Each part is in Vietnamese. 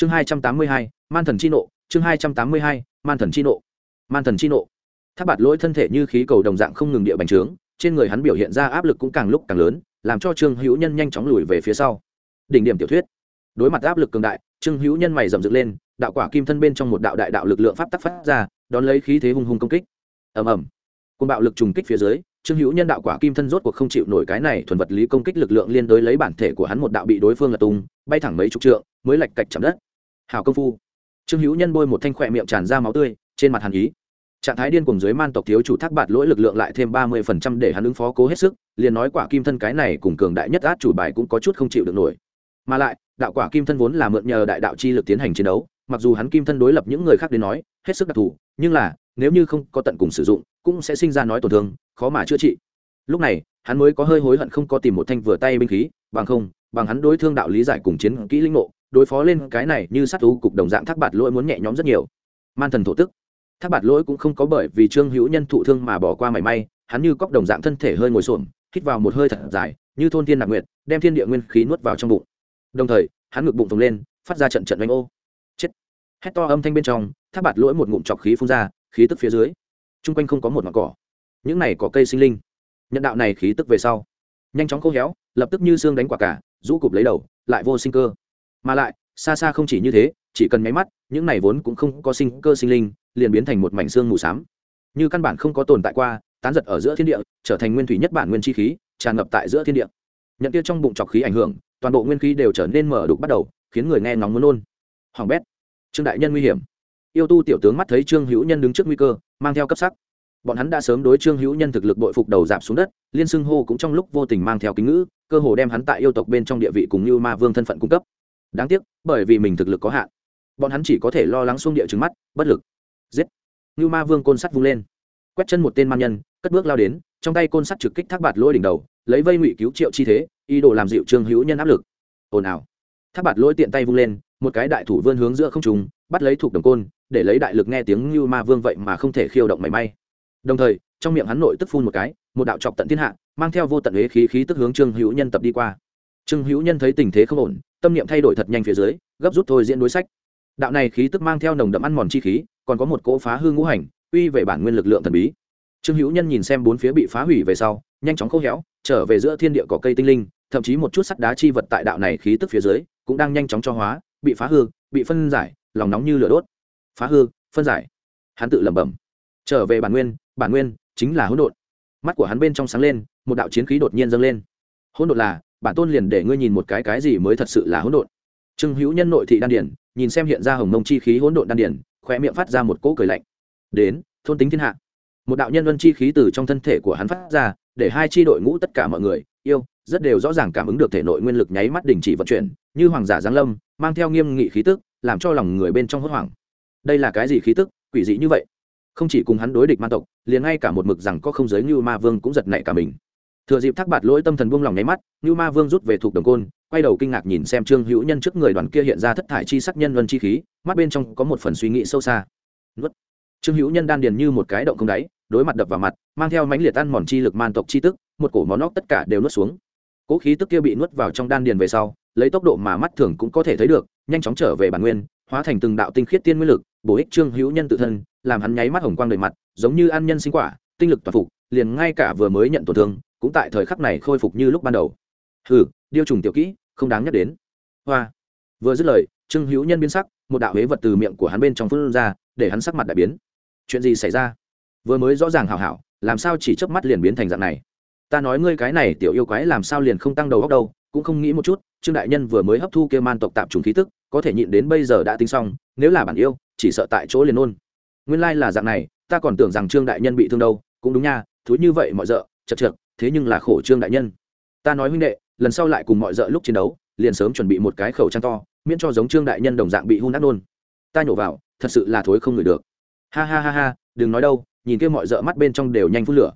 chương hai trăm tám mươi hai, man thần chi nộ. Chương hai trăm tám mươi hai, man thần chi nộ. Man thần chi nộ. Tháp bạt lỗi thân thể như khí cầu đồng dạng không ngừng địa bành trướng, trên người hắn biểu hiện ra áp lực cũng càng lúc càng lớn, làm cho trương hữu nhân nhanh chóng lùi về phía sau. Đỉnh điểm tiểu thuyết. Đối mặt áp lực cường đại, trương hữu nhân mày rậm dựng lên, đạo quả kim thân bên trong một đạo đại đạo lực lượng pháp tắc phát ra, đón lấy khí thế hung hung công kích. Ầm ầm. Côn bạo lực trùng kích phía dưới, trương hữu nhân đạo quả kim thân rốt cuộc không chịu nổi cái này thuần vật lý công kích lực lượng liên đối lấy bản thể của hắn một đạo bị đối phương là tung, bay thẳng mấy chục trượng, mới lạch cạch chạm đất hào công phu. Trương hữu nhân bôi một thanh khỏe miệng tràn ra máu tươi, trên mặt hàn ý. Trạng thái điên cùng dưới man tộc thiếu chủ thác bạt lỗi lực lượng lại thêm ba mươi phần trăm để hắn ứng phó cố hết sức, liền nói quả kim thân cái này cùng cường đại nhất át chủ bài cũng có chút không chịu được nổi. Mà lại, đạo quả kim thân vốn là mượn nhờ đại đạo chi lực tiến hành chiến đấu, mặc dù hắn kim thân đối lập những người khác đến nói, hết sức đặc thù, nhưng là, nếu như không có tận cùng sử dụng, cũng sẽ sinh ra nói tổn thương, khó mà chữa trị. Lúc này, hắn mới có hơi hối hận không có tìm một thanh vừa tay binh khí, bằng không, bằng hắn đối thương đạo lý giải cùng chiến kỹ linh ngộ đối phó lên cái này như sát thú cục đồng dạng thác bạt lỗi muốn nhẹ nhõm rất nhiều. Man thần thổ tức. Thác bạt lỗi cũng không có bởi vì trương hữu nhân thụ thương mà bỏ qua mảy may, hắn như cóc đồng dạng thân thể hơi ngồi xuồng hít vào một hơi thật dài, như thôn thiên nạc nguyệt, đem thiên địa nguyên khí nuốt vào trong bụng. Đồng thời, hắn ngực bụng phồng lên, phát ra trận trận đánh ô. Chết. Hét to âm thanh bên trong, thác bạt lỗi một ngụm chọc khí phun ra, khí tức phía dưới. Chung quanh không có một mặt cỏ. Những này có cây sinh linh. Nhận đạo này khí tức về sau. Nhanh chóng khô héo, lập tức như xương đánh quả cả, rũ cụp lấy đầu, lại vô sinh cơ mà lại, xa xa không chỉ như thế, chỉ cần máy mắt, những này vốn cũng không có sinh cơ sinh linh, liền biến thành một mảnh xương mù s á m như căn bản không có tồn tại qua, tán giật ở giữa thiên địa, trở thành nguyên thủy nhất bản nguyên chi khí, tràn ngập tại giữa thiên địa. Nhận kia trong bụng trọc khí ảnh hưởng, toàn bộ nguyên khí đều trở nên mở đục bắt đầu, khiến người nghe ngóng muốn nôn. Hoàng bét, trương đại nhân nguy hiểm. Yêu tu tiểu tướng mắt thấy trương hữu nhân đứng trước nguy cơ, mang theo cấp sắc. Bọn hắn đã sớm đối trương hữu nhân thực lực bội phục đầu giảm xuống đất, liên xưng hô cũng trong lúc vô tình mang theo kính ngữ, cơ hồ đem hắn tại yêu tộc bên trong địa vị cùng như ma vương thân phận cung cấp đáng tiếc, bởi vì mình thực lực có hạn. Bọn hắn chỉ có thể lo lắng xuống địa trứng mắt, bất lực. Giết. Như ma vương côn sắt vung lên. Quét chân một tên man nhân, cất bước lao đến, trong tay côn sắt trực kích thác bạt lôi đỉnh đầu, lấy vây ngụy cứu triệu chi thế, ý đồ làm dịu trương hữu nhân áp lực. Ồn ào. Tháp bạt lỗi tiện tay vung lên, một cái đại thủ vươn hướng giữa không trùng bắt lấy thuộc đồng côn, để lấy đại lực nghe tiếng như ma vương vậy mà không thể khiêu động mảy may. Đồng thời, trong miệng hắn nội tức phun một cái, một đạo chọc tận thiên hạ, mang theo vô tận huế khí khí tức hướng trương hữu nhân tập đi qua. Trương hữu nhân thấy tình thế không ổn tâm niệm thay đổi thật nhanh phía dưới, gấp rút thôi diễn đối sách. Đạo này khí tức mang theo nồng đậm ăn mòn chi khí, còn có một cỗ phá hư ngũ hành, uy về bản nguyên lực lượng thần bí. Trương hữu nhân nhìn xem bốn phía bị phá hủy về sau, nhanh chóng khô héo, trở về giữa thiên địa cỏ cây tinh linh, thậm chí một chút sắt đá chi vật tại đạo này khí tức phía dưới, cũng đang nhanh chóng cho hóa, bị phá hư, bị phân giải, lòng nóng như lửa đốt. Phá hư, phân giải. Hắn tự lẩm bẩm. Trở về bản nguyên bản nguyên chính là hỗn độn. Mắt của hắn bên trong sáng lên, một đạo chiến khí đột nhiên dâng lên. Hỗn độn là bản tôn liền để ngươi nhìn một cái cái gì mới thật sự là hỗn độn. Trương hữu nhân nội thị đan điển, nhìn xem hiện ra hồng mông chi khí hỗn độn đan điển khoe miệng phát ra một cỗ cười lạnh. Đến, thôn tính thiên hạ. Một đạo nhân luân chi khí từ trong thân thể của hắn phát ra, để hai chi đội ngũ tất cả mọi người, yêu, rất đều rõ ràng cảm ứng được thể nội nguyên lực nháy mắt đình chỉ vận chuyển, như hoàng giả giáng lâm, mang theo nghiêm nghị khí tức, làm cho lòng người bên trong hốt hoảng. Đây là cái gì khí tức, quỷ dị như vậy? Không chỉ cùng hắn đối địch man tộc, liền ngay cả một mực rằng có không giới như ma vương cũng giật nảy cả mình thừa dịp thác bạt lỗi tâm thần buông lỏng nháy mắt như ma vương rút về thuộc đồng côn, quay đầu kinh ngạc nhìn xem trương hữu nhân trước người đoàn kia hiện ra thất thải chi sắc nhân luân chi khí, mắt bên trong có một phần suy nghĩ sâu xa. Nuốt. Trương hữu nhân đan điền như một cái động không đáy, đối mặt đập vào mặt, mang theo mãnh liệt ăn mòn chi lực man tộc chi tức, một cổ món nóc tất cả đều nuốt xuống. Cỗ khí tức kia bị nuốt vào trong đan điền về sau, lấy tốc độ mà mắt thường cũng có thể thấy được, nhanh chóng trở về bản nguyên, hóa thành từng đạo tinh khiết tiên nguyên lực, bổ ích trương hữu nhân tự thân, làm hắn nháy mắt hồng quang đầy mặt, giống như ăn nhân sinh quả, tinh lực toàn phục, liền ngay cả vừa mới nhận tổn thương cũng tại thời khắc này khôi phục như lúc ban đầu. Hừ, điêu trùng tiểu kỹ, không đáng nhắc đến. Hoa. Vừa dứt lời, trương hữu nhân biến sắc, một đạo huế vật từ miệng của hắn bên trong phun ra, để hắn sắc mặt đại biến. Chuyện gì xảy ra? Vừa mới rõ ràng hảo hảo, làm sao chỉ chớp mắt liền biến thành dạng này? Ta nói ngươi cái này tiểu yêu quái làm sao liền không tăng đầu góc đâu, cũng không nghĩ một chút, trương đại nhân vừa mới hấp thu kia man tộc tạp trùng khí tức, có thể nhịn đến bây giờ đã tính xong, nếu là bản yêu, chỉ sợ tại chỗ liền ôn. Nguyên lai là dạng này, ta còn tưởng rằng trương đại nhân bị thương đâu, cũng đúng nha, thú như vậy mọi d ợ chật thế nhưng là khổ trương đại nhân. Ta nói huynh đệ, lần sau lại cùng mọi d ợ lúc chiến đấu, liền sớm chuẩn bị một cái khẩu trang to, miễn cho giống trương đại nhân đồng dạng bị hung nát nôn ta nhổ vào, thật sự là thối không ngửi được. Ha ha ha ha, đừng nói đâu, nhìn kia mọi d ợ mắt bên trong đều nhanh phút lửa.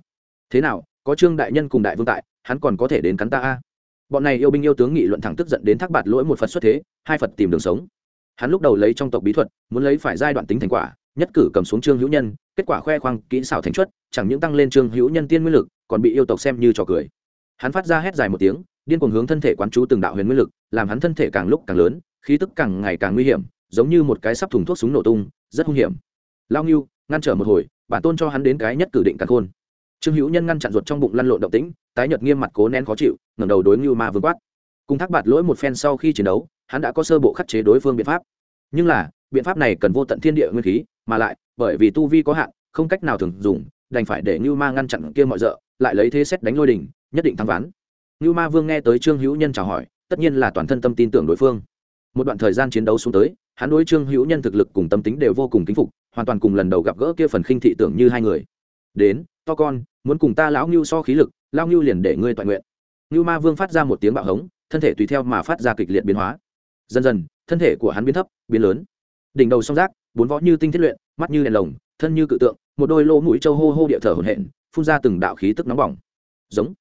Thế nào, có trương đại nhân cùng đại vương tại, hắn còn có thể đến cắn ta a? Bọn này yêu binh yêu tướng nghị luận thẳng tức giận đến thác bạt lỗi một phật xuất thế, hai phật tìm đường sống. Hắn lúc đầu lấy trong tộc bí thuật, muốn lấy phải giai đoạn tính thành quả nhất cử cầm xuống trương hữu nhân, kết quả khoe khoang kỹ xảo thành chuất, chẳng những tăng lên trương hữu nhân tiên nguyên lực, còn bị yêu tộc xem như trò cười. Hắn phát ra hét dài một tiếng, điên cuồng hướng thân thể quán chú từng đạo huyền nguyên lực, làm hắn thân thể càng lúc càng lớn, khí tức càng ngày càng nguy hiểm, giống như một cái sắp thùng thuốc súng nổ tung, rất hung hiểm. Lao nghiêu ngăn trở một hồi, bản tôn cho hắn đến cái nhất cử định càng khôn. Trương hữu nhân ngăn chặn ruột trong bụng lăn lộn động tĩnh, tái nhợt nghiêm mặt cố nén khó chịu, ngẩng đầu đối ngưu ma vương quát. Cùng thác bạt lỗi một phen sau khi chiến đấu, hắn đã có sơ bộ khắc chế đối phương biện pháp. Nhưng là, biện pháp này cần vô tận thiên địa nguyên khí mà lại, bởi vì tu vi có hạn, không cách nào thường dùng, đành phải để ngưu ma ngăn chặn kia mọi d lại lấy thế xét đánh lôi đỉnh nhất định thắng ván. Ngưu ma vương nghe tới trương hữu nhân chào hỏi, tất nhiên là toàn thân tâm tin tưởng đối phương. Một đoạn thời gian chiến đấu xuống tới, hắn đối trương hữu nhân thực lực cùng tâm tính đều vô cùng kính phục, hoàn toàn cùng lần đầu gặp gỡ kia phần khinh thị tưởng như hai người. Đến, to con, muốn cùng ta lão ngưu so khí lực lao ngưu liền để ngươi toàn nguyện. Ngưu ma vương phát ra một tiếng bạo hống, thân thể tùy theo mà phát ra kịch liệt biến hóa. Dần dần, thân thể của hắn biến thấp, biến lớn. Đỉnh đầu song rác bốn võ như tinh thiết luyện, mắt như đèn lồng, thân như cự tượng, một đôi lỗ mũi trâu hô hô địa thở hổn hển, phun ra từng đạo khí tức nóng bỏng. Giống.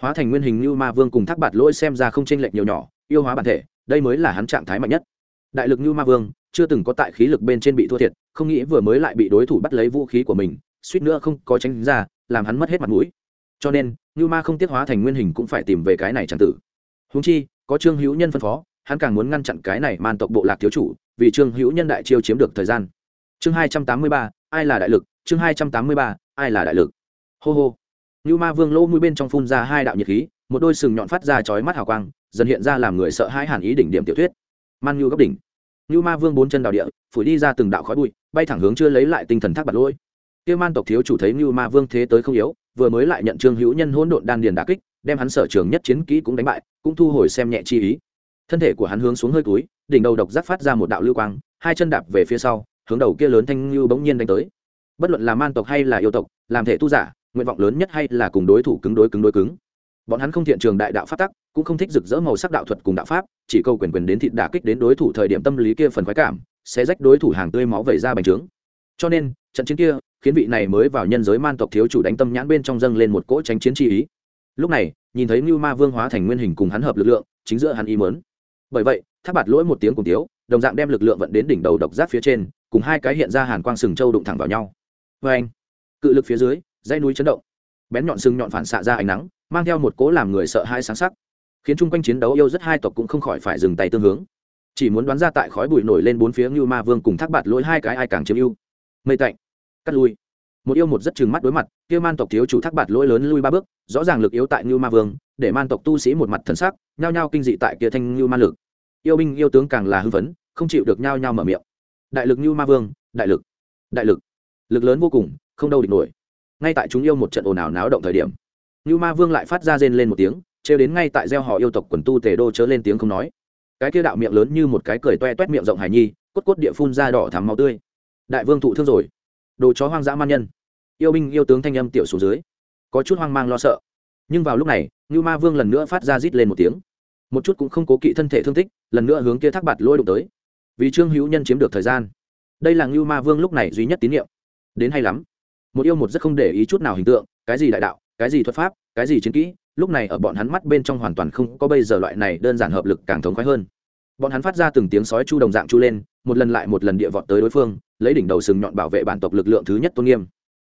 Hóa thành nguyên hình như ma vương cùng thác bạt lỗi xem ra không chênh lệch nhiều nhỏ, yêu hóa bản thể, đây mới là hắn trạng thái mạnh nhất. Đại lực như ma vương, chưa từng có tại khí lực bên trên bị thua thiệt, không nghĩ vừa mới lại bị đối thủ bắt lấy vũ khí của mình, suýt nữa không có tránh ra, làm hắn mất hết mặt mũi. Cho nên, như ma không tiết hóa thành nguyên hình cũng phải tìm về cái này tràng tử. Húng chi, có trương hữu nhân phân phó, hắn càng muốn ngăn chặn cái này man tộc bộ lạc thiếu chủ vì trương hữu nhân đại chiêu chiếm được thời gian. Chương hai trăm tám mươi ba, ai là đại lực? Chương hai trăm tám mươi ba, ai là đại lực? Hô hô. Như ma vương lỗ mũi bên trong phun ra hai đạo nhiệt khí, một đôi sừng nhọn phát ra chói mắt hào quang, dần hiện ra làm người sợ hãi hàn ý đỉnh điểm tiểu thuyết. Man nhu góc đỉnh. Như ma vương bốn chân đào địa, phủi đi ra từng đạo khói bụi, bay thẳng hướng chưa lấy lại tinh thần thác bật lỗi kia man tộc thiếu chủ thấy như ma vương thế tới không yếu, vừa mới lại nhận trương hữu nhân hỗn độn đan điền đà kích, đem hắn sở trường nhất chiến kỹ cũng đánh bại, cũng thu hồi xem nhẹ chi ý thân thể của hắn hướng xuống hơi túi đỉnh đầu độc giác phát ra một đạo lưu quang hai chân đạp về phía sau hướng đầu kia lớn thanh lưu bỗng nhiên đánh tới. Bất luận là man tộc hay là yêu tộc làm thể tu giả nguyện vọng lớn nhất hay là cùng đối thủ cứng đối cứng đối cứng. Bọn hắn không thiện trường đại đạo pháp tắc cũng không thích rực rỡ màu sắc đạo thuật cùng đạo pháp chỉ câu quyền quyền đến thịt đả kích đến đối thủ thời điểm tâm lý kia phần khoái cảm sẽ rách đối thủ hàng tươi máu vẩy ra bành trướng. Cho nên trận chiến kia khiến vị này mới vào nhân giới man tộc thiếu chủ đánh tâm nhãn bên trong dâng lên một cỗ tránh chiến chi ý. Lúc này nhìn thấy ngưu Ma Vương hóa thành nguyên hình cùng hắn hợp lực lượng, chính giữa hắn ý muốn. Bởi vậy, Tháp Bạt lỗi một tiếng cùng tiếu, đồng dạng đem lực lượng vận đến đỉnh đầu độc giác phía trên, cùng hai cái hiện ra hàn quang sừng châu đụng thẳng vào nhau. Oeng! Cự lực phía dưới, dãy núi chấn động. Bén nhọn sừng nhọn phản xạ ra ánh nắng, mang theo một cố làm người sợ hai sáng sắc, khiến chung quanh chiến đấu yêu rất hai tộc cũng không khỏi phải dừng tay tương hướng. Chỉ muốn đoán ra tại khói bụi nổi lên bốn phía Nưu Ma Vương cùng Thác Bạt lỗi hai cái ai càng chiếm ưu. Mây tạnh, cắt lui một yêu một rất chừng mắt đối mặt, kia man tộc thiếu chủ thác bạt lỗi lớn lui ba bước, rõ ràng lực yếu tại ngưu ma vương, để man tộc tu sĩ một mặt thần sắc, nhao nhao kinh dị tại kia thanh ngưu ma lực. Yêu binh, yêu tướng càng là hưng phấn, không chịu được nhao nhao mở miệng. Đại lực ngưu ma vương, đại lực đại lực. Lực lớn vô cùng, không đâu địch nổi. Ngay tại chúng yêu một trận ồn ào náo động thời điểm, ngưu ma vương lại phát ra rên lên một tiếng, trêu đến ngay tại gieo họ yêu tộc quần tu tề đô chớ lên tiếng không nói. Cái kia đạo miệng lớn như một cái cười toe toét miệng rộng hải nhi, cốt cốt địa phun ra đỏ thắm máu tươi. Đại vương thụ thương rồi đồ chó hoang dã man nhân. Yêu binh, yêu tướng thanh âm tiểu số dưới. Có chút hoang mang lo sợ. Nhưng vào lúc này, ngưu ma vương lần nữa phát ra rít lên một tiếng. Một chút cũng không cố kỵ thân thể thương tích, lần nữa hướng kia thác bạt lôi đụng tới. Vì trương hữu nhân chiếm được thời gian. Đây là ngưu ma vương lúc này duy nhất tín nhiệm đến hay lắm. Một yêu một rất không để ý chút nào hình tượng, cái gì đại đạo, cái gì thuật pháp, cái gì chiến kỹ, lúc này ở bọn hắn mắt bên trong hoàn toàn không có bây giờ loại này đơn giản hợp lực càng thống khoái hơn. Bọn hắn phát ra từng tiếng sói chu đồng dạng chu lên, một lần lại một lần địa vọt tới đối phương lấy đỉnh đầu sừng nhọn bảo vệ bản tộc lực lượng thứ nhất tôn nghiêm.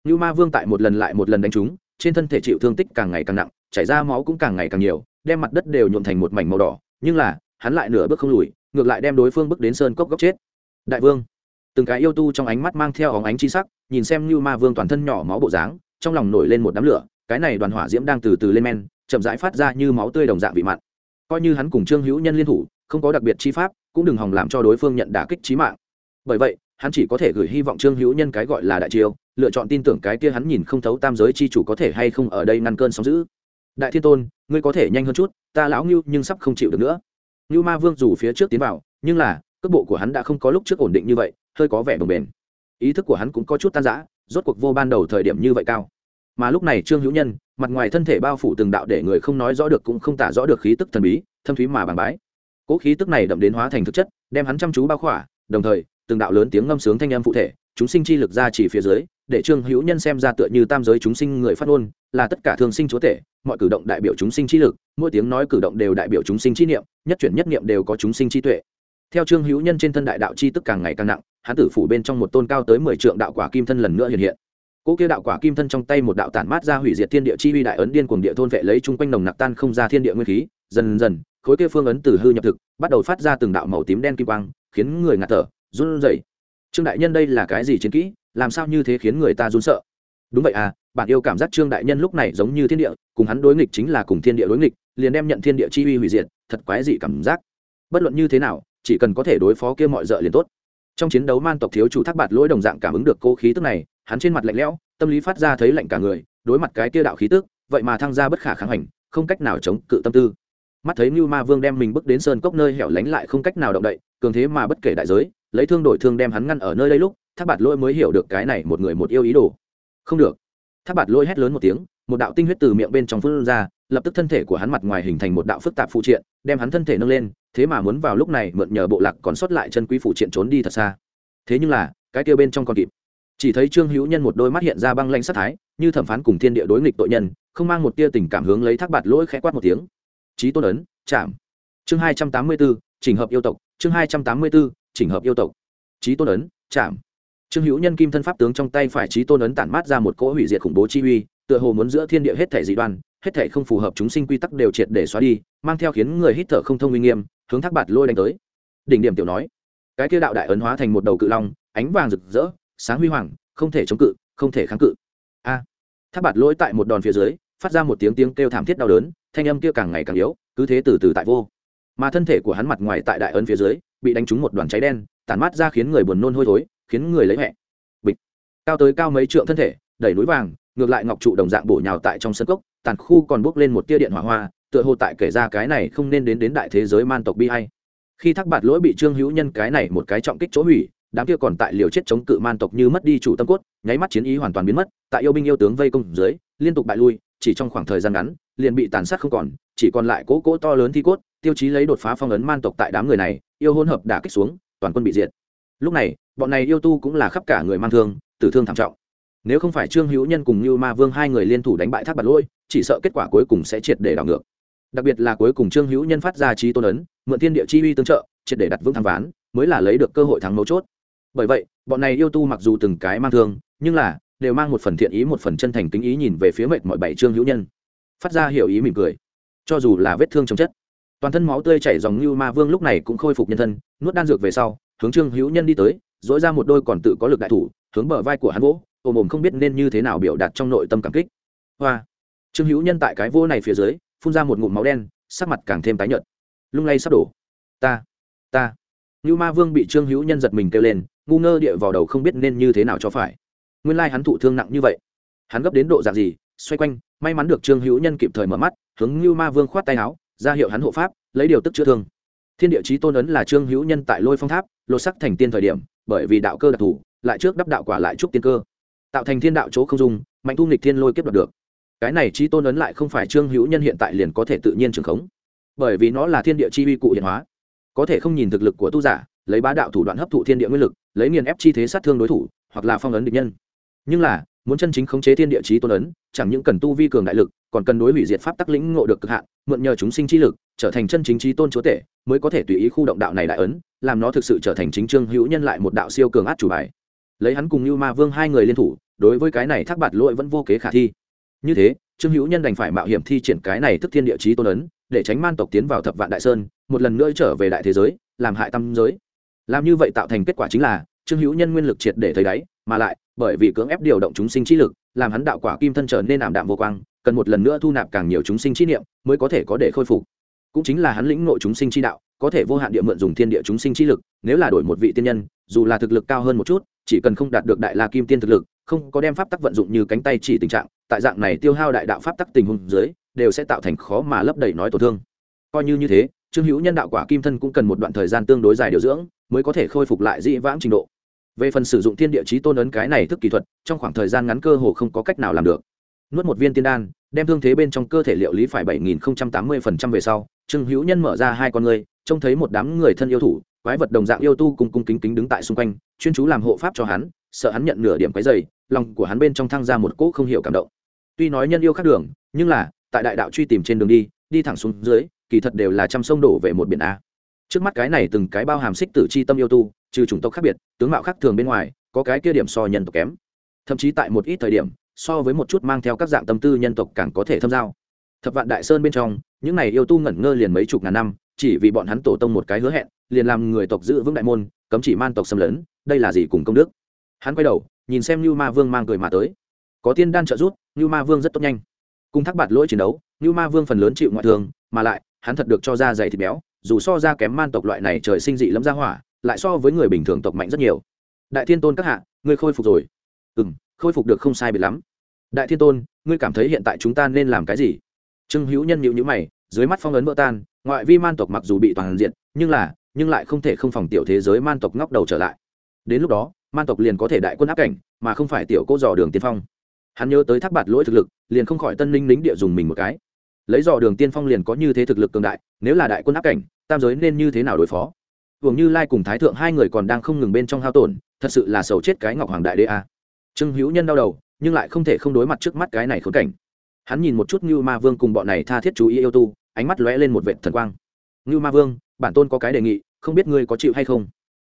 Như ma vương tại một lần lại một lần đánh trúng, trên thân thể chịu thương tích càng ngày càng nặng, chảy ra máu cũng càng ngày càng nhiều, đem mặt đất đều nhuộm thành một mảnh màu đỏ, nhưng là, hắn lại nửa bước không lùi, ngược lại đem đối phương bước đến sơn cốc góc chết. Đại vương, từng cái yêu tu trong ánh mắt mang theo óng ánh chi sắc, nhìn xem như ma vương toàn thân nhỏ máu bộ dáng, trong lòng nổi lên một đám lửa, cái này đoàn hỏa diễm đang từ từ lên men, chậm rãi phát ra như máu tươi đồng dạng vị mặn. Coi như hắn cùng trương hữu nhân liên thủ, không có đặc biệt chi pháp, cũng đừng hòng làm cho đối phương nhận đả kích trí mạng. Bởi vậy hắn chỉ có thể gửi hy vọng trương hữu nhân cái gọi là đại chiêu lựa chọn tin tưởng cái kia hắn nhìn không thấu tam giới chi chủ có thể hay không ở đây ngăn cơn sóng giữ đại thiên tôn, ngươi có thể nhanh hơn chút, ta lão ngưu nhưng sắp không chịu được nữa. Ngưu ma vương dù phía trước tiến vào, nhưng là, cước bộ của hắn đã không có lúc trước ổn định như vậy, hơi có vẻ bồng bềnh. Ý thức của hắn cũng có chút tan rã, rốt cuộc vô ban đầu thời điểm như vậy cao. Mà lúc này trương hữu nhân, mặt ngoài thân thể bao phủ từng đạo để người không nói rõ được cũng không tả rõ được khí tức thần bí, thâm thúy mà bàn bái. Cỗ khí tức này đậm đến hóa thành thực chất, đem hắn chăm chú bao khỏa, đồng thời từng đạo lớn tiếng ngâm sướng thanh âm phụ thể, chúng sinh chi lực ra chỉ phía dưới, để trương hữu nhân xem ra tựa như tam giới chúng sinh người phát ngôn, là tất cả thường sinh chúa tể, mọi cử động đại biểu chúng sinh chi lực, mỗi tiếng nói cử động đều đại biểu chúng sinh chi niệm, nhất chuyển nhất niệm đều có chúng sinh chi tuệ. Theo trương hữu nhân trên thân đại đạo chi tức càng ngày càng nặng hán tử phủ bên trong một tôn cao tới mười trượng đạo quả kim thân lần nữa hiện hiện. Cỗ kia đạo quả kim thân trong tay một đạo tản mát ra hủy diệt thiên địa chi uy đại ấn điên cuồng địa thôn vệ lấy chung quanh nồng nặc tan không ra thiên địa nguyên khí, dần dần, khối kia phương ấn từ hư nhập thực, bắt đầu phát ra từng đạo màu tím đen kim quang, khiến người ngạt thở run rẩy. Trương đại nhân đây là cái gì chiến kỹ, làm sao như thế khiến người ta run sợ? Đúng vậy à bạn yêu cảm giác trương đại nhân lúc này giống như thiên địa, cùng hắn đối nghịch chính là cùng thiên địa đối nghịch, liền đem nhận thiên địa chi uy hủy diệt, thật quái dị cảm giác. Bất luận như thế nào, chỉ cần có thể đối phó kia mọi dợ liền tốt. Trong chiến đấu man tộc thiếu chủ thác bạt lỗi đồng dạng cảm ứng được cô khí tức này, hắn trên mặt lạnh lẽo, tâm lý phát ra thấy lạnh cả người, đối mặt cái kia đạo khí tức, vậy mà thăng ra bất khả kháng hành, không cách nào chống cự tâm tư. Mắt thấy như ma vương đem mình bước đến sơn cốc nơi hẻo lánh lại không cách nào động đậy, cường thế mà bất kể đại giới lấy thương đổi thương đem hắn ngăn ở nơi đây lúc tháp bạt lỗi mới hiểu được cái này một người một yêu ý đồ. Không được. Tháp bạt lỗi hét lớn một tiếng, một đạo tinh huyết từ miệng bên trong phun ra, lập tức thân thể của hắn mặt ngoài hình thành một đạo phức tạp phụ triện, đem hắn thân thể nâng lên, thế mà muốn vào lúc này mượn nhờ bộ lạc còn sót lại chân quý phụ triện trốn đi thật xa. Thế nhưng là, cái kia bên trong còn kịp. Chỉ thấy trương hữu nhân một đôi mắt hiện ra băng lanh sát thái, như thẩm phán cùng thiên địa đối nghịch tội nhân, không mang một tia tình cảm hướng lấy thác bạt lỗi khẽ quát một tiếng. Trí tôn ấn, chạm. Chương hai trăm tám mươi bốn trình chỉnh hợp yêu tộc. Chương hai trăm tám mươi bốn chỉnh hợp yêu tộc. Trí tôn ấn chạm. Trương hữu nhân kim thân pháp tướng trong tay phải trí tôn ấn tản mát ra một cỗ hủy diệt khủng bố chi uy tựa hồ muốn giữa thiên địa hết thể dị đoan hết thể không phù hợp chúng sinh quy tắc đều triệt để xóa đi mang theo khiến người hít thở không thông uy nghiêm hướng thác bạt lôi đánh tới. Đỉnh điểm tiểu nói cái kia đạo đại ấn hóa thành một đầu cự long ánh vàng rực rỡ sáng huy hoàng không thể chống cự không thể kháng cự. A. À, thác bạt lôi tại một đòn phía dưới phát ra một tiếng tiếng kêu thảm thiết đau đớn thanh âm kia càng ngày càng yếu cứ thế từ từ tại vô. Mà thân thể của hắn mặt ngoài tại đại ấn phía dưới bị đánh trúng một đoàn cháy đen, tản mát ra khiến người buồn nôn hôi thối, khiến người lấy hẹ bịch. Cao tới cao mấy trượng thân thể, đẩy núi vàng, ngược lại ngọc trụ đồng dạng bổ nhào tại trong sân cốc, tàn khu còn bốc lên một tia điện hỏa hoa, tựa hồ tại kể ra cái này không nên đến đến đại thế giới man tộc bi hay khi thác bạt lỗi bị trương hữu nhân cái này một cái trọng kích chỗ hủy, đám kia còn tại liều chết chống cự man tộc như mất đi chủ tâm cốt, nháy mắt chiến ý hoàn toàn biến mất, tại yêu binh yêu tướng vây công dưới, liên tục bại lui, chỉ trong khoảng thời gian ngắn, liền bị tàn sát không còn, chỉ còn lại cố cố to lớn thi cốt tiêu chí lấy đột phá phong ấn man tộc tại đám người này, yêu hỗn hợp đả kích xuống, toàn quân bị diệt. Lúc này, bọn này yêu tu cũng là khắp cả người mang thương, tử thương thảm trọng. Nếu không phải trương hữu nhân cùng như ma vương hai người liên thủ đánh bại thác bạt lôi, chỉ sợ kết quả cuối cùng sẽ triệt để đảo ngược. Đặc biệt là cuối cùng trương hữu nhân phát ra trí tôn ấn, mượn thiên địa chi uy tương trợ, triệt để đặt vững thắng ván, mới là lấy được cơ hội thắng mấu chốt. Bởi vậy, bọn này yêu tu mặc dù từng cái mang thương, nhưng là, đều mang một phần thiện ý, một phần chân thành tính ý nhìn về phía mệt mọi bảy trương hữu nhân. Phát ra hiểu ý mỉm cười. Cho dù là vết thương trong chất toàn thân máu tươi chảy dòng như ma vương lúc này cũng khôi phục nhân thân, nuốt đan dược về sau, hướng trương hữu nhân đi tới dỗi ra một đôi còn tự có lực đại thủ, hướng bờ vai của hắn vỗ ôm ồm không biết nên như thế nào biểu đạt trong nội tâm cảm kích. Hoa! Trương hữu nhân tại cái vô này phía dưới, phun ra một ngụm máu đen, sắc mặt càng thêm tái nhợt. Lung lay sắp đổ. Ta! Ta! Như ma vương bị trương hữu nhân giật mình kêu lên, ngu ngơ địa vào đầu không biết nên như thế nào cho phải. Nguyên lai hắn thụ thương nặng như vậy. Hắn gấp đến độ dạng gì, xoay quanh, may mắn được trương hữu nhân kịp thời mở mắt, hướng như ma vương khoát tay áo ra hiệu hắn hộ pháp, lấy điều tức chữa thương. Thiên địa chí tôn ấn là trương hữu nhân tại lôi phong tháp, lột sắc thành tiên thời điểm, bởi vì đạo cơ đặc thù, lại trước đắp đạo quả lại trúc tiên cơ. Tạo thành thiên đạo chỗ không dung, mạnh thu nghịch thiên lôi kiếp đoạt được. Cái này chí tôn ấn lại không phải trương hữu nhân hiện tại liền có thể tự nhiên trường khống. Bởi vì nó là thiên địa chi uy cụ hiện hóa. Có thể không nhìn thực lực của tu giả, lấy bá đạo thủ đoạn hấp thụ thiên địa nguyên lực, lấy nghiền ép chi thế sát thương đối thủ, hoặc là phong ấn địch nhân. Nhưng là muốn chân chính khống chế thiên địa chí tôn ấn, chẳng những cần tu vi cường đại lực, còn cần đối hủy diệt pháp tắc lĩnh ngộ được cực hạn, mượn nhờ chúng sinh chi lực, trở thành chân chính chí tôn chúa tể, mới có thể tùy ý khu động đạo này đại ấn, làm nó thực sự trở thành chính trương hữu nhân lại một đạo siêu cường át chủ bài. Lấy hắn cùng như ma vương hai người liên thủ, đối với cái này thác bạt lỗi vẫn vô kế khả thi. Như thế trương hữu nhân đành phải mạo hiểm thi triển cái này thức thiên địa chí tôn ấn, để tránh man tộc tiến vào thập vạn đại sơn, một lần nữa trở về đại thế giới, làm hại tâm giới. Làm như vậy tạo thành kết quả chính là trương hữu nhân nguyên lực triệt để thấy đáy mà lại, bởi vì cưỡng ép điều động chúng sinh trí lực, làm hắn đạo quả kim thân trở nên ảm đạm vô quang, cần một lần nữa thu nạp càng nhiều chúng sinh chi niệm mới có thể có để khôi phục. Cũng chính là hắn lĩnh nội chúng sinh chi đạo, có thể vô hạn địa mượn dùng thiên địa chúng sinh chi lực, nếu là đổi một vị tiên nhân, dù là thực lực cao hơn một chút, chỉ cần không đạt được đại la kim tiên thực lực, không có đem pháp tắc vận dụng như cánh tay chỉ tình trạng, tại dạng này tiêu hao đại đạo pháp tắc tình huống dưới, đều sẽ tạo thành khó mà lấp đầy nói tổn thương. Coi như như thế, trương hữu nhân đạo quả kim thân cũng cần một đoạn thời gian tương đối dài điều dưỡng, mới có thể khôi phục lại dĩ vãng trình độ về phần sử dụng thiên địa chí tôn ấn cái này thức kỹ thuật, trong khoảng thời gian ngắn cơ hồ không có cách nào làm được. Nuốt một viên tiên đan, đem thương thế bên trong cơ thể liệu lý phải bảy nghìn tám mươi phần trăm về sau, trương hữu nhân mở ra hai con người, trông thấy một đám người thân yêu thủ, quái vật đồng dạng yêu tu cùng cung kính kính đứng tại xung quanh, chuyên chú làm hộ pháp cho hắn, sợ hắn nhận nửa điểm cái dày lòng của hắn bên trong thăng ra một cỗ không hiểu cảm động. Tuy nói nhân yêu khác đường, nhưng là, tại đại đạo truy tìm trên đường đi đi thẳng xuống dưới, kỳ thật đều là trăm sông đổ về một biển a. Trước mắt cái này từng cái bao hàm xích tử c h i tâm yêu tu trừ chủng tộc khác biệt, tướng mạo khác thường bên ngoài, có cái kia điểm so nhân tộc kém. Thậm chí tại một ít thời điểm, so với một chút mang theo các dạng tâm tư nhân tộc càng có thể thâm giao. Thập vạn đại sơn bên trong, những này yêu tu ngẩn ngơ liền mấy chục ngàn năm, chỉ vì bọn hắn tổ tông một cái hứa hẹn, liền làm người tộc giữ vững đại môn, cấm chỉ man tộc xâm lấn, đây là gì cùng công đức. Hắn quay đầu, nhìn xem như ma vương mang cười mà tới. Có tiên đan trợ giúp như ma vương rất tốt nhanh. Cùng thác bạt lỗi chiến đấu như ma vương phần lớn chịu ngoại thương, mà lại, hắn thật được cho ra dày thịt béo, dù so ra kém man tộc loại này trời sinh dị lẫm ra hỏa lại so với người bình thường tộc mạnh rất nhiều. Đại thiên tôn các hạ, ngươi khôi phục rồi. Ừ m khôi phục được không sai biệt lắm. Đại thiên tôn, ngươi cảm thấy hiện tại chúng ta nên làm cái gì? Trương hữu nhân nhịu nhữ mày, dưới mắt phong ấn vỡ tan, ngoại vi man tộc mặc dù bị toàn diện, nhưng là, nhưng lại không thể không phòng tiểu thế giới man tộc ngóc đầu trở lại. Đến lúc đó, man tộc liền có thể đại quân áp cảnh, mà không phải tiểu cô dò đường tiên phong. Hắn nhớ tới thác bạt lỗi thực lực, liền không khỏi tân ninh lính địa dùng mình một cái. Lấy dò đường tiên phong liền có như thế thực lực cường đại, nếu là đại quân áp cảnh, tam giới nên như thế nào đối phó? Hưởng như lai cùng thái thượng hai người còn đang không ngừng bên trong hao tổn, thật sự là sầu chết cái ngọc hoàng đại đế a. Trương hữu nhân đau đầu, nhưng lại không thể không đối mặt trước mắt cái này khốn cảnh. Hắn nhìn một chút như ma vương cùng bọn này tha thiết chú ý yêu tu, ánh mắt lóe lên một vệ thần quang. Như ma vương, bản tôn có cái đề nghị, không biết ngươi có chịu hay không?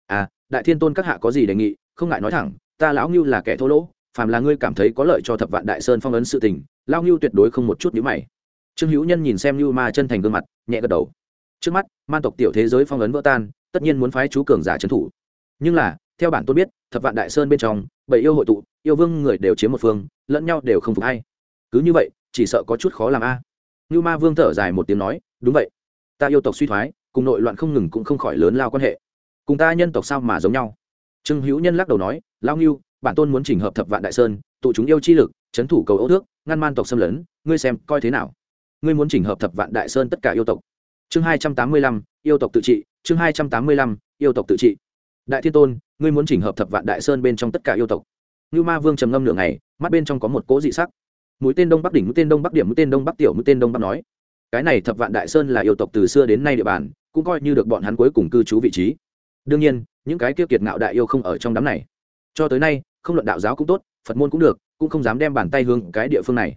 À đại thiên tôn các hạ có gì đề nghị, không ngại nói thẳng, ta lão ngưu là kẻ thô lỗ, phàm là ngươi cảm thấy có lợi cho thập vạn đại sơn phong ấn sự tình lao ngưu tuyệt đối không một chút nhữ mày. Trương hữu nhân nhìn xem như ma chân thành gương mặt, nhẹ gật đầu. Trước mắt, man tộc tiểu thế giới phong ấn vỡ tan tất nhiên muốn phái chú cường giả trấn thủ. Nhưng là, theo bản tôn biết, thập vạn đại sơn bên trong, bảy yêu hội tụ, yêu vương người đều chiếm một phương, lẫn nhau đều không phục hay cứ như vậy, chỉ sợ có chút khó làm a. À. ma vương thở dài một tiếng nói, đúng vậy. Ta yêu tộc suy thoái, cùng nội loạn không ngừng cũng không khỏi lớn lao quan hệ. Cùng ta nhân tộc sao mà giống nhau? Trương hữu nhân lắc đầu nói lao ngưu, bản tôn muốn chỉnh hợp thập vạn đại sơn, tụ chúng yêu chi lực chấn thủ cầu ấu thước, ngăn man tộc xâm lấn, ngươi xem coi thế nào? Ngươi muốn chỉnh hợp thập vạn đại sơn tất cả yêu tộc chương hai trăm tám mươi lăm, yêu tộc tự trị, chương hai trăm tám mươi lăm, yêu tộc tự trị. Đại thiên tôn, ngươi muốn chỉnh hợp thập vạn đại sơn bên trong tất cả yêu tộc. Như ma vương trầm ngâm nửa ngày, mắt bên trong có một cỗ dị sắc. Mũi tên đông bắc đỉnh, mũi tên đông bắc điểm, mũi tên đông bắc tiểu, mũi tên đông bắc nói. Cái này thập vạn đại sơn là yêu tộc từ xưa đến nay địa bàn, cũng coi như được bọn hắn cuối cùng cư trú vị trí. Đương nhiên, những cái kia kiệt ngạo đại yêu không ở trong đám này. Cho tới nay, không luận đạo giáo cũng tốt, phật môn cũng được, cũng không dám đem bàn tay hướng cái địa phương này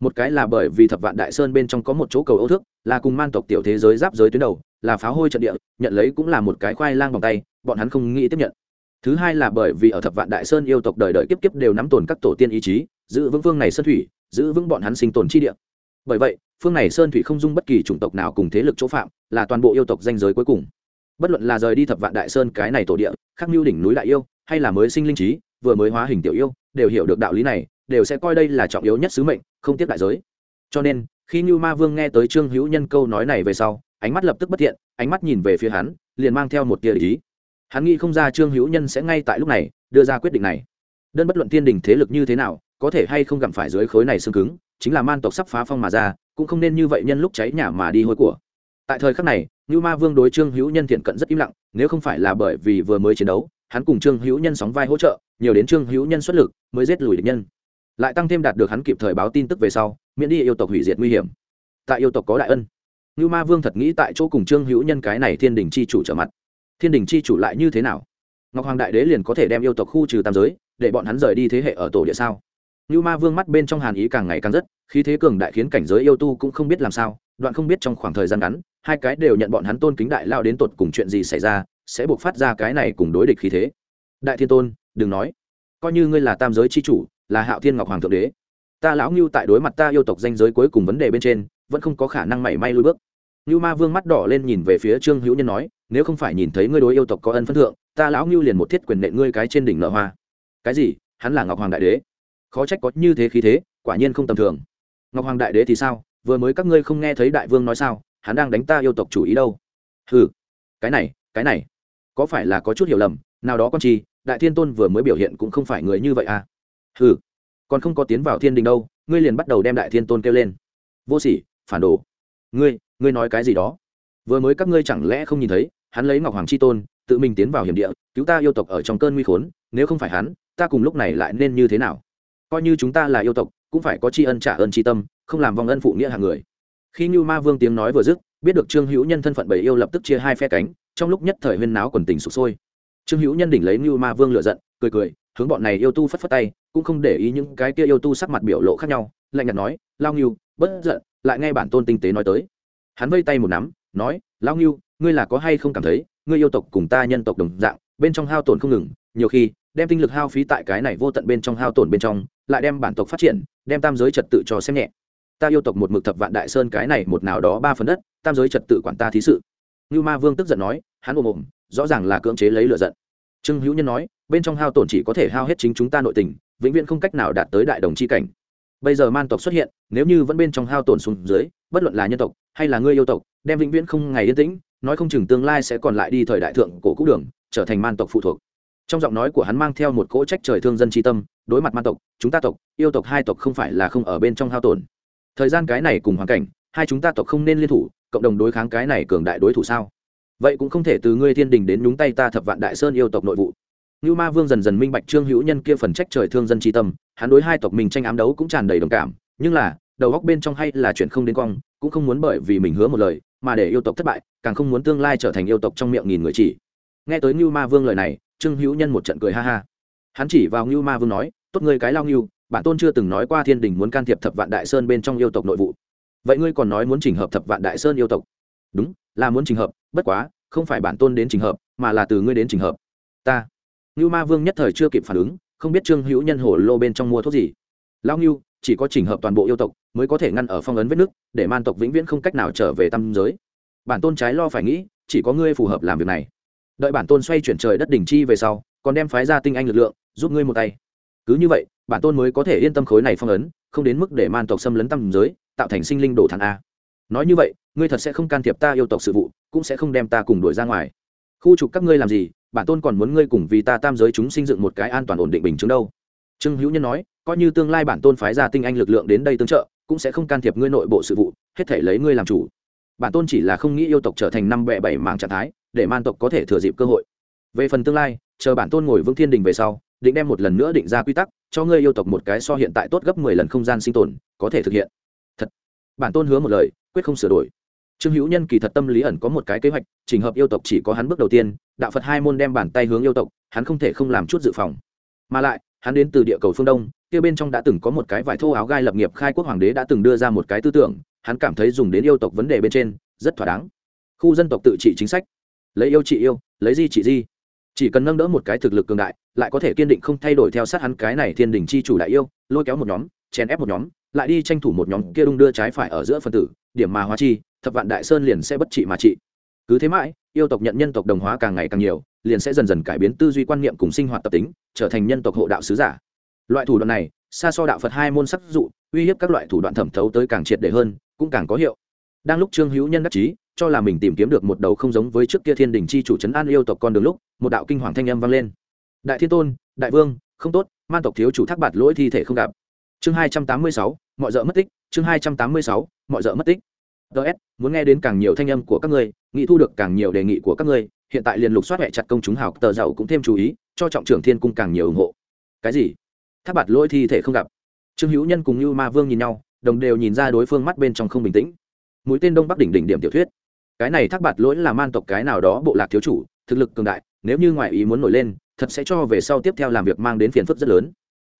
một cái là bởi vì thập vạn đại sơn bên trong có một chỗ cầu âu thước, là cùng man tộc tiểu thế giới giáp giới tuyến đầu, là pháo hôi trận địa, nhận lấy cũng là một cái khoai lang bằng tay, bọn hắn không nghĩ tiếp nhận. Thứ hai là bởi vì ở thập vạn đại sơn yêu tộc đời đời kiếp kiếp đều nắm tồn các tổ tiên ý chí, giữ vững phương này sơn thủy, giữ vững bọn hắn sinh tồn chi địa. Bởi vậy, phương này sơn thủy không dung bất kỳ chủng tộc nào cùng thế lực chỗ phạm, là toàn bộ yêu tộc danh giới cuối cùng. Bất luận là rời đi thập vạn đại sơn cái này tổ địa khắc mưu đỉnh núi đại yêu, hay là mới sinh linh trí, vừa mới hóa hình tiểu yêu, đều hiểu được đạo lý này đều sẽ coi đây là trọng yếu nhất sứ mệnh, không tiếp đại giới. Cho nên, khi như ma vương nghe tới trương hữu nhân câu nói này về sau, ánh mắt lập tức bất thiện, ánh mắt nhìn về phía hắn, liền mang theo một tia ý. Hắn nghĩ không ra trương hữu nhân sẽ ngay tại lúc này, đưa ra quyết định này. Đơn bất luận tiên đình thế lực như thế nào, có thể hay không gặm phải dưới khối này xương cứng, chính là man tộc sắp phá phong mà ra, cũng không nên như vậy nhân lúc cháy nhà mà đi hôi của. Tại thời khắc này, như ma vương đối trương hữu nhân thiện cận rất im lặng, nếu không phải là bởi vì vừa mới chiến đấu, hắn cùng trương hữu nhân sóng vai hỗ trợ, nhiều đến trương hữu nhân xuất lực, mới giết lùi địch nhân lại tăng thêm đạt được hắn kịp thời báo tin tức về sau, miễn đi yêu tộc hủy diệt nguy hiểm. Tại yêu tộc có đại ân. Như ma vương thật nghĩ tại chỗ cùng trương hữu nhân cái này thiên đình c h i chủ trở mặt. Thiên đình c h i chủ lại như thế nào? Ngọc hoàng đại đế liền có thể đem yêu tộc khu trừ tam giới, để bọn hắn rời đi thế hệ ở tổ địa sao? Như ma vương mắt bên trong hàn ý càng ngày càng rất khi thế cường đại khiến cảnh giới yêu tu cũng không biết làm sao, đoạn không biết trong khoảng thời gian ngắn, hai cái đều nhận bọn hắn tôn kính đại lao đến tột cùng chuyện gì xảy ra, sẽ buộc phát ra cái này cùng đối địch khí thế. Đại thiên tôn, đừng nói. Coi như ngươi là tam giới c h i chủ là hạo thiên ngọc hoàng thượng đế. Ta lão ngưu tại đối mặt ta yêu tộc danh giới cuối cùng vấn đề bên trên, vẫn không có khả năng mảy may lui bước. Ngưu ma vương mắt đỏ lên nhìn về phía trương hữu nhân nói, nếu không phải nhìn thấy ngươi đối yêu tộc có ân phân thượng, ta lão ngưu liền một thiết quyền nệ ngươi cái trên đỉnh nợ hoa. Cái gì? Hắn là ngọc hoàng đại đế? Khó trách có như thế khí thế, quả nhiên không tầm thường. Ngọc hoàng đại đế thì sao? Vừa mới các ngươi không nghe thấy đại vương nói sao? Hắn đang đánh ta yêu tộc chủ ý đâu? Ừ cái này cái này, có phải là có chút hiểu lầm? Nào đó con chi, đại thiên tôn vừa mới biểu hiện cũng không phải người như vậy à? Hừ, còn không có tiến vào thiên đình đâu ngươi liền bắt đầu đem đại thiên tôn kêu lên. Vô sỉ phản đồ. Ngươi ngươi nói cái gì đó? Vừa mới các ngươi chẳng lẽ không nhìn thấy hắn lấy ngọc hoàng chi tôn tự mình tiến vào hiểm địa cứu ta yêu tộc ở trong cơn nguy khốn nếu không phải hắn ta cùng lúc này lại nên như thế nào? Coi như chúng ta là yêu tộc cũng phải có tri ân trả ơn tri tâm không làm vong ân phụ nghĩa hàng người. Khi như ma vương tiếng nói vừa dứt biết được trương hữu nhân thân phận bầy yêu lập tức chia hai phe cánh trong lúc nhất thời huyên náo quần tình sụp sôi. Trương hữu nhân đỉnh lấy như ma vương lựa giận cười cười hướng bọn này yêu tu phất phất tay, cũng không để ý những cái kia yêu tu sắc mặt biểu lộ khác nhau, lạnh nhạt nói, lao nghiêu bất giận, lại nghe bản tôn tinh tế nói tới. Hắn vây tay một nắm, nói, lao nghiêu ngươi là có hay không cảm thấy, ngươi yêu tộc cùng ta nhân tộc đồng dạng, bên trong hao tổn không ngừng, nhiều khi, đem tinh lực hao phí tại cái này vô tận bên trong hao tổn bên trong, lại đem bản tộc phát triển, đem tam giới trật tự cho xem nhẹ. Ta yêu tộc một mực thập vạn đại sơn cái này một nào đó ba phần đất, tam giới trật tự quản ta thí sự. Như ma vương tức giận nói, hắn ồm ồm, rõ ràng là cưỡng chế lấy lựa giận. Trương hữu nhân nói bên trong hao tổn chỉ có thể hao hết chính chúng ta nội tình, vĩnh viễn không cách nào đạt tới đại đồng c h i cảnh. Bây giờ man tộc xuất hiện, nếu như vẫn bên trong hao tổn xuống dưới, bất luận là nhân tộc hay là ngươi yêu tộc, đem vĩnh viễn không ngày yên tĩnh, nói không chừng tương lai sẽ còn lại đi thời đại thượng cổ cũ đường, trở thành man tộc phụ thuộc. Trong giọng nói của hắn mang theo một cỗ trách trời thương dân tri tâm, đối mặt man tộc, chúng ta tộc, yêu tộc hai tộc không phải là không ở bên trong hao tổn. Thời gian cái này cùng hoàn cảnh, hai chúng ta tộc không nên liên thủ, cộng đồng đối kháng cái này cường đại đối thủ sao? Vậy cũng không thể từ ngươi thiên đình đến nhúng tay ta thập vạn đại sơn yêu tộc nội vụ. Nưu ma vương dần dần minh bạch trương hữu nhân kia phần trách trời thương dân chi tâm hắn đối hai tộc mình tranh ám đấu cũng tràn đầy đồng cảm nhưng là đầu góc bên trong hay là chuyện không đến cong cũng không muốn bởi vì mình hứa một lời mà để yêu tộc thất bại càng không muốn tương lai trở thành yêu tộc trong miệng nghìn người chỉ. Nghe tới Nưu ma vương lời này trương hữu nhân một trận cười ha ha. Hắn chỉ vào Nưu ma vương nói tốt ngươi cái lao Nưu, bản tôn chưa từng nói qua thiên đình muốn can thiệp thập vạn đại sơn bên trong yêu tộc nội vụ. Vậy ngươi còn nói muốn chỉnh hợp thập vạn đại sơn yêu tộc? Đúng là muốn chỉnh hợp bất quá không phải bản tôn đến chỉnh hợp mà là từ ngươi đến chỉnh hợp. Ta Ngưu ma vương nhất thời chưa kịp phản ứng, không biết trương hữu nhân Hổ lô bên trong mua thuốc gì. Lao như chỉ có chỉnh hợp toàn bộ yêu tộc, mới có thể ngăn ở phong ấn vết nước, để man tộc vĩnh viễn không cách nào trở về tâm giới. Bản tôn trái lo phải nghĩ, chỉ có ngươi phù hợp làm việc này. Đợi bản tôn xoay chuyển trời đất đỉnh chi về sau, còn đem phái ra tinh anh lực lượng, giúp ngươi một tay. Cứ như vậy, bản tôn mới có thể yên tâm khối này phong ấn, không đến mức để man tộc xâm lấn tâm giới, tạo thành sinh linh đổ thản a. Nói như vậy, ngươi thật sẽ không can thiệp ta yêu tộc sự vụ, cũng sẽ không đem ta cùng đuổi ra ngoài. Khu trục các ngươi làm gì bản tôn còn muốn ngươi cùng vì ta tam giới chúng sinh dựng một cái an toàn ổn định bình chứng đâu. Trương hữu nhân nói, coi như tương lai bản tôn phái ra tinh anh lực lượng đến đây tương trợ, cũng sẽ không can thiệp ngươi nội bộ sự vụ, hết thể lấy ngươi làm chủ. Bản tôn chỉ là không nghĩ yêu tộc trở thành năm bẹ bảy mảng trạng thái, để man tộc có thể thừa dịp cơ hội. Về phần tương lai, chờ bản tôn ngồi vững thiên đình về sau, định đem một lần nữa định ra quy tắc, cho ngươi yêu tộc một cái so hiện tại tốt gấp mười lần không gian sinh tồn, có thể thực hiện. Thật. Bản tôn hứa một lời, quyết không sửa đổi trương hữu nhân kỳ thật tâm lý ẩn có một cái kế hoạch trình hợp yêu tộc chỉ có hắn bước đầu tiên, đạo phật hai môn đem bàn tay hướng yêu tộc, hắn không thể không làm chút dự phòng. Mà lại, hắn đến từ địa cầu phương đông, kia bên trong đã từng có một cái vải thô áo gai lập nghiệp khai quốc hoàng đế đã từng đưa ra một cái tư tưởng, hắn cảm thấy dùng đến yêu tộc vấn đề bên trên, rất thỏa đáng. Khu dân tộc tự trị chính sách. Lấy yêu trị yêu, lấy di trị di. Chỉ cần nâng đỡ một cái thực lực cường đại, lại có thể kiên định không thay đổi theo sát hắn cái này thiên đình chi chủ đại yêu, lôi kéo một nhóm, chèn ép một nhóm, lại đi tranh thủ một nhóm kia đung đưa trái phải ở giữa phân tử, điểm mà hóa chi thập vạn đại sơn liền sẽ bất trị mà trị. Cứ thế mãi, yêu tộc nhận nhân tộc đồng hóa càng ngày càng nhiều, liền sẽ dần dần cải biến tư duy quan niệm cùng sinh hoạt tập tính, trở thành nhân tộc hộ đạo sứ giả. Loại thủ đoạn này, xa so đạo phật hai môn sắc dụ, uy hiếp các loại thủ đoạn thẩm thấu tới càng triệt để hơn, cũng càng có hiệu. Đang lúc trương hữu nhân đắc chí, cho là mình tìm kiếm được một đầu không giống với trước kia thiên đình chi chủ trấn an yêu tộc con đường lúc, một đạo kinh hoàng thanh âm vang lên. Đại thiên tôn, đại vương, không tốt, man tộc thiếu chủ thác bạt lỗi thi thể không gặp. Chương hai trăm tám mươi sáu, mọi d mất tích, chương hai trăm tám mươi sáu, mọi d mất tích ts muốn nghe đến càng nhiều thanh âm của các ngươi, nghĩ thu được càng nhiều đề nghị của các ngươi, hiện tại liền lục soát hệ chặt công chúng hào, tờ giàu cũng thêm chú ý, cho trọng trưởng thiên cung càng nhiều ủng hộ. Cái gì? Thác bạt lỗi thi thể không gặp. Trương hữu nhân cùng như ma vương nhìn nhau, đồng đều nhìn ra đối phương mắt bên trong không bình tĩnh. Mũi tên đông bắc đỉnh đỉnh điểm tiểu thuyết. Cái này thác bạt lỗi là man tộc cái nào đó bộ lạc thiếu chủ, thực lực cường đại, nếu như ngoại ý muốn nổi lên, thật sẽ cho về sau tiếp theo làm việc mang đến phiền phức rất lớn.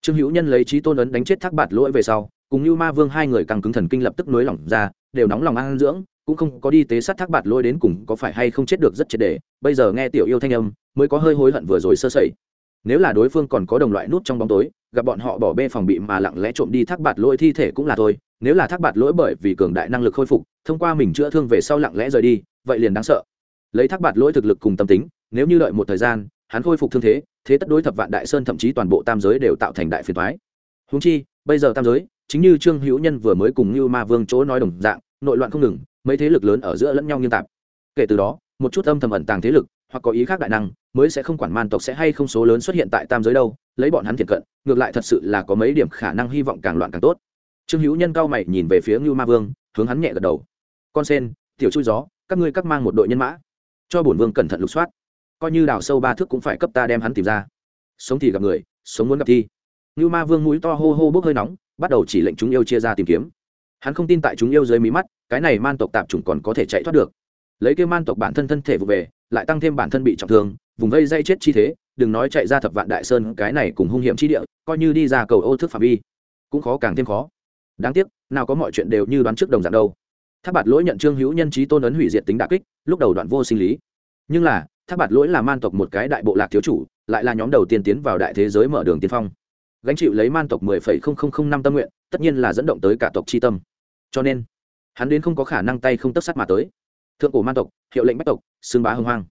Trương hữu nhân lấy trí tôn ấn đánh chết thác bạt lỗi về sau, cùng như ma vương hai người càng cứng thần kinh lập tức nối lỏng ra đều nóng lòng ăn dưỡng, cũng không có đi tế sát thác bạt lôi đến cùng có phải hay không chết được rất triệt đề bây giờ nghe tiểu yêu thanh âm, mới có hơi hối hận vừa rồi sơ sẩy. Nếu là đối phương còn có đồng loại nút trong bóng tối, gặp bọn họ bỏ bê phòng bị mà lặng lẽ trộm đi thác bạt lỗi thi thể cũng là thôi, nếu là thác bạt lỗi bởi vì cường đại năng lực khôi phục, thông qua mình chữa thương về sau lặng lẽ rời đi, vậy liền đáng sợ. Lấy thác bạt lỗi thực lực cùng tâm tính, nếu như đợi một thời gian, hắn khôi phục thương thế thế tất đối thập vạn đại sơn thậm chí toàn bộ tam giới đều tạo thành đại phiền thoái húng chi, bây giờ tam giới chính như trương hữu nhân vừa mới cùng như ma vương chỗ nói đồng dạng, nội loạn không ngừng, mấy thế lực lớn ở giữa lẫn nhau nghiêm tạp. Kể từ đó, một chút âm thầm ẩn tàng thế lực, hoặc có ý khác đại năng, mới sẽ không quản man tộc sẽ hay không số lớn xuất hiện tại tam giới đâu, lấy bọn hắn thiệt cận, ngược lại thật sự là có mấy điểm khả năng hy vọng càng loạn càng tốt. Trương hữu nhân cao mày nhìn về phía ngưu ma vương, hướng hắn nhẹ gật đầu. Con sen, tiểu chui gió, các ngươi các mang một đội nhân mã, cho bổn vương cẩn thận lục soát. Coi như đào sâu ba thước cũng phải cấp ta đem hắn tìm ra. Sống thì gặp người, sống muốn gặp thi. Ngưu ma vương mũi to hô hô bốc hơi nóng bắt đầu chỉ lệnh chúng yêu chia ra tìm kiếm. Hắn không tin tại chúng yêu dưới mí mắt, cái này man tộc tạp chủng còn có thể chạy thoát được. Lấy kêu man tộc bản thân thân thể vụ về, lại tăng thêm bản thân bị trọng thương, vùng vây dây chết chi thế, đừng nói chạy ra thập vạn đại sơn, cái này cùng hung hiểm chi địa, coi như đi ra cầu ô thức phạm vi, cũng khó càng thêm khó. Đáng tiếc, nào có mọi chuyện đều như đoán trước đồng dạng đâu. Tháp bạt lỗi nhận trương hữu nhân trí tôn ấn hủy diệt tính đà kích, lúc đầu đoạn vô sinh lý. Nhưng là tháp bạt lỗi là man tộc một cái đại bộ lạc thiếu chủ, lại là nhóm đầu tiên tiến vào đại thế giới mở đường tiên phong gánh chịu lấy man tộc mười phẩy không không không năm tâm nguyện, tất nhiên là dẫn động tới cả tộc c tâm. Cho nên, hắn đến không có khả năng tay không tất sắt mà tới. Thượng cổ man tộc, hiệu lệnh bách tộc xương bá hưng hoang.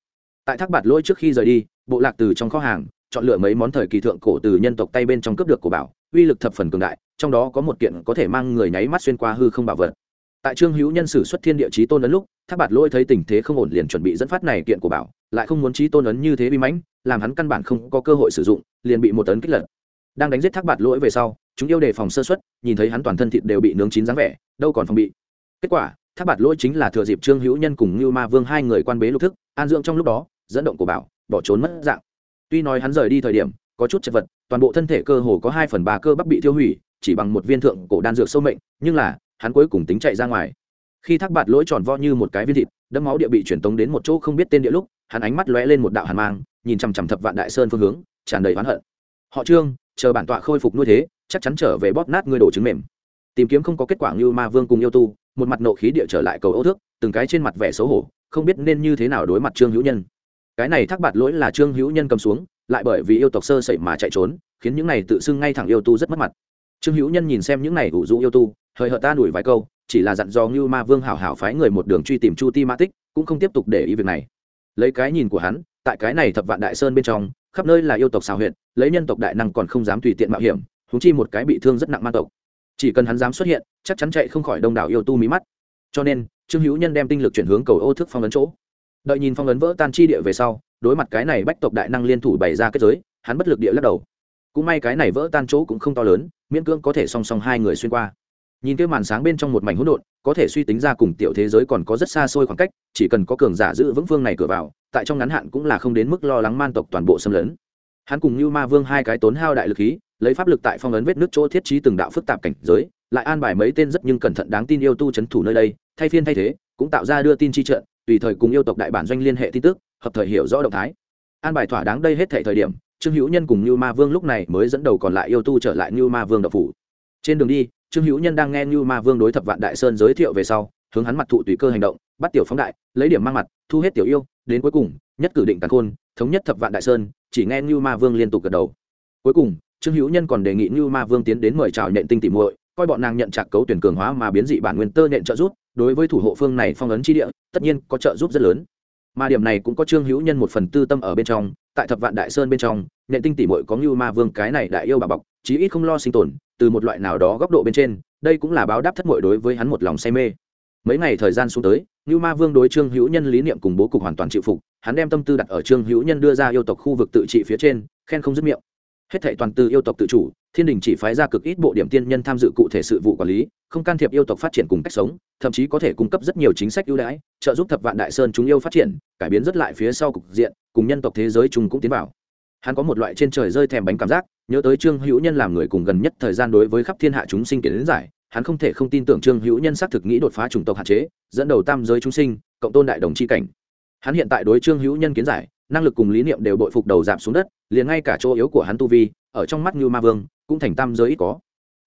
Tại thác bạt lỗi trước khi rời đi, bộ lạc từ trong kho hàng, chọn lựa mấy món thời kỳ thượng cổ từ nhân tộc tay bên trong cướp được của bảo, uy lực thập phần cường đại, trong đó có một kiện có thể mang người nháy mắt xuyên qua hư không bảo vật. Tại trương hữu nhân sử xuất thiên địa chí tôn ấn lúc, thác bạt lỗi thấy tình thế không ổn liền chuẩn bị dẫn phát này kiện của bảo, lại không muốn chí tôn ấn như thế bi mãnh, làm hắn căn bản không có cơ hội sử dụng, liền bị một tấn kích lật đang đánh giết thác bạt lỗi về sau, chúng yêu đề phòng sơ xuất nhìn thấy hắn toàn thân thịt đều bị nướng chín dáng vẻ, đâu còn phòng bị. Kết quả, thác bạt lỗi chính là thừa dịp trương hữu nhân cùng như ma vương hai người quan bế lục thức, an dưỡng trong lúc đó, dẫn động của bảo, bỏ trốn mất dạng. Tuy nói hắn rời đi thời điểm, có chút chật vật, toàn bộ thân thể cơ hồ có hai phần ba cơ bắp bị tiêu hủy, chỉ bằng một viên thượng cổ đan dược sâu mệnh, nhưng là, hắn cuối cùng tính chạy ra ngoài. Khi thác bạt lỗi tròn vo như một cái viên thịt, đẫm máu địa bị truyền tống đến một chỗ không biết tên địa lúc, hắn ánh mắt lóe lên một đạo hàn mang, nhìn chằm chằm thập vạn đại sơn phương hướng, tràn đầy oán hận. Họ trương chờ bản tọa khôi phục nuôi thế, chắc chắn trở về bóp nát ngươi đổ trứng mềm. Tìm kiếm không có kết quả như ma vương cùng yêu tu, một mặt nộ khí địa trở lại cầu ấu thước, từng cái trên mặt vẻ xấu hổ, không biết nên như thế nào đối mặt trương hữu nhân. Cái này thác bạt lỗi là trương hữu nhân cầm xuống, lại bởi vì yêu tộc sơ sẩy mà chạy trốn, khiến những này tự xưng ngay thẳng yêu tu rất mất mặt. Trương hữu nhân nhìn xem những này ủ rũ yêu tu, hơi hợt ta đuổi vài câu, chỉ là dặn dò như ma vương hảo hảo phái người một đường truy tìm chu ti ma tích, cũng không tiếp tục để ý việc này. Lấy cái nhìn của hắn, tại cái này thập vạn đại sơn bên trong, khắp nơi là yêu tộc xào huyện lấy nhân tộc đại năng còn không dám tùy tiện mạo hiểm húng chi một cái bị thương rất nặng ma tộc. Chỉ cần hắn dám xuất hiện, chắc chắn chạy không khỏi đông đảo yêu tu mí mắt. Cho nên, trương hữu nhân đem tinh lực chuyển hướng cầu ô thức phong ấn chỗ. Đợi nhìn phong ấn vỡ tan chi địa về sau, đối mặt cái này bách tộc đại năng liên thủ bày ra kết giới, hắn bất lực địa lắc đầu. Cũng may cái này vỡ tan chỗ cũng không to lớn, miễn cưỡng có thể song song hai người xuyên qua. Nhìn cái màn sáng bên trong một mảnh hỗn độn, có thể suy tính ra cùng tiểu thế giới còn có rất xa xôi khoảng cách, chỉ cần có cường giả giữ vững phương này cửa vào, tại trong ngắn hạn cũng là không đến mức lo lắng man tộc toàn bộ xâm lấn hắn cùng như ma vương hai cái tốn hao đại lực khí, lấy pháp lực tại phong ấn vết nước chỗ thiết trí từng đạo phức tạp cảnh giới, lại an bài mấy tên rất nhưng cẩn thận đáng tin yêu tu c h ấ n thủ nơi đây, thay phiên thay thế, cũng tạo ra đưa tin chi trận, tùy thời cùng yêu tộc đại bản doanh liên hệ tin tức, hợp thời hiểu rõ động thái. An bài thỏa đáng đây hết thể thời điểm, trương hữu nhân cùng như ma vương lúc này mới dẫn đầu còn lại yêu tu trở lại như ma vương đậu phủ. Trên đường đi, trương hữu nhân đang nghe như ma vương đối thập vạn đại sơn giới thiệu về sau, hướng hắn mặt thụ tùy cơ hành động, bắt tiểu phóng đại, lấy điểm mang mặt, thu hết tiểu yêu, đến cuối cùng, nhất cử định tàn khôn, thống nhất thập vạn đại sơn chỉ nghe như ma vương liên tục gật đầu. Cuối cùng, trương hữu nhân còn đề nghị như ma vương tiến đến mời chào nhện tinh tỉ muội, coi bọn nàng nhận trạc cấu tuyển cường hóa mà biến dị bản nguyên tơ nhện trợ giúp, đối với thủ hộ phương này phong ấn chi địa, tất nhiên có trợ giúp rất lớn. Mà điểm này cũng có trương hữu nhân một phần tư tâm ở bên trong, tại thập vạn đại sơn bên trong, nhện tinh tỉ muội có như ma vương cái này đại yêu bà bọc, chí ít không lo sinh tồn, từ một loại nào đó góc độ bên trên, đây cũng là báo đáp thất muội đối với hắn một lòng say mê mấy ngày thời gian xuống tới như ma vương đối trương hữu nhân lý niệm cùng bố cục hoàn toàn chịu phục, hắn đem tâm tư đặt ở trương hữu nhân đưa ra yêu tộc khu vực tự trị phía trên, khen không dứt miệng. Hết thệ toàn từ yêu tộc tự chủ, thiên đình chỉ phái ra cực ít bộ điểm tiên nhân tham dự cụ thể sự vụ quản lý, không can thiệp yêu tộc phát triển cùng cách sống, thậm chí có thể cung cấp rất nhiều chính sách ưu đãi, trợ giúp thập vạn đại sơn chúng yêu phát triển, cải biến rất lại phía sau cục diện, cùng nhân tộc thế giới chúng cũng tiến vào. Hắn có một loại trên trời rơi thèm bánh cảm giác, nhớ tới trương hữu nhân làm người cùng gần nhất thời gian đối với khắp thiên hạ chúng sinh kiến giải hắn không thể không tin tưởng trương hữu nhân xác thực nghĩ đột phá chủng tộc hạn chế, dẫn đầu tam giới chúng sinh, cộng tôn đại đồng c h i cảnh. Hắn hiện tại đối trương hữu nhân kiến giải, năng lực cùng lý niệm đều bội phục đầu giảm xuống đất, liền ngay cả chỗ yếu của hắn tu vi, ở trong mắt như ma vương, cũng thành tam giới ít có.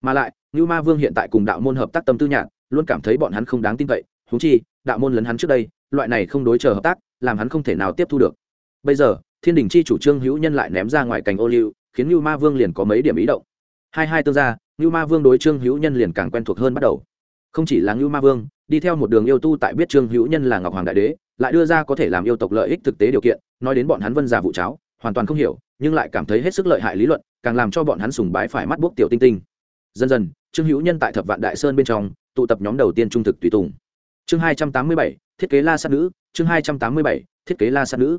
Mà lại như ma vương hiện tại cùng đạo môn hợp tác tâm tư nhạc luôn cảm thấy bọn hắn không đáng tin cậy thú chi, đạo môn lấn hắn trước đây, loại này không đối chờ hợp tác, làm hắn không thể nào tiếp thu được. Bây giờ, thiên đình chi chủ trương hữu nhân lại ném ra ngoài cành ô liu, khiến như ma vương liền có mấy điểm ý động. Hai hai tương gia. Nưu ma vương đối trương hữu nhân liền càng quen thuộc hơn bắt đầu. Không chỉ là Nưu ma vương, đi theo một đường yêu tu tại biết trương hữu nhân là ngọc hoàng đại đế, lại đưa ra có thể làm yêu tộc lợi ích thực tế điều kiện, nói đến bọn hắn vân già vụ cháo, hoàn toàn không hiểu, nhưng lại cảm thấy hết sức lợi hại lý luận, càng làm cho bọn hắn sùng bái phải mắt buốc tiểu tinh tinh. Dần dần, trương hữu nhân tại thập vạn đại sơn bên trong, tụ tập nhóm đầu tiên trung thực tùy tùng. Chương hai trăm tám mươi bảy, thiết kế la sát nữ, chương hai trăm tám mươi bảy, thiết kế la sát nữ.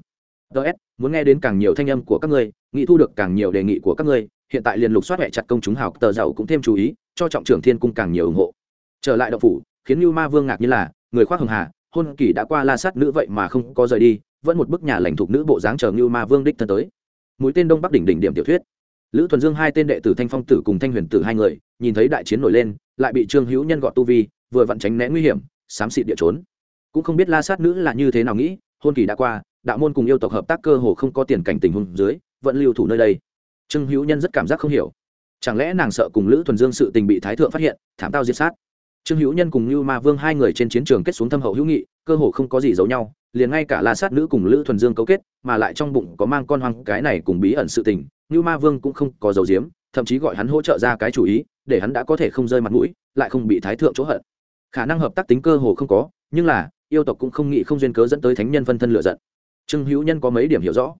Ts muốn nghe đến càng nhiều thanh âm của các ngươi, nghị thu được càng nhiều đề nghị của các ngươi hiện tại liền lục soát hệ chặt công chúng hào tờ giàu cũng thêm chú ý, cho trọng trưởng thiên cung càng nhiều ủng hộ. Trở lại động phủ, khiến lưu ma vương ngạc như là, người khoác hồng hà, hôn kỳ đã qua la sát nữ vậy mà không có rời đi, vẫn một bức nhà lành thuộc nữ bộ dáng chờ lưu ma vương đích thân tới. Mũi tên đông bắc đỉnh đỉnh điểm tiểu thuyết. Lữ thuần dương hai tên đệ tử thanh phong tử cùng thanh huyền tử hai người, nhìn thấy đại chiến nổi lên, lại bị trương hữu nhân gọi tu vi, vừa vặn tránh né nguy hiểm, xám xịt địa trốn. Cũng không biết la sát nữ là như thế nào nghĩ, hôn kỳ đã qua, đạo môn cùng yêu tộc hợp tác cơ hồ không có tiền cảnh tình huống dưới, vẫn lưu thủ nơi đây trương hữu nhân rất cảm giác không hiểu. Chẳng lẽ nàng sợ cùng lữ thuần dương sự tình bị thái thượng phát hiện, thảm tao diệt sát? Trương hữu nhân cùng như ma vương hai người trên chiến trường kết xuống thâm hậu hữu nghị, cơ hồ không có gì giấu nhau, liền ngay cả la sát nữ cùng lữ thuần dương cấu kết, mà lại trong bụng có mang con hoang cái này cùng bí ẩn sự tình, như ma vương cũng không có dấu diếm thậm chí gọi hắn hỗ trợ ra cái chủ ý, để hắn đã có thể không rơi mặt mũi, lại không bị thái thượng chỗ hận. Khả năng hợp tác tính cơ hồ không có, nhưng là, yêu tộc cũng không nghĩ không duyên cớ dẫn tới thánh nhân phân thân lựa giận. Trương hữu nhân có mấy điểm hiểu rõ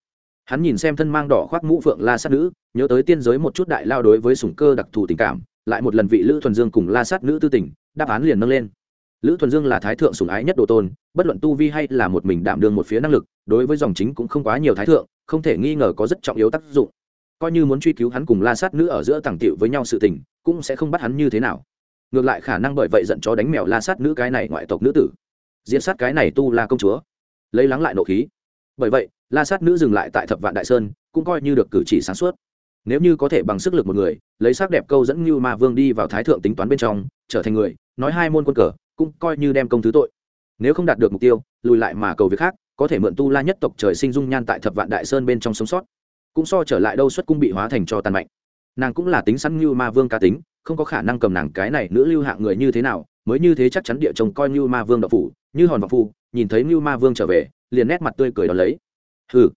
hắn nhìn xem thân mang đỏ khoác mũ phượng la sát nữ, nhớ tới tiên giới một chút đại lao đối với sủng cơ đặc thù tình cảm, lại một lần vị lữ thuần dương cùng la sát nữ tư tình, đáp án liền nâng lên. Lữ thuần dương là thái thượng sủng ái nhất độ tôn, bất luận tu vi hay là một mình đảm đương một phía năng lực, đối với dòng chính cũng không quá nhiều thái thượng, không thể nghi ngờ có rất trọng yếu tác dụng. Coi như muốn truy cứu hắn cùng la sát nữ ở giữa tàng tiệu với nhau sự tình, cũng sẽ không bắt hắn như thế nào. Ngược lại khả năng bởi vậy giận chó đánh mèo la sát nữ cái này ngoại tộc nữ tử. Diễn sát cái này tu la công chúa. Lấy lắng lại nộ khí. Bởi vậy la sát nữ dừng lại tại thập vạn đại sơn, cũng coi như được cử chỉ sáng suốt. Nếu như có thể bằng sức lực một người, lấy sắc đẹp câu dẫn như ma vương đi vào thái thượng tính toán bên trong, trở thành người, nói hai môn quân cờ, cũng coi như đem công thứ tội. Nếu không đạt được mục tiêu, lùi lại mà cầu việc khác, có thể mượn tu la nhất tộc trời sinh dung nhan tại thập vạn đại sơn bên trong sống sót. Cũng so trở lại đâu xuất cung bị hóa thành cho tàn mạnh. Nàng cũng là tính sẵn như ma vương cá tính, không có khả năng cầm nàng cái này nữ lưu hạng người như thế nào, mới như thế chắc chắn địa chồng coi như ma vương đậu phủ. Như hòn vọc phu, nhìn thấy như ma vương trở về, liền nét mặt tươi cười đón lấy hừ.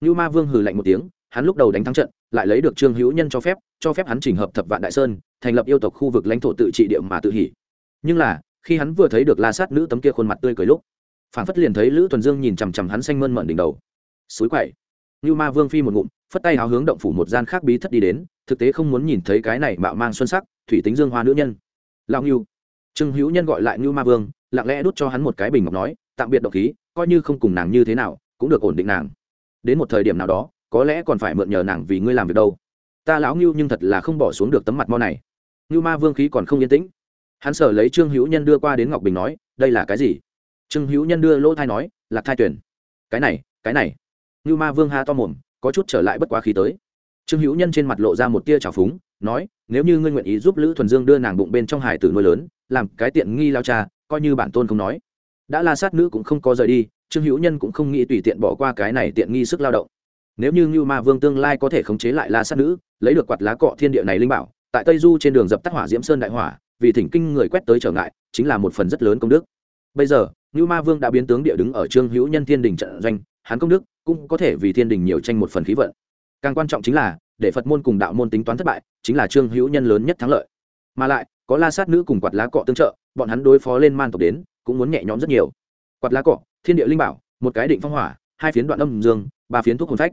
Như ma vương hừ lạnh một tiếng, hắn lúc đầu đánh thắng trận, lại lấy được trương hữu nhân cho phép cho phép hắn trình hợp thập vạn đại sơn, thành lập yêu tộc khu vực lãnh thổ tự trị địa mà tự hỉ. Nhưng là, khi hắn vừa thấy được la sát nữ tấm kia khuôn mặt tươi cười lúc phản phất liền thấy lữ thuần dương nhìn chằm chằm hắn xanh mơn mận đỉnh đầu. Suối quậy. Như ma vương phi một ngụm, phất tay háo hướng động phủ một gian khác bí thất đi đến, thực tế không muốn nhìn thấy cái này mạo mang xuân sắc, thủy tính dương hoa nữ nhân. Lao ngưu. Trương hữu nhân gọi lại ngưu ma vương, lặng lẽ đút cho hắn một cái bình ngọc nói, tạm biệt độc khí, coi như không cùng nàng như thế nào cũng được ổn định nàng. Đến một thời điểm nào đó, có lẽ còn phải mượn nhờ nàng vì ngươi làm việc đâu. Ta lão ngưu nhưng thật là không bỏ xuống được tấm mặt mo này. Ngưu ma vương khí còn không yên tĩnh. Hắn sở lấy trương hữu nhân đưa qua đến ngọc bình nói, đây là cái gì? Trương hữu nhân đưa lỗ thai nói, lạc thai tuyển. Cái này cái này. Ngưu ma vương ha to mồm, có chút trở lại bất quá khí tới. Trương hữu nhân trên mặt lộ ra một tia trào phúng, nói, nếu như ngươi nguyện ý giúp lữ thuần dương đưa nàng bụng bên trong hải tử nuôi lớn, làm cái tiện nghi lao cha, coi như bản tôn không nói. Đã la sát nữ cũng không có rời đi trương hữu nhân cũng không nghĩ tùy tiện bỏ qua cái này tiện nghi sức lao động. Nếu như ngưu ma vương tương lai có thể khống chế lại la sát nữ, lấy được quạt lá cọ thiên địa này linh bảo, tại tây du trên đường dập tắt hỏa diễm sơn đại hỏa, vì thỉnh kinh người quét tới trở ngại, chính là một phần rất lớn công đức. Bây giờ, ngưu ma vương đã biến tướng địa đứng ở trương hữu nhân thiên đình trận doanh, hắn công đức cũng có thể vì thiên đình nhiều tranh một phần khí vận. Càng quan trọng chính là, để phật môn cùng đạo môn tính toán thất bại, chính là trương hữu nhân lớn nhất thắng lợi. Mà lại, có la sát nữ cùng quạt lá cọ tương trợ, bọn hắn đối phó lên man tộc đến, cũng muốn nhẹ nhõm rất nhiều. Quạt lá cọ thiên địa linh bảo, một cái định phong hỏa, hai phiến đoạn âm dương, ba phiến thuốc hồn phách.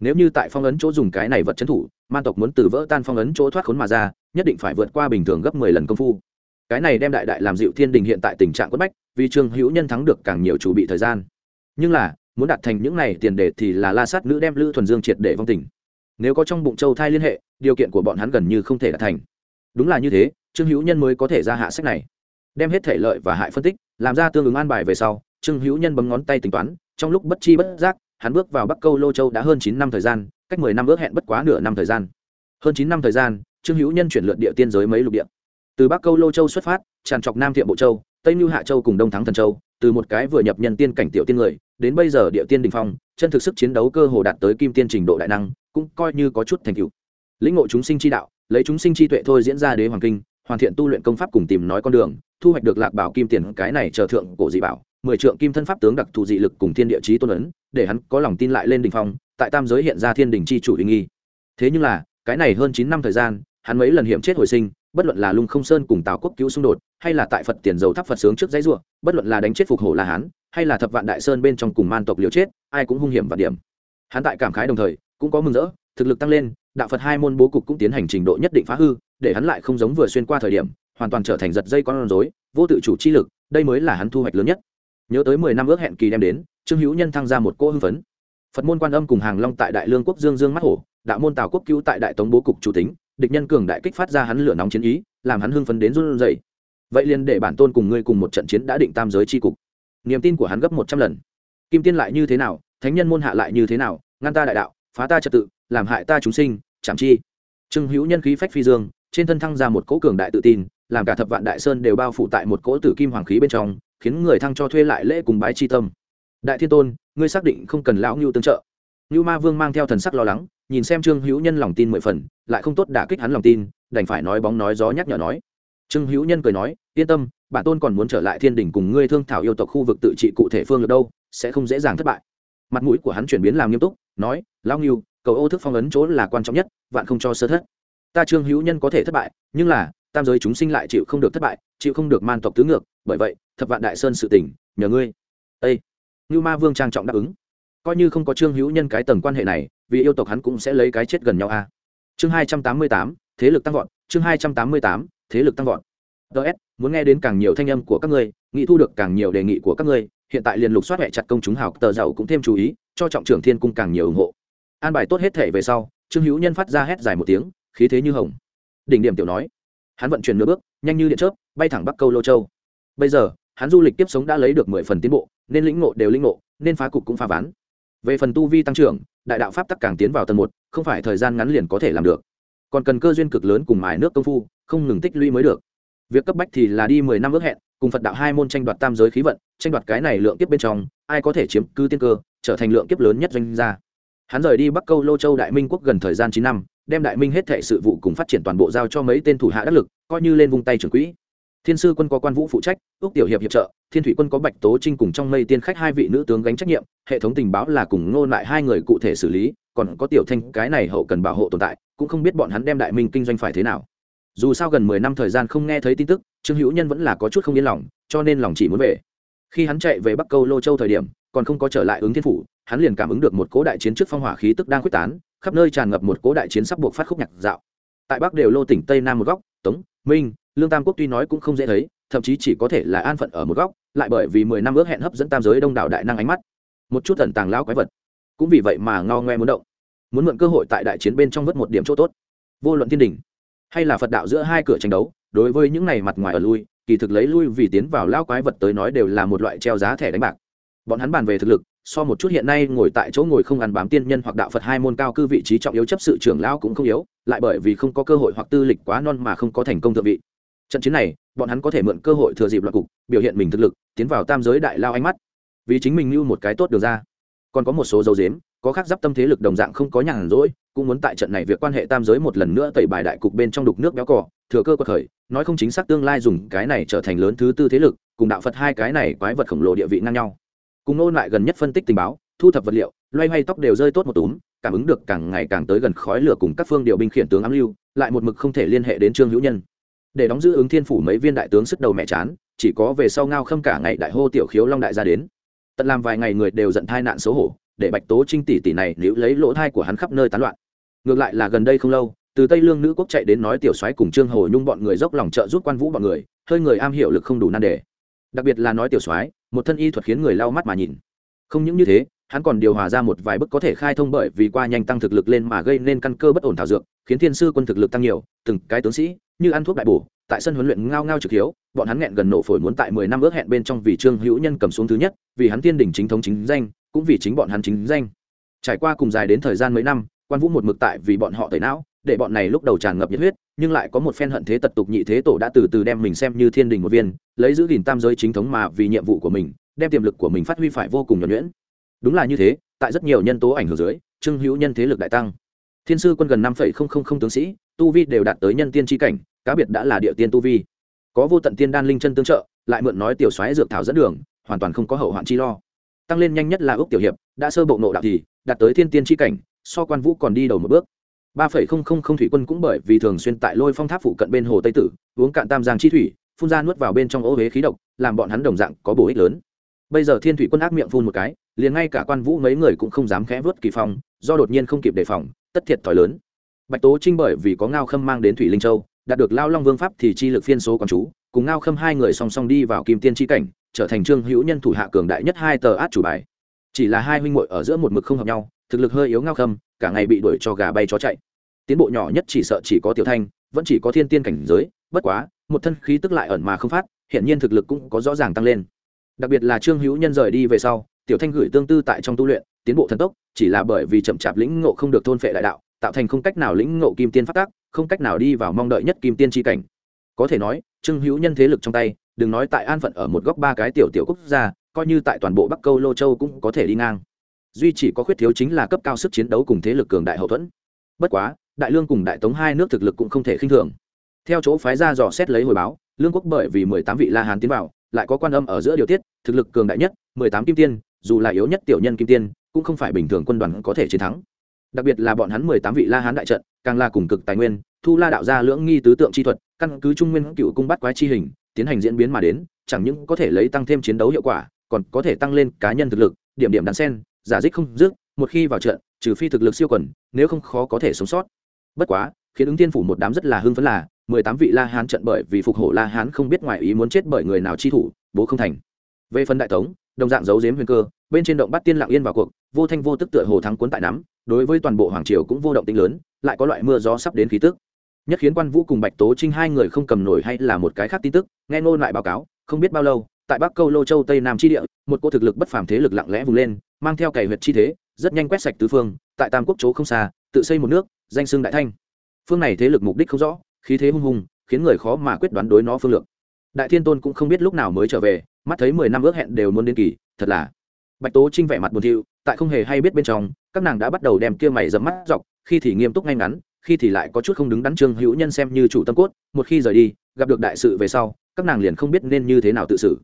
Nếu như tại phong ấn chỗ dùng cái này vật trấn thủ, man tộc muốn từ vỡ tan phong ấn chỗ thoát khốn mà ra, nhất định phải vượt qua bình thường gấp mười lần công phu. Cái này đem đại đại làm dịu thiên đình hiện tại tình trạng quất bách, vì trương hữu nhân thắng được càng nhiều chủ bị thời gian. Nhưng là, muốn đạt thành những này tiền đề thì là la sát nữ đem lữ thuần dương triệt để vong tình. Nếu có trong bụng châu thai liên hệ, điều kiện của bọn hắn gần như không thể đạt thành. Đúng là như thế, trương hữu nhân mới có thể ra hạ sách này. Đem hết thể lợi và hại phân tích, làm ra tương ứng an bài về sau trương hữu nhân bấm ngón tay tính toán, trong lúc bất chi bất giác, hắn bước vào bắc câu lô châu đã hơn chín năm thời gian, cách mười năm ước hẹn bất quá nửa năm thời gian. Hơn chín năm thời gian, trương hữu nhân chuyển lượt địa tiên giới mấy lục địa. Từ bắc câu lô châu xuất phát, tràn trọc nam thiện bộ châu, tây mưu hạ châu cùng đông thắng thần châu, từ một cái vừa nhập nhân tiên cảnh tiểu tiên người, đến bây giờ địa tiên đình phong, chân thực sức chiến đấu cơ hồ đạt tới kim tiên trình độ đại năng, cũng coi như có chút thành tựu. Lĩnh ngộ chúng sinh chi đạo, lấy chúng sinh chi tuệ thôi diễn ra đế hoàng kinh, hoàn thiện tu luyện công pháp cùng tìm nói con đường, thu hoạch được lạc bảo kim tiền, cái này chờ thượng cổ dị bảo mười trượng kim thân pháp tướng đặc thù dị lực cùng thiên địa chí tôn ấn, để hắn có lòng tin lại lên đình phong, tại tam giới hiện ra thiên đình chi chủ uy nghi. Thế nhưng là, cái này hơn chín năm thời gian, hắn mấy lần hiểm chết hồi sinh, bất luận là lung không sơn cùng tào quốc cứu xung đột, hay là tại phật tiền dầu thắp phật sướng trước giấy ruộng bất luận là đánh chết phục hổ là hắn hay là thập vạn đại sơn bên trong cùng man tộc liều chết, ai cũng hung hiểm và điểm. Hắn tại cảm khái đồng thời, cũng có mừng rỡ, thực lực tăng lên, đạo phật hai môn bố cục cũng tiến hành trình độ nhất định phá hư, để hắn lại không giống vừa xuyên qua thời điểm, hoàn toàn trở thành giật dây con rối, vô tự chủ chi lực, đây mới là hắn thu hoạch lớn nhất nhớ tới mười năm ước hẹn kỳ đem đến, trương hữu nhân thăng ra một cô hưng phấn. Phật môn quan âm cùng hàng long tại đại lương quốc dương dương mắt hổ, đạo môn tào quốc cứu tại đại tống bố cục chủ tính, địch nhân cường đại kích phát ra hắn lửa nóng chiến ý, làm hắn hưng phấn đến run rẩy. Vậy liền để bản tôn cùng ngươi cùng một trận chiến đã định tam giới chi cục. Niềm tin của hắn gấp một trăm lần. Kim tiên lại như thế nào, thánh nhân môn hạ lại như thế nào, ngăn ta đại đạo, phá ta trật tự, làm hại ta chúng sinh chẳng chi. Trương hữu nhân khí phách phi dương, trên thân thăng ra một cỗ cường đại tự tin, làm cả thập vạn đại sơn đều bao phủ tại một cỗ tử kim hoàng khí bên trong khiến người thăng cho thuê lại lễ cùng bái chi tâm. Đại thiên tôn, ngươi xác định không cần lão ngưu tương trợ. Ngưu ma vương mang theo thần sắc lo lắng, nhìn xem trương hữu nhân lòng tin mười phần, lại không tốt đả kích hắn lòng tin, đành phải nói bóng nói gió nhắc nhở nói. Trương hữu nhân cười nói, yên tâm, bản tôn còn muốn trở lại thiên đình cùng ngươi thương thảo yêu tộc khu vực tự trị cụ thể phương được đâu, sẽ không dễ dàng thất bại. Mặt mũi của hắn chuyển biến làm nghiêm túc, nói, lão ngưu, cầu ô thức phong ấn chỗ là quan trọng nhất, vạn không cho sơ thất. Ta trương hữu nhân có thể thất bại, nhưng là, tam giới chúng sinh lại chịu không được thất bại chịu không được man tộc tứ ngược, bởi vậy, thập vạn đại sơn sự tỉnh nhờ ngươi. Ây như ma vương trang trọng đáp ứng. Coi như không có trương hữu nhân cái tầng quan hệ này, vì yêu tộc hắn cũng sẽ lấy cái chết gần nhau a. Chương hai trăm tám mươi tám, thế lực tăng vọt, chương hai trăm tám mươi tám, thế lực tăng vọt. Ts muốn nghe đến càng nhiều thanh âm của các ngươi, nghĩ thu được càng nhiều đề nghị của các ngươi, hiện tại liền lục soát hệ chặt công chúng hào tờ giàu cũng thêm chú ý, cho trọng trưởng thiên cung càng nhiều ủng hộ. An bài tốt hết thể về sau, trương hữu nhân phát ra hét dài một tiếng, khí thế như hồng. Đỉnh điểm tiểu nói, hắn vận chuyển nửa bước, nhanh như điện chớp bay thẳng bắc câu lô châu. Bây giờ, hắn du lịch tiếp sống đã lấy được mười phần tiến bộ, nên lĩnh ngộ đều lĩnh ngộ, nên phá cục cũng phá ván. Về phần tu vi tăng trưởng, đại đạo pháp tắc càng tiến vào tầng một, không phải thời gian ngắn liền có thể làm được. Còn cần cơ duyên cực lớn cùng mài nước công phu, không ngừng tích lũy mới được. Việc cấp bách thì là đi mười năm ước hẹn, cùng phật đạo hai môn tranh đoạt tam giới khí vận, tranh đoạt cái này lượng kiếp bên trong, ai có thể chiếm cứ tiên cơ, trở thành lượng kiếp lớn nhất doanh gia. Hắn rời đi bắc câu lô châu đại minh quốc gần thời gian chín năm, đem đại minh hết thệ sự vụ cùng phát triển toàn bộ giao cho mấy tên thủ hạ đắc lực, coi như lên vung tay trưởng quỹ thiên sư quân có quan vũ phụ trách ước tiểu hiệp hiệp trợ, thiên thủy quân có bạch tố trinh cùng trong mây tiên khách hai vị nữ tướng gánh trách nhiệm, hệ thống tình báo là cùng Ngô lại hai người cụ thể xử lý, còn có tiểu thanh, cái này hậu cần bảo hộ tồn tại, cũng không biết bọn hắn đem đại minh kinh doanh phải thế nào. Dù sao gần mười năm thời gian không nghe thấy tin tức, trương hữu nhân vẫn là có chút không yên lòng, cho nên lòng chỉ muốn về. Khi hắn chạy về bắc câu lô châu thời điểm, còn không có trở lại ứng thiên phủ, hắn liền cảm ứng được một cố đại chiến trước phong hỏa khí tức đang quyết tán, khắp nơi tràn ngập một cố đại chiến sắp buộc phát khúc nhạc dạo. Tại bắc đều lô tỉnh tây nam một góc, tống, minh lương tam quốc tuy nói cũng không dễ thấy, thậm chí chỉ có thể là an phận ở một góc, lại bởi vì mười năm ước hẹn hấp dẫn tam giới đông đảo đại năng ánh mắt. Một chút tẩn tàng lão quái vật. Cũng vì vậy mà ngao ngoe muốn động. Muốn mượn cơ hội tại đại chiến bên trong vớt một điểm chỗ tốt. Vô luận thiên đình, hay là phật đạo giữa hai cửa tranh đấu, đối với những này mặt ngoài ở lui, kỳ thực lấy lui vì tiến vào lao quái vật tới nói đều là một loại treo giá thẻ đánh bạc. Bọn hắn bàn về thực lực, so một chút hiện nay ngồi tại chỗ ngồi không ăn bám tiên nhân hoặc đạo phật hai môn cao cư vị trí trọng yếu chấp sự trưởng lão cũng không yếu, lại bởi vì không có cơ hội hoặc tư lịch quá non mà không có thành công thượng vị trận chiến này, bọn hắn có thể mượn cơ hội thừa dịp loạt cục, biểu hiện mình thực lực, tiến vào tam giới đại lao ánh mắt. Vì chính mình lưu một cái tốt được ra. Còn có một số dấu dếm có khác giáp tâm thế lực đồng dạng không có nhàn rỗi, cũng muốn tại trận này việc quan hệ tam giới một lần nữa tẩy bài đại cục bên trong đục nước béo cỏ thừa cơ quật khởi, nói không chính xác tương lai dùng cái này trở thành lớn thứ tư thế lực, cùng đạo phật hai cái này quái vật khổng lồ địa vị ngang nhau. Cùng ôn lại gần nhất phân tích tình báo, thu thập vật liệu, loay hoay tóc đều rơi tốt một túm, cảm ứng được càng ngày càng tới gần khói lửa cùng các phương điều binh khiển tướng ám lưu, lại một mực không thể liên hệ đến trương hữu nhân để đóng giữ ứng thiên phủ mấy viên đại tướng sức đầu mẹ chán, chỉ có về sau ngao khâm cả ngày đại hô tiểu khiếu long đại ra đến. Tận làm vài ngày người đều giận thai nạn xấu hổ, để bạch tố trinh tỷ tỷ này nếu lấy lỗ thai của hắn khắp nơi tán loạn. Ngược lại là gần đây không lâu, từ tây lương nữ quốc chạy đến nói tiểu soái cùng trương hồ nhung bọn người dốc lòng trợ giúp quan vũ bọn người, hơi người am hiểu lực không đủ nan đề. Đặc biệt là nói tiểu soái, một thân y thuật khiến người lau mắt mà nhìn. Không những như thế hắn còn điều hòa ra một vài bức có thể khai thông bởi vì qua nhanh tăng thực lực lên mà gây nên căn cơ bất ổn thảo dược, khiến thiên sư quân thực lực tăng nhiều, từng cái tướng sĩ, như ăn thuốc đại bổ, tại sân huấn luyện ngao ngao trực hiếu, bọn hắn nghẹn gần nổ phổi muốn tại mười năm ước hẹn bên trong vì trương hữu nhân cầm xuống thứ nhất, vì hắn tiên đỉnh chính thống chính danh, cũng vì chính bọn hắn chính danh. Trải qua cùng dài đến thời gian mấy năm, quan vũ một mực tại vì bọn họ tẩy não, để bọn này lúc đầu tràn ngập nhiệt huyết, nhưng lại có một phen hận thế tật tục nhị thế tổ đã từ từ đem mình xem như thiên đình một viên, lấy giữ gìn tam giới chính thống mà vì nhiệm vụ của mình, đem tiềm lực của mình phát huy phải vô cùng nhuẩn nhuyễn đúng là như thế, tại rất nhiều nhân tố ảnh hưởng dưới, trương hữu nhân thế lực đại tăng. Thiên sư quân gần năm tướng sĩ, tu vi đều đạt tới nhân tiên tri cảnh, cá biệt đã là địa tiên tu vi. Có vô tận tiên đan linh chân tương trợ, lại mượn nói tiểu xoáy dược thảo dẫn đường, hoàn toàn không có hậu hoạn chi lo. Tăng lên nhanh nhất là ước tiểu hiệp, đã sơ bộ nộ đạo thì, đạt tới thiên tiên tri cảnh, so quan vũ còn đi đầu một bước. Ba phẩy không không không thủy quân cũng bởi vì thường xuyên tại lôi phong tháp phụ cận bên hồ tây tử, uống cạn tam giang chi thủy, phun ra nuốt vào bên trong ô huế khí độc, làm bọn hắn đồng dạng có bổ ích lớn bây giờ thiên thủy quân ác miệng phun một cái, liền ngay cả quan vũ mấy người cũng không dám khẽ vớt kỳ phong do đột nhiên không kịp đề phòng, tất thiệt thòi lớn. Bạch tố trinh bởi vì có ngao khâm mang đến thủy linh châu, đạt được lao long vương pháp thì chi lực phiên số còn chú, cùng ngao khâm hai người song song đi vào kim tiên tri cảnh, trở thành trương hữu nhân thủ hạ cường đại nhất hai tờ át chủ bài. Chỉ là hai huynh muội ở giữa một mực không hợp nhau, thực lực hơi yếu ngao khâm, cả ngày bị đuổi cho gà bay chó chạy. Tiến bộ nhỏ nhất chỉ sợ chỉ có tiểu thanh, vẫn chỉ có thiên tiên cảnh giới, bất quá, một thân khí tức lại ẩn mà không phát hiện nhiên thực lực cũng có rõ ràng tăng lên đặc biệt là trương hữu nhân rời đi về sau, tiểu thanh gửi tương tư tại trong tu luyện, tiến bộ thần tốc, chỉ là bởi vì chậm chạp lĩnh ngộ không được thôn phệ đại đạo, tạo thành không cách nào lĩnh ngộ kim tiên phát tác không cách nào đi vào mong đợi nhất kim tiên tri cảnh. Có thể nói, trương hữu nhân thế lực trong tay, đừng nói tại an phận ở một góc ba cái tiểu tiểu quốc gia, coi như tại toàn bộ bắc câu lô châu cũng có thể đi ngang. Duy chỉ có khuyết thiếu chính là cấp cao sức chiến đấu cùng thế lực cường đại hậu thuẫn. Bất quá, đại lương cùng đại tống hai nước thực lực cũng không thể khinh thường. Theo chỗ phái ra dò xét lấy hồi báo, lương quốc bởi vì mười tám vị la hán tiến vào lại có quan âm ở giữa điều tiết, thực lực cường đại nhất, mười tám kim tiên, dù là yếu nhất tiểu nhân kim tiên, cũng không phải bình thường quân đoàn có thể chiến thắng. Đặc biệt là bọn hắn mười tám vị la hán đại trận, càng là cùng cực tài nguyên, thu la đạo ra lưỡng nghi tứ tượng chi thuật, căn cứ trung nguyên cựu cung bắt quái chi hình, tiến hành diễn biến mà đến, chẳng những có thể lấy tăng thêm chiến đấu hiệu quả, còn có thể tăng lên cá nhân thực lực, điểm điểm đàn sen, giả dích không dứt, một khi vào trận, trừ phi thực lực siêu quần, nếu không khó có thể sống sót. Bất quá, khiến ứng tiên phủ một đám rất là hưng phấn là mười tám vị la hán trận bởi vì phục hổ la hán không biết ngoài ý muốn chết bởi người nào chi thủ, bố không thành. Về phần đại tống, đồng dạng giấu giếm huyền cơ, bên trên động bắt tiên lặng yên vào cuộc, vô thanh vô tức tựa hồ thắng cuốn tại nắm, đối với toàn bộ hoàng triều cũng vô động tinh lớn, lại có loại mưa gió sắp đến khí tức. Nhất khiến quan vũ cùng bạch tố trinh hai người không cầm nổi hay là một cái khác tin tức, nghe ngôn lại báo cáo, không biết bao lâu, tại bắc câu lô châu tây nam chi địa, một cô thực lực bất phàm thế lực lặng lẽ vùng lên, mang theo cày huyệt chi thế, rất nhanh quét sạch tứ phương, tại tam quốc chỗ không xa, tự xây một nước, danh xưng đại thanh. Phương này thế lực mục đích không rõ khí thế hung hùng khiến người khó mà quyết đoán đối nó phương lược. Đại thiên tôn cũng không biết lúc nào mới trở về, mắt thấy mười năm ước hẹn đều muốn đến kỳ, thật là. Bạch tố trinh vẻ mặt buồn thiu, tại không hề hay biết bên trong, các nàng đã bắt đầu đem kia mày dẫm mắt dọc, khi thì nghiêm túc ngay ngắn, khi thì lại có chút không đứng đắn trương hữu nhân xem như chủ tâm cốt, một khi rời đi, gặp được đại sự về sau, các nàng liền không biết nên như thế nào tự xử.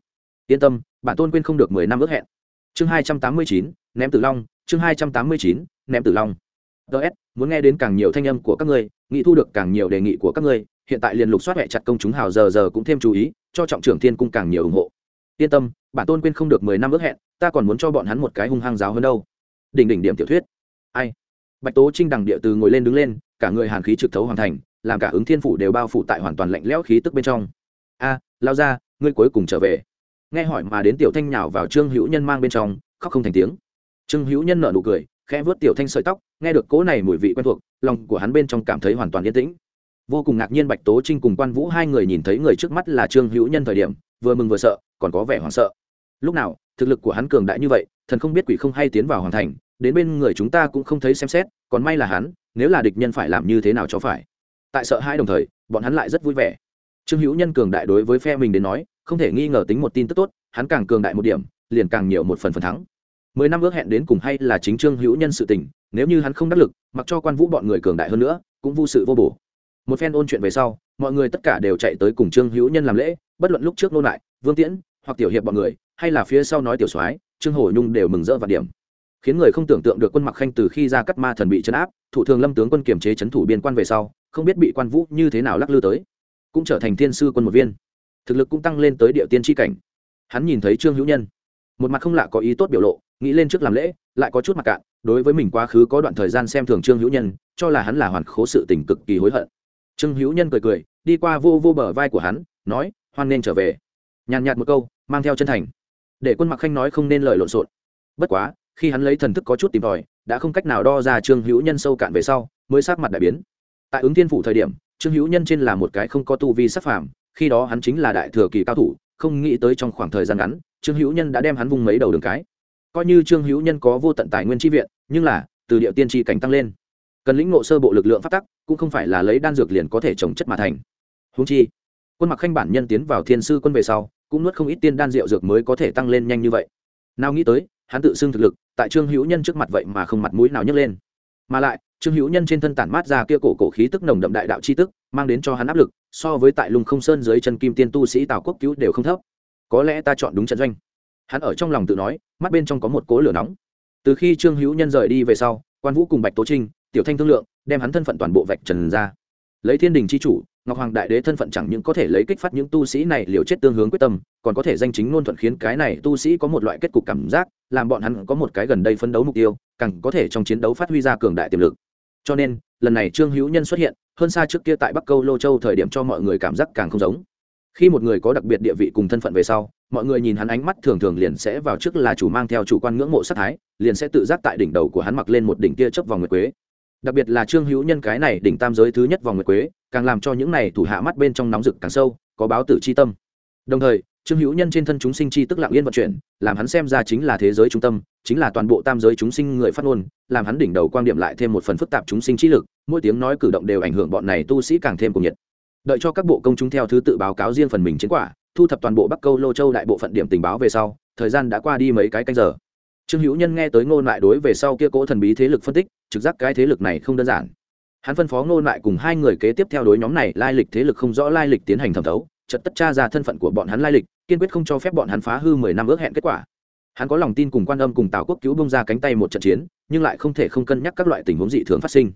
Yên tâm, bản tôn quên không được mười năm ước hẹn. Chương hai trăm tám mươi chín, ném tử long, chương hai trăm tám mươi chín, ném tử long. Ts muốn nghe đến càng nhiều thanh âm của các ngươi nghĩ thu được càng nhiều đề nghị của các ngươi, hiện tại liền lục soát hệ chặt công chúng hào giờ giờ cũng thêm chú ý, cho trọng trưởng thiên cung càng nhiều ủng hộ. Yên tâm, bản tôn quên không được mười năm ước hẹn, ta còn muốn cho bọn hắn một cái hung hăng giáo hơn đâu. Đỉnh đỉnh điểm tiểu thuyết. Ai? Bạch tố trinh đằng địa từ ngồi lên đứng lên, cả người hàn khí trực thấu hoàn thành, làm cả ứng thiên phủ đều bao phủ tại hoàn toàn lạnh lẽo khí tức bên trong. A, lao ra, ngươi cuối cùng trở về. Nghe hỏi mà đến tiểu thanh nhào vào trương hữu nhân mang bên trong, khóc không thành tiếng. Trương hữu nhân nở nụ cười khẽ vớt tiểu thanh sợi tóc, nghe được cỗ này mùi vị quen thuộc, lòng của hắn bên trong cảm thấy hoàn toàn yên tĩnh. Vô cùng ngạc nhiên bạch tố trinh cùng quan vũ hai người nhìn thấy người trước mắt là trương hữu nhân thời điểm, vừa mừng vừa sợ, còn có vẻ hoảng sợ. Lúc nào, thực lực của hắn cường đại như vậy, thần không biết quỷ không hay tiến vào hoàn thành, đến bên người chúng ta cũng không thấy xem xét, còn may là hắn, nếu là địch nhân phải làm như thế nào cho phải. Tại sợ hai đồng thời, bọn hắn lại rất vui vẻ. Trương hữu nhân cường đại đối với phe mình đến nói, không thể nghi ngờ tính một tin tức tốt, hắn càng cường đại một điểm, liền càng nhiều một phần phần thắng mười năm ước hẹn đến cùng hay là chính trương hữu nhân sự tình, nếu như hắn không đắc lực, mặc cho quan vũ bọn người cường đại hơn nữa, cũng vô sự vô bổ. Một phen ôn chuyện về sau, mọi người tất cả đều chạy tới cùng trương hữu nhân làm lễ, bất luận lúc trước nô lại, vương tiễn, hoặc tiểu hiệp bọn người, hay là phía sau nói tiểu soái, trương hổ nhung đều mừng rỡ và điểm. Khiến người không tưởng tượng được quân mặc khanh từ khi ra cắt ma thần bị chấn áp, thủ thường lâm tướng quân kiềm chế chấn thủ biên quan về sau, không biết bị quan vũ như thế nào lắc lư tới. Cũng trở thành thiên sư quân một viên. Thực lực cũng tăng lên tới địa tiên tri cảnh. Hắn nhìn thấy trương hữu nhân. Một mặt không lạ có ý tốt biểu lộ nghĩ lên trước làm lễ, lại có chút mặc cạn, đối với mình quá khứ có đoạn thời gian xem thường trương hữu nhân, cho là hắn là hoàn khố sự tình cực kỳ hối hận. Trương hữu nhân cười cười, đi qua vô vô bờ vai của hắn, nói, hoan nên trở về. Nhàn nhạt một câu, mang theo chân thành. Để quân mặc khanh nói không nên lời lộn xộn. Bất quá, khi hắn lấy thần thức có chút tìm tòi, đã không cách nào đo ra trương hữu nhân sâu cạn về sau, mới sát mặt đại biến. Tại ứng thiên phủ thời điểm, trương hữu nhân trên là một cái không có tu vi sắc phàm, khi đó hắn chính là đại thừa kỳ cao thủ, không nghĩ tới trong khoảng thời gian ngắn, trương hữu nhân đã đem hắn vung mấy đầu đường cái coi như trương hữu nhân có vô tận tài nguyên tri viện, nhưng là, từ địa tiên tri cảnh tăng lên. Cần lĩnh ngộ sơ bộ lực lượng phát tắc, cũng không phải là lấy đan dược liền có thể trồng chất mà thành. Húng chi, quân mặc khanh bản nhân tiến vào thiên sư quân về sau, cũng nuốt không ít tiên đan rượu dược mới có thể tăng lên nhanh như vậy. Nào nghĩ tới, hắn tự xưng thực lực, tại trương hữu nhân trước mặt vậy mà không mặt mũi nào nhấc lên. Mà lại, trương hữu nhân trên thân tản mát ra kia cổ cổ khí tức nồng đậm đại đạo c h i tức, mang đến cho hắn áp lực, so với tại lùng không sơn dưới chân kim tiên tu sĩ tào quốc cứu đều không thấp. Có lẽ ta chọn đúng trận doanh hắn ở trong lòng tự nói, mắt bên trong có một cố lửa nóng. Từ khi trương hữu nhân rời đi về sau, quan vũ cùng bạch tố trinh, tiểu thanh thương lượng, đem hắn thân phận toàn bộ vạch trần ra. Lấy thiên đình c h i chủ, ngọc hoàng đại đế thân phận chẳng những có thể lấy kích phát những tu sĩ này liều chết tương hướng quyết tâm, còn có thể danh chính ngôn thuận khiến cái này tu sĩ có một loại kết cục cảm giác, làm bọn hắn có một cái gần đây phấn đấu mục tiêu, càng có thể trong chiến đấu phát huy ra cường đại tiềm lực. Cho nên, lần này trương hữu nhân xuất hiện, hơn xa trước kia tại bắc câu lô châu thời điểm cho mọi người cảm giác càng không giống khi một người có đặc biệt địa vị cùng thân phận về sau, mọi người nhìn hắn ánh mắt thường thường liền sẽ vào trước là chủ mang theo chủ quan ngưỡng mộ sát thái, liền sẽ tự giác tại đỉnh đầu của hắn mặc lên một đỉnh tia chớp vòng nguyệt quế. Đặc biệt là trương hữu nhân cái này đỉnh tam giới thứ nhất vòng nguyệt quế, càng làm cho những này thủ hạ mắt bên trong nóng rực càng sâu, có báo tử chi tâm. Đồng thời, trương hữu nhân trên thân chúng sinh chi tức lặng yên vận chuyển, làm hắn xem ra chính là thế giới trung tâm, chính là toàn bộ tam giới chúng sinh người phát ngôn, làm hắn đỉnh đầu quan điểm lại thêm một phần phức tạp chúng sinh trí lực, mỗi tiếng nói cử động đều ảnh hưởng bọn này tu sĩ càng thêm cùng nhiệt đợi cho các bộ công chúng theo thứ tự báo cáo riêng phần mình chiến quả, thu thập toàn bộ bắc câu lô châu đại bộ phận điểm tình báo về sau, thời gian đã qua đi mấy cái canh giờ. Trương hữu nhân nghe tới ngôn lại đối về sau kia cỗ thần bí thế lực phân tích, trực giác cái thế lực này không đơn giản. Hắn phân phó ngôn lại cùng hai người kế tiếp theo đối nhóm này lai lịch thế lực không rõ lai lịch tiến hành thẩm thấu chật tất tra ra thân phận của bọn hắn lai lịch, kiên quyết không cho phép bọn hắn phá hư mười năm ước hẹn kết quả. Hắn có lòng tin cùng quan âm cùng tào quốc cứu bông ra cánh tay một trận chiến, nhưng lại không thể không cân nhắc các loại tình huống dị thường phát sinh.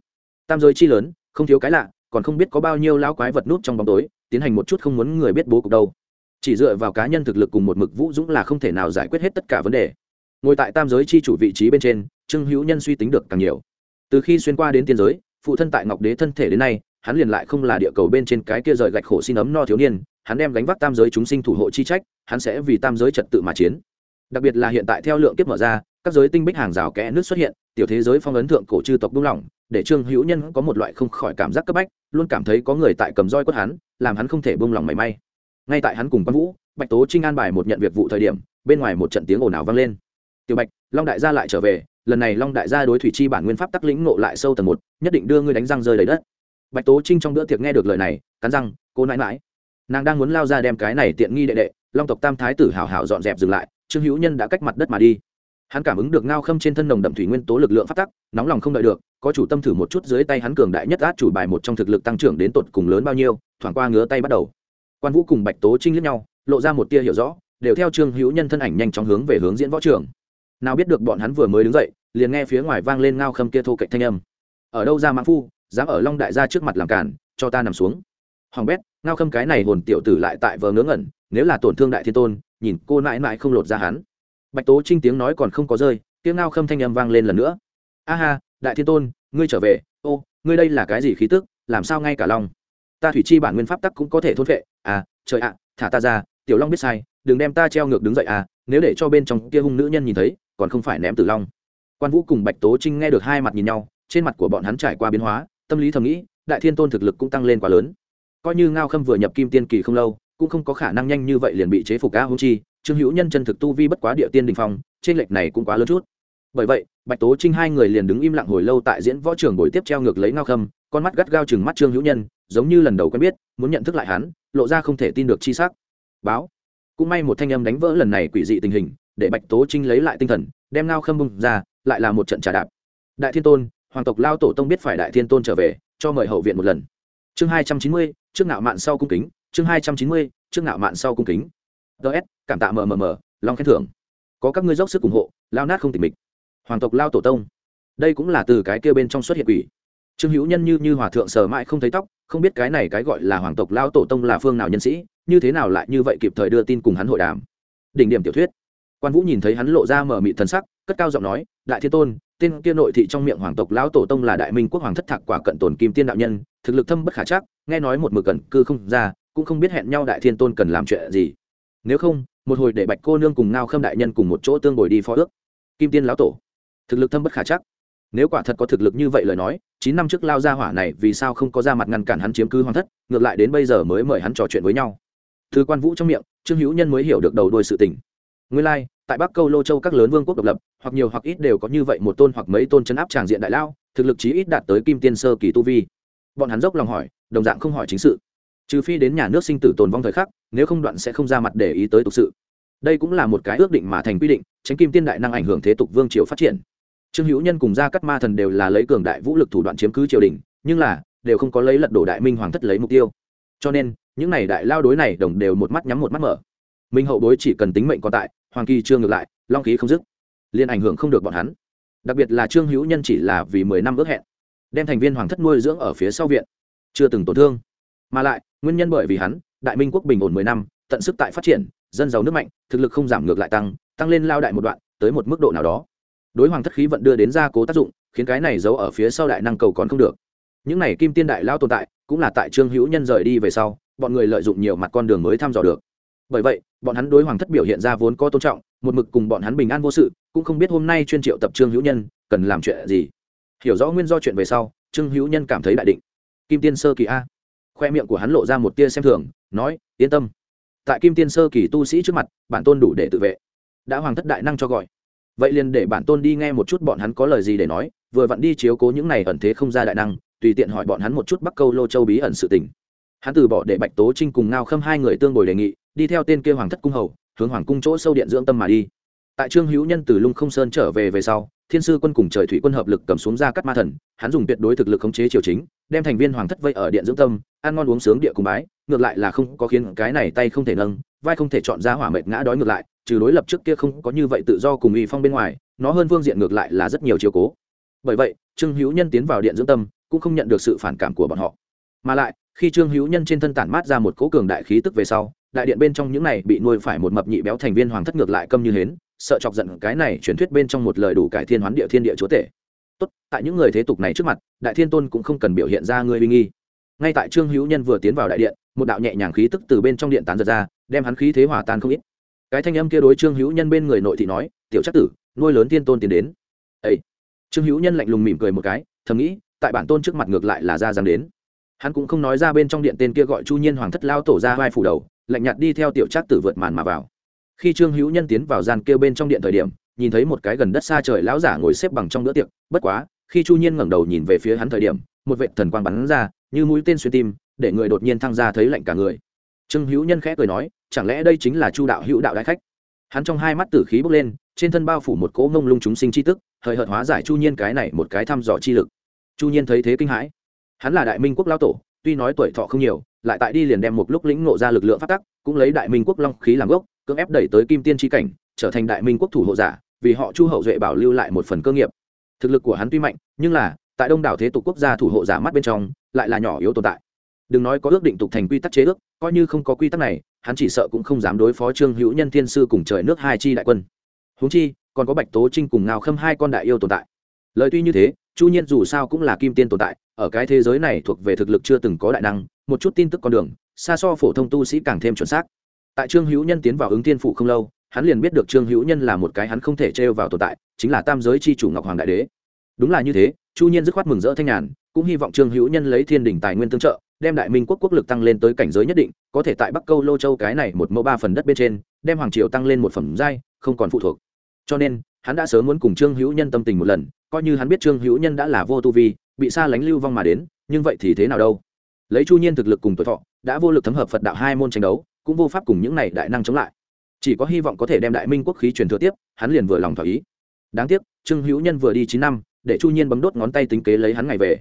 Tam giới chi lớn, không thiếu cái lạ còn không biết có bao nhiêu lão quái vật nút trong bóng tối, tiến hành một chút không muốn người biết bố cục đâu. Chỉ dựa vào cá nhân thực lực cùng một mực vũ dũng là không thể nào giải quyết hết tất cả vấn đề. Ngồi tại tam giới chi chủ vị trí bên trên, trương hữu nhân suy tính được càng nhiều. Từ khi xuyên qua đến tiên giới, phụ thân tại ngọc đế thân thể đến nay, hắn liền lại không là địa cầu bên trên cái kia rời gạch khổ xin ấm no thiếu niên, hắn đem gánh vác tam giới chúng sinh thủ hộ chi trách, hắn sẽ vì tam giới trật tự mà chiến. Đặc biệt là hiện tại theo lượng kiếp mở ra, các giới tinh bích hàng rào kẽ nước xuất hiện tiểu thế giới phong ấn thượng cổ chư tộc buông lỏng, để trương hữu nhân có một loại không khỏi cảm giác cấp bách, luôn cảm thấy có người tại cầm roi quất hắn, làm hắn không thể buông lỏng mảy may. Ngay tại hắn cùng quan vũ, bạch tố trinh an bài một nhận việc vụ thời điểm, bên ngoài một trận tiếng ồn ào vang lên. Tiểu bạch, long đại gia lại trở về, lần này long đại gia đối thủy chi bản nguyên pháp tắc lĩnh ngộ lại sâu tầng một, nhất định đưa ngươi đánh răng rơi đầy đất. Bạch tố trinh trong bữa tiệc nghe được lời này, cắn răng, cô nãi mãi nàng đang muốn lao ra đem cái này tiện nghi đệ đệ, long tộc tam thái tử hào hào dọn dẹp dừng lại, trương hữu nhân đã cách mặt đất mà đi hắn cảm ứng được ngao khâm trên thân nồng đậm thủy nguyên tố lực lượng phát tắc, nóng lòng không đợi được, có chủ tâm thử một chút dưới tay hắn cường đại nhất át chủ bài một trong thực lực tăng trưởng đến tột cùng lớn bao nhiêu, thoảng qua ngứa tay bắt đầu. Quan vũ cùng bạch tố trinh lẫn nhau, lộ ra một tia hiểu rõ, đều theo trương hữu nhân thân ảnh nhanh chóng hướng về hướng diễn võ trường. Nào biết được bọn hắn vừa mới đứng dậy, liền nghe phía ngoài vang lên ngao khâm kia thô cạnh thanh âm. Ở đâu ra mãn phu, dám ở long đại gia trước mặt làm cản, cho ta nằm xuống. Hoàng bét, ngao khâm cái này hồn tiểu tử lại tại vờ ngớ ngẩn, nếu là tổn thương đại thiên tôn, nhìn cô mãi mãi không lột ra hắn bạch tố trinh tiếng nói còn không có rơi, tiếng ngao khâm thanh âm vang lên lần nữa. A ha, đại thiên tôn, ngươi trở về. Ô, ngươi đây là cái gì khí tức, làm sao ngay cả long ta thủy chi bản nguyên pháp tắc cũng có thể thôn vệ à trời ạ, thả ta ra, tiểu long biết sai, đừng đem ta treo ngược đứng dậy à nếu để cho bên trong kia hung nữ nhân nhìn thấy, còn không phải ném tử long. Quan vũ cùng bạch tố trinh nghe được hai mặt nhìn nhau, trên mặt của bọn hắn trải qua biến hóa, tâm lý thầm nghĩ, đại thiên tôn thực lực cũng tăng lên quá lớn. Coi như ngao khâm vừa nhập kim tiên kỳ không lâu, cũng không có khả năng nhanh như vậy liền bị chế phục a hung chi trương hữu nhân chân thực tu vi bất quá địa tiên đình phong, trên lệch này cũng quá lớn chút. Bởi vậy, bạch tố trinh hai người liền đứng im lặng hồi lâu tại diễn võ trường buổi tiếp treo ngược lấy ngao khâm, con mắt gắt gao chừng mắt trương hữu nhân, giống như lần đầu quen biết, muốn nhận thức lại hắn, lộ ra không thể tin được chi sắc. Báo. Cũng may một thanh âm đánh vỡ lần này quỷ dị tình hình, để bạch tố trinh lấy lại tinh thần, đem ngao khâm bung ra, lại là một trận trà đạp. Đại thiên tôn, hoàng tộc lao tổ tông biết phải đại thiên tôn trở về, cho mời hậu viện một lần. Chương hai trăm chín mươi, trước ngạo mạn sau cung kính, chương hai trăm chín mươi, trước ngạo mạn sau cung kính ts cảm tạ mmm long khen thưởng. Có các ngươi dốc sức ủng hộ, lao nát không tỉ mịch. Hoàng tộc lao tổ tông. Đây cũng là từ cái kia bên trong xuất hiện quỷ. Trương hữu nhân như như hòa thượng sờ mãi không thấy tóc, không biết cái này cái gọi là hoàng tộc lao tổ tông là phương nào nhân sĩ, như thế nào lại như vậy kịp thời đưa tin cùng hắn hội đàm. Đỉnh điểm tiểu thuyết. Quan vũ nhìn thấy hắn lộ ra mở mị thần sắc, cất cao giọng nói, đại thiên tôn, tên kia nội thị trong miệng hoàng tộc lão tổ tông là đại minh quốc hoàng thất thạc quả cận tồn kim tiên đạo nhân, thực lực thâm bất khả chắc, nghe nói một mực cận cư không ra, cũng không biết hẹn nhau đại thiên tôn cần làm chuyện gì nếu không, một hồi để bạch cô nương cùng ngao khâm đại nhân cùng một chỗ tương bồi đi phó ước. Kim tiên lão tổ, thực lực thâm bất khả chắc. Nếu quả thật có thực lực như vậy lời nói, chín năm trước lao ra hỏa này vì sao không có ra mặt ngăn cản hắn chiếm cứ hoàng thất, ngược lại đến bây giờ mới mời hắn trò chuyện với nhau. Thư quan vũ trong miệng, trương hữu nhân mới hiểu được đầu đuôi sự tình. Nguyên lai, tại bắc câu lô châu các lớn vương quốc độc lập, hoặc nhiều hoặc ít đều có như vậy một tôn hoặc mấy tôn chấn áp tràng diện đại lao, thực lực chí ít đạt tới kim tiên sơ kỳ tu vi. Bọn hắn dốc lòng hỏi, đồng dạng không hỏi chính sự trừ phi đến nhà nước sinh tử tồn vong thời khắc, nếu không đoạn sẽ không ra mặt để ý tới tục sự. Đây cũng là một cái ước định mà thành quy định, tránh kim tiên đại năng ảnh hưởng thế tục vương triều phát triển. Trương hữu nhân cùng gia cắt ma thần đều là lấy cường đại vũ lực thủ đoạn chiếm cứ triều đình, nhưng là, đều không có lấy lật đổ đại minh hoàng thất lấy mục tiêu. Cho nên, những này đại lao đối này đồng đều một mắt nhắm một mắt mở. Minh hậu bối chỉ cần tính mệnh còn tại, hoàng kỳ trương ngược lại, long khí không dứt. Liên ảnh hưởng không được bọn hắn. Đặc biệt là trương hữu nhân chỉ là vì mười năm ước hẹn, đem thành viên hoàng thất nuôi dưỡng ở phía sau viện, chưa từng tổn thương. Mà lại nguyên nhân bởi vì hắn, đại minh quốc bình ổn mười năm, tận sức tại phát triển, dân giàu nước mạnh, thực lực không giảm ngược lại tăng tăng lên lao đại một đoạn, tới một mức độ nào đó. Đối hoàng thất khí vận đưa đến gia cố tác dụng, khiến cái này giấu ở phía sau đại năng cầu còn không được. Những này kim tiên đại lao tồn tại, cũng là tại trương hữu nhân rời đi về sau, bọn người lợi dụng nhiều mặt con đường mới thăm dò được. Bởi vậy, bọn hắn đối hoàng thất biểu hiện ra vốn có tôn trọng, một mực cùng bọn hắn bình an vô sự, cũng không biết hôm nay chuyên triệu tập trương hữu nhân, cần làm chuyện gì. Hiểu rõ nguyên do chuyện về sau, trương hữu nhân cảm thấy đại định. Kim tiên sơ kỳ a khoe miệng của hắn lộ ra một tia xem thường, nói, yên tâm. Tại kim tiên sơ kỳ tu sĩ trước mặt, bản tôn đủ để tự vệ. Đã hoàng thất đại năng cho gọi. Vậy liền để bản tôn đi nghe một chút bọn hắn có lời gì để nói, vừa vặn đi chiếu cố những này ẩn thế không ra đại năng, tùy tiện hỏi bọn hắn một chút bắc câu lô châu bí ẩn sự tình. Hắn từ bỏ để bạch tố trinh cùng ngao khâm hai người tương bồi đề nghị, đi theo tên kia hoàng thất cung hầu, hướng hoàng cung chỗ sâu điện dưỡng tâm mà đi. Tại trương hữu nhân từ lung không sơn trở về về sau, thiên sư quân cùng trời thủy quân hợp lực cầm xuống ra cắt ma thần, hắn dùng tuyệt đối thực lực khống chế triều chính, đem thành viên hoàng thất vây ở điện dưỡng tâm ăn ngon uống sướng địa cùng bái, ngược lại là không có khiến cái này tay không thể nâng, vai không thể chọn ra hỏa mệt ngã đói ngược lại, trừ đối lập trước kia không có như vậy tự do cùng uy phong bên ngoài, nó hơn phương diện ngược lại là rất nhiều chiều cố. Bởi vậy, trương hữu nhân tiến vào điện dưỡng tâm, cũng không nhận được sự phản cảm của bọn họ. Mà lại, khi trương hữu nhân trên thân tản mát ra một cỗ cường đại khí tức về sau, đại điện bên trong những này bị nuôi phải một mập nhị béo thành viên hoàng thất ngược lại câm như hến, sợ chọc giận cái này truyền thuyết bên trong một lời đủ cải thiên hoán địa thiên địa chúa tể. Tốt, tại những người thế tục này trước mặt, đại thiên tôn cũng không cần biểu hiện ra người uy nghi ngay tại trương hữu nhân vừa tiến vào đại điện, một đạo nhẹ nhàng khí tức từ bên trong điện tán giật ra, đem hắn khí thế hỏa tan không ít. Cái thanh âm kia đối trương hữu nhân bên người nội thị nói, tiểu chắc tử, nuôi lớn thiên tôn tiến đến. Ấy trương hữu nhân lạnh lùng mỉm cười một cái, thầm nghĩ, tại bản tôn trước mặt ngược lại là ra dám đến. Hắn cũng không nói ra bên trong điện tên kia gọi chu nhiên hoàng thất lao tổ ra vai phủ đầu, lạnh nhạt đi theo tiểu trác tử vượt màn mà vào. Khi trương hữu nhân tiến vào gian kêu bên trong điện thời điểm, nhìn thấy một cái gần đất xa trời lão giả ngồi xếp bằng trong bữa tiệc, bất quá, khi chu nhiên ngẩng đầu nhìn về phía hắn thời điểm, một vệ thần quang bắn ra như mũi tên xuyên tim, để người đột nhiên thăng ra thấy lạnh cả người. Trương hữu nhân khẽ cười nói, chẳng lẽ đây chính là chu đạo hữu đạo đại khách? Hắn trong hai mắt tử khí bốc lên, trên thân bao phủ một cỗ ngông lung chúng sinh chi tức, hời hợt hóa giải chu nhiên cái này một cái thăm dò chi lực. Chu nhiên thấy thế kinh hãi. Hắn là đại minh quốc lao tổ, tuy nói tuổi thọ không nhiều, lại tại đi liền đem một lúc lĩnh ngộ ra lực lượng phát tắc, cũng lấy đại minh quốc long khí làm gốc, cưỡng ép đẩy tới kim tiên tri cảnh, trở thành đại minh quốc thủ hộ giả, vì họ chu hậu duệ bảo lưu lại một phần cơ nghiệp. Thực lực của hắn tuy mạnh, nhưng là tại đông đảo thế tục quốc gia thủ hộ giả mắt bên trong, lại là nhỏ yếu tồn tại. Đừng nói có ước định tục thành quy tắc chế ước, coi như không có quy tắc này, hắn chỉ sợ cũng không dám đối phó trương hữu nhân thiên sư cùng trời nước hai chi đại quân. Huống chi, còn có bạch tố trinh cùng ngao khâm hai con đại yêu tồn tại. Lời tuy như thế, chu nhiên dù sao cũng là kim tiên tồn tại, ở cái thế giới này thuộc về thực lực chưa từng có đại năng, một chút tin tức con đường, xa so phổ thông tu sĩ càng thêm chuẩn xác. Tại trương hữu nhân tiến vào ứng tiên phụ không lâu, hắn liền biết được trương hữu nhân là một cái hắn không thể trêu vào tồn tại, chính là tam giới c h i chủ ngọc hoàng đại đế đúng là như thế, chu nhiên dứt khoát mừng rỡ thanh nhàn, cũng hy vọng trương hữu nhân lấy thiên đình tài nguyên tương trợ, đem đại minh quốc quốc lực tăng lên tới cảnh giới nhất định, có thể tại bắc câu lô châu cái này một mẫu ba phần đất bên trên, đem hoàng triều tăng lên một phẩm giai, không còn phụ thuộc. Cho nên, hắn đã sớm muốn cùng trương hữu nhân tâm tình một lần, coi như hắn biết trương hữu nhân đã là vô tu vi, bị xa lánh lưu vong mà đến, nhưng vậy thì thế nào đâu? Lấy chu nhiên thực lực cùng tuổi thọ, đã vô lực thấm hợp phật đạo hai môn tranh đấu, cũng vô pháp cùng những này đại năng chống lại. Chỉ có hy vọng có thể đem đại minh quốc khí truyền thừa tiếp, hắn liền vừa lòng thỏa ý. Đáng tiếc, trương hữu nhân vừa đi chín năm để chu nhiên bấm đốt ngón tay tính kế lấy hắn ngày về.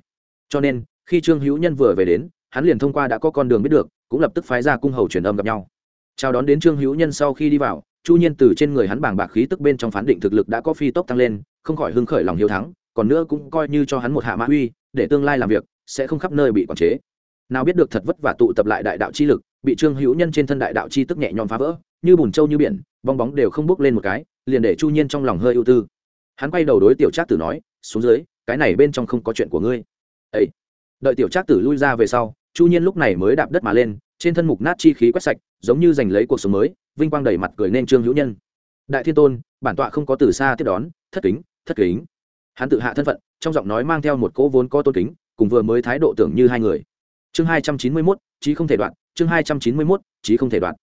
Cho nên, khi trương hữu nhân vừa về đến, hắn liền thông qua đã có con đường biết được, cũng lập tức phái ra cung hầu truyền âm gặp nhau. Chào đón đến trương hữu nhân sau khi đi vào, chu nhiên từ trên người hắn bàng bạc khí tức bên trong phán định thực lực đã có phi tốc tăng lên, không khỏi hưng khởi lòng hiếu thắng, còn nữa cũng coi như cho hắn một hạ mã uy, để tương lai làm việc, sẽ không khắp nơi bị quản chế. Nào biết được thật vất vả tụ tập lại đại đạo chi lực, bị trương hữu nhân trên thân đại đạo chi tức nhẹ nhõm phá vỡ, như bùn trâu như biển, bong bóng đều không bước lên một cái, liền để chu nhiên trong lòng hơi ưu tư. Hắn quay đầu đối tiểu trác tử nói xuống dưới, cái này bên trong không có chuyện của ngươi. Ấy đợi tiểu trác tử lui ra về sau, chu nhiên lúc này mới đạp đất mà lên, trên thân mục nát chi khí quét sạch, giống như giành lấy cuộc sống mới, vinh quang đầy mặt cười nên trương hữu nhân. Đại thiên tôn, bản tọa không có từ xa tiếp đón, thất kính thất kính. Hắn tự hạ thân phận, trong giọng nói mang theo một cỗ vốn có tôn kính, cùng vừa mới thái độ tưởng như hai người. Chương hai trăm chín mươi mốt, chí không thể đoạn, chương hai trăm chín mươi mốt, chí không thể đoạn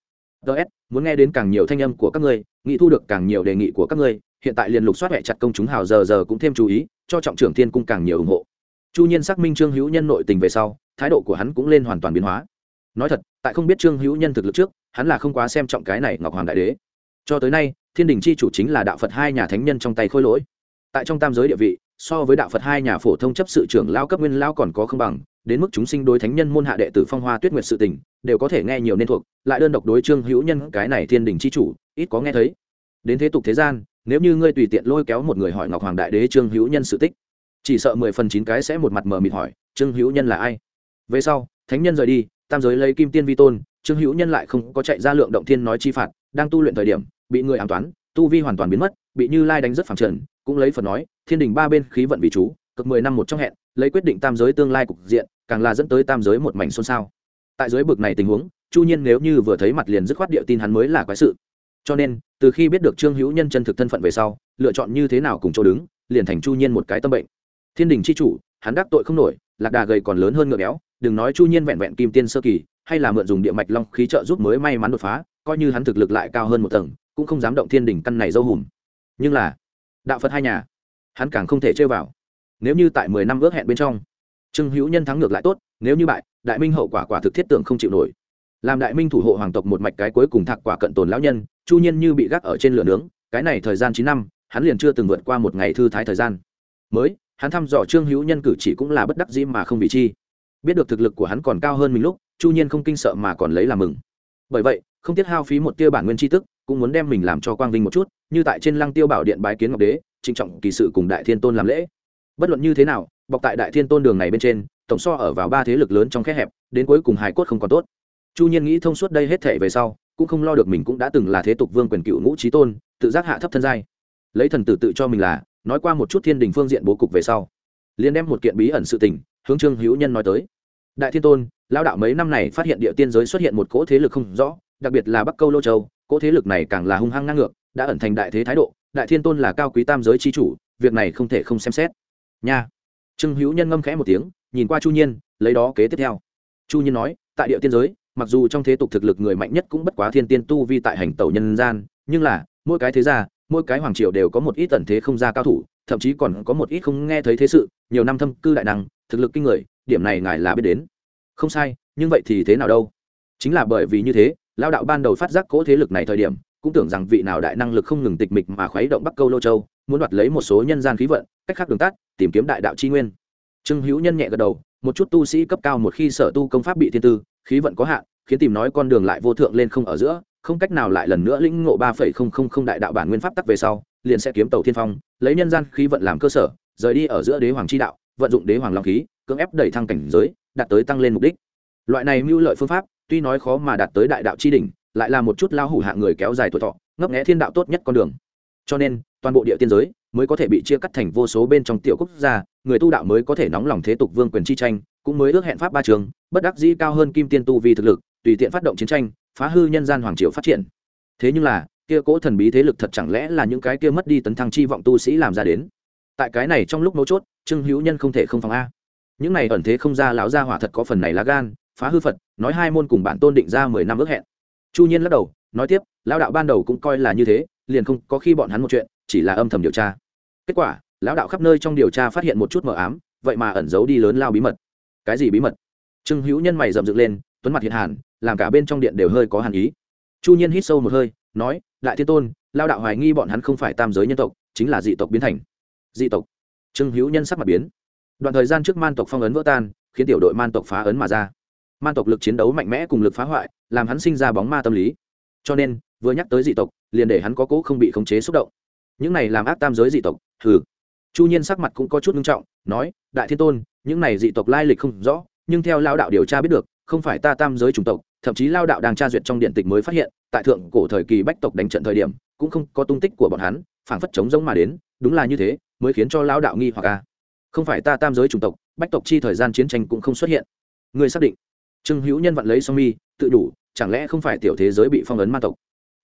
ts muốn nghe đến càng nhiều thanh âm của các ngươi, nghĩ thu được càng nhiều đề nghị của các ngươi, hiện tại liền lục soát hệ chặt công chúng hào giờ giờ cũng thêm chú ý, cho trọng trưởng thiên cung càng nhiều ủng hộ. Chu nhiên xác minh trương hữu nhân nội tình về sau, thái độ của hắn cũng lên hoàn toàn biến hóa. Nói thật, tại không biết trương hữu nhân thực lực trước, hắn là không quá xem trọng cái này ngọc hoàng đại đế. Cho tới nay, thiên đình chi chủ chính là đạo phật hai nhà thánh nhân trong tay khôi lỗi. Tại trong tam giới địa vị, so với đạo phật hai nhà phổ thông chấp sự trưởng lao cấp nguyên lao còn có không bằng đến mức chúng sinh đối thánh nhân môn hạ đệ tử phong hoa tuyết nguyệt sự tình, đều có thể nghe nhiều nên thuộc, lại đơn độc đối trương hữu nhân cái này thiên đình chi chủ, ít có nghe thấy. Đến thế tục thế gian, nếu như ngươi tùy tiện lôi kéo một người hỏi ngọc hoàng đại đế trương hữu nhân sự tích, chỉ sợ mười phần chín cái sẽ một mặt mờ mịt hỏi, trương hữu nhân là ai? Về sau, thánh nhân rời đi, tam giới lấy kim tiên vi tôn, trương hữu nhân lại không có chạy ra lượng động thiên nói chi phạt, đang tu luyện thời điểm, bị người an toán, tu vi hoàn toàn biến mất, bị như lai đánh rất phẳng trần, cũng lấy phật nói, thiên đình ba bên khí vận vị chú, cực mười năm một trong hẹn, lấy quyết định tam giới tương lai cục diện càng là dẫn tới tam giới một mảnh xôn xao. Tại giới bực này tình huống, chu nhiên nếu như vừa thấy mặt liền dứt khoát địa tin hắn mới là quái sự. Cho nên, từ khi biết được trương hữu nhân chân thực thân phận về sau, lựa chọn như thế nào cùng chỗ đứng, liền thành chu nhiên một cái tâm bệnh. Thiên đình c h i chủ, hắn đắc tội không nổi, lạc đà gầy còn lớn hơn ngựa béo, đừng nói chu nhiên vẹn vẹn kim tiên sơ kỳ, hay là mượn dùng địa mạch long khí trợ giúp mới may mắn đột phá, coi như hắn thực lực lại cao hơn một tầng, cũng không dám động thiên đỉnh căn này dâu hùm. Nhưng là, đạo phật hai nhà, hắn càng không thể chơi vào. Nếu như tại mười năm ước hẹn bên trong trương hữu nhân thắng ngược lại tốt nếu như bại đại minh hậu quả quả thực thiết tưởng không chịu nổi. Làm đại minh thủ hộ hoàng tộc một mạch cái cuối cùng thạc quả cận tồn lão nhân chu nhiên như bị gác ở trên lửa nướng cái này thời gian chín năm hắn liền chưa từng vượt qua một ngày thư thái thời gian. Mới hắn thăm dò trương hữu nhân cử chỉ cũng là bất đắc dĩ mà không vị chi. Biết được thực lực của hắn còn cao hơn mình lúc chu nhiên không kinh sợ mà còn lấy làm mừng. Bởi vậy không tiếc hao phí một tia bản nguyên tri tức, cũng muốn đem mình làm cho quang vinh một chút như tại trên lăng tiêu bảo điện bái kiến ngọc đế trịnh trọng kỳ sự cùng đại thiên tôn làm lễ. Bất luận như thế nào bọc tại đại thiên tôn đường này bên trên, tổng so ở vào ba thế lực lớn trong khe hẹp, đến cuối cùng hải cốt không còn tốt. Chu nhiên nghĩ thông suốt đây hết thể về sau, cũng không lo được mình cũng đã từng là thế tục vương quyền cựu ngũ trí tôn, tự giác hạ thấp thân giai. Lấy thần tử tự cho mình là, nói qua một chút thiên đình phương diện bố cục về sau, liền đem một kiện bí ẩn sự tình, hướng trương hữu nhân nói tới. Đại thiên tôn lao đạo mấy năm này phát hiện địa tiên giới xuất hiện một cỗ thế lực không rõ, đặc biệt là bắc câu lô châu, cỗ thế lực này càng là hung hăng ngang ngược, đã ẩn thành đại thế thái độ, đại thiên tôn là cao quý tam giới c h i chủ, việc này không thể không xem xét. Nha trương hữu nhân ngâm khẽ một tiếng, nhìn qua chu nhiên, lấy đó kế tiếp theo. Chu nhiên nói, tại địa tiên giới, mặc dù trong thế tục thực lực người mạnh nhất cũng bất quá thiên tiên tu vi tại hành tẩu nhân gian, nhưng là, mỗi cái thế gia, mỗi cái hoàng triều đều có một ít tần thế không ra cao thủ, thậm chí còn có một ít không nghe thấy thế sự, nhiều năm thâm cư đại năng, thực lực kinh người, điểm này ngài là biết đến. Không sai, nhưng vậy thì thế nào đâu? Chính là bởi vì như thế lao đạo ban đầu phát giác cỗ thế lực này thời điểm, cũng tưởng rằng vị nào đại năng lực không ngừng tịch mịch mà khuấy động bắc câu lô châu, muốn đoạt lấy một số nhân gian khí vận cách khác đường tắt, tìm kiếm đại đạo c nguyên. Trương hữu nhân nhẹ gật đầu, một chút tu sĩ cấp cao một khi sở tu công pháp bị thiên tư, khí vận có hạn, khiến tìm nói con đường lại vô thượng lên không ở giữa, không cách nào lại lần nữa lĩnh ngộ ba phẩy không không không đại đạo bản nguyên pháp tắc về sau, liền sẽ kiếm tàu thiên phong, lấy nhân gian khí vận làm cơ sở, rời đi ở giữa đế hoàng chi đạo, vận dụng đế hoàng long khí, cưỡng ép đẩy thăng cảnh giới, đạt tới tăng lên mục đích. Loại này mưu lợi phương pháp, tuy nói khó mà đạt tới đại đạo chi đỉnh, lại là một chút lao hủ hạ người kéo dài tuổi thọ, ngấp nghẽ thiên đạo tốt nhất con đường. Cho nên toàn bộ địa tiên giới mới có thể bị chia cắt thành vô số bên trong tiểu quốc gia, người tu đạo mới có thể nóng lòng thế tục vương quyền chi tranh, cũng mới ước hẹn pháp ba trường, bất đắc dĩ cao hơn kim tiên tu vì thực lực, tùy tiện phát động chiến tranh, phá hư nhân gian hoàng triều phát triển. Thế nhưng là, kia cỗ thần bí thế lực thật chẳng lẽ là những cái kia mất đi tấn thăng chi vọng tu sĩ làm ra đến? Tại cái này trong lúc mấu chốt, trương hữu nhân không thể không phòng a. Những này ẩn thế không ra lão gia hỏa thật có phần này lá gan, phá hư phật, nói hai môn cùng bản tôn định ra mười năm ước hẹn. Chu nhiên lắc đầu, nói tiếp, lão đạo ban đầu cũng coi là như thế, liền không có khi bọn hắn một chuyện chỉ là âm thầm điều tra. Kết quả, lão đạo khắp nơi trong điều tra phát hiện một chút mờ ám, vậy mà ẩn giấu đi lớn lao bí mật. Cái gì bí mật? Trương hữu nhân mày rậm dựng lên, tuấn mặt hiện hàn, làm cả bên trong điện đều hơi có hàn ý. Chu nhiên hít sâu một hơi, nói đại thiên tôn lao đạo hoài nghi bọn hắn không phải tam giới nhân tộc, chính là dị tộc biến thành. Dị tộc. Trương hữu nhân sắc mặt biến. Đoạn thời gian trước man tộc phong ấn vỡ tan, khiến tiểu đội man tộc phá ấn mà ra. Man tộc lực chiến đấu mạnh mẽ cùng lực phá hoại, làm hắn sinh ra bóng ma tâm lý. Cho nên, vừa nhắc tới dị tộc, liền để hắn có cố không bị khống chế xúc động những này làm ác tam giới dị tộc, hừ. Chu nhiên sắc mặt cũng có chút nghiêm trọng, nói, đại thiên tôn, những này dị tộc lai lịch không rõ, nhưng theo lao đạo điều tra biết được, không phải ta tam giới chủng tộc, thậm chí lao đạo đang tra duyệt trong điện tịch mới phát hiện, tại thượng cổ thời kỳ bách tộc đánh trận thời điểm, cũng không có tung tích của bọn hắn, phảng phất chống giống mà đến, đúng là như thế, mới khiến cho lao đạo nghi hoặc a. Không phải ta tam giới chủng tộc, bách tộc chi thời gian chiến tranh cũng không xuất hiện. Người xác định. Trương hữu nhân vận lấy song mi, tự đủ, chẳng lẽ không phải tiểu thế giới bị phong ấn ma tộc?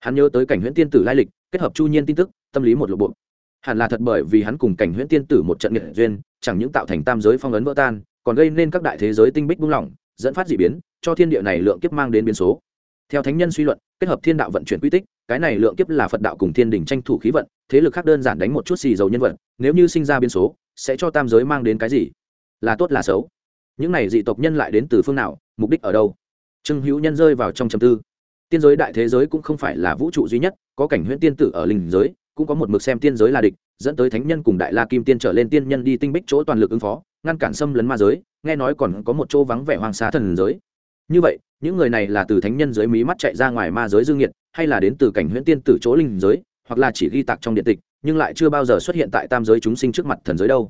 Hắn nhớ tới cảnh huyễn tiên tử lai lịch, kết hợp chu nhiên tin tức, tâm lý một lộ bộ. Hẳn là thật bởi vì hắn cùng cảnh huyễn tiên tử một trận nghệ duyên, chẳng những tạo thành tam giới phong ấn vỡ tan, còn gây nên các đại thế giới tinh bích buông lỏng, dẫn phát d ị biến, cho thiên địa này lượng kiếp mang đến biến số. Theo thánh nhân suy luận, kết hợp thiên đạo vận chuyển quy tích, cái này lượng kiếp là phật đạo cùng thiên đình tranh thủ khí vận, thế lực khác đơn giản đánh một chút xì dầu nhân vật, nếu như sinh ra biến số, sẽ cho tam giới mang đến cái gì? Là tốt là xấu. Những này dị tộc nhân lại đến từ phương nào, mục đích ở đâu? Trương hữu nhân rơi vào trong trầm tư tiên giới đại thế giới cũng không phải là vũ trụ duy nhất, có cảnh huyễn tiên tử ở linh giới, cũng có một mực xem tiên giới là địch, dẫn tới thánh nhân cùng đại la kim tiên trở lên tiên nhân đi tinh bích chỗ toàn lực ứng phó, ngăn cản xâm lấn ma giới, nghe nói còn có một chỗ vắng vẻ hoang xa thần giới. Như vậy, những người này là từ thánh nhân giới mí mắt chạy ra ngoài ma giới dương nhiệt, hay là đến từ cảnh huyễn tiên tử chỗ linh giới, hoặc là chỉ ghi tạc trong điện tịch, nhưng lại chưa bao giờ xuất hiện tại tam giới chúng sinh trước mặt thần giới đâu.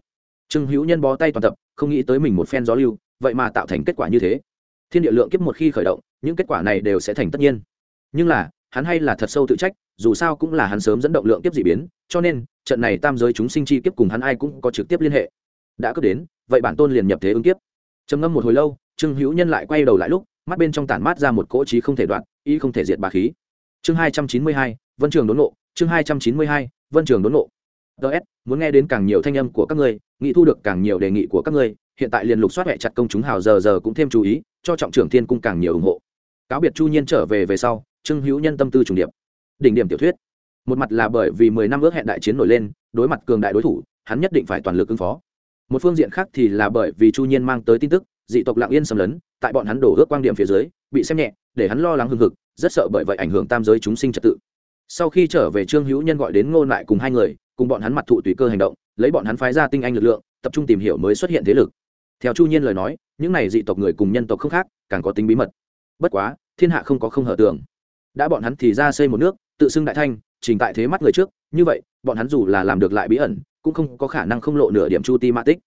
Trương hữu nhân bó tay toàn tập, không nghĩ tới mình một phen gió lưu, vậy mà tạo thành kết quả như thế thiên địa lượng kiếp một khi khởi động, những kết quả này đều sẽ thành tất nhiên. Nhưng là, hắn hay là thật sâu tự trách, dù sao cũng là hắn sớm dẫn động lượng kiếp d ị biến, cho nên, trận này tam giới chúng sinh chi kiếp cùng hắn ai cũng có trực tiếp liên hệ. Đã cướp đến, vậy bản tôn liền nhập thế ứng kiếp. Trầm ngâm một hồi lâu, trương hữu nhân lại quay đầu lại lúc, mắt bên trong tản mát ra một cỗ trí không thể đoạn, ý không thể diệt bà khí. Chương hai trăm chín mươi hai, vân trường đốn nộ chương hai trăm chín mươi hai, vân trường đốn nộ ts muốn nghe đến càng nhiều thanh âm của các ngươi nghĩ thu được càng nhiều đề nghị của các ngươi, hiện tại liền lục soát hẹ chặt công chúng hào giờ giờ cũng thêm chú ý cho trọng trưởng thiên cung càng nhiều ủng hộ. Cáo biệt chu nhiên trở về về sau, trương hữu nhân tâm tư trùng điệp. Đỉnh điểm tiểu thuyết. Một mặt là bởi vì mười năm ước hẹn đại chiến nổi lên, đối mặt cường đại đối thủ, hắn nhất định phải toàn lực ứng phó. Một phương diện khác thì là bởi vì chu nhiên mang tới tin tức, dị tộc lạng yên xâm lấn, tại bọn hắn đổ ước quan điểm phía dưới, bị xem nhẹ, để hắn lo lắng hưng hực, rất sợ bởi vậy ảnh hưởng tam giới chúng sinh trật tự. Sau khi trở về, trương hữu nhân gọi đến ngôn lại cùng hai người, cùng bọn hắn mặt thụ tùy cơ hành động, lấy bọn hắn phái ra tinh anh lực lượng, tập trung tìm hiểu mới xuất hiện thế lực theo chu nhiên lời nói, những này dị tộc người cùng nhân tộc không khác, càng có tính bí mật. Bất quá, thiên hạ không có không hở tường đã bọn hắn thì ra xây một nước, tự xưng đại thanh, trình tại thế mắt người trước, như vậy, bọn hắn dù là làm được lại bí ẩn, cũng không có khả năng không lộ nửa điểm chu ti mã tích.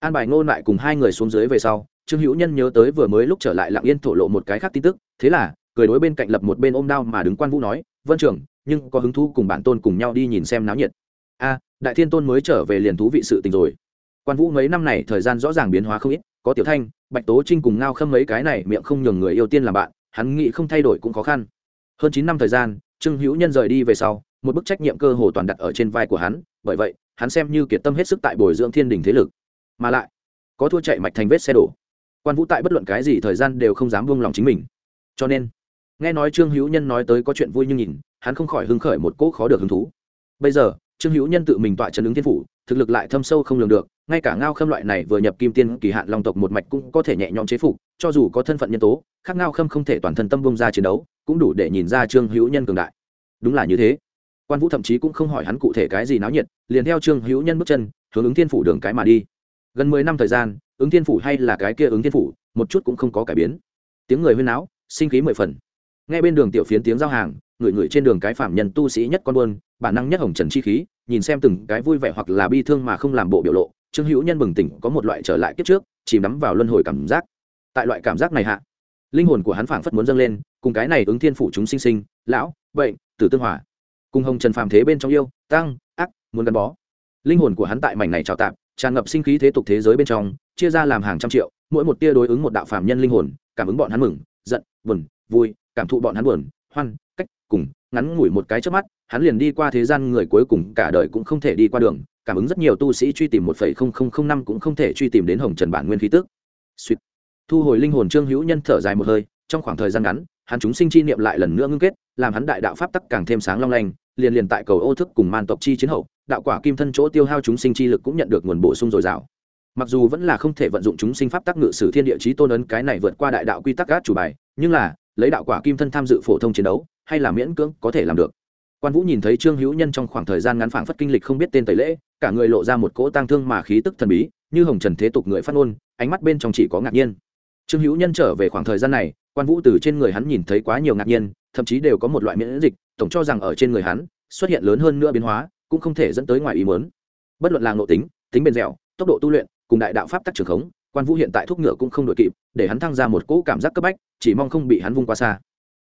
An bài ngôn lại cùng hai người xuống dưới về sau, trương hữu nhân nhớ tới vừa mới lúc trở lại lặng yên thổ lộ một cái khác tin tức, thế là, cười đối bên cạnh lập một bên ôm đao mà đứng quan vũ nói, vân trưởng, nhưng có hứng thú cùng bản tôn cùng nhau đi nhìn xem náo nhiệt. A, đại thiên tôn mới trở về liền thú vị sự tình rồi quan vũ mấy năm này thời gian rõ ràng biến hóa không ít, có tiểu thanh, bạch tố trinh cùng ngao khâm mấy cái này miệng không nhường người yêu tiên làm bạn, hắn nghĩ không thay đổi cũng khó khăn. Hơn chín năm thời gian, trương hữu nhân rời đi về sau, một bức trách nhiệm cơ hồ toàn đặt ở trên vai của hắn, bởi vậy, hắn xem như kiệt tâm hết sức tại bồi dưỡng thiên đình thế lực. Mà lại, có thua chạy mạch thành vết xe đổ. Quan vũ tại bất luận cái gì thời gian đều không dám buông lòng chính mình. Cho nên, nghe nói trương hữu nhân nói tới có chuyện vui như nhìn, hắn không khỏi hứng khởi một cỗ khó được hứng thú. Bây giờ, trương hữu nhân tự mình tọa trấn ứng thiên phủ, thực lực lại thâm sâu không lường được ngay cả ngao khâm loại này vừa nhập kim tiên kỳ hạn long tộc một mạch cũng có thể nhẹ nhõm chế phục, cho dù có thân phận nhân tố, khác ngao khâm không thể toàn thân tâm bông ra chiến đấu, cũng đủ để nhìn ra trương hữu nhân cường đại. Đúng là như thế. Quan vũ thậm chí cũng không hỏi hắn cụ thể cái gì náo nhiệt, liền theo trương hữu nhân bước chân, hướng ứng thiên phủ đường cái mà đi. Gần mười năm thời gian, ứng thiên phủ hay là cái kia ứng thiên phủ, một chút cũng không có cải biến. Tiếng người huyên náo, sinh khí mười phần. Ngay bên đường tiểu phiến tiếng giao hàng, người người trên đường cái phạm nhân tu sĩ nhất con buôn, bản năng nhất hồng trần chi khí, nhìn xem từng cái vui vẻ hoặc là bi thương mà không làm bộ biểu lộ trương hữu nhân bừng tỉnh có một loại trở lại kiếp trước chìm đắm vào luân hồi cảm giác. Tại loại cảm giác này hạ linh hồn của hắn phảng phất muốn dâng lên cùng cái này ứng thiên phủ chúng sinh sinh lão bệnh tử tương hòa, cùng hồng trần phàm thế bên trong yêu tăng ác muốn gắn bó. Linh hồn của hắn tại mảnh này trào tạp tràn ngập sinh khí thế tục thế giới bên trong chia ra làm hàng trăm triệu mỗi một tia đối ứng một đạo phàm nhân linh hồn cảm ứng bọn hắn mừng giận buồn vui cảm thụ bọn hắn buồn hoan cách cùng ngắn ngủi một cái trước mắt hắn liền đi qua thế gian người cuối cùng cả đời cũng không thể đi qua đường cảm ứng rất nhiều tu sĩ truy tìm một phẩy không không không năm cũng không thể truy tìm đến hồng trần bản nguyên khí tức. Sweet. thu hồi linh hồn trương hữu nhân thở dài một hơi, trong khoảng thời gian ngắn, hắn chúng sinh chi niệm lại lần nữa ngưng kết, làm hắn đại đạo pháp tắc càng thêm sáng long lanh, liền liền tại cầu ô thức cùng man tộc chi chiến hậu, đạo quả kim thân chỗ tiêu hao chúng sinh chi lực cũng nhận được nguồn bổ sung dồi dào. Mặc dù vẫn là không thể vận dụng chúng sinh pháp tắc ngự sử thiên địa chí tôn ấn cái này vượt qua đại đạo quy tắc gác chủ bài, nhưng là, lấy đạo quả kim thân tham dự phổ thông chiến đấu, hay là miễn cưỡng có thể làm được. Quan vũ nhìn thấy trương hữu nhân trong khoảng thời gian ngắn phảng phất kinh lịch không biết tên tẩy lễ cả người lộ ra một cỗ tang thương mà khí tức thần bí, như hồng trần thế tục người phát ngôn, ánh mắt bên trong chỉ có ngạc nhiên. Trương hữu nhân trở về khoảng thời gian này, quan vũ từ trên người hắn nhìn thấy quá nhiều ngạc nhiên, thậm chí đều có một loại miễn dịch, tổng cho rằng ở trên người hắn, xuất hiện lớn hơn nữa biến hóa, cũng không thể dẫn tới ngoài ý muốn. Bất luận là ngộ tính tính bền dẻo, tốc độ tu luyện, cùng đại đạo pháp tắc trường khống, quan vũ hiện tại thúc ngựa cũng không đội kịp, để hắn thăng ra một cỗ cảm giác cấp bách, chỉ mong không bị hắn vung qua xa.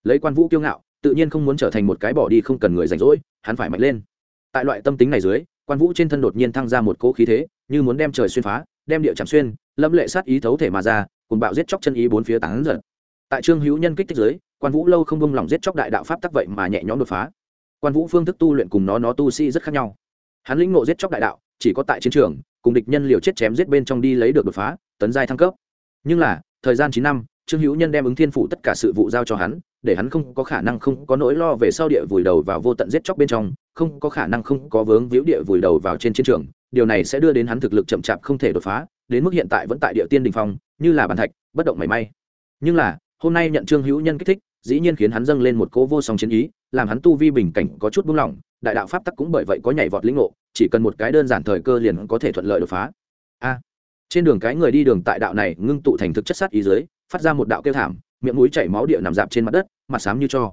Lấy quan vũ kiêu ngạo, tự nhiên không muốn trở thành một cái bỏ đi không cần người rảnh rỗi, hắn phải mạnh lên. Tại loại tâm tính này dưới quan vũ trên thân đột nhiên thăng ra một cỗ khí thế như muốn đem trời xuyên phá đem địa chạm xuyên lâm lệ sát ý thấu thể mà ra cùng bạo giết chóc chân ý bốn phía tán giật tại trương hữu nhân kích thích giới, quan vũ lâu không bông lòng giết chóc đại đạo pháp tắc vậy mà nhẹ nhõm đột phá. Quan vũ phương thức tu luyện cùng nó nó tu sĩ rất khác nhau. Hắn lĩnh ngộ giết chóc đại đạo chỉ có tại chiến trường cùng địch nhân liều chết chém giết bên trong đi lấy được đột phá tấn giai thăng cấp. Nhưng là thời gian chín năm trương hữu nhân đem ứng thiên phủ tất cả sự vụ giao cho hắn để hắn không có khả năng không có nỗi lo về sau địa vùi đầu vào vô tận giết chóc bên trong, không có khả năng không có vướng víu địa vùi đầu vào trên chiến trường. Điều này sẽ đưa đến hắn thực lực chậm chạp không thể đột phá, đến mức hiện tại vẫn tại địa tiên đình phong, như là bàn thạch, bất động mảy may. Nhưng là, hôm nay nhận trương hữu nhân kích thích, dĩ nhiên khiến hắn dâng lên một cỗ vô song chiến ý, làm hắn tu vi bình cảnh có chút buông lỏng, đại đạo pháp tắc cũng bởi vậy có nhảy vọt lĩnh ngộ, chỉ cần một cái đơn giản thời cơ liền có thể thuận lợi đột phá. A. Trên đường cái người đi đường tại đạo này ngưng tụ thành thực chất sát ý dưới, phát ra một đạo kêu thảm miệng mũi chảy máu địa nằm dạp trên mặt đất mặt xám như cho.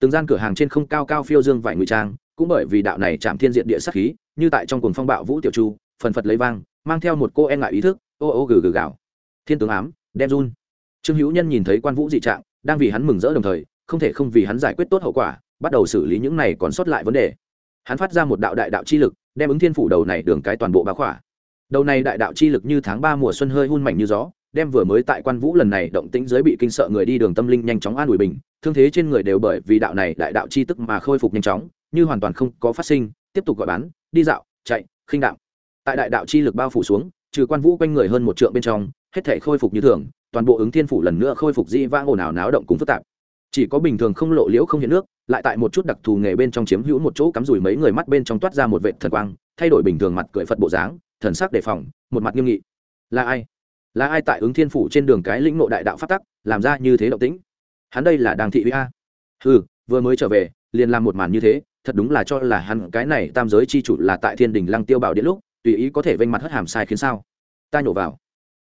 Từng gian cửa hàng trên không cao cao phiêu dương vải ngụy trang, cũng bởi vì đạo này chạm thiên diện địa sát khí, như tại trong cuồng phong bạo vũ tiểu chu, phần phật lấy vang, mang theo một cô e ngại ý thức, ô ô gừ gừ gạo thiên tướng ám, đem run. Trương hữu nhân nhìn thấy quan vũ dị trạng, đang vì hắn mừng rỡ đồng thời, không thể không vì hắn giải quyết tốt hậu quả, bắt đầu xử lý những này còn sót lại vấn đề. Hắn phát ra một đạo đại đạo chi lực, đem ứng thiên phủ đầu này đường cái toàn bộ bá khỏa. Đầu này đại đạo chi lực như tháng ba mùa xuân hơi hun mảnh như gió đem vừa mới tại quan vũ lần này động tĩnh giới bị kinh sợ người đi đường tâm linh nhanh chóng an ủi bình, thương thế trên người đều bởi vì đạo này đại đạo chi tức mà khôi phục nhanh chóng, như hoàn toàn không có phát sinh, tiếp tục gọi bán, đi dạo, chạy, khinh đạo tại đại đạo chi lực bao phủ xuống, trừ quan vũ quanh người hơn một trượng bên trong, hết thể khôi phục như thường, toàn bộ ứng thiên phủ lần nữa khôi phục dĩ vãng ồn ào náo động cùng phức tạp. Chỉ có bình thường không lộ liễu không hiện nước, lại tại một chút đặc thù nghề bên trong chiếm hữu một chỗ cắm rủi mấy người mắt bên trong toát ra một vệ thần quang, thay đổi bình thường mặt cười phật bộ dáng, thần sắc đề phòng, một mặt nghiêm nghị. Là ai? Là ai tại ứng thiên phủ trên đường cái lĩnh nội đại đạo phát tắc, làm ra như thế động tĩnh? Hắn đây là đàng thị uy a. Ừ vừa mới trở về, liền làm một màn như thế, thật đúng là cho là hắn cái này tam giới chi chủ là tại thiên đình lăng tiêu bảo điện lúc, tùy ý có thể vênh mặt hất hàm sai khiến sao? Ta nhổ vào.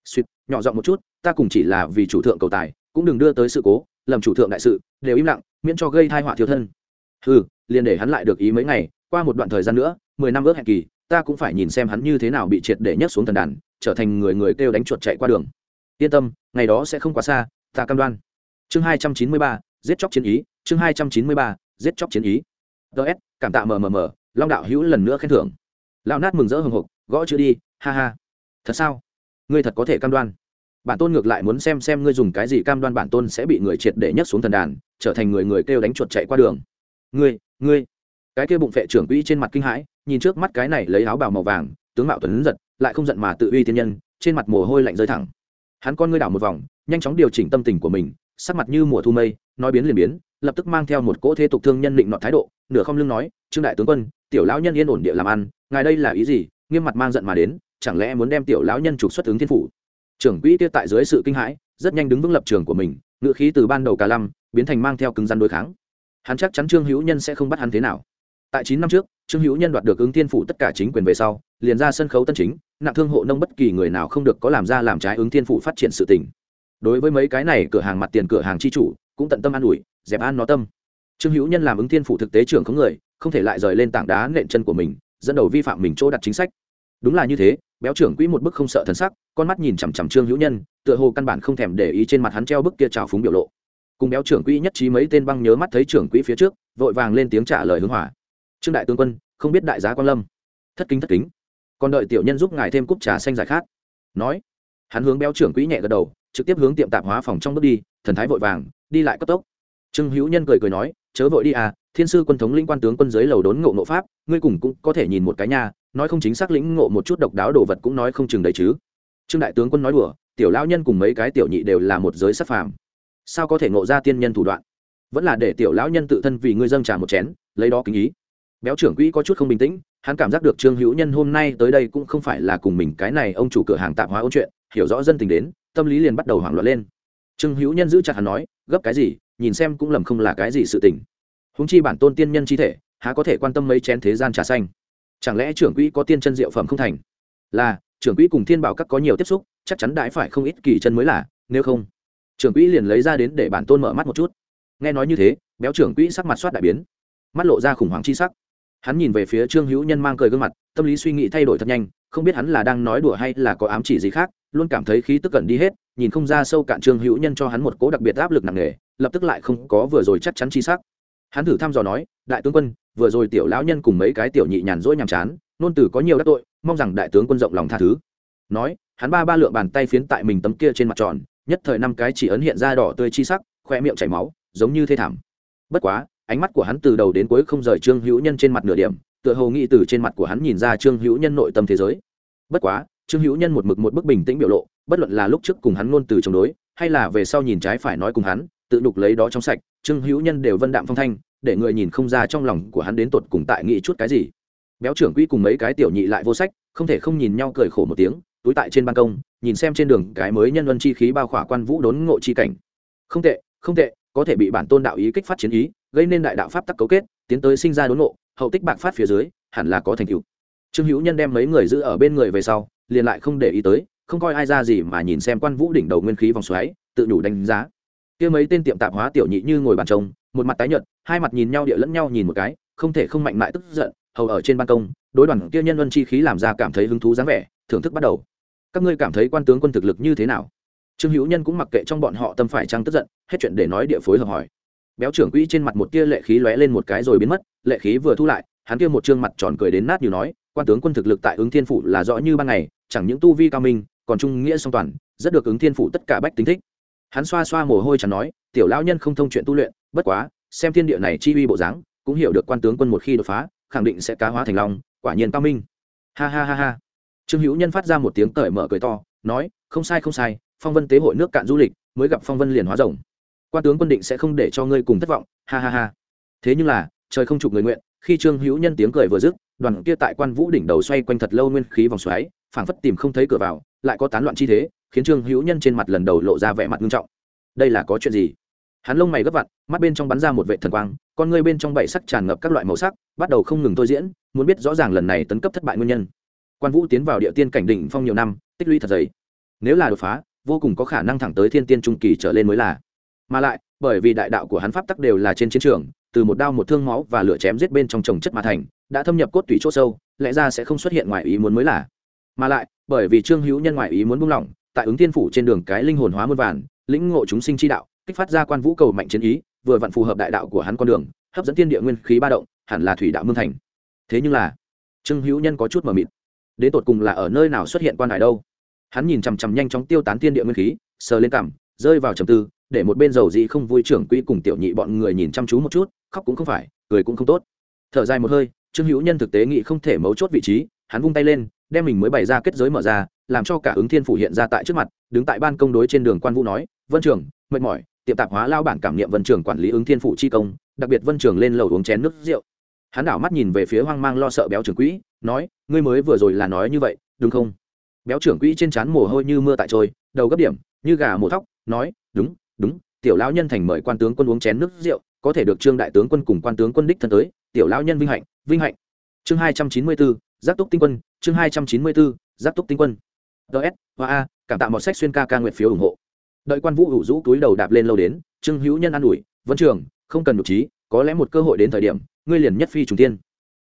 Suýt, nhỏ giọng một chút, ta cùng chỉ là vì chủ thượng cầu tài, cũng đừng đưa tới sự cố, lầm chủ thượng đại sự, đều im lặng, miễn cho gây thai họa thiếu thân. Ừ liền để hắn lại được ý mấy ngày, qua một đoạn thời gian nữa, mười năm ước hẹn kỳ, ta cũng phải nhìn xem hắn như thế nào bị triệt để nhấc xuống thần đàn trở thành người người kêu đánh chuột chạy qua đường. Yên tâm, ngày đó sẽ không quá xa, ta cam đoan. Chương hai trăm chín mươi ba, giết chóc chiến ý, chương hai trăm chín mươi ba, giết chóc chiến ý. Ts cảm tạ mmm long đạo hữu lần nữa khen thưởng. Lão nát mừng rỡ hồng hộc gõ chữ đi, ha ha. Thật sao? Ngươi thật có thể cam đoan. Bản tôn ngược lại muốn xem xem ngươi dùng cái gì cam đoan bản tôn sẽ bị người triệt để nhấc xuống thần đàn, trở thành người người kêu đánh chuột chạy qua đường. Ngươi ngươi. Cái kia bụng phệ trưởng quỹ trên mặt kinh hãi, nhìn trước mắt cái này lấy áo bào màu vàng, tướng mạo tuấn giật lại không giận mà tự uy tiên nhân, trên mặt mồ hôi lạnh rơi thẳng. Hắn con ngươi đảo một vòng, nhanh chóng điều chỉnh tâm tình của mình, sắc mặt như mùa thu mây, nói biến liền biến, lập tức mang theo một cỗ thế tục thương nhân định nọ thái độ, nửa không lưng nói, trương đại tướng quân, tiểu lão nhân yên ổn địa làm ăn, ngài đây là ý gì? Nghiêm mặt mang giận mà đến, chẳng lẽ muốn đem tiểu lão nhân trục xuất ứng thiên phủ? Trưởng quỹ kia tại dưới sự kinh hãi, rất nhanh đứng vững lập trường của mình ngự khí từ ban đầu cả lăm, biến thành mang theo cứng rắn đối kháng. Hắn chắc chắn trương hữu nhân sẽ không bắt hắn thế nào. Tại chín năm trước trương hữu nhân đoạt được ứng thiên phủ tất cả chính quyền về sau, liền ra sân khấu tân chính, nặng thương hộ nông bất kỳ người nào không được có làm ra làm trái ứng thiên phủ phát triển sự tình. Đối với mấy cái này, cửa hàng mặt tiền, cửa hàng chi chủ, cũng tận tâm an ủi, dẹp an nó tâm. Trương hữu nhân làm ứng thiên phủ thực tế trưởng có người, không thể lại rời lên tảng đá nện chân của mình, dẫn đầu vi phạm mình chỗ đặt chính sách. Đúng là như thế, béo trưởng quỹ một bức không sợ thần sắc, con mắt nhìn chằm chằm trương hữu nhân, tựa hồ căn bản không thèm để ý trên mặt hắn treo bức kia trào phúng biểu lộ. Cùng béo trưởng quỹ nhất trí mấy tên băng nhớ mắt thấy trưởng quỹ phía trước, vội vàng lên tiếng trả lời hướng hỏa trương đại tướng quân, không biết đại giá quan lâm. Thất kính thất kính. Còn đợi tiểu nhân giúp ngài thêm cúp trà xanh giải khát. Nói, hắn hướng béo trưởng quỹ nhẹ gật đầu, trực tiếp hướng tiệm tạp hóa phòng trong bước đi, thần thái vội vàng, đi lại cấp tốc. Trương hữu nhân cười cười nói, chớ vội đi à thiên sư quân thống linh quan tướng quân dưới lầu đốn ngộ ngộ pháp, ngươi cùng cũng có thể nhìn một cái nha, nói không chính xác lĩnh ngộ một chút độc đáo đồ vật cũng nói không chừng đấy chứ. Trương đại tướng quân nói đùa, tiểu lao nhân cùng mấy cái tiểu nhị đều là một giới sắc phàm. Sao có thể ngộ ra tiên nhân thủ đoạn? Vẫn là để tiểu lão nhân tự thân vì ngươi dâng trà một chén, lấy đó kính ý béo trưởng quỹ có chút không bình tĩnh, hắn cảm giác được trương hữu nhân hôm nay tới đây cũng không phải là cùng mình cái này ông chủ cửa hàng tạp hóa ôn chuyện, hiểu rõ dân tình đến, tâm lý liền bắt đầu hoảng loạn lên. Trương hữu nhân giữ chặt hắn nói, gấp cái gì, nhìn xem cũng lầm không là cái gì sự tình. Húng chi bản tôn tiên nhân chi thể, há có thể quan tâm mấy chén thế gian trà xanh? Chẳng lẽ trưởng quỹ có tiên chân diệu phẩm không thành? Là, trưởng quỹ cùng thiên bảo các có nhiều tiếp xúc, chắc chắn đãi phải không ít kỳ chân mới là, nếu không. Trưởng quỹ liền lấy ra đến để bản tôn mở mắt một chút. Nghe nói như thế, béo trưởng quỹ sắc mặt soát đại biến. Mắt lộ ra khủng hoảng chi sắc hắn nhìn về phía trương hữu nhân mang cười gương mặt, tâm lý suy nghĩ thay đổi thật nhanh, không biết hắn là đang nói đùa hay là có ám chỉ gì khác, luôn cảm thấy khí tức cẩn đi hết, nhìn không ra sâu cạn trương hữu nhân cho hắn một cố đặc biệt áp lực nặng nề, lập tức lại không có vừa rồi chắc chắn chi sắc. Hắn thử thăm dò nói, đại tướng quân, vừa rồi tiểu lão nhân cùng mấy cái tiểu nhị nhàn rỗi nhàm chán, nôn từ có nhiều đắc tội, mong rằng đại tướng quân rộng lòng tha thứ. Nói, hắn ba ba lượng bàn tay phiến tại mình tấm kia trên mặt tròn, nhất thời năm cái chỉ ấn hiện ra đỏ tươi chi sắc, khoe miệng chảy máu, giống như thê thảm. Bất quá ánh mắt của hắn từ đầu đến cuối không rời trương hữu nhân trên mặt nửa điểm, tựa hồ nghĩ từ trên mặt của hắn nhìn ra trương hữu nhân nội tâm thế giới. Bất quá, trương hữu nhân một mực một bức bình tĩnh biểu lộ, bất luận là lúc trước cùng hắn ngôn từ chống đối, hay là về sau nhìn trái phải nói cùng hắn, tự đục lấy đó trong sạch, trương hữu nhân đều vân đạm phong thanh, để người nhìn không ra trong lòng của hắn đến tột cùng tại nghĩ chút cái gì. Béo trưởng quỹ cùng mấy cái tiểu nhị lại vô sách, không thể không nhìn nhau cười khổ một tiếng, túi tại trên ban công, nhìn xem trên đường cái mới nhân luân chi khí bao khỏa quan vũ đốn ngộ chi cảnh. Không tệ không tệ, có thể bị bản tôn đạo ý kích phát chiến ý gây nên đại đạo pháp tắc cấu kết, tiến tới sinh ra đốn ngộ, hậu tích bạc phát phía dưới, hẳn là có thành tựu. Trương hữu nhân đem mấy người giữ ở bên người về sau, liền lại không để ý tới, không coi ai ra gì mà nhìn xem quan vũ đỉnh đầu nguyên khí vòng xoáy, tự nhủ đánh giá. Kia mấy tên tiệm tạp hóa tiểu nhị như ngồi bàn trông, một mặt tái nhợt, hai mặt nhìn nhau địa lẫn nhau nhìn một cái, không thể không mạnh mại tức giận, hầu ở trên ban công, đối đoàn kia nhân vân chi khí làm ra cảm thấy hứng thú dáng vẻ, thưởng thức bắt đầu. Các ngươi cảm thấy quan tướng quân thực lực như thế nào? Trương hữu nhân cũng mặc kệ trong bọn họ tâm phải trăng tức giận, hết chuyện để nói địa phối hợp hỏi béo trưởng quỹ trên mặt một tia lệ khí lóe lên một cái rồi biến mất, lệ khí vừa thu lại, hắn kia một trương mặt tròn cười đến nát như nói, quan tướng quân thực lực tại ứng thiên phủ là rõ như ban ngày, chẳng những tu vi cao minh, còn trung nghĩa song toàn, rất được ứng thiên phủ tất cả bách tính thích. Hắn xoa xoa mồ hôi chẳng nói, tiểu lão nhân không thông chuyện tu luyện, bất quá, xem thiên địa này chi uy bộ dáng, cũng hiểu được quan tướng quân một khi đột phá, khẳng định sẽ cá hóa thành long, quả nhiên cao minh. Ha ha ha ha. Trương hữu nhân phát ra một tiếng cởi mở cười to, nói, không sai không sai, phong vân tế hội nước cạn du lịch, mới gặp phong vân liền hóa rồng quan tướng quân định sẽ không để cho ngươi cùng thất vọng, ha ha ha. Thế nhưng là, trời không chụp người nguyện, khi trương hữu nhân tiếng cười vừa dứt, đoàn kia tại quan vũ đỉnh đầu xoay quanh thật lâu nguyên khí vòng xoáy, phảng phất tìm không thấy cửa vào, lại có tán loạn chi thế, khiến trương hữu nhân trên mặt lần đầu lộ ra vẻ mặt nghiêm trọng. Đây là có chuyện gì? Hắn lông mày gấp vặn, mắt bên trong bắn ra một vệ thần quang, con ngươi bên trong bảy sắc tràn ngập các loại màu sắc, bắt đầu không ngừng thôi diễn, muốn biết rõ ràng lần này tấn cấp thất bại nguyên nhân. Quan vũ tiến vào địa tiên cảnh đỉnh phong nhiều năm, tích lũy thật dày. Nếu là đột phá, vô cùng có khả năng thẳng tới thiên tiên trung kỳ trở lên mới là mà lại, bởi vì đại đạo của hắn pháp tắc đều là trên chiến trường, từ một đao một thương máu và lửa chém giết bên trong trồng chất mà thành, đã thâm nhập cốt tủy chỗ sâu, lẽ ra sẽ không xuất hiện ngoài ý muốn mới là. Mà lại, bởi vì trương hữu nhân ngoài ý muốn buông lỏng, tại ứng thiên phủ trên đường cái linh hồn hóa muôn vàn, lĩnh ngộ chúng sinh chi đạo, kích phát ra quan vũ cầu mạnh chiến ý, vừa vặn phù hợp đại đạo của hắn con đường, hấp dẫn thiên địa nguyên khí ba động, hẳn là thủy đạo mương thành. Thế nhưng là, trương hữu nhân có chút mờ mịt. Đến tột cùng là ở nơi nào xuất hiện quan hải đâu? Hắn nhìn chằm chằm nhanh chóng tiêu tán thiên địa nguyên khí, sờ lên cằm, rơi vào trầm tư để một bên dầu dĩ không vui trưởng quỹ cùng tiểu nhị bọn người nhìn chăm chú một chút, khóc cũng không phải, cười cũng không tốt. Thở dài một hơi, trương hữu nhân thực tế nghĩ không thể mấu chốt vị trí, hắn vung tay lên, đem mình mới bày ra kết giới mở ra, làm cho cả ứng thiên phủ hiện ra tại trước mặt, đứng tại ban công đối trên đường quan vũ nói, vân trường, mệt mỏi, tiệm tạp hóa lao bản cảm nghiệm vân trường quản lý ứng thiên phủ chi công, đặc biệt vân trường lên lầu uống chén nước rượu. Hắn đảo mắt nhìn về phía hoang mang lo sợ béo trưởng quỹ, nói, ngươi mới vừa rồi là nói như vậy, đúng không? Béo trưởng quỹ trên trán mồ hôi như mưa tại trôi, đầu gấp điểm, như gà mồ thóc, nói, đúng đúng, tiểu lão nhân thành mời quan tướng quân uống chén nước rượu, có thể được trương đại tướng quân cùng quan tướng quân đích thân tới, tiểu lão nhân vinh hạnh vinh hạnh. Chương hai trăm chín mươi bốn giáp túc tinh quân, chương hai trăm chín mươi bốn giáp túc tinh quân. Ts hoa a, cảm tạ mọi sách xuyên ca ca nguyện phiếu ủng hộ. Đợi quan vũ hữu rũ túi đầu đạp lên lâu đến, trương hữu nhân an ủi vẫn trường, không cần nhục trí, có lẽ một cơ hội đến thời điểm, ngươi liền nhất phi trùng tiên.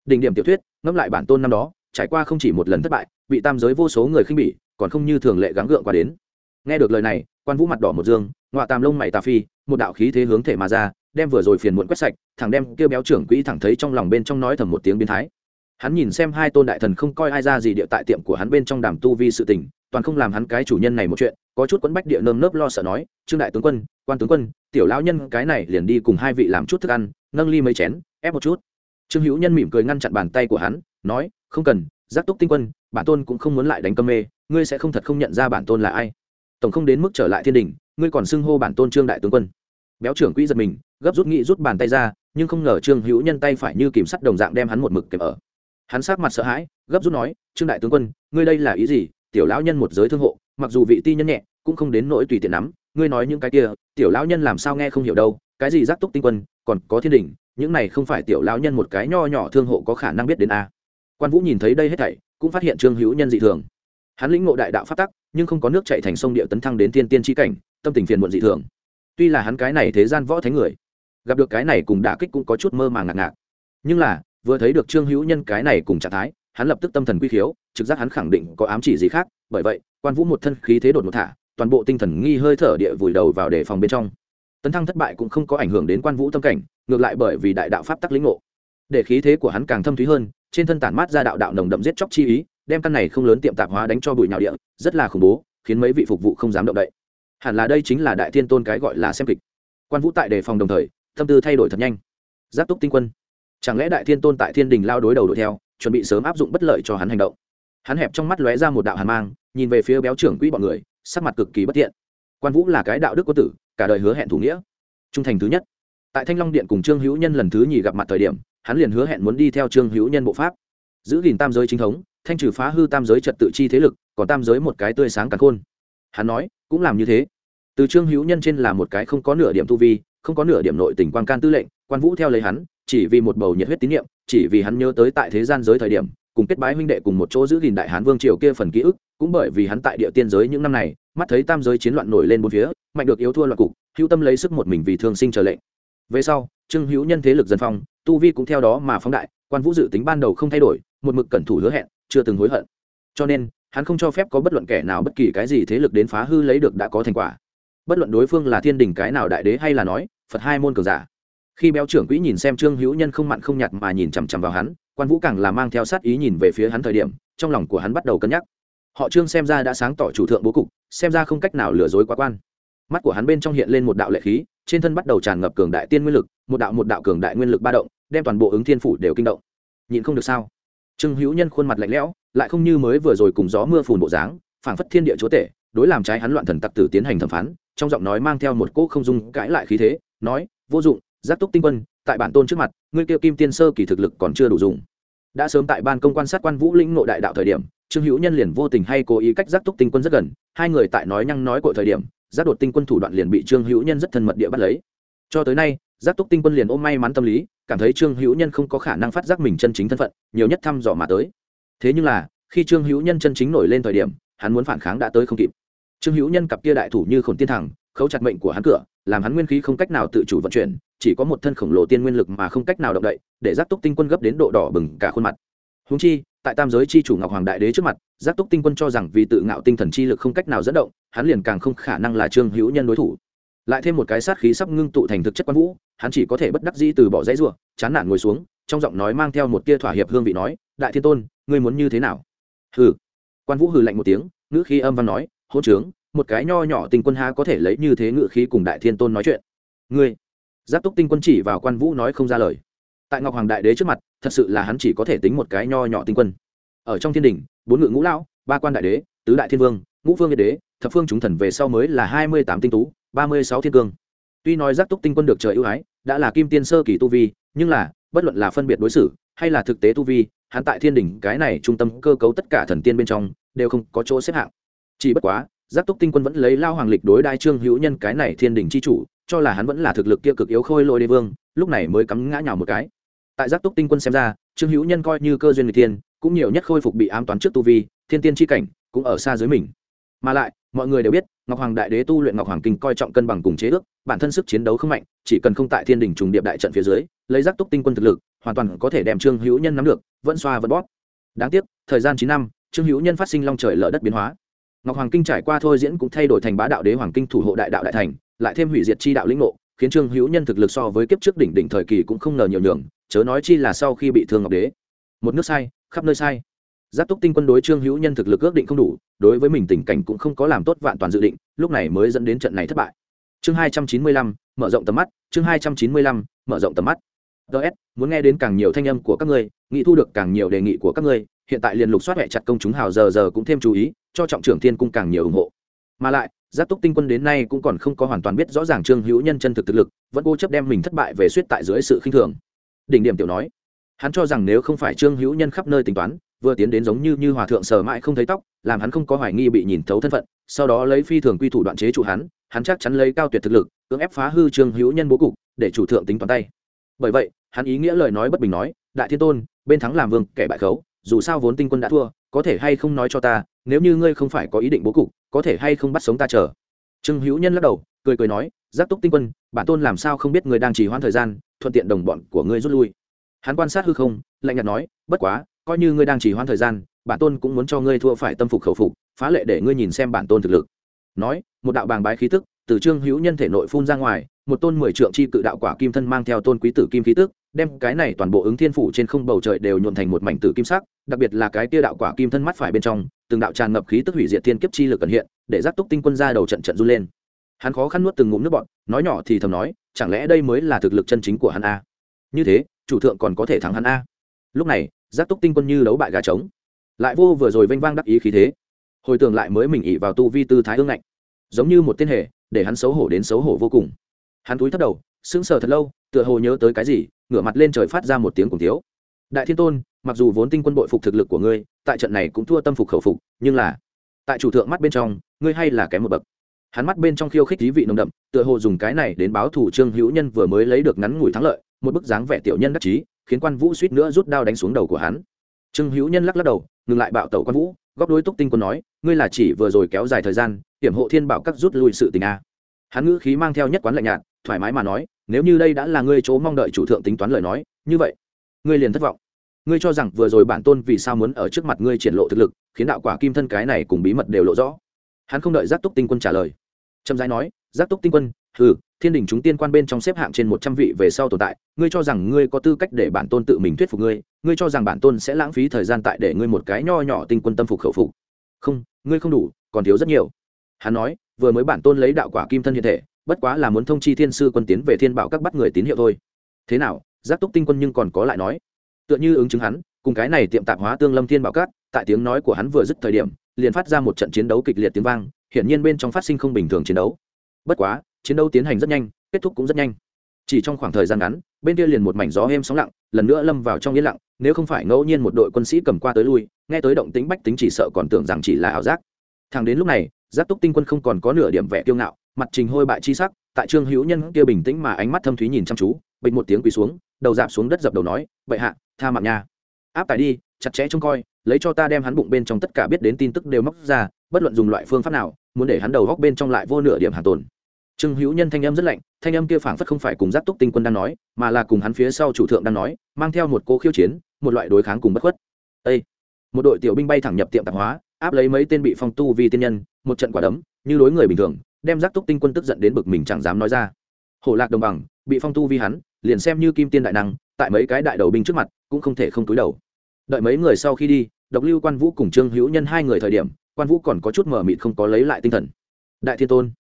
Đỉnh điểm tiểu thuyết, ngẫm lại bản tôn năm đó, trải qua không chỉ một lần thất bại, bị tam giới vô số người khinh bỉ, còn không như thường lệ gắng gượng qua đến. Nghe được lời này, quan vũ mặt đỏ một dương ngoạ tam lông mày tà phi, một đạo khí thế hướng thể mà ra, đem vừa rồi phiền muộn quét sạch, thằng đem kêu béo trưởng quỹ thẳng thấy trong lòng bên trong nói thầm một tiếng biến thái. Hắn nhìn xem hai tôn đại thần không coi ai ra gì địa tại tiệm của hắn bên trong đàm tu vi sự tình, toàn không làm hắn cái chủ nhân này một chuyện, có chút quẫn bách địa nơm nớp lo sợ nói, trương đại tướng quân, quan tướng quân, tiểu lão nhân cái này liền đi cùng hai vị làm chút thức ăn, nâng ly mấy chén, ép một chút. Trương hữu nhân mỉm cười ngăn chặn bàn tay của hắn, nói, không cần giác túc tinh quân, bản tôn cũng không muốn lại đánh cơm mê, ngươi sẽ không thật không nhận ra bản tôn là ai. Tổng không đến mức trở lại thiên đình ngươi còn xưng hô bản tôn trương đại tướng quân. Béo trưởng quỹ giật mình, gấp rút nghĩ rút bàn tay ra, nhưng không ngờ trương hữu nhân tay phải như kìm sắt đồng dạng đem hắn một mực kẹp ở. Hắn sát mặt sợ hãi, gấp rút nói, trương đại tướng quân, ngươi đây là ý gì? Tiểu lão nhân một giới thương hộ, mặc dù vị ti nhân nhẹ, cũng không đến nỗi tùy tiện nắm ngươi nói những cái kia, tiểu lão nhân làm sao nghe không hiểu đâu, cái gì giác túc tinh quân, còn có thiên đình, những này không phải tiểu lão nhân một cái nho nhỏ thương hộ có khả năng biết đến a. Quan vũ nhìn thấy đây hết thảy, cũng phát hiện trương hữu nhân dị thường. Hắn lĩnh ngộ đại đạo phát tắc nhưng không có nước chạy thành sông địa tấn thăng đến tiên tiên tri cảnh, tâm tình phiền muộn dị thường. Tuy là hắn cái này thế gian võ thánh người, gặp được cái này cùng đả kích cũng có chút mơ màng ngạc ngạc. Nhưng là, vừa thấy được trương hữu nhân cái này cùng trạng thái, hắn lập tức tâm thần quy khiếu, trực giác hắn khẳng định có ám chỉ gì khác, bởi vậy, quan vũ một thân khí thế đột một thả, toàn bộ tinh thần nghi hơi thở địa vùi đầu vào đề phòng bên trong. Tấn thăng thất bại cũng không có ảnh hưởng đến quan vũ tâm cảnh, ngược lại bởi vì đại đạo pháp tắc lĩnh ngộ để khí thế của hắn càng thâm thúy hơn, trên thân tản mát ra đạo đạo nồng đậm giết chóc chi ý, đem căn này không lớn tiệm tạp hóa đánh cho bụi nhạo địa, rất là khủng bố, khiến mấy vị phục vụ không dám động đậy. Hẳn là đây chính là đại thiên tôn cái gọi là xem kịch. Quan vũ tại đề phòng đồng thời, tâm tư thay đổi thật nhanh. Giáp túc tinh quân. Chẳng lẽ đại thiên tôn tại thiên đình lao đối đầu đuổi theo, chuẩn bị sớm áp dụng bất lợi cho hắn hành động? Hắn hẹp trong mắt lóe ra một đạo hàn mang, nhìn về phía béo trưởng quỹ bọn người, sắc mặt cực kỳ bất thiện. Quan vũ là cái đạo đức có tử, cả đời hứa hẹn thủ nghĩa. Trung thành thứ nhất. Tại thanh long điện cùng trương hữu nhân lần thứ nhì gặp mặt thời điểm hắn liền hứa hẹn muốn đi theo trương hữu nhân bộ pháp. Giữ gìn tam giới chính thống, thanh trừ phá hư tam giới trật tự chi thế lực, còn tam giới một cái tươi sáng càng khôn. Hắn nói, cũng làm như thế. Từ trương hữu nhân trên là một cái không có nửa điểm tu vi, không có nửa điểm nội tình quan can tư lệnh, quan vũ theo lấy hắn, chỉ vì một bầu nhiệt huyết tín nhiệm chỉ vì hắn nhớ tới tại thế gian giới thời điểm, cùng kết bái huynh đệ cùng một chỗ giữ gìn đại hán vương triều kia phần ký ức, cũng bởi vì hắn tại địa tiên giới những năm này, mắt thấy tam giới chiến loạn nổi lên bốn phía, mạnh được yếu thua loạn cục, hữu tâm lấy sức một mình vì thương sinh trở lệnh. Về sau, trương hữu nhân thế lực dân phong tu vi cũng theo đó mà phóng đại, quan vũ dự tính ban đầu không thay đổi, một mực cẩn thủ hứa hẹn, chưa từng hối hận. Cho nên, hắn không cho phép có bất luận kẻ nào bất kỳ cái gì thế lực đến phá hư lấy được đã có thành quả. Bất luận đối phương là thiên đình cái nào đại đế hay là nói, phật hai môn cường giả. Khi béo trưởng quỹ nhìn xem trương hữu nhân không mặn không nhạt mà nhìn chằm chằm vào hắn, quan vũ càng là mang theo sát ý nhìn về phía hắn thời điểm, trong lòng của hắn bắt đầu cân nhắc. Họ trương xem ra đã sáng tỏ chủ thượng bố cục, xem ra không cách nào lừa dối quá quan. Mắt của hắn bên trong hiện lên một đạo lệ khí trên thân bắt đầu tràn ngập cường đại tiên nguyên lực, một đạo một đạo cường đại nguyên lực ba động, đem toàn bộ ứng thiên phủ đều kinh động. Nhịn không được sao? Trương hữu nhân khuôn mặt lạnh lẽo, lại không như mới vừa rồi cùng gió mưa phùn bộ dáng, phảng phất thiên địa chúa tể, đối làm trái hắn loạn thần tặc tử tiến hành thẩm phán, trong giọng nói mang theo một cỗ không dung cãi lại khí thế, nói, vô dụng, giác túc tinh quân, tại bản tôn trước mặt, ngươi kêu kim tiên sơ kỳ thực lực còn chưa đủ dùng. Đã sớm tại ban công quan sát quan vũ lĩnh nội đại đạo thời điểm, trương hữu nhân liền vô tình hay cố ý cách giác túc tinh quân rất gần, hai người tại nói nhăng nói của thời điểm giác đột tinh quân thủ đoạn liền bị trương hữu nhân rất thân mật địa bắt lấy. Cho tới nay, giác túc tinh quân liền ôm may mắn tâm lý, cảm thấy trương hữu nhân không có khả năng phát giác mình chân chính thân phận, nhiều nhất thăm dò mà tới. Thế nhưng là, khi trương hữu nhân chân chính nổi lên thời điểm, hắn muốn phản kháng đã tới không kịp. Trương hữu nhân cặp kia đại thủ như khổn tiên thẳng, khấu chặt mệnh của hắn cửa, làm hắn nguyên khí không cách nào tự chủ vận chuyển, chỉ có một thân khổng lồ tiên nguyên lực mà không cách nào động đậy, để giác túc tinh quân gấp đến độ đỏ bừng cả khuôn mặt. Húng chi, tại tam giới chi chủ ngọc hoàng đại đế trước mặt giác túc tinh quân cho rằng vì tự ngạo tinh thần chi lực không cách nào dẫn động, hắn liền càng không khả năng là trương hữu nhân đối thủ. Lại thêm một cái sát khí sắp ngưng tụ thành thực chất quan vũ, hắn chỉ có thể bất đắc dĩ từ bỏ dãy ruộng chán nản ngồi xuống, trong giọng nói mang theo một tia thỏa hiệp hương vị nói, đại thiên tôn, ngươi muốn như thế nào? Hừ. Quan vũ hừ lạnh một tiếng, ngữ khí âm văn nói hôn trướng, một cái nho nhỏ tinh quân ha có thể lấy như thế ngữ khí cùng đại thiên tôn nói chuyện? Ngươi. Giáp túc tinh quân chỉ vào quan vũ nói không ra lời. Tại ngọc hoàng đại đế trước mặt, thật sự là hắn chỉ có thể tính một cái nho nhỏ tinh quân ở trong thiên đình, bốn ngự ngũ lão, ba quan đại đế, tứ đại thiên vương, ngũ phương yên đế, thập phương chúng thần về sau mới là hai mươi tám tinh tú, ba mươi sáu thiên cương tuy nói giác túc tinh quân được trời ưu ái, đã là kim tiên sơ kỳ tu vi, nhưng là, bất luận là phân biệt đối xử, hay là thực tế tu vi, hắn tại thiên đình cái này trung tâm cơ cấu tất cả thần tiên bên trong, đều không có chỗ xếp hạng chỉ bất quá, giác túc tinh quân vẫn lấy lao hoàng lịch đối đai trương hữu nhân cái này thiên đình c h i chủ, cho là hắn vẫn là thực lực kia cực yếu khôi lôi đế vương, lúc này mới cắm ngã nhào một cái tại giác túc tinh quân xem ra, trương hữu nhân coi như cơ duyên người tiên cũng nhiều nhất khôi phục bị ám toán trước tu vi, thiên tiên tri cảnh cũng ở xa dưới mình. Mà lại, mọi người đều biết, ngọc hoàng đại đế tu luyện ngọc hoàng kinh coi trọng cân bằng cùng chế ước, bản thân sức chiến đấu không mạnh, chỉ cần không tại thiên đình trùng điệp đại trận phía dưới, lấy giác túc tinh quân thực lực, hoàn toàn có thể đem trương hữu nhân nắm được, vẫn xoa vẫn bóp. Đáng tiếc, thời gian chín năm, trương hữu nhân phát sinh long trời lở đất biến hóa. Ngọc hoàng kinh trải qua thôi diễn cũng thay đổi thành bá đạo đế hoàng kinh thủ hộ đại đạo đại thành, lại thêm hủy diệt chi đạo lĩnh ngộ, khiến trương hữu nhân thực lực so với kiếp trước đỉnh đỉnh thời kỳ cũng không ngờ nhiều nhường, chớ nói chi là sau khi bị thương ngọc đế. Một nước sai khắp nơi sai. Giáp túc tinh quân đối trương hữu nhân thực lực ước định không đủ, đối với mình tình cảnh cũng không có làm tốt vạn toàn dự định, lúc này mới dẫn đến trận này thất bại. Chương hai trăm chín mươi lăm, mở rộng tầm mắt, chương hai trăm chín mươi lăm, mở rộng tầm mắt. Ts muốn nghe đến càng nhiều thanh âm của các ngươi, nghĩ thu được càng nhiều đề nghị của các ngươi, hiện tại liền lục soát hẹ chặt công chúng hào giờ giờ cũng thêm chú ý, cho trọng trưởng thiên cung càng nhiều ủng hộ. Mà lại, giáp túc tinh quân đến nay cũng còn không có hoàn toàn biết rõ ràng trương hữu nhân chân thực thực lực, vẫn cố chấp đem mình thất bại về suýt tại dưới sự khinh thường. Đỉnh điểm tiểu nói hắn cho rằng nếu không phải trương hữu nhân khắp nơi tính toán, vừa tiến đến giống như như hòa thượng sờ mãi không thấy tóc, làm hắn không có hoài nghi bị nhìn thấu thân phận, sau đó lấy phi thường quy thủ đoạn chế trụ hắn hắn chắc chắn lấy cao tuyệt thực lực, cưỡng ép phá hư trương hữu nhân bố cục, để chủ thượng tính toán tay. Bởi vậy, hắn ý nghĩa lời nói bất bình nói, đại thiên tôn, bên thắng làm vương, kẻ bại khấu, dù sao vốn tinh quân đã thua, có thể hay không nói cho ta, nếu như ngươi không phải có ý định bố cục, có thể hay không bắt sống ta chờ? Trương hữu nhân lắc đầu, cười cười nói giác túc tinh quân, bản tôn làm sao không biết người đang chỉ hoãn thời gian, thuận tiện đồng bọn của ngươi rút lui hắn quan sát hư không, lạnh nhạt nói, bất quá, coi như ngươi đang chỉ hoãn thời gian, bản tôn cũng muốn cho ngươi thua phải tâm phục khẩu phục, phá lệ để ngươi nhìn xem bản tôn thực lực. Nói, một đạo bàng bái khí tức từ trương hữu nhân thể nội phun ra ngoài, một tôn mười trượng chi cự đạo quả kim thân mang theo tôn quý tử kim khí tức, đem cái này toàn bộ ứng thiên phủ trên không bầu trời đều nhuộn thành một mảnh tử kim sắc, đặc biệt là cái tia đạo quả kim thân mắt phải bên trong, từng đạo tràn ngập khí tức hủy diệt thiên kiếp chi lực cần hiện, để giác túc tinh quân ra đầu trận trận run lên. Hắn khó khăn nuốt từng ngụm nước bọn nói nhỏ thì thầm nói, chẳng lẽ đây mới là thực lực chân chính của hắn a như thế, chủ thượng còn có thể thắng hắn a. Lúc này, giác túc tinh quân như đấu bại gà trống. Lại vô vừa rồi vênh vang đắc ý khí thế. Hồi tưởng lại mới mình ỉ vào tu vi tư thái ương ngạnh. Giống như một tên hề, để hắn xấu hổ đến xấu hổ vô cùng. Hắn túi thất đầu, sững sờ thật lâu, tựa hồ nhớ tới cái gì, ngửa mặt lên trời phát ra một tiếng cùng thiếu. Đại thiên tôn, mặc dù vốn tinh quân bội phục thực lực của ngươi, tại trận này cũng thua tâm phục khẩu phục, nhưng là, tại chủ thượng mắt bên trong, ngươi hay là kém một bậc. Hắn mắt bên trong khiêu khích thí vị nồng đậm, tựa hồ dùng cái này đến báo thủ trương hữu nhân vừa mới lấy được ngắn ngủi thắng lợi một bức dáng vẻ tiểu nhân đắc chí, khiến quan vũ suýt nữa rút đao đánh xuống đầu của hắn. Trương hữu nhân lắc lắc đầu, ngừng lại bạo tẩu quan vũ góp đối túc tinh quân nói, ngươi là chỉ vừa rồi kéo dài thời gian, hiểm hộ thiên bảo các rút lui sự tình a. Hắn ngữ khí mang theo nhất quán lạnh nhạt, thoải mái mà nói, nếu như đây đã là ngươi chỗ mong đợi chủ thượng tính toán lời nói, như vậy, ngươi liền thất vọng. Ngươi cho rằng vừa rồi bản tôn vì sao muốn ở trước mặt ngươi triển lộ thực lực, khiến đạo quả kim thân cái này cùng bí mật đều lộ rõ. Hắn không đợi giác túc tinh quân trả lời. Trầm giai nói, giác túc tinh quân ừ thiên đình chúng tiên quan bên trong xếp hạng trên một trăm vị về sau tồn tại, ngươi cho rằng ngươi có tư cách để bản tôn tự mình thuyết phục ngươi ngươi cho rằng bản tôn sẽ lãng phí thời gian tại để ngươi một cái nho nhỏ tinh quân tâm phục khẩu phục. Không, ngươi không đủ, còn thiếu rất nhiều. Hắn nói, vừa mới bản tôn lấy đạo quả kim thân hiện thể, bất quá là muốn thông chi thiên sư quân tiến về thiên bảo các bắt người tín hiệu thôi. Thế nào, giác túc tinh quân nhưng còn có lại nói. Tựa như ứng chứng hắn, cùng cái này tiệm tạp hóa tương lâm thiên bảo các, tại tiếng nói của hắn vừa dứt thời điểm, liền phát ra một trận chiến đấu kịch liệt tiếng vang, hiển nhiên bên trong phát sinh không bình thường chiến đấu. Bất quá chiến đấu tiến hành rất nhanh, kết thúc cũng rất nhanh. Chỉ trong khoảng thời gian ngắn, bên kia liền một mảnh gió êm sóng lặng, lần nữa lâm vào trong yên lặng, nếu không phải ngẫu nhiên một đội quân sĩ cầm qua tới lui, nghe tới động tính bách tính chỉ sợ còn tưởng rằng chỉ là ảo giác. Thằng đến lúc này giác túc tinh quân không còn có nửa điểm vẻ kiêu ngạo, mặt trình hôi bại chi sắc, tại trương hữu nhân kia bình tĩnh mà ánh mắt thâm thúy nhìn chăm chú bịch một tiếng quỳ xuống, đầu dạp xuống đất dập đầu nói, bệ hạ, tha mạng nha. Áp tải đi, chặt chẽ trông coi, lấy cho ta đem hắn bụng bên trong tất cả biết đến tin tức đều móc ra, bất luận dùng loại phương pháp nào, muốn để hắn đầu góc bên trong lại vô nửa điểm hàn tồn trương hữu nhân thanh âm rất lạnh, thanh âm kia phảng phất không phải cùng giác túc tinh quân đang nói, mà là cùng hắn phía sau chủ thượng đang nói, mang theo một cô khiêu chiến, một loại đối kháng cùng bất khuất. Ê! một đội tiểu binh bay thẳng nhập tiệm tạp hóa, áp lấy mấy tên bị phong tu vi tiên nhân, một trận quả đấm, như đối người bình thường, đem giác túc tinh quân tức giận đến bực mình chẳng dám nói ra. Hổ lạc đồng bằng, bị phong tu vi hắn, liền xem như kim tiên đại năng, tại mấy cái đại đầu binh trước mặt, cũng không thể không túi đầu. Đợi mấy người sau khi đi, độc lưu quan vũ cùng trương hữu nhân hai người thời điểm, quan vũ còn có chút mờ mịt không có lấy lại tinh thần. Đại thiên tôn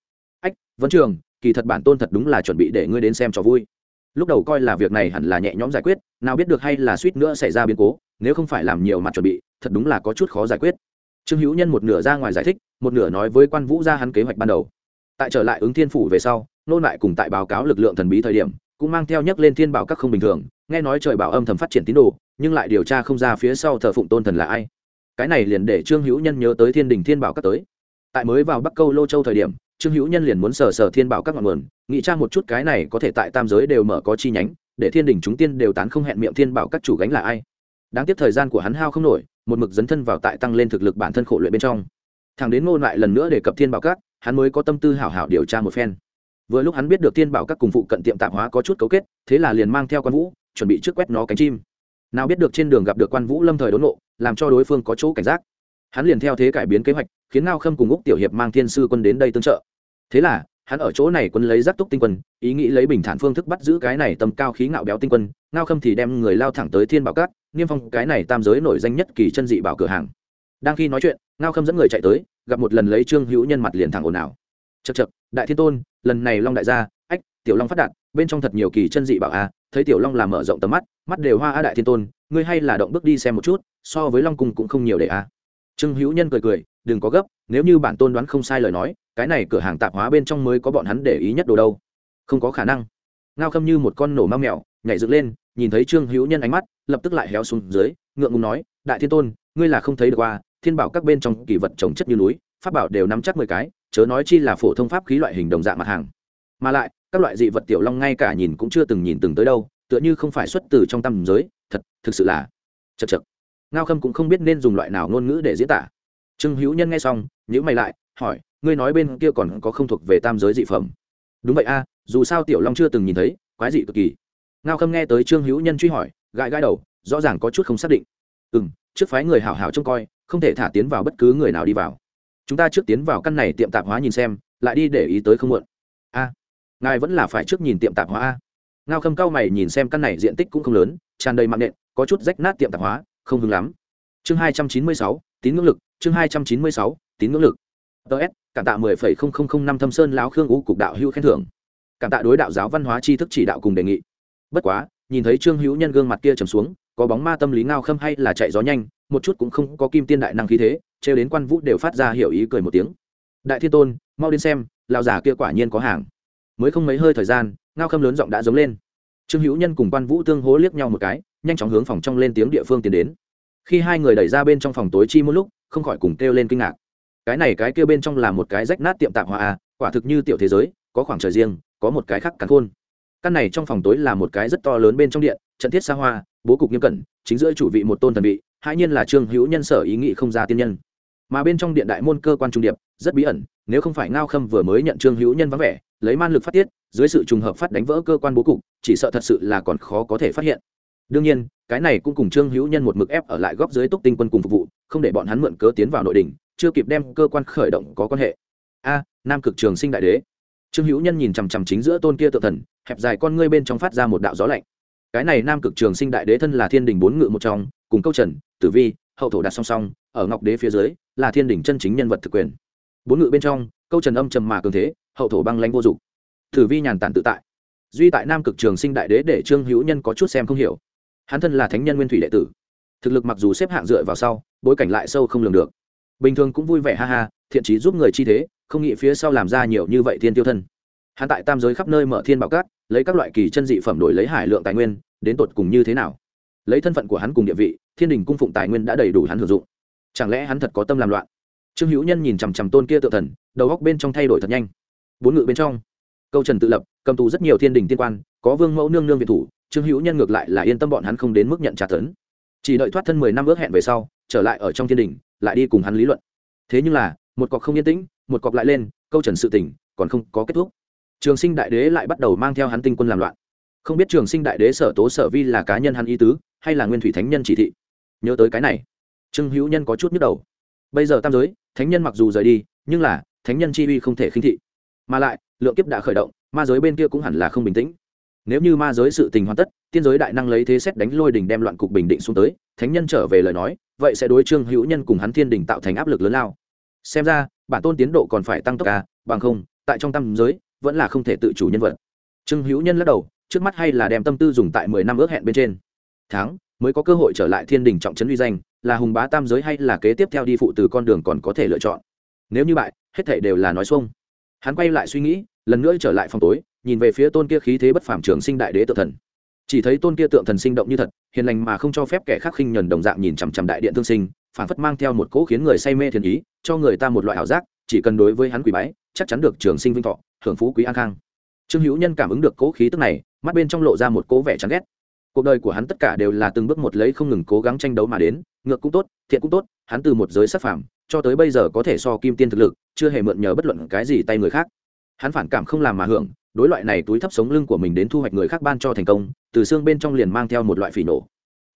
ách vấn trường, kỳ thật bản tôn thật đúng là chuẩn bị để ngươi đến xem cho vui. Lúc đầu coi là việc này hẳn là nhẹ nhõm giải quyết, nào biết được hay là suýt nữa xảy ra biến cố, nếu không phải làm nhiều mặt chuẩn bị, thật đúng là có chút khó giải quyết. Trương hữu nhân một nửa ra ngoài giải thích, một nửa nói với quan vũ ra hắn kế hoạch ban đầu. Tại trở lại ứng thiên phủ về sau nô lại cùng tại báo cáo lực lượng thần bí thời điểm, cũng mang theo nhắc lên thiên bảo các không bình thường, nghe nói trời bảo âm thầm phát triển tín đồ, nhưng lại điều tra không ra phía sau thờ phụng tôn thần là ai. Cái này liền để trương hữu nhân nhớ tới thiên đình thiên bảo các tới. Tại mới vào bắc câu lô châu thời điểm trương hữu nhân liền muốn sờ sờ thiên bảo các ngọn nguồn, nghĩ tra một chút cái này có thể tại tam giới đều mở có chi nhánh, để thiên đình chúng tiên đều tán không hẹn miệng thiên bảo các chủ gánh là ai. Đáng tiếc thời gian của hắn hao không nổi, một mực dấn thân vào tại tăng lên thực lực bản thân khổ luyện bên trong. Thằng đến ngô lại lần nữa để cập thiên bảo các, hắn mới có tâm tư hảo hảo điều tra một phen. Vừa lúc hắn biết được thiên bảo các cùng phụ cận tiệm tạp hóa có chút cấu kết, thế là liền mang theo quan vũ, chuẩn bị trước quét nó cánh chim. Nào biết được trên đường gặp được quan vũ lâm thời đốn nộ làm cho đối phương có chỗ cảnh giác. Hắn liền theo thế cải biến kế hoạch, khiến ngao khâm cùng úc tiểu hiệp mang thiên sư quân đến đây tương trợ thế là, hắn ở chỗ này quân lấy giáp túc tinh quân, ý nghĩ lấy bình thản phương thức bắt giữ cái này tầm cao khí ngạo béo tinh quân, ngao khâm thì đem người lao thẳng tới thiên bảo cát, niêm phong cái này tam giới nổi danh nhất kỳ chân dị bảo cửa hàng. Đang khi nói chuyện, ngao khâm dẫn người chạy tới, gặp một lần lấy trương hữu nhân mặt liền thẳng ồn ào. Chật chật đại thiên tôn, lần này long đại gia, ách, tiểu long phát đạt, bên trong thật nhiều kỳ chân dị bảo a thấy tiểu long làm mở rộng tầm mắt mắt đều hoa a đại thiên tôn, ngươi hay là động bước đi xem một chút, so với long cung cũng không nhiều để a trương hữu nhân cười cười đừng có gấp, nếu như bản tôn đoán không sai lời nói, cái này cửa hàng tạp hóa bên trong mới có bọn hắn để ý nhất đồ đâu. Không có khả năng. Ngao khâm như một con nổ mau mèo, nhảy dựng lên, nhìn thấy trương hữu nhân ánh mắt, lập tức lại héo xuống dưới, ngượng ngùng nói, đại thiên tôn, ngươi là không thấy được qua, thiên bảo các bên trong kỳ vật trồng chất như núi, pháp bảo đều nắm chắc mười cái, chớ nói chi là phổ thông pháp khí loại hình đồng dạng mặt hàng. Mà lại, các loại dị vật tiểu long ngay cả nhìn cũng chưa từng nhìn từng tới đâu, tựa như không phải xuất từ trong tâm giới, thật, thực sự là chật chật. Ngao khâm cũng không biết nên dùng loại nào ngôn ngữ để diễn tả trương hữu nhân nghe xong nhữ mày lại, hỏi, ngươi nói bên kia còn có không thuộc về tam giới dị phẩm? Đúng vậy a, dù sao tiểu long chưa từng nhìn thấy, quái dị cực kỳ. Ngao khâm nghe tới trương hữu nhân truy hỏi, gãi gãi đầu, rõ ràng có chút không xác định. Ừ m trước phái người hảo hảo trông coi, không thể thả tiến vào bất cứ người nào đi vào. Chúng ta trước tiến vào căn này tiệm tạp hóa nhìn xem, lại đi để ý tới không muộn. A, ngài vẫn là phải trước nhìn tiệm tạp hóa a. Ngao khâm cao mày nhìn xem căn này diện tích cũng không lớn, tràn đầy mạng nện, có chút rách nát tiệm tạp hóa, không hứng lắm. Chương hai trăm chín mươi sáu, tín ngưỡng lực chương hai trăm chín mươi sáu, tín ngưỡng lực. Ts cảm tạ mười phẩy không không không năm thâm sơn lão khương ú cục đạo hữu khen thưởng. Cảm tạ đối đạo giáo văn hóa tri thức chỉ đạo cùng đề nghị. Bất quá, nhìn thấy trương hữu nhân gương mặt kia trầm xuống, có bóng ma tâm lý ngao khâm hay là chạy gió nhanh, một chút cũng không có kim tiên đại năng khí thế, trêu đến quan vũ đều phát ra hiểu ý cười một tiếng. Đại thiên tôn, mau đến xem, lão giả kia quả nhiên có hàng. Mới không mấy hơi thời gian, ngao khâm lớn giọng đã giống lên. Trương hữu nhân cùng quan vũ tương hố liếc nhau một cái, nhanh chóng hướng phòng trong lên tiếng địa phương tiến đến. Khi hai người đẩy ra bên trong phòng tối chi một lúc không khỏi cùng kêu lên kinh ngạc. Cái này cái kêu bên trong là một cái rách nát tiệm tạp hoa a à, quả thực như tiểu thế giới, có khoảng trời riêng, có một cái khác cắn khôn. Căn này trong phòng tối là một cái rất to lớn bên trong điện, trận thiết xa hoa, bố cục nghiêm cẩn, chính giữa chủ vị một tôn thần vị hai nhiên là trương hữu nhân sở ý nghĩ không ra tiên nhân. Mà bên trong điện đại môn cơ quan trung điệp, rất bí ẩn, nếu không phải ngao khâm vừa mới nhận trương hữu nhân vắng vẻ, lấy man lực phát tiết, dưới sự trùng hợp phát đánh vỡ cơ quan bố cục, chỉ sợ thật sự là còn khó có thể phát hiện. Đương nhiên cái này cũng cùng trương hữu nhân một mực ép ở lại góc dưới túc tinh quân cùng phục vụ, không để bọn hắn mượn cớ tiến vào nội đình chưa kịp đem cơ quan khởi động có quan hệ. A, nam cực trường sinh đại đế. Trương hữu nhân nhìn chằm chằm chính giữa tôn kia tự thần, hẹp dài con ngươi bên trong phát ra một đạo gió lạnh. Cái này nam cực trường sinh đại đế thân là thiên đình bốn ngự một trong, cùng câu trần, tử vi, hậu thổ đặt song song, ở ngọc đế phía dưới, là thiên đình chân chính nhân vật thực quyền. Bốn ngự bên trong, câu trần âm trầm mà cường thế, hậu thổ băng lãnh vô dụng. Tử vi nhàn tản tự tại. Duy tại nam cực trường sinh đại đế để trương hữu nhân có chút xem không hiểu hắn thân là thánh nhân nguyên thủy đệ tử. Thực lực mặc dù xếp hạng dựa vào sau, bối cảnh lại sâu không lường được. Bình thường cũng vui vẻ ha ha, thiện trí giúp người chi thế, không nghĩ phía sau làm ra nhiều như vậy thiên tiêu thân. Hắn tại tam giới khắp nơi mở thiên bảo cát, lấy các loại kỳ chân dị phẩm đổi lấy hải lượng tài nguyên, đến tột cùng như thế nào? Lấy thân phận của hắn cùng địa vị, thiên đình cung phụng tài nguyên đã đầy đủ hắn hưởng dụng. Chẳng lẽ hắn thật có tâm làm loạn? Trương hữu nhân nhìn chằm chằm tôn kia tự thần, đầu góc bên trong thay đổi thật nhanh. Bốn ngự bên trong, câu trần tự lập, cầm tù rất nhiều thiên đình tiên quan, có vương mẫu nương nương viện thủ trương hữu nhân ngược lại là yên tâm bọn hắn không đến mức nhận trả tấn. Chỉ đợi thoát thân mười năm ước hẹn về sau, trở lại ở trong thiên đình, lại đi cùng hắn lý luận. Thế nhưng là, một cọc không yên tĩnh, một cọc lại lên, câu trần sự tỉnh còn không có kết thúc. Trường sinh đại đế lại bắt đầu mang theo hắn tinh quân làm loạn. Không biết trường sinh đại đế sở tố sở vi là cá nhân hắn ý tứ, hay là nguyên thủy thánh nhân chỉ thị? Nhớ tới cái này, trương hữu nhân có chút nhức đầu. Bây giờ tam giới, thánh nhân mặc dù rời đi, nhưng là, thánh nhân chi uy không thể khinh thị. Mà lại, lượng kiếp đã khởi động, ma giới bên kia cũng hẳn là không bình tĩnh nếu như ma giới sự tình hoàn tất, tiên giới đại năng lấy thế xét đánh lôi đình đem loạn cục bình định xuống tới, thánh nhân trở về lời nói, vậy sẽ đối trương hữu nhân cùng hắn thiên đình tạo thành áp lực lớn lao. Xem ra, bản tôn tiến độ còn phải tăng tốc ca bằng không, tại trong tam giới, vẫn là không thể tự chủ nhân vật. Trương hữu nhân lắc đầu, trước mắt hay là đem tâm tư dùng tại mười năm ước hẹn bên trên. Tháng, mới có cơ hội trở lại thiên đình trọng trấn uy danh, là hùng bá tam giới hay là kế tiếp theo đi phụ từ con đường còn có thể lựa chọn. Nếu như bại, hết thể đều là nói xuông. Hắn quay lại suy nghĩ, lần nữa trở lại phòng tối nhìn về phía tôn kia khí thế bất phàm trường sinh đại đế tự thần. Chỉ thấy tôn kia tượng thần sinh động như thật, hiền lành mà không cho phép kẻ khác khinh nhuần đồng dạng nhìn chằm chằm đại điện thương sinh phản phất mang theo một cỗ khiến người say mê thiền ý, cho người ta một loại ảo giác, chỉ cần đối với hắn quỷ bái, chắc chắn được trường sinh vinh thọ, hưởng phú quý an khang. Trương hữu nhân cảm ứng được cỗ khí tức này, mắt bên trong lộ ra một cỗ vẻ chán ghét. Cuộc đời của hắn tất cả đều là từng bước một lấy không ngừng cố gắng tranh đấu mà đến, ngược cũng tốt, thiện cũng tốt, hắn từ một giới sắc phàm, cho tới bây giờ có thể so kim tiên thực lực, chưa hề mượn nhờ bất luận cái gì tay người khác. Hắn phản cảm không làm mà hưởng đối loại này túi thấp sống lưng của mình đến thu hoạch người khác ban cho thành công, từ xương bên trong liền mang theo một loại phỉ nổ.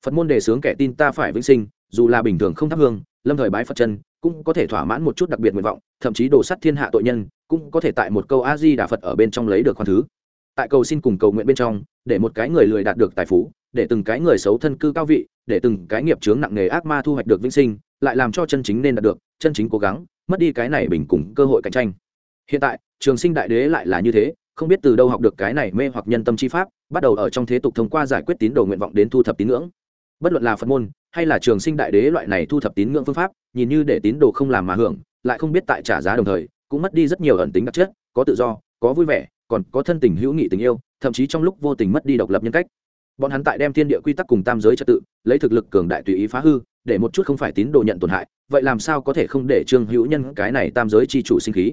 Phật môn đề xướng kẻ tin ta phải vĩnh sinh, dù là bình thường không thắp hương, lâm thời bái phật chân, cũng có thể thỏa mãn một chút đặc biệt nguyện vọng, thậm chí đồ sắt thiên hạ tội nhân, cũng có thể tại một câu a di đà phật ở bên trong lấy được khoan thứ. Tại cầu xin cùng cầu nguyện bên trong, để một cái người lười đạt được tài phú, để từng cái người xấu thân cư cao vị, để từng cái nghiệp chướng nặng nề ác ma thu hoạch được vĩnh sinh, lại làm cho chân chính nên đạt được, chân chính cố gắng, mất đi cái này bình cùng cơ hội cạnh tranh. Hiện tại, trường sinh đại đế lại là như thế không biết từ đâu học được cái này mê hoặc nhân tâm chi pháp, bắt đầu ở trong thế tục thông qua giải quyết tín đồ nguyện vọng đến thu thập tín ngưỡng. Bất luận là phật môn, hay là trường sinh đại đế loại này thu thập tín ngưỡng phương pháp, nhìn như để tín đồ không làm mà hưởng, lại không biết tại trả giá đồng thời, cũng mất đi rất nhiều ẩn tính đặc chất, có tự do, có vui vẻ, còn có thân tình hữu nghị tình yêu, thậm chí trong lúc vô tình mất đi độc lập nhân cách. Bọn hắn tại đem thiên địa quy tắc cùng tam giới trật tự, lấy thực lực cường đại tùy ý phá hư, để một chút không phải tín đồ nhận tổn hại, vậy làm sao có thể không để trương hữu nhân cái này tam giới chi chủ sinh khí?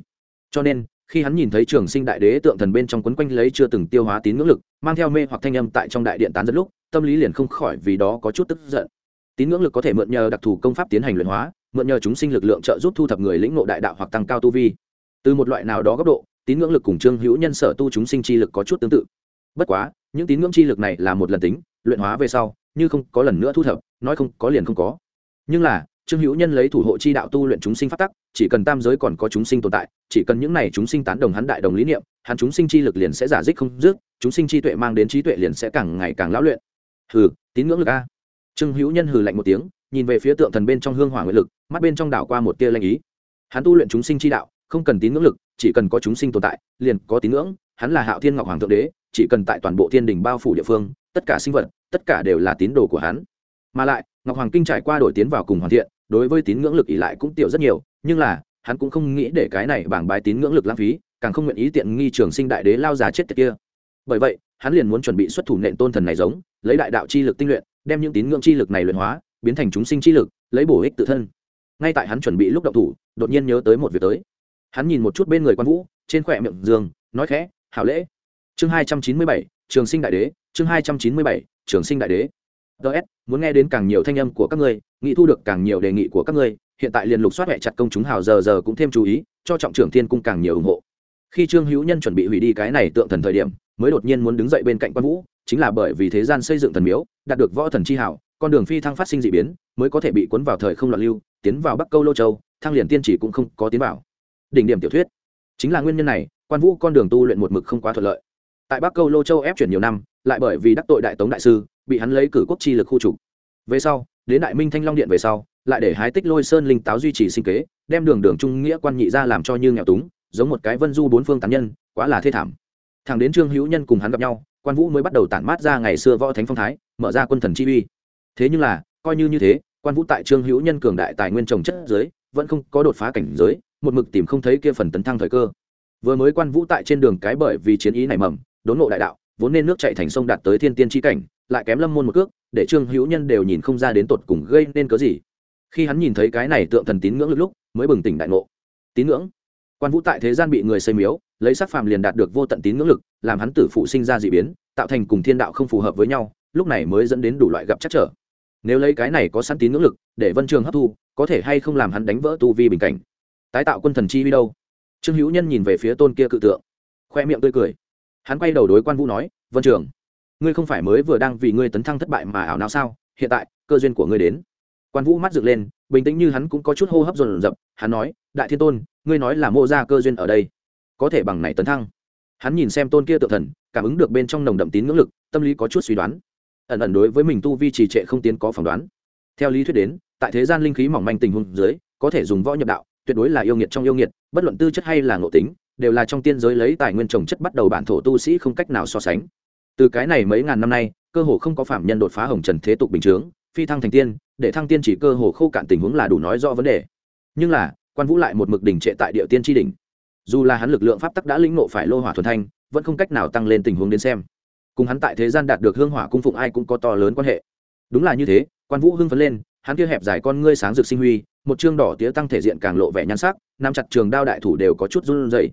Cho nên khi hắn nhìn thấy trường sinh đại đế tượng thần bên trong quấn quanh lấy chưa từng tiêu hóa tín ngưỡng lực, mang theo mê hoặc thanh âm tại trong đại điện tán dẫn lúc, tâm lý liền không khỏi vì đó có chút tức giận. Tín ngưỡng lực có thể mượn nhờ đặc thù công pháp tiến hành luyện hóa, mượn nhờ chúng sinh lực lượng trợ giúp thu thập người lĩnh ngộ đại đạo hoặc tăng cao tu vi. Từ một loại nào đó góc độ, tín ngưỡng lực cùng trương hữu nhân sở tu chúng sinh chi lực có chút tương tự. Bất quá, những tín ngưỡng chi lực này là một lần tính, luyện hóa về sau, như không có lần nữa thu thập, nói không có liền không có. Nhưng là trương hữu nhân lấy thủ hộ chi đạo tu luyện chúng sinh phát tắc, chỉ cần tam giới còn có chúng sinh tồn tại, chỉ cần những n à y chúng sinh tán đồng hắn đại đồng lý niệm, hắn chúng sinh chi lực liền sẽ giả dích không dứt, chúng sinh chi tuệ mang đến trí tuệ liền sẽ càng ngày càng lão luyện. Hừ, tín ngưỡng lực a. Trương hữu nhân hừ lạnh một tiếng, nhìn về phía tượng thần bên trong hương hỏa nguyện lực, mắt bên trong đảo qua một tia lanh ý. Hắn tu luyện chúng sinh chi đạo, không cần tín ngưỡng lực, chỉ cần có chúng sinh tồn tại, liền có tín ngưỡng, hắn là hạo thiên ngọc hoàng thượng đế, chỉ cần tại toàn bộ thiên đình bao phủ địa phương, tất cả sinh vật, tất cả đều là tín đồ của hắn mà lại, ngọc hoàng kinh trải qua đổi tiến vào cùng hoàn thiện, đối với tín ngưỡng lực ỷ lại cũng tiểu rất nhiều, nhưng là, hắn cũng không nghĩ để cái này bảng bài tín ngưỡng lực lãng phí, càng không nguyện ý tiện nghi trường sinh đại đế lao già chết tiệt kia. Bởi vậy, hắn liền muốn chuẩn bị xuất thủ nện tôn thần này giống, lấy đại đạo chi lực tinh luyện, đem những tín ngưỡng chi lực này luyện hóa, biến thành chúng sinh chi lực, lấy bổ ích tự thân. Ngay tại hắn chuẩn bị lúc động thủ, đột nhiên nhớ tới một việc tới. Hắn nhìn một chút bên người quan vũ, trên khỏe miệng giường, nói khẽ, hảo lễ. Chương hai trăm chín mươi bảy, trường sinh đại đế, chương hai trăm chín mươi bảy, trường sinh đại đế ts muốn nghe đến càng nhiều thanh âm của các ngươi, nghĩ thu được càng nhiều đề nghị của các ngươi, hiện tại liền lục soát hệ chặt công chúng hào giờ giờ cũng thêm chú ý, cho trọng trưởng thiên cung càng nhiều ủng hộ. Khi trương hữu nhân chuẩn bị hủy đi cái này tượng thần thời điểm, mới đột nhiên muốn đứng dậy bên cạnh quan vũ, chính là bởi vì thế gian xây dựng thần miếu, đạt được võ thần chi hảo, con đường phi thăng phát sinh d ị biến, mới có thể bị cuốn vào thời không loạn lưu, tiến vào bắc câu lô châu, thăng liền tiên chỉ cũng không có tiến vào. Đỉnh điểm tiểu thuyết. Chính là nguyên nhân này, quan vũ con đường tu luyện một mực không quá thuận lợi. Tại bắc câu lô châu ép chuyển nhiều năm, lại bởi vì đắc tội đại tống đại sư bị hắn lấy cử quốc chi lực khu trục. Về sau, đến đại minh thanh long điện về sau, lại để hái tích lôi sơn linh táo duy trì sinh kế, đem đường đường trung nghĩa quan nhị ra làm cho như nghèo túng, giống một cái vân du bốn phương tán nhân, quá là thê thảm. Thằng đến trương hữu nhân cùng hắn gặp nhau, quan vũ mới bắt đầu tản mát ra ngày xưa võ thánh phong thái, mở ra quân thần chi uy. Thế nhưng là, coi như như thế, quan vũ tại trương hữu nhân cường đại tài nguyên trồng chất giới vẫn không có đột phá cảnh giới, một mực tìm không thấy kia phần tấn thăng thời cơ. Vừa mới quan vũ tại trên đường cái bởi vì chiến ý này mầm, đốn ngộ đại đạo, vốn nên nước chạy thành sông đạt tới thiên tiên tri cảnh lại kém lâm môn một cước, để trương hữu nhân đều nhìn không ra đến tột cùng gây nên cớ gì. Khi hắn nhìn thấy cái này tượng thần tín ngưỡng lúc lúc, mới bừng tỉnh đại ngộ. Tín ngưỡng? Quan vũ tại thế gian bị người xây miếu, lấy sắc phàm liền đạt được vô tận tín ngưỡng lực, làm hắn tử phụ sinh ra d ị biến, tạo thành cùng thiên đạo không phù hợp với nhau, lúc này mới dẫn đến đủ loại gặp chắc trở. Nếu lấy cái này có sẵn tín ngưỡng lực, để vân trường hấp thu, có thể hay không làm hắn đánh vỡ tu vi bình cảnh? Tái tạo quân thần chi vi đâu? Trương hữu nhân nhìn về phía tôn kia cự tượng, khoe miệng tươi cười. Hắn quay đầu đối quan vũ nói, vân trường ngươi không phải mới vừa đang vì ngươi tấn thăng thất bại mà ảo não sao? Hiện tại, cơ duyên của ngươi đến. Quan vũ mắt dựng lên, bình tĩnh như hắn cũng có chút hô hấp dồn dập, hắn nói, đại thiên tôn, ngươi nói là mô gia cơ duyên ở đây, có thể bằng này tấn thăng. Hắn nhìn xem tôn kia tự thần, cảm ứng được bên trong nồng đậm tín ngưỡng lực, tâm lý có chút suy đoán. Ẩn ẩn đối với mình tu vi trì trệ không tiến có phỏng đoán. Theo lý thuyết đến, tại thế gian linh khí mỏng manh tình huống dưới, có thể dùng võ nhập đạo, tuyệt đối là yêu nghiệt trong yêu nghiệt, bất luận tư chất hay là ngộ tính, đều là trong tiên giới lấy tài nguyên trồng chất bắt đầu bản thổ tu sĩ không cách nào so sánh từ cái này mấy ngàn năm nay, cơ hồ không có phạm nhân đột phá hồng trần thế tục bình chướng, phi thăng thành tiên, để thăng tiên chỉ cơ hồ khô cạn tình huống là đủ nói rõ vấn đề. Nhưng là, quan vũ lại một mực đỉnh trệ tại địa tiên tri đỉnh. Dù là hắn lực lượng pháp tắc đã lĩnh ngộ phải lô hỏa thuần thanh, vẫn không cách nào tăng lên tình huống đến xem. Cùng hắn tại thế gian đạt được hương hỏa cung phụng ai cũng có to lớn quan hệ. Đúng là như thế, quan vũ hưng phấn lên, hắn kia hẹp dài con ngươi sáng rực sinh huy, một chương đỏ tía tăng thể diện càng lộ vẻ nhan sắc, nắm chặt trường đao đại thủ đều có chút run rẩy.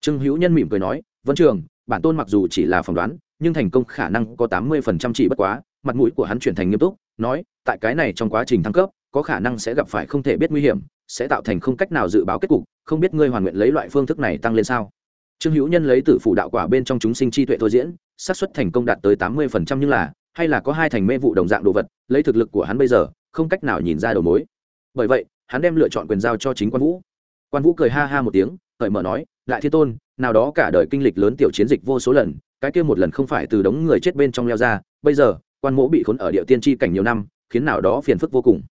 Trương hữu nhân mỉm cười nói, vân trường, bản tôn mặc dù chỉ là phỏng đoán nhưng thành công khả năng có tám mươi phần trăm chỉ bất quá, mặt mũi của hắn chuyển thành nghiêm túc, nói, tại cái này trong quá trình thăng cấp, có khả năng sẽ gặp phải không thể biết nguy hiểm, sẽ tạo thành không cách nào dự báo kết cục, không biết ngươi hoàn nguyện lấy loại phương thức này tăng lên sao. Trương hữu nhân lấy t ử phủ đạo quả bên trong chúng sinh chi tuệ thôi diễn, xác suất thành công đạt tới tám mươi phần trăm nhưng là, hay là có hai thành mê vụ đồng dạng đồ vật, lấy thực lực của hắn bây giờ, không cách nào nhìn ra đầu mối. Bởi vậy, hắn đem lựa chọn quyền giao cho chính quan vũ. Quan vũ cười ha ha một tiếng, cởi mở nói, đại thiên tôn, nào đó cả đời kinh lịch lớn tiểu chiến dịch vô số lần cái kia một lần không phải từ đống người chết bên trong leo ra, bây giờ, quan mỗ bị khốn ở địa tiên tri cảnh nhiều năm, khiến nào đó phiền phức vô cùng.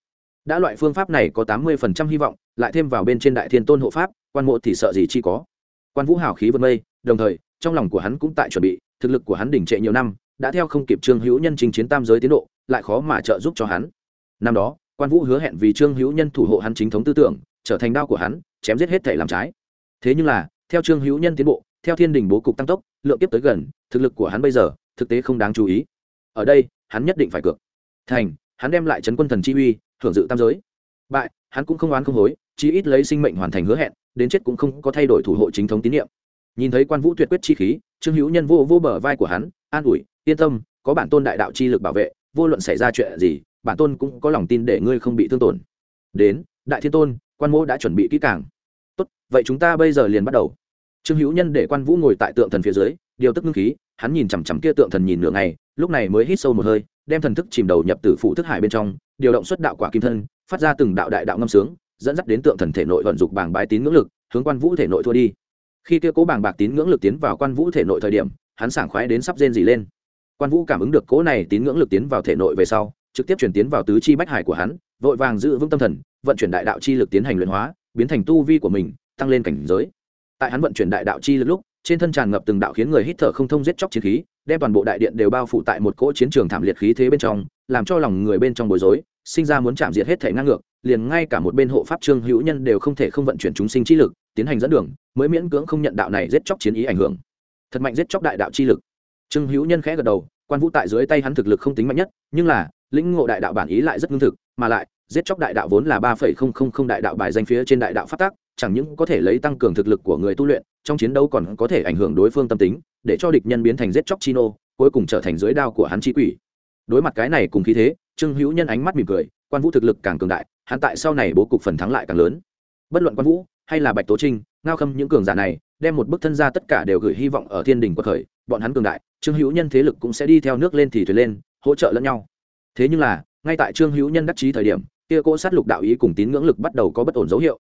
Đã loại phương pháp này có tám mươi phần trăm hy vọng, lại thêm vào bên trên đại thiên tôn hộ pháp, quan mộ thì sợ gì chi có. Quan vũ hào khí vượt mây, đồng thời, trong lòng của hắn cũng tại chuẩn bị, thực lực của hắn đỉnh trệ nhiều năm, đã theo không kịp trương hữu nhân trình chiến tam giới tiến độ, lại khó mà trợ giúp cho hắn. Năm đó, quan vũ hứa hẹn vì trương hữu nhân thủ hộ hắn chính thống tư tưởng, trở thành đao của hắn, chém giết hết thể làm trái. Thế nhưng là, theo trương hữu nhân tiến bộ, theo thiên đình bố cục tăng tốc, lượng tiếp tới gần thực lực của hắn bây giờ, thực tế không đáng chú ý. Ở đây, hắn nhất định phải cược. Thành, hắn đem lại chấn quân thần chi uy, thưởng dự tam giới. Bại, hắn cũng không oán không hối chỉ ít lấy sinh mệnh hoàn thành hứa hẹn, đến chết cũng không có thay đổi thủ hộ chính thống tín nhiệm. Nhìn thấy quan vũ tuyệt quyết chi khí, trương hữu nhân vô vô bờ vai của hắn, an ủi, yên tâm, có bản tôn đại đạo chi lực bảo vệ, vô luận xảy ra chuyện gì, bản tôn cũng có lòng tin để ngươi không bị thương tổn. Đến, đại thiên tôn, quan mô đã chuẩn bị kỹ càng. Tốt, vậy chúng ta bây giờ liền bắt đầu. Trương hữu nhân để quan vũ ngồi tại tượng thần phía dưới điều tức ngưng khí, hắn nhìn chằm chằm kia tượng thần nhìn nửa ngày, lúc này mới hít sâu một hơi, đem thần thức chìm đầu nhập tử phụ thức hải bên trong, điều động xuất đạo quả kim thân, phát ra từng đạo đại đạo ngâm sướng, dẫn dắt đến tượng thần thể nội vận dụng bảng bái tín ngưỡng lực, hướng quan vũ thể nội thua đi. Khi kia cố bảng bạc tín ngưỡng lực tiến vào quan vũ thể nội thời điểm, hắn sảng khoái đến sắp rên dỉ lên. Quan vũ cảm ứng được cố này tín ngưỡng lực tiến vào thể nội về sau, trực tiếp chuyển tiến vào tứ chi bách hải của hắn, vội vàng giữ vững tâm thần, vận chuyển đại đạo chi lực tiến hành luyện hóa, biến thành tu vi của mình, tăng lên cảnh giới. Tại hắn vận chuyển đại đạo chi lực lúc trên thân tràn ngập từng đạo khiến người hít thở không thông giết chóc chiến khí, đem toàn bộ đại điện đều bao phủ tại một cỗ chiến trường thảm liệt khí thế bên trong, làm cho lòng người bên trong bối rối, sinh ra muốn chạm diệt hết thể ngang ngược, liền ngay cả một bên hộ pháp trương hữu nhân đều không thể không vận chuyển chúng sinh chi lực, tiến hành dẫn đường, mới miễn cưỡng không nhận đạo này giết chóc chiến ý ảnh hưởng. Thật mạnh giết chóc đại đạo chi lực. Trương hữu nhân khẽ gật đầu, quan vũ tại dưới tay hắn thực lực không tính mạnh nhất, nhưng là, lĩnh ngộ đại đạo bản ý lại rất ngưng thực, mà lại, giết chóc đại đạo vốn là ba phẩy không không không đại đạo bài danh phía trên đại đạo phát tác chẳng những có thể lấy tăng cường thực lực của người tu luyện, trong chiến đấu còn có thể ảnh hưởng đối phương tâm tính, để cho địch nhân biến thành giết chóc chino, cuối cùng trở thành dưới đao của hắn chi quỷ. Đối mặt cái này cùng khí thế, trương hữu nhân ánh mắt mỉm cười, quan vũ thực lực càng cường đại, hắn tại sau này bố cục phần thắng lại càng lớn. Bất luận quan vũ hay là bạch tố trinh, ngao khâm những cường giả này, đem một bức thân ra tất cả đều gửi hy vọng ở thiên đình quật khởi, bọn hắn cường đại, trương hữu nhân thế lực cũng sẽ đi theo nước lên thì thuyền lên, hỗ trợ lẫn nhau. Thế nhưng là, ngay tại trương hữu nhân đắc chí thời điểm, kia cỗ sát lục đạo ý cùng tín ngưỡng lực bắt đầu có bất ổn dấu hiệu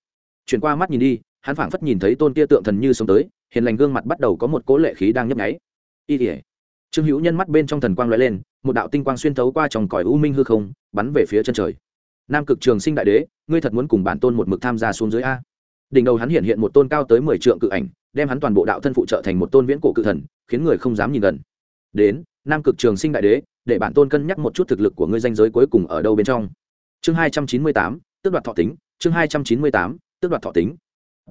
chuyển qua mắt nhìn đi, hắn phảng phất nhìn thấy tôn kia tượng thần như sống tới, hiền lành gương mặt bắt đầu có một cỗ lệ khí đang nhấp nháy. Y tỉa trương hữu nhân mắt bên trong thần quang lóe lên, một đạo tinh quang xuyên thấu qua tròng còi u minh hư không, bắn về phía chân trời. Nam cực trường sinh đại đế, ngươi thật muốn cùng bản tôn một mực tham gia xuống dưới a? Đỉnh đầu hắn hiện hiện một tôn cao tới mười trượng cự ảnh, đem hắn toàn bộ đạo thân phụ trợ thành một tôn viễn cổ cự thần, khiến người không dám nhìn gần. Đến, nam cực trường sinh đại đế, để bản tôn cân nhắc một chút thực lực của ngươi danh giới cuối cùng ở đâu bên trong. Chương hai trăm chín mươi tám, tước đoạt thọ tính, chương hai trăm chín mươi tám tước đoạt thọ tính.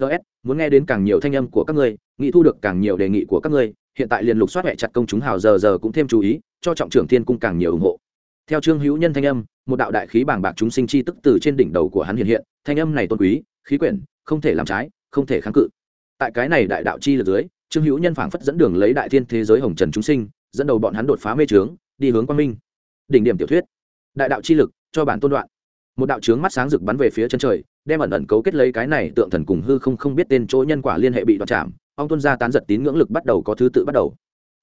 Ts muốn nghe đến càng nhiều thanh âm của các ngươi, nghĩ thu được càng nhiều đề nghị của các ngươi, hiện tại liền lục soát hệ chặt công chúng hào giờ giờ cũng thêm chú ý, cho trọng trưởng thiên cung càng nhiều ủng hộ. Theo trương hữu nhân thanh âm, một đạo đại khí bảng bạc chúng sinh chi tức từ trên đỉnh đầu của hắn hiện hiện, thanh âm này tôn quý, khí quyển, không thể làm trái, không thể kháng cự. Tại cái này đại đạo chi lực dưới, trương hữu nhân phảng phất dẫn đường lấy đại thiên thế giới hồng trần chúng sinh, dẫn đầu bọn hắn đột phá mê trướng, đi hướng quang minh. Đỉnh điểm tiểu thuyết. Đại đạo chi lực, cho bản tôn đoạn một đạo trướng mắt sáng rực bắn về phía chân trời, đem ẩn ẩn cấu kết lấy cái này tượng thần cùng hư không không biết tên chỗ nhân quả liên hệ bị đoạt chạm, ông tuân gia tán giật tín ngưỡng lực bắt đầu có thứ tự bắt đầu.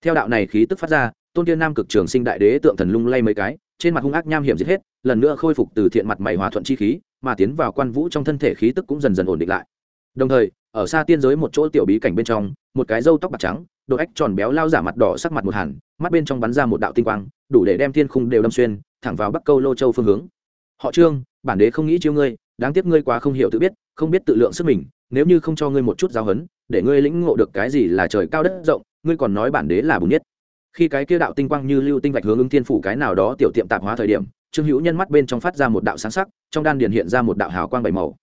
Theo đạo này khí tức phát ra, tôn tiên nam cực trường sinh đại đế tượng thần lung lay mấy cái, trên mặt hung ác nham hiểm giết hết, lần nữa khôi phục từ thiện mặt mày hòa thuận chi khí, mà tiến vào quan vũ trong thân thể khí tức cũng dần dần ổn định lại. Đồng thời, ở xa tiên giới một chỗ tiểu bí cảnh bên trong, một cái râu tóc bạc trắng độ ách tròn béo lao giả mặt đỏ sắc mặt một hẳn, mắt bên trong bắn ra một đạo tinh quang, đủ để đem thiên khung đều đâm xuyên, thẳng vào bắc câu lô châu phương hướng họ trương, bản đế không nghĩ chiêu ngươi, đáng tiếc ngươi quá không hiểu tự biết, không biết tự lượng sức mình, nếu như không cho ngươi một chút giáo hấn để ngươi lĩnh ngộ được cái gì là trời cao đất rộng, ngươi còn nói bản đế là bùn nhất. Khi cái kia đạo tinh quang như lưu tinh vạch hướng ứng thiên phủ cái nào đó tiểu tiệm tạp hóa thời điểm, trương hữu nhân mắt bên trong phát ra một đạo sáng sắc, trong đan điền hiện ra một đạo hào quang bảy màu.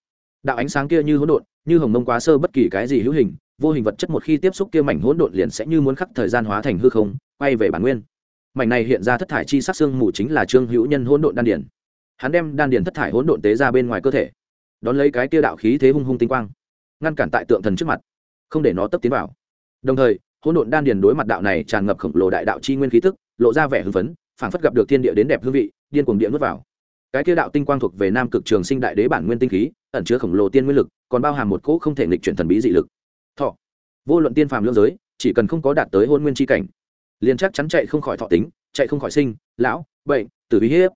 Đạo ánh sáng kia như hỗn độn, như hồng mông quá sơ bất kỳ cái gì hữu hình, vô hình vật chất một khi tiếp xúc kia mảnh hỗn độn liền sẽ như muốn khắc thời gian hóa thành hư không, quay về bản nguyên. Mảnh này hiện ra thất thải chi sắc xương mù chính là trương hữu nhân hỗn độn đan điền hắn đem đan điền thất thải hỗn độn tế ra bên ngoài cơ thể, đón lấy cái kia đạo khí thế hung hung tinh quang, ngăn cản tại tượng thần trước mặt, không để nó tấp tiến vào. Đồng thời, hỗn độn đan điền đối mặt đạo này tràn ngập khổng lồ đại đạo chi nguyên khí tức, lộ ra vẻ hưng phấn, phảng phất gặp được thiên địa đến đẹp hương vị, điên cuồng địa nuốt vào. Cái kia đạo tinh quang thuộc về nam cực trường sinh đại đế bản nguyên tinh khí, ẩn chứa khổng lồ tiên nguyên lực, còn bao hàm một cỗ không thể nghịch chuyển thần bí dị lực. Thọ. Vô luận tiên phàm lương giới, chỉ cần không có đạt tới hôn nguyên tri cảnh, liền chắc chắn chạy không khỏi thọ tính, chạy không khỏi sinh, lão, bệnh, tử uy hiếp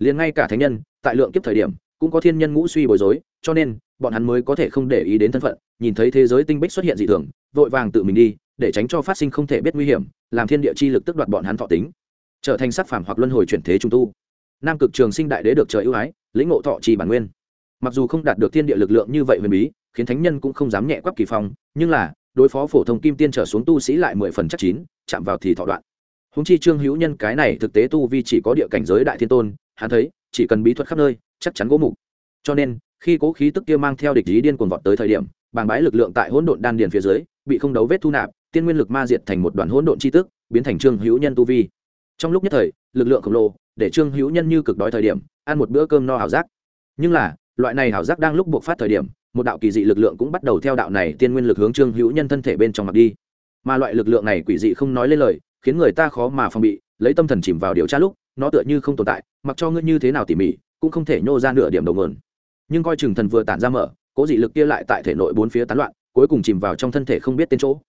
liền ngay cả thánh nhân, tại lượng kiếp thời điểm, cũng có thiên nhân ngũ suy bối rối, cho nên, bọn hắn mới có thể không để ý đến thân phận, nhìn thấy thế giới tinh bích xuất hiện dị thường, vội vàng tự mình đi, để tránh cho phát sinh không thể biết nguy hiểm, làm thiên địa chi lực tức đoạt bọn hắn thọ tính. Trở thành sắc phàm hoặc luân hồi chuyển thế trung tu. Nam cực trường sinh đại đế được trời ưu ái, lĩnh ngộ thọ trì bản nguyên. Mặc dù không đạt được thiên địa lực lượng như vậy huyền bí, khiến thánh nhân cũng không dám nhẹ quắp kỳ phong, nhưng là, đối phó phổ thông kim tiên trở xuống tu sĩ lại mười phần chắc chín, chạm vào thì thọ đoạn. Húng chi trương hữu nhân cái này thực tế tu vi chỉ có địa cảnh giới đại thiên tôn hắn thấy, chỉ cần bí thuật khắp nơi, chắc chắn gỗ mục. Cho nên, khi cố khí tức kia mang theo địch ý điên cuồng vọt tới thời điểm, bàng bái lực lượng tại hỗn độn đan điền phía dưới, bị không đấu vết thu nạp, tiên nguyên lực ma diệt thành một đoàn hỗn độn chi tức, biến thành trương hữu nhân tu vi. Trong lúc nhất thời, lực lượng khổng lồ, để trương hữu nhân như cực đói thời điểm, ăn một bữa cơm no ảo giác. Nhưng là, loại này ảo giác đang lúc buộc phát thời điểm, một đạo kỳ dị lực lượng cũng bắt đầu theo đạo này tiên nguyên lực hướng trương hữu nhân thân thể bên trong mặt đi. Mà loại lực lượng này quỷ dị không nói lên lời, khiến người ta khó mà phòng bị, lấy tâm thần chìm vào điều tra lúc, nó tựa như không tồn tại mặc cho ngươi như thế nào tỉ mỉ, cũng không thể nhô ra nửa điểm đầu nguồn. Nhưng coi chừng thần vừa tản ra mở, cố dị lực kia lại tại thể nội bốn phía tán loạn, cuối cùng chìm vào trong thân thể không biết tên chỗ.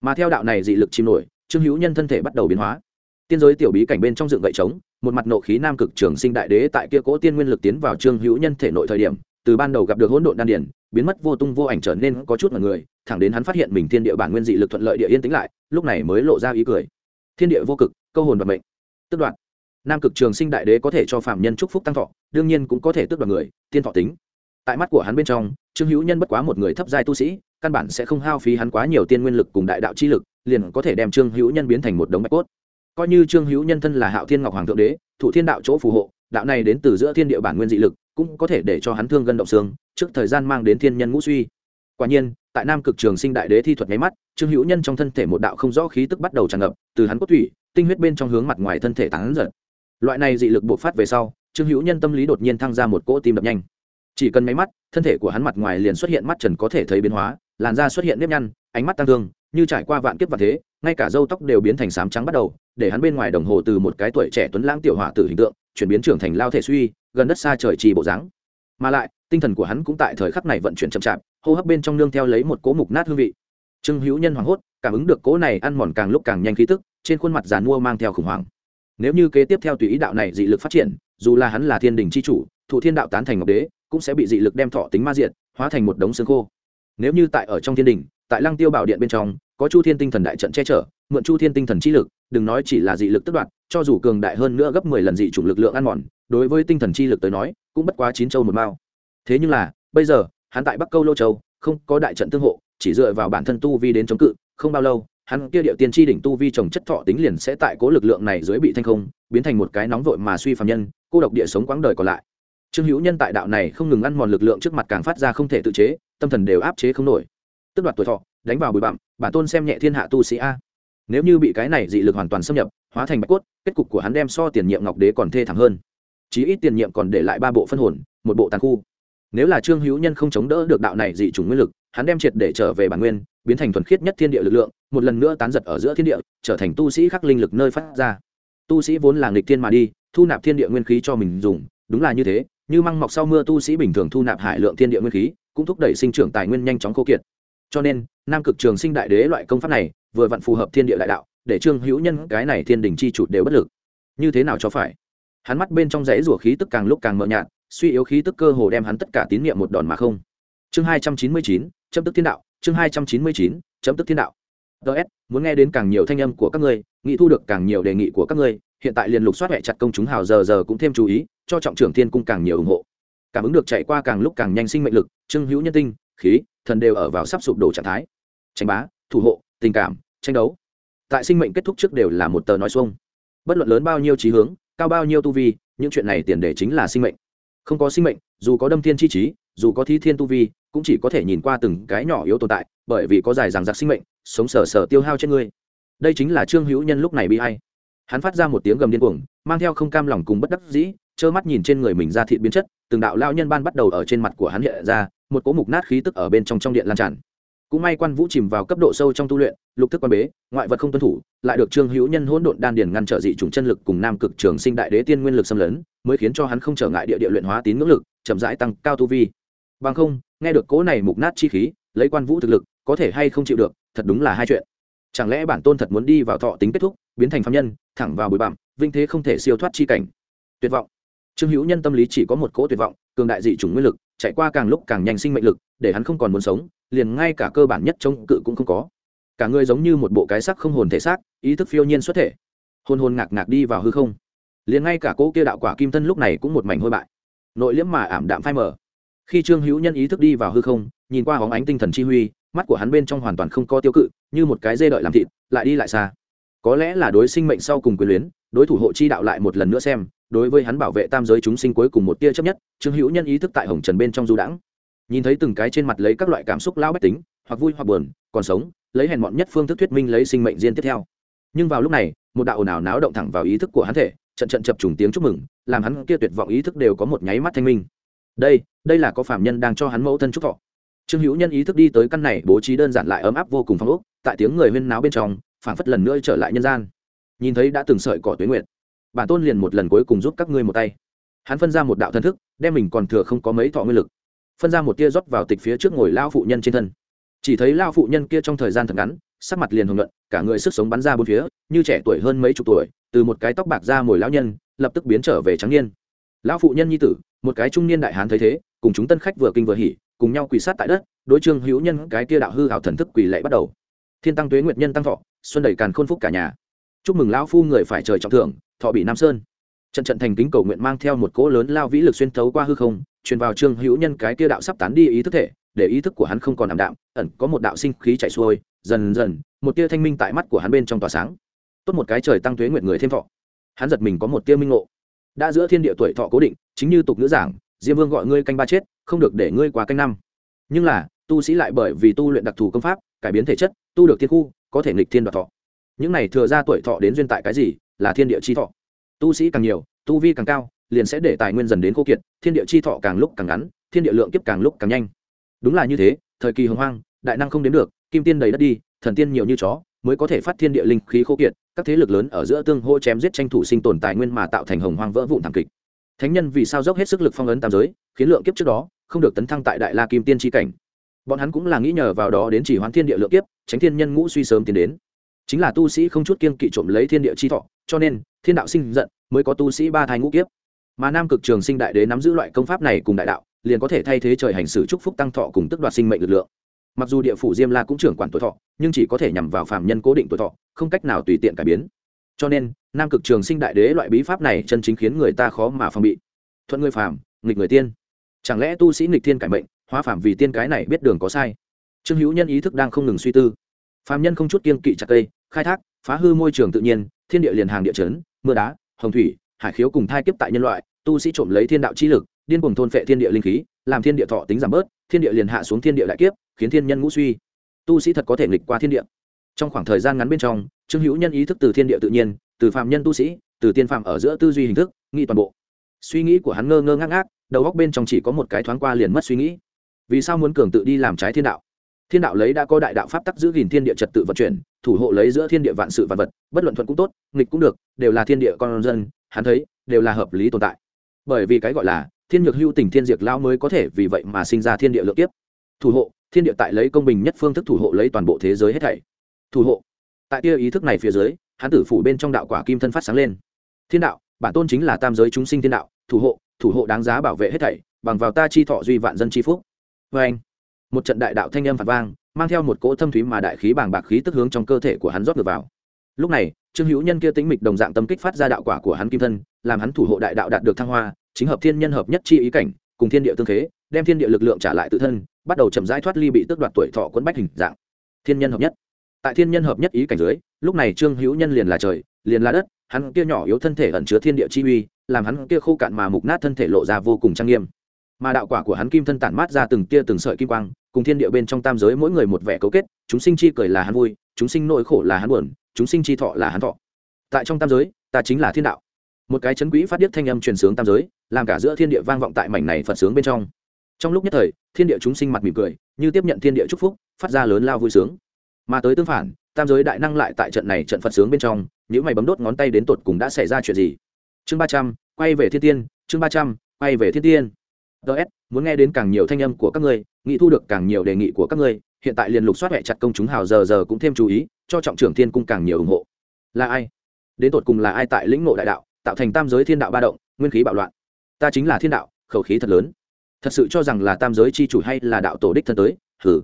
Mà theo đạo này dị lực chìm nổi, trương hữu nhân thân thể bắt đầu biến hóa. Tiên giới tiểu bí cảnh bên trong dựng gậy trống, một mặt nộ khí nam cực trường sinh đại đế tại kia cố tiên nguyên lực tiến vào trương hữu nhân thể nội thời điểm, từ ban đầu gặp được hỗn độn đan điển biến mất vô tung vô ảnh trở nên có chút mọi người, thẳng đến hắn phát hiện mình thiên địa bản nguyên dị lực thuận lợi địa yên tĩnh lại, lúc này mới lộ ra ý cười. Thiên địa vô cực, câu hồn và mệnh. Tức đoạn nam cực trường sinh đại đế có thể cho phạm nhân chúc phúc tăng thọ, đương nhiên cũng có thể tước đoạt người, tiên thọ tính. Tại mắt của hắn bên trong, trương hữu nhân bất quá một người thấp giai tu sĩ, căn bản sẽ không hao phí hắn quá nhiều tiên nguyên lực cùng đại đạo chi lực, liền có thể đem trương hữu nhân biến thành một đống bạch cốt. Coi như trương hữu nhân thân là hạo thiên ngọc hoàng thượng đế thụ thiên đạo chỗ phù hộ, đạo này đến từ giữa thiên địa bản nguyên dị lực, cũng có thể để cho hắn thương gân động xương, trước thời gian mang đến thiên nhân ngũ suy. Quả nhiên, tại nam cực trường sinh đại đế thi thuật nháy mắt, trương hữu nhân trong thân thể một đạo không rõ khí tức bắt đầu tràn ngập, từ hắn cốt thủy tinh huyết bên trong hướng mặt ngoài thân thể tán giật loại này dị lực bộc phát về sau, trương hữu nhân tâm lý đột nhiên thăng ra một cỗ tim đập nhanh. Chỉ cần máy mắt, thân thể của hắn mặt ngoài liền xuất hiện mắt trần có thể thấy biến hóa, làn da xuất hiện nếp nhăn, ánh mắt tăng thương, như trải qua vạn kiếp và thế, ngay cả râu tóc đều biến thành sám trắng bắt đầu, để hắn bên ngoài đồng hồ từ một cái tuổi trẻ tuấn lãng tiểu hỏa tử hình tượng, chuyển biến trưởng thành lao thể suy, gần đất xa trời trì bộ dáng. Mà lại, tinh thần của hắn cũng tại thời khắc này vận chuyển chậm chạp, hô hấp bên trong nương theo lấy một cỗ mục nát hương vị. Trương hữu nhân hoảng hốt, cảm ứng được cỗ này ăn mòn càng lúc càng nhanh khí tức, trên khuôn mặt giàn mua mang theo khủng hoảng nếu như kế tiếp theo tùy ý đạo này dị lực phát triển, dù là hắn là thiên đình c h i chủ, thụ thiên đạo tán thành ngọc đế, cũng sẽ bị dị lực đem thọ tính ma diện hóa thành một đống xương khô. Nếu như tại ở trong thiên đình, tại lăng tiêu bảo điện bên trong, có chu thiên tinh thần đại trận che chở, mượn chu thiên tinh thần chi lực, đừng nói chỉ là dị lực tất đoạt, cho dù cường đại hơn nữa gấp mười lần dị chủng lực lượng ăn mòn, đối với tinh thần chi lực tới nói, cũng bất quá chín châu một mao. Thế nhưng là, bây giờ, hắn tại bắc câu lô châu, không có đại trận tương hộ, chỉ dựa vào bản thân tu vi đến chống cự, không bao lâu hắn kia địa tiên tri đỉnh tu vi trồng chất thọ tính liền sẽ tại cố lực lượng này dưới bị thanh không, biến thành một cái nóng vội mà suy phạm nhân, cô độc địa sống quãng đời còn lại. Trương hữu nhân tại đạo này không ngừng ăn mòn lực lượng trước mặt càng phát ra không thể tự chế, tâm thần đều áp chế không nổi. Tức đoạt tuổi thọ, đánh vào bụi bặm, bản tôn xem nhẹ thiên hạ tu sĩ a. Nếu như bị cái này dị lực hoàn toàn xâm nhập, hóa thành bạch cốt, kết cục của hắn đem so tiền nhiệm ngọc đế còn thê thảm hơn. Chí ít tiền nhiệm còn để lại ba bộ phân hồn, một bộ tàn khu. Nếu là trương hữu nhân không chống đỡ được đạo này dị chủng nguyên lực hắn đem triệt để trở về bản nguyên, biến thành thuần khiết nhất thiên địa lực lượng, một lần nữa tán giật ở giữa thiên địa, trở thành tu sĩ khắc linh lực nơi phát ra. Tu sĩ vốn là nghịch thiên mà đi, thu nạp thiên địa nguyên khí cho mình dùng, đúng là như thế, như măng mọc sau mưa tu sĩ bình thường thu nạp hải lượng thiên địa nguyên khí, cũng thúc đẩy sinh trưởng tài nguyên nhanh chóng khô kiệt. Cho nên, nam cực trường sinh đại đế loại công pháp này, vừa vặn phù hợp thiên địa đại đạo, để trương hữu nhân cái này thiên đình chi chủ đều bất lực. Như thế nào cho phải? Hắn mắt bên trong dãy rủa khí tức càng lúc càng mờ nhạt, suy yếu khí tức cơ hồ đem hắn tất cả tín niệm một đòn mà không. Chương hai trăm chín mươi chín chấm tức thiên đạo, chương hai trăm chín mươi chín, chấm tức thiên đạo. Ts muốn nghe đến càng nhiều thanh âm của các ngươi nghĩ thu được càng nhiều đề nghị của các ngươi, hiện tại liền lục soát hệ chặt công chúng hào giờ giờ cũng thêm chú ý, cho trọng trưởng thiên cung càng nhiều ủng hộ. Cảm ứng được chạy qua càng lúc càng nhanh sinh mệnh lực trưng hữu nhân tinh, khí, thần đều ở vào sắp sụp đổ trạng thái. Tranh bá, thủ hộ, tình cảm, tranh đấu. Tại sinh mệnh kết thúc trước đều là một tờ nói xuông. Bất luận lớn bao nhiêu trí hướng, cao bao nhiêu tu vi, những chuyện này tiền đề chính là sinh mệnh. Không có sinh mệnh, dù có đâm thiên chi trí dù có thi thiên tu vi cũng chỉ có thể nhìn qua từng cái nhỏ yếu tồn tại, bởi vì có dài rằng giặc sinh mệnh, sống sờ sờ tiêu hao trên ngươi. Đây chính là trương hữu nhân lúc này bị hay hắn phát ra một tiếng gầm điên cuồng, mang theo không cam lòng cùng bất đắc dĩ, trơ mắt nhìn trên người mình ra thịt biến chất, từng đạo lao nhân ban bắt đầu ở trên mặt của hắn hiện ra, một cỗ mục nát khí tức ở bên trong trong điện lan tràn. Cũng may quan vũ chìm vào cấp độ sâu trong tu luyện, lục thức quan bế, ngoại vật không tuân thủ, lại được trương hữu nhân hỗn độn đan điền ngăn trở dị chủng chân lực cùng nam cực trường sinh đại đế tiên nguyên lực xâm lấn, mới khiến cho hắn không trở ngại địa địa luyện hóa tín ngưỡng lực, chậm rãi tăng cao tu vi bằng không, nghe được cố này mục nát chi khí, lấy quan vũ thực lực, có thể hay không chịu được, thật đúng là hai chuyện. Chẳng lẽ bản tôn thật muốn đi vào thọ tính kết thúc, biến thành phạm nhân, thẳng vào bụi bặm, vinh thế không thể siêu thoát chi cảnh? Tuyệt vọng. Trương hữu nhân tâm lý chỉ có một cỗ tuyệt vọng, cường đại dị chủng nguyên lực, chạy qua càng lúc càng nhanh sinh mệnh lực, để hắn không còn muốn sống, liền ngay cả cơ bản nhất chống cự cũng không có. Cả người giống như một bộ cái sắc không hồn thể xác, ý thức phiêu nhiên xuất thể. Hôn hôn ngạc ngạc đi vào hư không. Liền ngay cả cỗ kia đạo quả kim thân lúc này cũng một mảnh hôi bại. Nội liễm mà ảm đạm phai mờ khi trương hữu nhân ý thức đi vào hư không, nhìn qua hóng ánh tinh thần chi huy, mắt của hắn bên trong hoàn toàn không có tiêu cự, như một cái dê đợi làm thịt, lại đi lại xa. Có lẽ là đối sinh mệnh sau cùng quyền luyến, đối thủ hộ chi đạo lại một lần nữa xem, đối với hắn bảo vệ tam giới chúng sinh cuối cùng một tia chấp nhất, trương hữu nhân ý thức tại hồng trần bên trong du đãng. Nhìn thấy từng cái trên mặt lấy các loại cảm xúc lao bách tính, hoặc vui hoặc buồn, còn sống, lấy hèn mọn nhất phương thức thuyết minh lấy sinh mệnh riêng tiếp theo. Nhưng vào lúc này, một đạo ồn ào náo động thẳng vào ý thức của hắn thể, trận trận chập trùng tiếng chúc mừng, làm hắn kia tuyệt vọng ý thức đều có một nháy mắt thanh minh đây đây là có phạm nhân đang cho hắn mẫu thân chúc thọ. Trương hữu nhân ý thức đi tới căn này, bố trí đơn giản lại ấm áp vô cùng phong ốc, tại tiếng người huyên náo bên trong, phảng phất lần nữa trở lại nhân gian. Nhìn thấy đã từng sợi cỏ tuế nguyện bản tôn liền một lần cuối cùng giúp các ngươi một tay. Hắn phân ra một đạo thân thức, đem mình còn thừa không có mấy thọ nguyên lực, phân ra một tia rót vào tịch phía trước ngồi lao phụ nhân trên thân. Chỉ thấy lao phụ nhân kia trong thời gian thật ngắn, sắc mặt liền hồng luận cả người sức sống bắn ra bốn phía, như trẻ tuổi hơn mấy chục tuổi, từ một cái tóc bạc ra mồi lão nhân, lập tức biến trở về trắng niên. Lão phụ nhân nhi tử một cái trung niên đại hán thấy thế, cùng chúng tân khách vừa kinh vừa hỉ, cùng nhau quỳ sát tại đất, đối trương hữu nhân cái tia đạo hư hảo thần thức quỳ lệ bắt đầu. Thiên tăng tuế nguyệt nhân tăng thọ, xuân đầy càn khôn phúc cả nhà. Chúc mừng lão phu người phải trời trọng thưởng, thọ bị nam sơn. Trận trận thành kính cầu nguyện mang theo một cỗ lớn lao vĩ lực xuyên thấu qua hư không, truyền vào trương hữu nhân cái kia đạo sắp tán đi ý thức thể, để ý thức của hắn không còn ảm đạm, ẩn có một đạo sinh khí chạy xuôi, dần dần, một tia thanh minh tại mắt của hắn bên trong tỏa sáng. Tốt một cái trời tăng tuế nguyện người thêm thọ. Hắn giật mình có một tia minh ngộ đã giữa thiên địa tuổi thọ cố định, chính như tục ngữ giảng, diêm vương gọi ngươi canh ba chết, không được để ngươi qua canh năm. Nhưng là, tu sĩ lại bởi vì tu luyện đặc thù công pháp, cải biến thể chất, tu được thiên khu, có thể nghịch thiên đoạt thọ. Những này thừa ra tuổi thọ đến duyên tại cái gì, là thiên địa chi thọ. Tu sĩ càng nhiều, tu vi càng cao, liền sẽ để tài nguyên dần đến khô kiệt, thiên địa chi thọ càng lúc càng ngắn, thiên địa lượng kiếp càng lúc càng nhanh. Đúng là như thế, thời kỳ hồng hoang, đại năng không đến được, kim tiên đầy đất đi, thần tiên nhiều như chó, mới có thể phát thiên địa linh khí khô kiệt các thế lực lớn ở giữa tương hô chém giết tranh thủ sinh tồn tài nguyên mà tạo thành hồng hoang vỡ vụn thảm kịch. Thánh nhân vì sao dốc hết sức lực phong ấn tam giới, khiến lượng kiếp trước đó không được tấn thăng tại đại la kim tiên tri cảnh. Bọn hắn cũng là nghĩ nhờ vào đó đến chỉ hoán thiên địa lượng kiếp, tránh thiên nhân ngũ suy sớm tiến đến. Chính là tu sĩ không chút kiên kỵ trộm lấy thiên địa chi thọ, cho nên thiên đạo sinh giận mới có tu sĩ ba thai ngũ kiếp. Mà nam cực trường sinh đại đế nắm giữ loại công pháp này cùng đại đạo, liền có thể thay thế trời hành xử chúc phúc tăng thọ cùng tức đoạt sinh mệnh lực lượng mặc dù địa phủ diêm la cũng trưởng quản tuổi thọ, nhưng chỉ có thể nhằm vào phạm nhân cố định tuổi thọ, không cách nào tùy tiện cải biến. Cho nên, nam cực trường sinh đại đế loại bí pháp này chân chính khiến người ta khó mà phòng bị. Thuận người phàm, nghịch người tiên. Chẳng lẽ tu sĩ nghịch thiên cải mệnh, hóa phạm vì tiên cái này biết đường có sai? Trương hữu nhân ý thức đang không ngừng suy tư. Phạm nhân không chút kiên kỵ chặt cây, khai thác, phá hư môi trường tự nhiên, thiên địa liền hàng địa chấn, mưa đá, hồng thủy, hải khiếu cùng thai kiếp tại nhân loại, tu sĩ trộm lấy thiên đạo chi lực, điên cuồng thôn phệ thiên địa linh khí, làm thiên địa thọ tính giảm bớt, thiên địa liền hạ xuống thiên địa đại kiếp khiến thiên nhân ngũ suy. Tu sĩ thật có thể nghịch qua thiên địa. Trong khoảng thời gian ngắn bên trong, trương hữu nhân ý thức từ thiên địa tự nhiên, từ phạm nhân tu sĩ, từ tiên phạm ở giữa tư duy hình thức, nghĩ toàn bộ. Suy nghĩ của hắn ngơ ngơ ngác ngác, đầu góc bên trong chỉ có một cái thoáng qua liền mất suy nghĩ. Vì sao muốn cường tự đi làm trái thiên đạo? Thiên đạo lấy đã có đại đạo pháp tắc giữ gìn thiên địa trật tự vận chuyển, thủ hộ lấy giữa thiên địa vạn sự vạn vật, bất luận thuận cũng tốt, nghịch cũng được, đều là thiên địa con dân, hắn thấy, đều là hợp lý tồn tại. Bởi vì cái gọi là thiên nhược hưu tình thiên diệt lao mới có thể vì vậy mà sinh ra thiên địa lượng kiếp. Thủ hộ thiên địa tại lấy công bình nhất phương thức thủ hộ lấy toàn bộ thế giới hết thảy. Thủ hộ. Tại kia ý thức này phía dưới, hắn tử phủ bên trong đạo quả kim thân phát sáng lên. Thiên đạo, bản tôn chính là tam giới chúng sinh thiên đạo, thủ hộ thủ hộ đáng giá bảo vệ hết thảy, bằng vào ta chi thọ duy vạn dân chi phúc. Vê anh, một trận đại đạo thanh âm phạt vang, mang theo một cỗ thâm thúy mà đại khí bàng bạc khí tức hướng trong cơ thể của hắn rót ngược vào. Lúc này, trương hữu nhân kia tính mịch đồng dạng tâm kích phát ra đạo quả của hắn kim thân, làm hắn thủ hộ đại đạo đạt được thăng hoa, chính hợp thiên nhân hợp nhất chi ý cảnh, cùng thiên địa tương thế đem thiên địa lực lượng trả lại tự thân bắt đầu chậm rãi thoát ly bị tước đoạt tuổi thọ quấn bách hình dạng. Thiên nhân hợp nhất. Tại thiên nhân hợp nhất ý cảnh dưới, lúc này trương hữu nhân liền là trời, liền là đất, hắn kia nhỏ yếu thân thể ẩn chứa thiên địa chi uy, làm hắn kia khô cạn mà mục nát thân thể lộ ra vô cùng trang nghiêm. Mà đạo quả của hắn kim thân tản mát ra từng tia từng sợi kim quang, cùng thiên địa bên trong tam giới mỗi người một vẻ cấu kết, chúng sinh chi cười là hắn vui, chúng sinh nỗi khổ là hắn buồn, chúng sinh chi thọ là hắn thọ. Tại trong tam giới, ta chính là thiên đạo. Một cái chấn quỹ phát điếc thanh âm truyền sướng tam giới, làm cả giữa thiên địa vang vọng tại mảnh này phật sướng bên trong trong lúc nhất thời, thiên địa chúng sinh mặt mỉm cười, như tiếp nhận thiên địa chúc phúc, phát ra lớn lao vui sướng. Mà tới tương phản, tam giới đại năng lại tại trận này trận phật sướng bên trong những mày bấm đốt ngón tay đến tột cùng đã xảy ra chuyện gì? Chương ba trăm, quay về thiên tiên, chương ba trăm, quay về thiên tiên. Ts muốn nghe đến càng nhiều thanh âm của các ngươi, nghĩ thu được càng nhiều đề nghị của các ngươi, hiện tại liền lục soát hệ chặt công chúng hào giờ giờ cũng thêm chú ý, cho trọng trưởng thiên cung càng nhiều ủng hộ. Là ai? Đến tột cùng là ai tại lĩnh ngộ đại đạo, tạo thành tam giới thiên đạo ba động, nguyên khí bạo loạn? Ta chính là thiên đạo, khẩu khí thật lớn thật sự cho rằng là tam giới c h i chủ hay là đạo tổ đích thân tới? Hừ.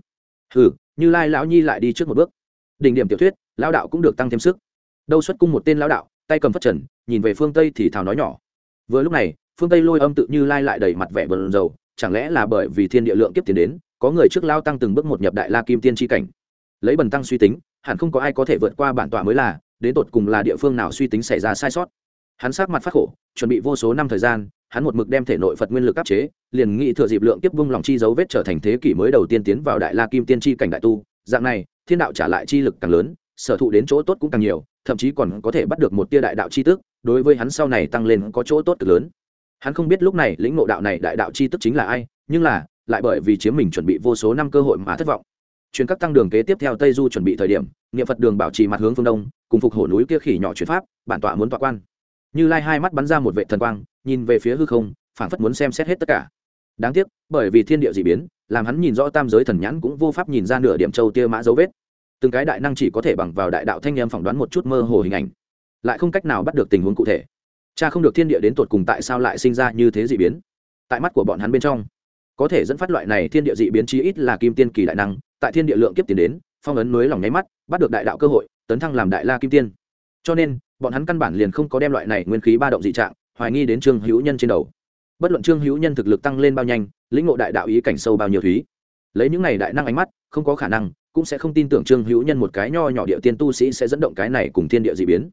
Hừ, như lai lão nhi lại đi trước một bước. Đỉnh điểm tiểu thuyết, lão đạo cũng được tăng thêm sức. Đâu xuất cung một tên lão đạo, tay cầm phất trần, nhìn về phương tây thì thào nói nhỏ. Vừa lúc này, phương tây lôi âm tự như lai lại đầy mặt vẻ bờn dầu chẳng lẽ là bởi vì thiên địa lượng kiếp tiến đến, có người trước lao tăng từng bước một nhập đại la kim tiên tri cảnh? Lấy bần tăng suy tính, hẳn không có ai có thể vượt qua bản tọa mới là, đến tột cùng là địa phương nào suy tính xảy ra sai sót? Hắn sát mặt phát khổ, chuẩn bị vô số năm thời gian hắn một mực đem thể nội phật nguyên lực áp chế, liền nghĩ thừa dịp lượng tiếp vung lòng chi dấu vết trở thành thế kỷ mới đầu tiên tiến vào đại la kim tiên tri cảnh đại tu. Dạng này, thiên đạo trả lại chi lực càng lớn, sở thụ đến chỗ tốt cũng càng nhiều, thậm chí còn có thể bắt được một tia đại đạo chi tức, đối với hắn sau này tăng lên có chỗ tốt cực lớn. Hắn không biết lúc này lĩnh ngộ đạo này đại đạo chi tức chính là ai, nhưng là, lại bởi vì chiếm mình chuẩn bị vô số năm cơ hội mà thất vọng. Chuyến các tăng đường kế tiếp theo tây du chuẩn bị thời điểm, niệm phật đường bảo trì mặt hướng phương đông, cùng phục hổ núi kia khỉ nhỏ chuyển pháp, bản tọa muốn tọa quan như lai hai mắt bắn ra một vệ thần quang, nhìn về phía hư không, phảng phất muốn xem xét hết tất cả. Đáng tiếc, bởi vì thiên địa d ị biến, làm hắn nhìn rõ tam giới thần nhãn cũng vô pháp nhìn ra nửa điểm châu tia mã dấu vết. Từng cái đại năng chỉ có thể bằng vào đại đạo thanh em phỏng đoán một chút mơ hồ hình ảnh, lại không cách nào bắt được tình huống cụ thể. Cha không được thiên địa đến tột cùng tại sao lại sinh ra như thế d ị biến? Tại mắt của bọn hắn bên trong, có thể dẫn phát loại này thiên địa d ị biến chí ít là kim tiên kỳ đại năng, tại thiên địa lượng kiếp tiền đến, phong ấn núi lòng nháy mắt, bắt được đại đạo cơ hội, tấn thăng làm đại la kim tiên cho nên, bọn hắn căn bản liền không có đem loại này nguyên khí ba động dị trạng, hoài nghi đến trương hữu nhân trên đầu. Bất luận trương hữu nhân thực lực tăng lên bao nhanh, lĩnh ngộ đại đạo ý cảnh sâu bao nhiêu thúy. Lấy những này đại năng ánh mắt, không có khả năng, cũng sẽ không tin tưởng trương hữu nhân một cái nho nhỏ địa tiên tu sĩ sẽ dẫn động cái này cùng thiên địa d ị biến.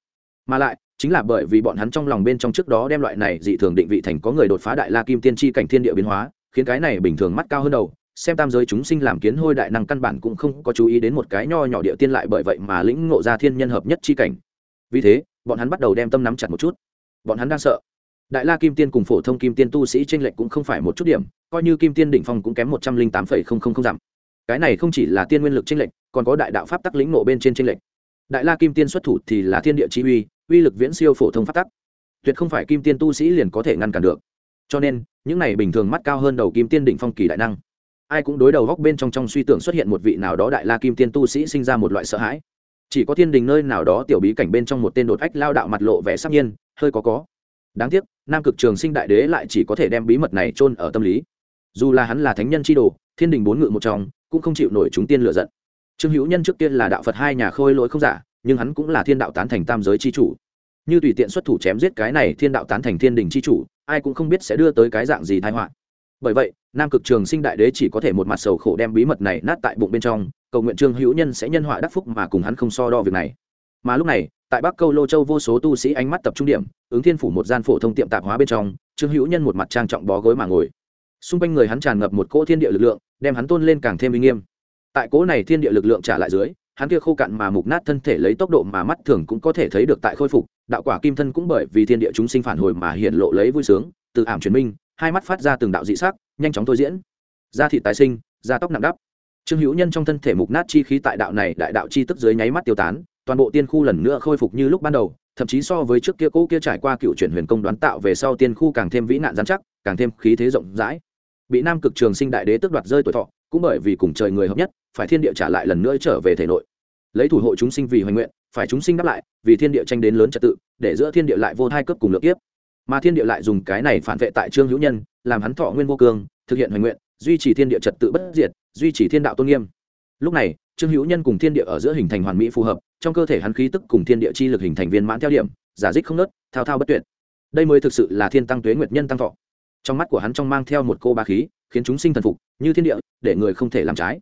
Mà lại, chính là bởi vì bọn hắn trong lòng bên trong trước đó đem loại này dị thường định vị thành có người đột phá đại la kim tiên tri cảnh thiên địa biến hóa, khiến cái này bình thường mắt cao hơn đầu, xem tam giới chúng sinh làm kiến hôi đại năng căn bản cũng không có chú ý đến một cái nho nhỏ địa tiên lại bởi vậy mà lĩnh ngộ ra thiên nhân hợp nhất chi cảnh vì thế, bọn hắn bắt đầu đem tâm nắm chặt một chút. Bọn hắn đang sợ. Đại la kim tiên cùng phổ thông kim tiên tu sĩ tranh lệch cũng không phải một chút điểm, coi như kim tiên đỉnh phong cũng kém một trăm linh tám phẩy không không không dặm. Cái này không chỉ là tiên nguyên lực tranh lệch, còn có đại đạo pháp tắc lĩnh nộ bên trên tranh lệch. Đại la kim tiên xuất thủ thì là thiên địa chi uy uy lực viễn siêu phổ thông pháp tắc. Tuyệt không phải kim tiên tu sĩ liền có thể ngăn cản được. Cho nên, những này bình thường mắt cao hơn đầu kim tiên đỉnh phong kỳ đại năng, ai cũng đối đầu góc bên trong trong suy tưởng xuất hiện một vị nào đó đại la kim tiên tu sĩ sinh ra một loại sợ hãi chỉ có thiên đình nơi nào đó tiểu bí cảnh bên trong một tên đột ách lao đạo mặt lộ vẻ sắc nhiên, hơi có có. Đáng tiếc, nam cực trường sinh đại đế lại chỉ có thể đem bí mật này chôn ở tâm lý. Dù là hắn là thánh nhân chi đồ, thiên đình bốn ngự một trong, cũng không chịu nổi chúng tiên lựa giận. Trương hữu nhân trước tiên là đạo phật hai nhà khôi lỗi không giả, nhưng hắn cũng là thiên đạo tán thành tam giới chi chủ. Như tùy tiện xuất thủ chém giết cái này thiên đạo tán thành thiên đình chi chủ, ai cũng không biết sẽ đưa tới cái dạng gì thái họa bởi vậy, nam cực trường sinh đại đế chỉ có thể một mặt sầu khổ đem bí mật này nát tại bụng bên trong, cầu nguyện trương hữu nhân sẽ nhân họa đắc phúc mà cùng hắn không so đo việc này. Mà lúc này, tại bắc câu lô châu vô số tu sĩ ánh mắt tập trung điểm, ứng thiên phủ một gian phổ thông tiệm tạp hóa bên trong, trương hữu nhân một mặt trang trọng bó gối mà ngồi. Xung quanh người hắn tràn ngập một cỗ thiên địa lực lượng, đem hắn tôn lên càng thêm uy nghiêm. Tại cỗ này thiên địa lực lượng trả lại dưới, hắn kia khô cạn mà mục nát thân thể lấy tốc độ mà mắt thường cũng có thể thấy được tại khôi phục, đạo quả kim thân cũng bởi vì thiên địa chúng sinh phản hồi mà hiện lộ lấy vui sướng, từ ảm truyền minh hai mắt phát ra từng đạo dị sắc, nhanh chóng thôi diễn. Da thịt tái sinh, da tóc nặng đắp. Trương hữu nhân trong thân thể mục nát chi khí tại đạo này đại đạo chi tức dưới nháy mắt tiêu tán, toàn bộ tiên khu lần nữa khôi phục như lúc ban đầu, thậm chí so với trước kia cũ kia trải qua cựu chuyển huyền công đoán tạo về sau tiên khu càng thêm vĩ nạn giám chắc, càng thêm khí thế rộng rãi. Bị nam cực trường sinh đại đế tước đoạt rơi tuổi thọ, cũng bởi vì cùng trời người hợp nhất, phải thiên địa trả lại lần nữa trở về thể nội. Lấy thủ hộ chúng sinh vì hoành nguyện, phải chúng sinh đáp lại, vì thiên địa tranh đến lớn trật tự, để giữa thiên địa lại vô thai cấp cùng lượng tiếp mà thiên địa lại dùng cái này phản vệ tại trương hữu nhân, làm hắn thọ nguyên vô cương, thực hiện hoành nguyện, duy trì thiên địa trật tự bất diệt, duy trì thiên đạo tôn nghiêm. Lúc này, trương hữu nhân cùng thiên địa ở giữa hình thành hoàn mỹ phù hợp, trong cơ thể hắn khí tức cùng thiên địa chi lực hình thành viên mãn theo điểm, giả dích không nớt, thao thao bất tuyệt. Đây mới thực sự là thiên tăng tuế nguyệt nhân tăng thọ. Trong mắt của hắn trong mang theo một cô ba khí, khiến chúng sinh thần phục, như thiên địa, để người không thể làm trái.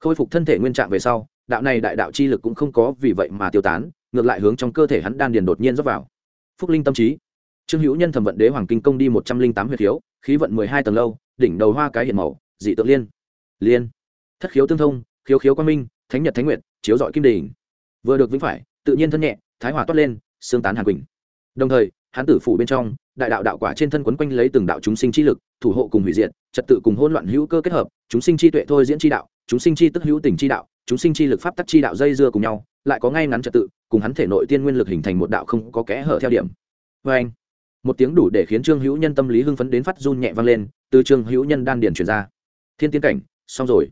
Khôi phục thân thể nguyên trạng về sau, đạo này đại đạo chi lực cũng không có vì vậy mà tiêu tán, ngược lại hướng trong cơ thể hắn đan điền đột nhiên rót vào. Phúc linh tâm trí trương hữu nhân thẩm vận đế hoàng kinh công đi một trăm linh tám huyệt khiếu, khí vận mười hai tầng lâu, đỉnh đầu hoa cái hiện màu, dị tượng liên. Liên. Thất khiếu tương thông, khiếu khiếu quang minh, thánh nhật thánh nguyệt, chiếu dọi kim đỉnh. Vừa được vĩnh phải, tự nhiên thân nhẹ, thái hòa toát lên, xương tán hàn quỳnh. Đồng thời, hán tử phủ bên trong, đại đạo đạo quả trên thân quấn quanh lấy từng đạo chúng sinh chi lực, thủ hộ cùng hủy diệt, trật tự cùng hỗn loạn hữu cơ kết hợp, chúng sinh chi tuệ thôi diễn chi đạo, chúng sinh chi tức hữu tình chi đạo, chúng sinh chi lực pháp tắc chi đạo dây dưa cùng nhau, lại có ngay ngắn trật tự, cùng hắn thể nội tiên nguyên lực hình thành một đạo không có kẽ hở theo điểm. Vê anh một tiếng đủ để khiến trương hữu nhân tâm lý hưng phấn đến phát run nhẹ vang lên, từ trương hữu nhân đan điền truyền ra. Thiên tiến cảnh, xong rồi.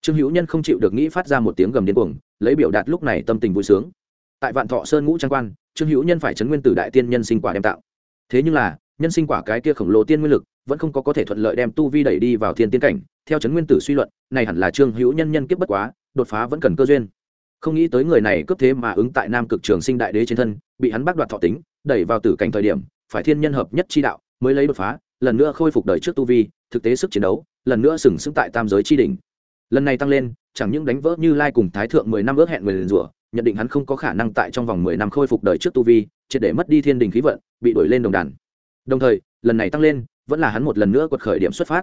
Trương hữu nhân không chịu được nghĩ phát ra một tiếng gầm điên cuồng, lấy biểu đạt lúc này tâm tình vui sướng. Tại vạn thọ sơn ngũ trang quan, trương hữu nhân phải chấn nguyên tử đại tiên nhân sinh quả đem tạo. Thế nhưng là, nhân sinh quả cái kia khổng lồ tiên nguyên lực, vẫn không có có thể thuận lợi đem tu vi đẩy đi vào thiên tiên cảnh. Theo chấn nguyên tử suy luận, này hẳn là trương hữu nhân nhân kiếp bất quá, đột phá vẫn cần cơ duyên. Không nghĩ tới người này cướp thế mà ứng tại nam cực trường sinh đại đế trên thân, bị hắn bắt đoạt thọ tính, đẩy vào tử cảnh thời điểm phải thiên nhân hợp nhất chi đạo mới lấy đột phá, lần nữa khôi phục đời trước tu vi, thực tế sức chiến đấu, lần nữa sừng sững tại tam giới chi đỉnh. Lần này tăng lên, chẳng những đánh vỡ như lai cùng thái thượng mười năm ước hẹn người liền rủa, nhận định hắn không có khả năng tại trong vòng mười năm khôi phục đời trước tu vi, triệt để mất đi thiên đình khí vận, bị đuổi lên đồng đàn. Đồng thời, lần này tăng lên, vẫn là hắn một lần nữa quật khởi điểm xuất phát.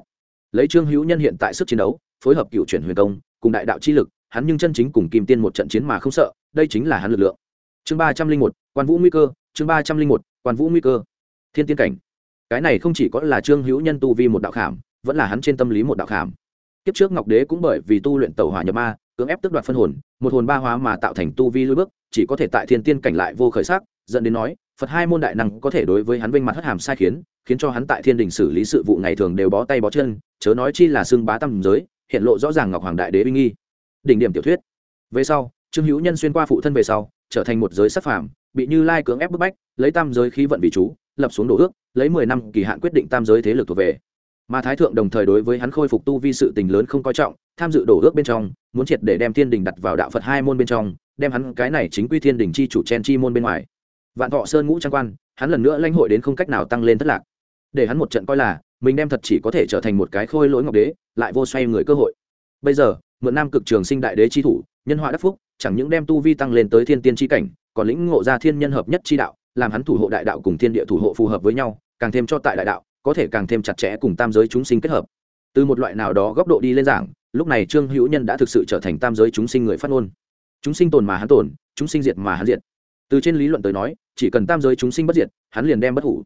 Lấy trương hữu nhân hiện tại sức chiến đấu, phối hợp cựu chuyển huyền công, cùng đại đạo chi lực, hắn nhưng chân chính cùng kim tiên một trận chiến mà không sợ, đây chính là hắn lực lượng. Chương ba trăm linh một, quan vũ nguy cơ, chương ba trăm linh một, quan vũ nguy cơ thiên tiên cảnh. Cái này không chỉ có là trương hữu nhân tu vi một đạo khảm, vẫn là hắn trên tâm lý một đạo khảm. Kiếp trước ngọc đế cũng bởi vì tu luyện tẩu hỏa nhập ma, cưỡng ép tức đoạt phân hồn, một hồn ba hóa mà tạo thành tu vi lôi bước, chỉ có thể tại thiên tiên cảnh lại vô khởi sắc, dẫn đến nói, phật hai môn đại năng có thể đối với hắn vinh mặt hất hàm sai khiến khiến cho hắn tại thiên đình xử lý sự vụ ngày thường đều bó tay bó chân, chớ nói chi là xưng bá tâm giới, hiện lộ rõ ràng ngọc hoàng đại đế uy nghi. Đỉnh điểm tiểu thuyết. Về sau, trương hữu nhân xuyên qua phụ thân về sau, trở thành một giới sắc phàm, bị như lai cưỡng ép bức bách, lấy tam giới khí vận vị chú lập xuống đồ ước, lấy mười năm kỳ hạn quyết định tam giới thế lực thuộc về. Mà thái thượng đồng thời đối với hắn khôi phục tu vi sự tình lớn không coi trọng, tham dự đổ ước bên trong, muốn triệt để đem thiên đình đặt vào đạo phật hai môn bên trong, đem hắn cái này chính quy thiên đình chi chủ chen chi môn bên ngoài. Vạn thọ sơn ngũ trang quan, hắn lần nữa lãnh hội đến không cách nào tăng lên thất lạc. Để hắn một trận coi là, mình đem thật chỉ có thể trở thành một cái khôi lỗi ngọc đế, lại vô xoay người cơ hội. Bây giờ, mượn nam cực trường sinh đại đế chi thủ, nhân họa đắc phúc, chẳng những đem tu vi tăng lên tới thiên tiên chi cảnh, còn lĩnh ngộ ra thiên nhân hợp nhất chi đạo làm hắn thủ hộ đại đạo cùng thiên địa thủ hộ phù hợp với nhau, càng thêm cho tại đại đạo, có thể càng thêm chặt chẽ cùng tam giới chúng sinh kết hợp. Từ một loại nào đó góc độ đi lên giảng, lúc này trương hữu nhân đã thực sự trở thành tam giới chúng sinh người phát ngôn. Chúng sinh tồn mà hắn tồn, chúng sinh diệt mà hắn diệt. Từ trên lý luận tới nói, chỉ cần tam giới chúng sinh bất diệt, hắn liền đem bất hủ.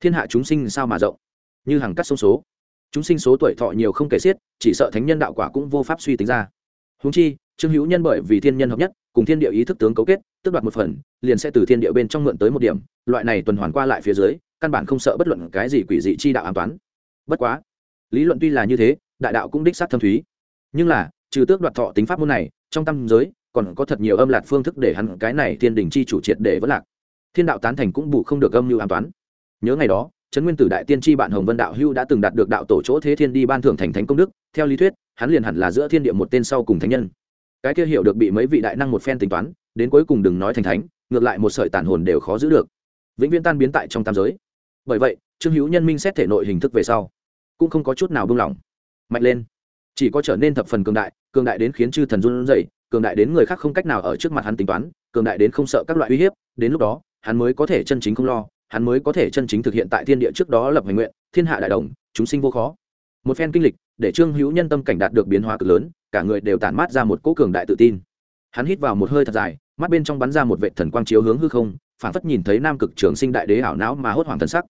Thiên hạ chúng sinh sao mà rộng? Như hàng cắt sông số. Chúng sinh số tuổi thọ nhiều không kể xiết, chỉ sợ thánh nhân đạo quả cũng vô pháp suy tính ra. Húng chi, trương hữu nhân bởi vì thiên nhân hợp nhất cùng thiên địa ý thức tướng cấu kết tức đoạt một phần, liền sẽ từ thiên địa bên trong mượn tới một điểm, loại này tuần hoàn qua lại phía dưới, căn bản không sợ bất luận cái gì quỷ dị chi đạo an toán. Bất quá, lý luận tuy là như thế, đại đạo cũng đích sát thâm thúy. Nhưng là, trừ tước đoạt thọ tính pháp môn này, trong tâm giới, còn có thật nhiều âm lạc phương thức để hắn cái này thiên đình chi chủ triệt để vẫn lạc. Thiên đạo tán thành cũng bù không được âm mưu an toán. Nhớ ngày đó, trấn nguyên tử đại tiên tri bạn hồng vân đạo hưu đã từng đạt được đạo tổ chỗ thế thiên đi ban thưởng thành thánh công đức, theo lý thuyết, hắn liền hẳn là giữa thiên địa một tên sau cùng thánh nhân cái kia hiểu được bị mấy vị đại năng một phen tính toán, đến cuối cùng đừng nói thành thánh, ngược lại một sợi tản hồn đều khó giữ được. Vĩnh viễn tan biến tại trong tam giới. Bởi vậy, trương hữu nhân minh xét thể nội hình thức về sau, cũng không có chút nào buông lỏng. Mạnh lên. Chỉ có trở nên thập phần cường đại cường đại đến khiến chư thần run dậy cường đại đến người khác không cách nào ở trước mặt hắn tính toán, cường đại đến không sợ các loại uy hiếp, đến lúc đó, hắn mới có thể chân chính không lo, hắn mới có thể chân chính thực hiện tại thiên địa trước đó lập hành nguyện, thiên hạ đại đồng, chúng sinh vô khó. Một phen kinh lịch, để trương hữu nhân tâm cảnh đạt được biến hóa cực lớn cả người đều tản mát ra một cỗ cường đại tự tin. Hắn hít vào một hơi thật dài, mắt bên trong bắn ra một vệ thần quang chiếu hướng hư không, phản phất nhìn thấy nam cực trường sinh đại đế ảo não mà hốt hoảng thần sắc.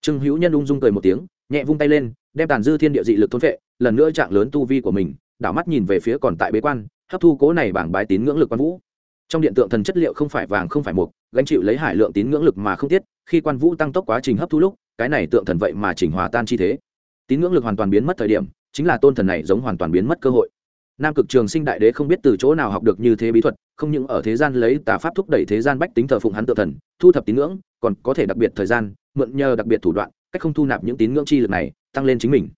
Trương hữu nhân ung dung cười một tiếng, nhẹ vung tay lên, đem tàn dư thiên địa dị lực thôn vệ lần nữa trạng lớn tu vi của mình, đảo mắt nhìn về phía còn tại bế quan, hấp thu cố này bảng bái tín ngưỡng lực quan vũ. Trong điện tượng thần chất liệu không phải vàng không phải mục gánh chịu lấy hải lượng tín ngưỡng lực mà không tiết, khi quan vũ tăng tốc quá trình hấp thu lúc, cái này tượng thần vậy mà chỉnh hòa tan chi thế. Tín ngưỡng lực hoàn toàn biến mất thời điểm, chính là tôn thần này giống hoàn toàn biến mất cơ hội nam cực trường sinh đại đế không biết từ chỗ nào học được như thế bí thuật, không những ở thế gian lấy tà pháp thúc đẩy thế gian bách tính thờ phụng hắn tự thần, thu thập tín ngưỡng, còn có thể đặc biệt thời gian, mượn nhờ đặc biệt thủ đoạn, cách không thu nạp những tín ngưỡng chi lực này, tăng lên chính mình.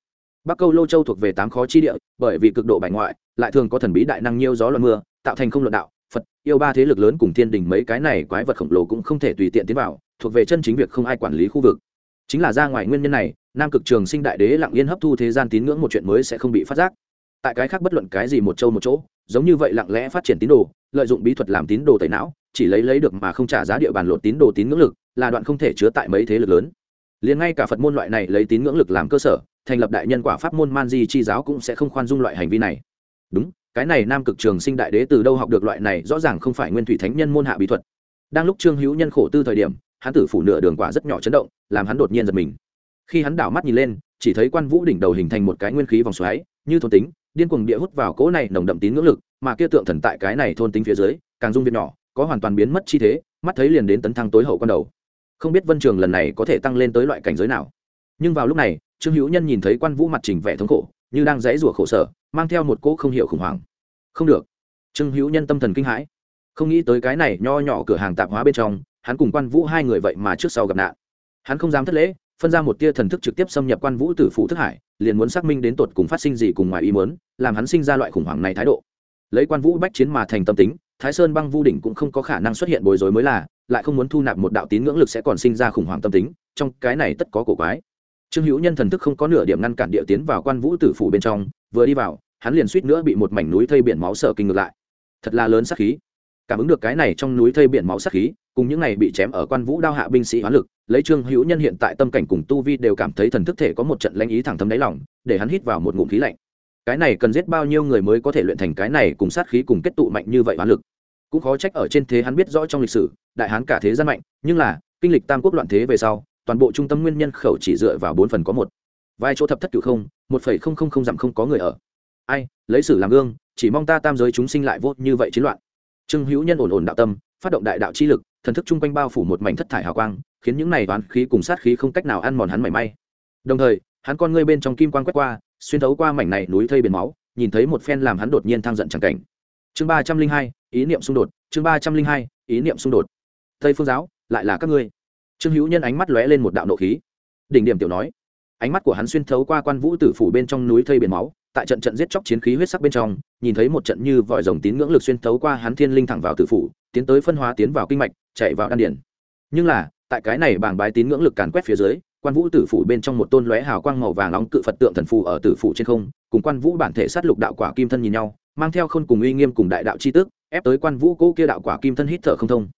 Bắc câu lô châu thuộc về tám khó chi địa, bởi vì cực độ bài ngoại, lại thường có thần bí đại năng nhiêu gió loạn mưa, tạo thành không luận đạo, phật, yêu ba thế lực lớn cùng thiên đình mấy cái này quái vật khổng lồ cũng không thể tùy tiện tiến vào, thuộc về chân chính việc không ai quản lý khu vực. Chính là ra ngoài nguyên nhân này, nam cực trường sinh đại đế lặng yên hấp thu thế gian tín ngưỡng một chuyện mới sẽ không bị phát giác tại cái khác bất luận cái gì một châu một chỗ, giống như vậy lặng lẽ phát triển tín đồ, lợi dụng bí thuật làm tín đồ tẩy não, chỉ lấy lấy được mà không trả giá địa bàn lột tín đồ tín ngưỡng lực, là đoạn không thể chứa tại mấy thế lực lớn. Liền ngay cả phật môn loại này lấy tín ngưỡng lực làm cơ sở, thành lập đại nhân quả pháp môn man di chi giáo cũng sẽ không khoan dung loại hành vi này. Đúng, cái này nam cực trường sinh đại đế từ đâu học được loại này rõ ràng không phải nguyên thủy thánh nhân môn hạ bí thuật. Đang lúc trương hữu nhân khổ tư thời điểm, hắn tử phủ nửa đường quả rất nhỏ chấn động, làm hắn đột nhiên giật mình. Khi hắn đảo mắt nhìn lên, chỉ thấy quan vũ đỉnh đầu hình thành một cái nguyên khí vòng xoáy, như thôn tính điên cuồng địa hút vào cỗ này nồng đậm tín ngưỡng lực, mà kia tượng thần tại cái này thôn tính phía dưới, càng dung việt nhỏ, có hoàn toàn biến mất chi thế, mắt thấy liền đến tấn thăng tối hậu con đầu. Không biết vân trường lần này có thể tăng lên tới loại cảnh giới nào. Nhưng vào lúc này, trương hữu nhân nhìn thấy quan vũ mặt trình vẻ thống khổ, như đang dãy rủa khổ sở, mang theo một cỗ không hiểu khủng hoảng. Không được. Trương hữu nhân tâm thần kinh hãi. Không nghĩ tới cái này nho nhỏ cửa hàng tạp hóa bên trong, hắn cùng quan vũ hai người vậy mà trước sau gặp nạn. Hắn không dám thất lễ phân ra một tia thần thức trực tiếp xâm nhập quan vũ tử phụ thức hải, liền muốn xác minh đến tột cùng phát sinh gì cùng ngoài ý muốn, làm hắn sinh ra loại khủng hoảng này thái độ. Lấy quan vũ bách chiến mà thành tâm tính, thái sơn băng vu đỉnh cũng không có khả năng xuất hiện bối rối mới là, lại không muốn thu nạp một đạo tín ngưỡng lực sẽ còn sinh ra khủng hoảng tâm tính, trong cái này tất có cổ quái. Trương hữu nhân thần thức không có nửa điểm ngăn cản địa tiến vào quan vũ tử phủ bên trong, vừa đi vào, hắn liền suýt nữa bị một mảnh núi thây biển máu sợ kinh ngược lại. Thật là lớn sắc khí. Cảm ứng được cái này trong núi thây biển máu sắc khí cùng những này bị chém ở quan vũ đao hạ binh sĩ hoán lực, lấy trương hữu nhân hiện tại tâm cảnh cùng tu vi đều cảm thấy thần thức thể có một trận lãnh ý thẳng thấm đáy lòng, để hắn hít vào một ngụm khí lạnh. Cái này cần giết bao nhiêu người mới có thể luyện thành cái này cùng sát khí cùng kết tụ mạnh như vậy hoán lực? Cũng khó trách ở trên thế hắn biết rõ trong lịch sử, đại hán cả thế gian mạnh, nhưng là, kinh lịch tam quốc loạn thế về sau, toàn bộ trung tâm nguyên nhân khẩu chỉ dựa vào bốn phần có một. Vài chỗ thập thất cửu không, một phẩy không không không dặm không có người ở. Ai, lấy sử làm gương, chỉ mong ta tam giới chúng sinh lại vô như vậy chiến loạn. Trương hữu nhân ổn ổn đạo tâm, phát động đại đạo chi lực thần thức chung quanh bao phủ một mảnh thất thải hào quang, khiến những này toán khí cùng sát khí không cách nào ăn mòn hắn mảy may. Đồng thời, hắn con ngươi bên trong kim quang quét qua, xuyên thấu qua mảnh này núi thây biển máu, nhìn thấy một phen làm hắn đột nhiên thang giận chẳng cảnh. Chương ba trăm linh hai, ý niệm xung đột, chương ba trăm linh hai, ý niệm xung đột. Tây phương giáo, lại là các ngươi. Trương hữu nhân ánh mắt lóe lên một đạo nộ khí. Đỉnh điểm tiểu nói, ánh mắt của hắn xuyên thấu qua quan vũ tử phủ bên trong núi thây biển máu, tại trận trận giết chóc chiến khí huyết sắc bên trong, nhìn thấy một trận như vòi rồng tín ngưỡng lực xuyên thấu qua hắn thiên linh thẳng vào tử phủ tiến tới phân hóa tiến vào kinh mạch, chạy vào đan điển nhưng là, tại cái này bảng bái tín ngưỡng lực càn quét phía dưới, quan vũ tử phủ bên trong một tôn lóe hào quang màu vàng nóng cự phật tượng thần phù ở tử phủ trên không, cùng quan vũ bản thể sát lục đạo quả kim thân nhìn nhau, mang theo khôn cùng uy nghiêm cùng đại đạo chi tức, ép tới quan vũ cố kia đạo quả kim thân hít thở không thông.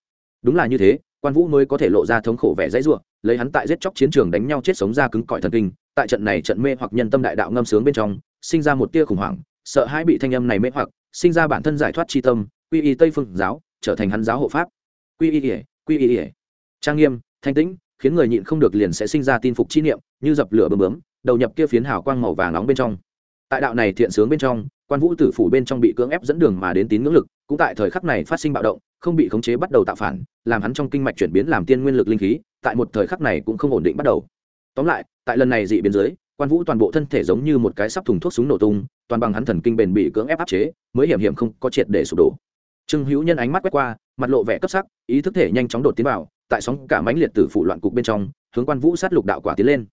Đúng là như thế, quan vũ mới có thể lộ ra thống khổ vẻ dãy ruộng, lấy hắn tại giết chóc chiến trường đánh nhau chết sống ra cứng cỏi thần kinh, tại trận này trận mê hoặc nhân tâm đại đạo ngâm sướng bên trong, sinh ra một tia khủng hoảng, sợ hãi bị thanh âm này mê hoặc, sinh ra bản thân giải thoát chi tâm, quy y tây phương giáo trở thành hắn giáo hộ pháp. Quy y ỉa quy y ỉa trang nghiêm, thanh tĩnh, khiến người nhịn không được liền sẽ sinh ra tin phục chi niệm, như dập lửa bơm bướm, đầu nhập kia phiến hào quang màu vàng nóng bên trong. Tại đạo này thiện sướng bên trong, quan vũ tử phủ bên trong bị cưỡng ép dẫn đường mà đến tín ngưỡng lực, cũng tại thời khắc này phát sinh bạo động, không bị khống chế bắt đầu tạo phản, làm hắn trong kinh mạch chuyển biến làm tiên nguyên lực linh khí, tại một thời khắc này cũng không ổn định bắt đầu. Tóm lại, tại lần này dị biến dưới, quan vũ toàn bộ thân thể giống như một cái sắp thùng thuốc súng nổ tung, toàn bằng hắn thần kinh bền bị cưỡng ép áp chế, mới hiểm hiểm không có triệt để sụp đổ trương hữu nhân ánh mắt quét qua, mặt lộ vẻ cấp sắc, ý thức thể nhanh chóng đột tiến vào, tại sóng cả mãnh liệt tử phụ loạn cục bên trong, hướng quan vũ sát lục đạo quả tiến lên.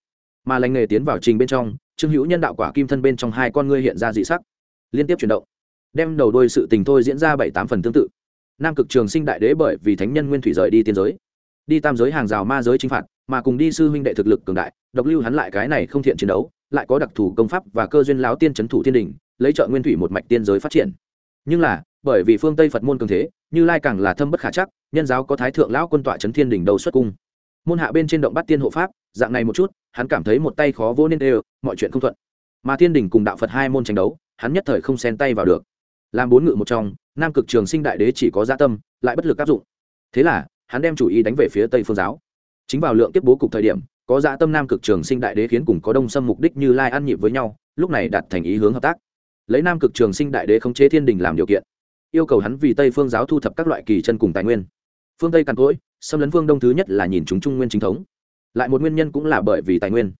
Mà lành nghề tiến vào trình bên trong, trương hữu nhân đạo quả kim thân bên trong hai con ngươi hiện ra dị sắc. Liên tiếp chuyển động, đem đầu đôi sự tình thôi diễn ra bảy tám phần tương tự. Nam cực trường sinh đại đế bởi vì thánh nhân nguyên thủy rời đi tiên giới, đi tam giới hàng rào ma giới chinh phạt, mà cùng đi sư huynh đệ thực lực cường đại, độc lưu hắn lại cái này không thiện chiến đấu, lại có đặc thù công pháp và cơ duyên láo tiên trấn thủ thiên đình, lấy trợ nguyên thủy một mạch tiên giới phát triển. Nhưng là bởi vì phương tây phật môn cường thế, như lai càng là thâm bất khả chắc, nhân giáo có thái thượng lão quân tọa trấn thiên đỉnh đầu xuất cung. Môn hạ bên trên động bắt tiên hộ pháp, dạng này một chút, hắn cảm thấy một tay khó vô nên đều, mọi chuyện không thuận. Mà thiên đình cùng đạo phật hai môn tranh đấu, hắn nhất thời không xen tay vào được. Làm bốn ngự một trong, nam cực trường sinh đại đế chỉ có gia tâm, lại bất lực áp dụng. Thế là, hắn đem chủ ý đánh về phía tây phương giáo. Chính vào lượng tiếp bố cục thời điểm, có dạ tâm nam cực trường sinh đại đế khiến cùng có đông xâm mục đích như lai ăn nhịp với nhau, lúc này đặt thành ý hướng hợp tác. Lấy nam cực trường sinh đại đế khống chế thiên đình làm điều kiện yêu cầu hắn vì tây phương giáo thu thập các loại kỳ chân cùng tài nguyên. Phương tây càn cỗi, xâm lấn phương đông thứ nhất là nhìn chúng trung nguyên chính thống. Lại một nguyên nhân cũng là bởi vì tài nguyên.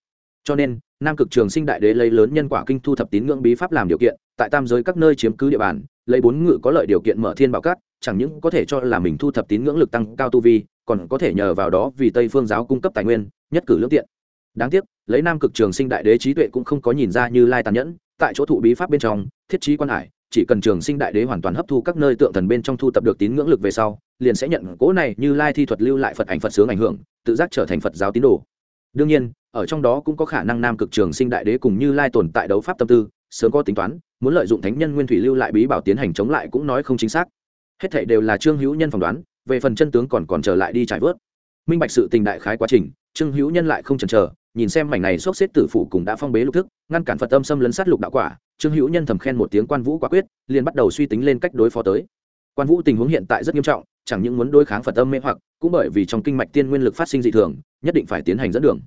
Cho nên, nam cực trường sinh đại đế lấy lớn nhân quả kinh thu thập tín ngưỡng bí pháp làm điều kiện, tại tam giới các nơi chiếm cứ địa bàn, lấy bốn ngự có lợi điều kiện mở thiên bảo cát chẳng những có thể cho là mình thu thập tín ngưỡng lực tăng cao tu vi, còn có thể nhờ vào đó vì tây phương giáo cung cấp tài nguyên, nhất cử lương tiện. Đáng tiếc, lấy nam cực trường sinh đại đế trí tuệ cũng không có nhìn ra như lai tàn nhẫn, tại chỗ thụ bí pháp bên trong, thiết trí quan hải chỉ cần trường sinh đại đế hoàn toàn hấp thu các nơi tượng thần bên trong thu tập được tín ngưỡng lực về sau, liền sẽ nhận cỗ này như lai thi thuật lưu lại phật ảnh phật sướng ảnh hưởng, tự giác trở thành phật giáo tín đồ. Đương nhiên, ở trong đó cũng có khả năng nam cực trường sinh đại đế cùng như lai tồn tại đấu pháp tâm tư, sớm có tính toán, muốn lợi dụng thánh nhân nguyên thủy lưu lại bí bảo tiến hành chống lại cũng nói không chính xác. Hết thảy đều là trương hữu nhân phỏng đoán, về phần chân tướng còn còn trở lại đi trải vớt. Minh bạch sự tình đại khái quá trình, trương hữu nhân lại không chần chờ nhìn xem mảnh này xốc xếp tử phụ cùng đã phong bế lục thức, ngăn cản phật âm xâm lấn sát lục đạo quả, trương hữu nhân thầm khen một tiếng quan vũ quả quyết, liền bắt đầu suy tính lên cách đối phó tới. Quan vũ tình huống hiện tại rất nghiêm trọng, chẳng những muốn đối kháng phật âm mê hoặc, cũng bởi vì trong kinh mạch tiên nguyên lực phát sinh dị thường, nhất định phải tiến hành dẫn đường.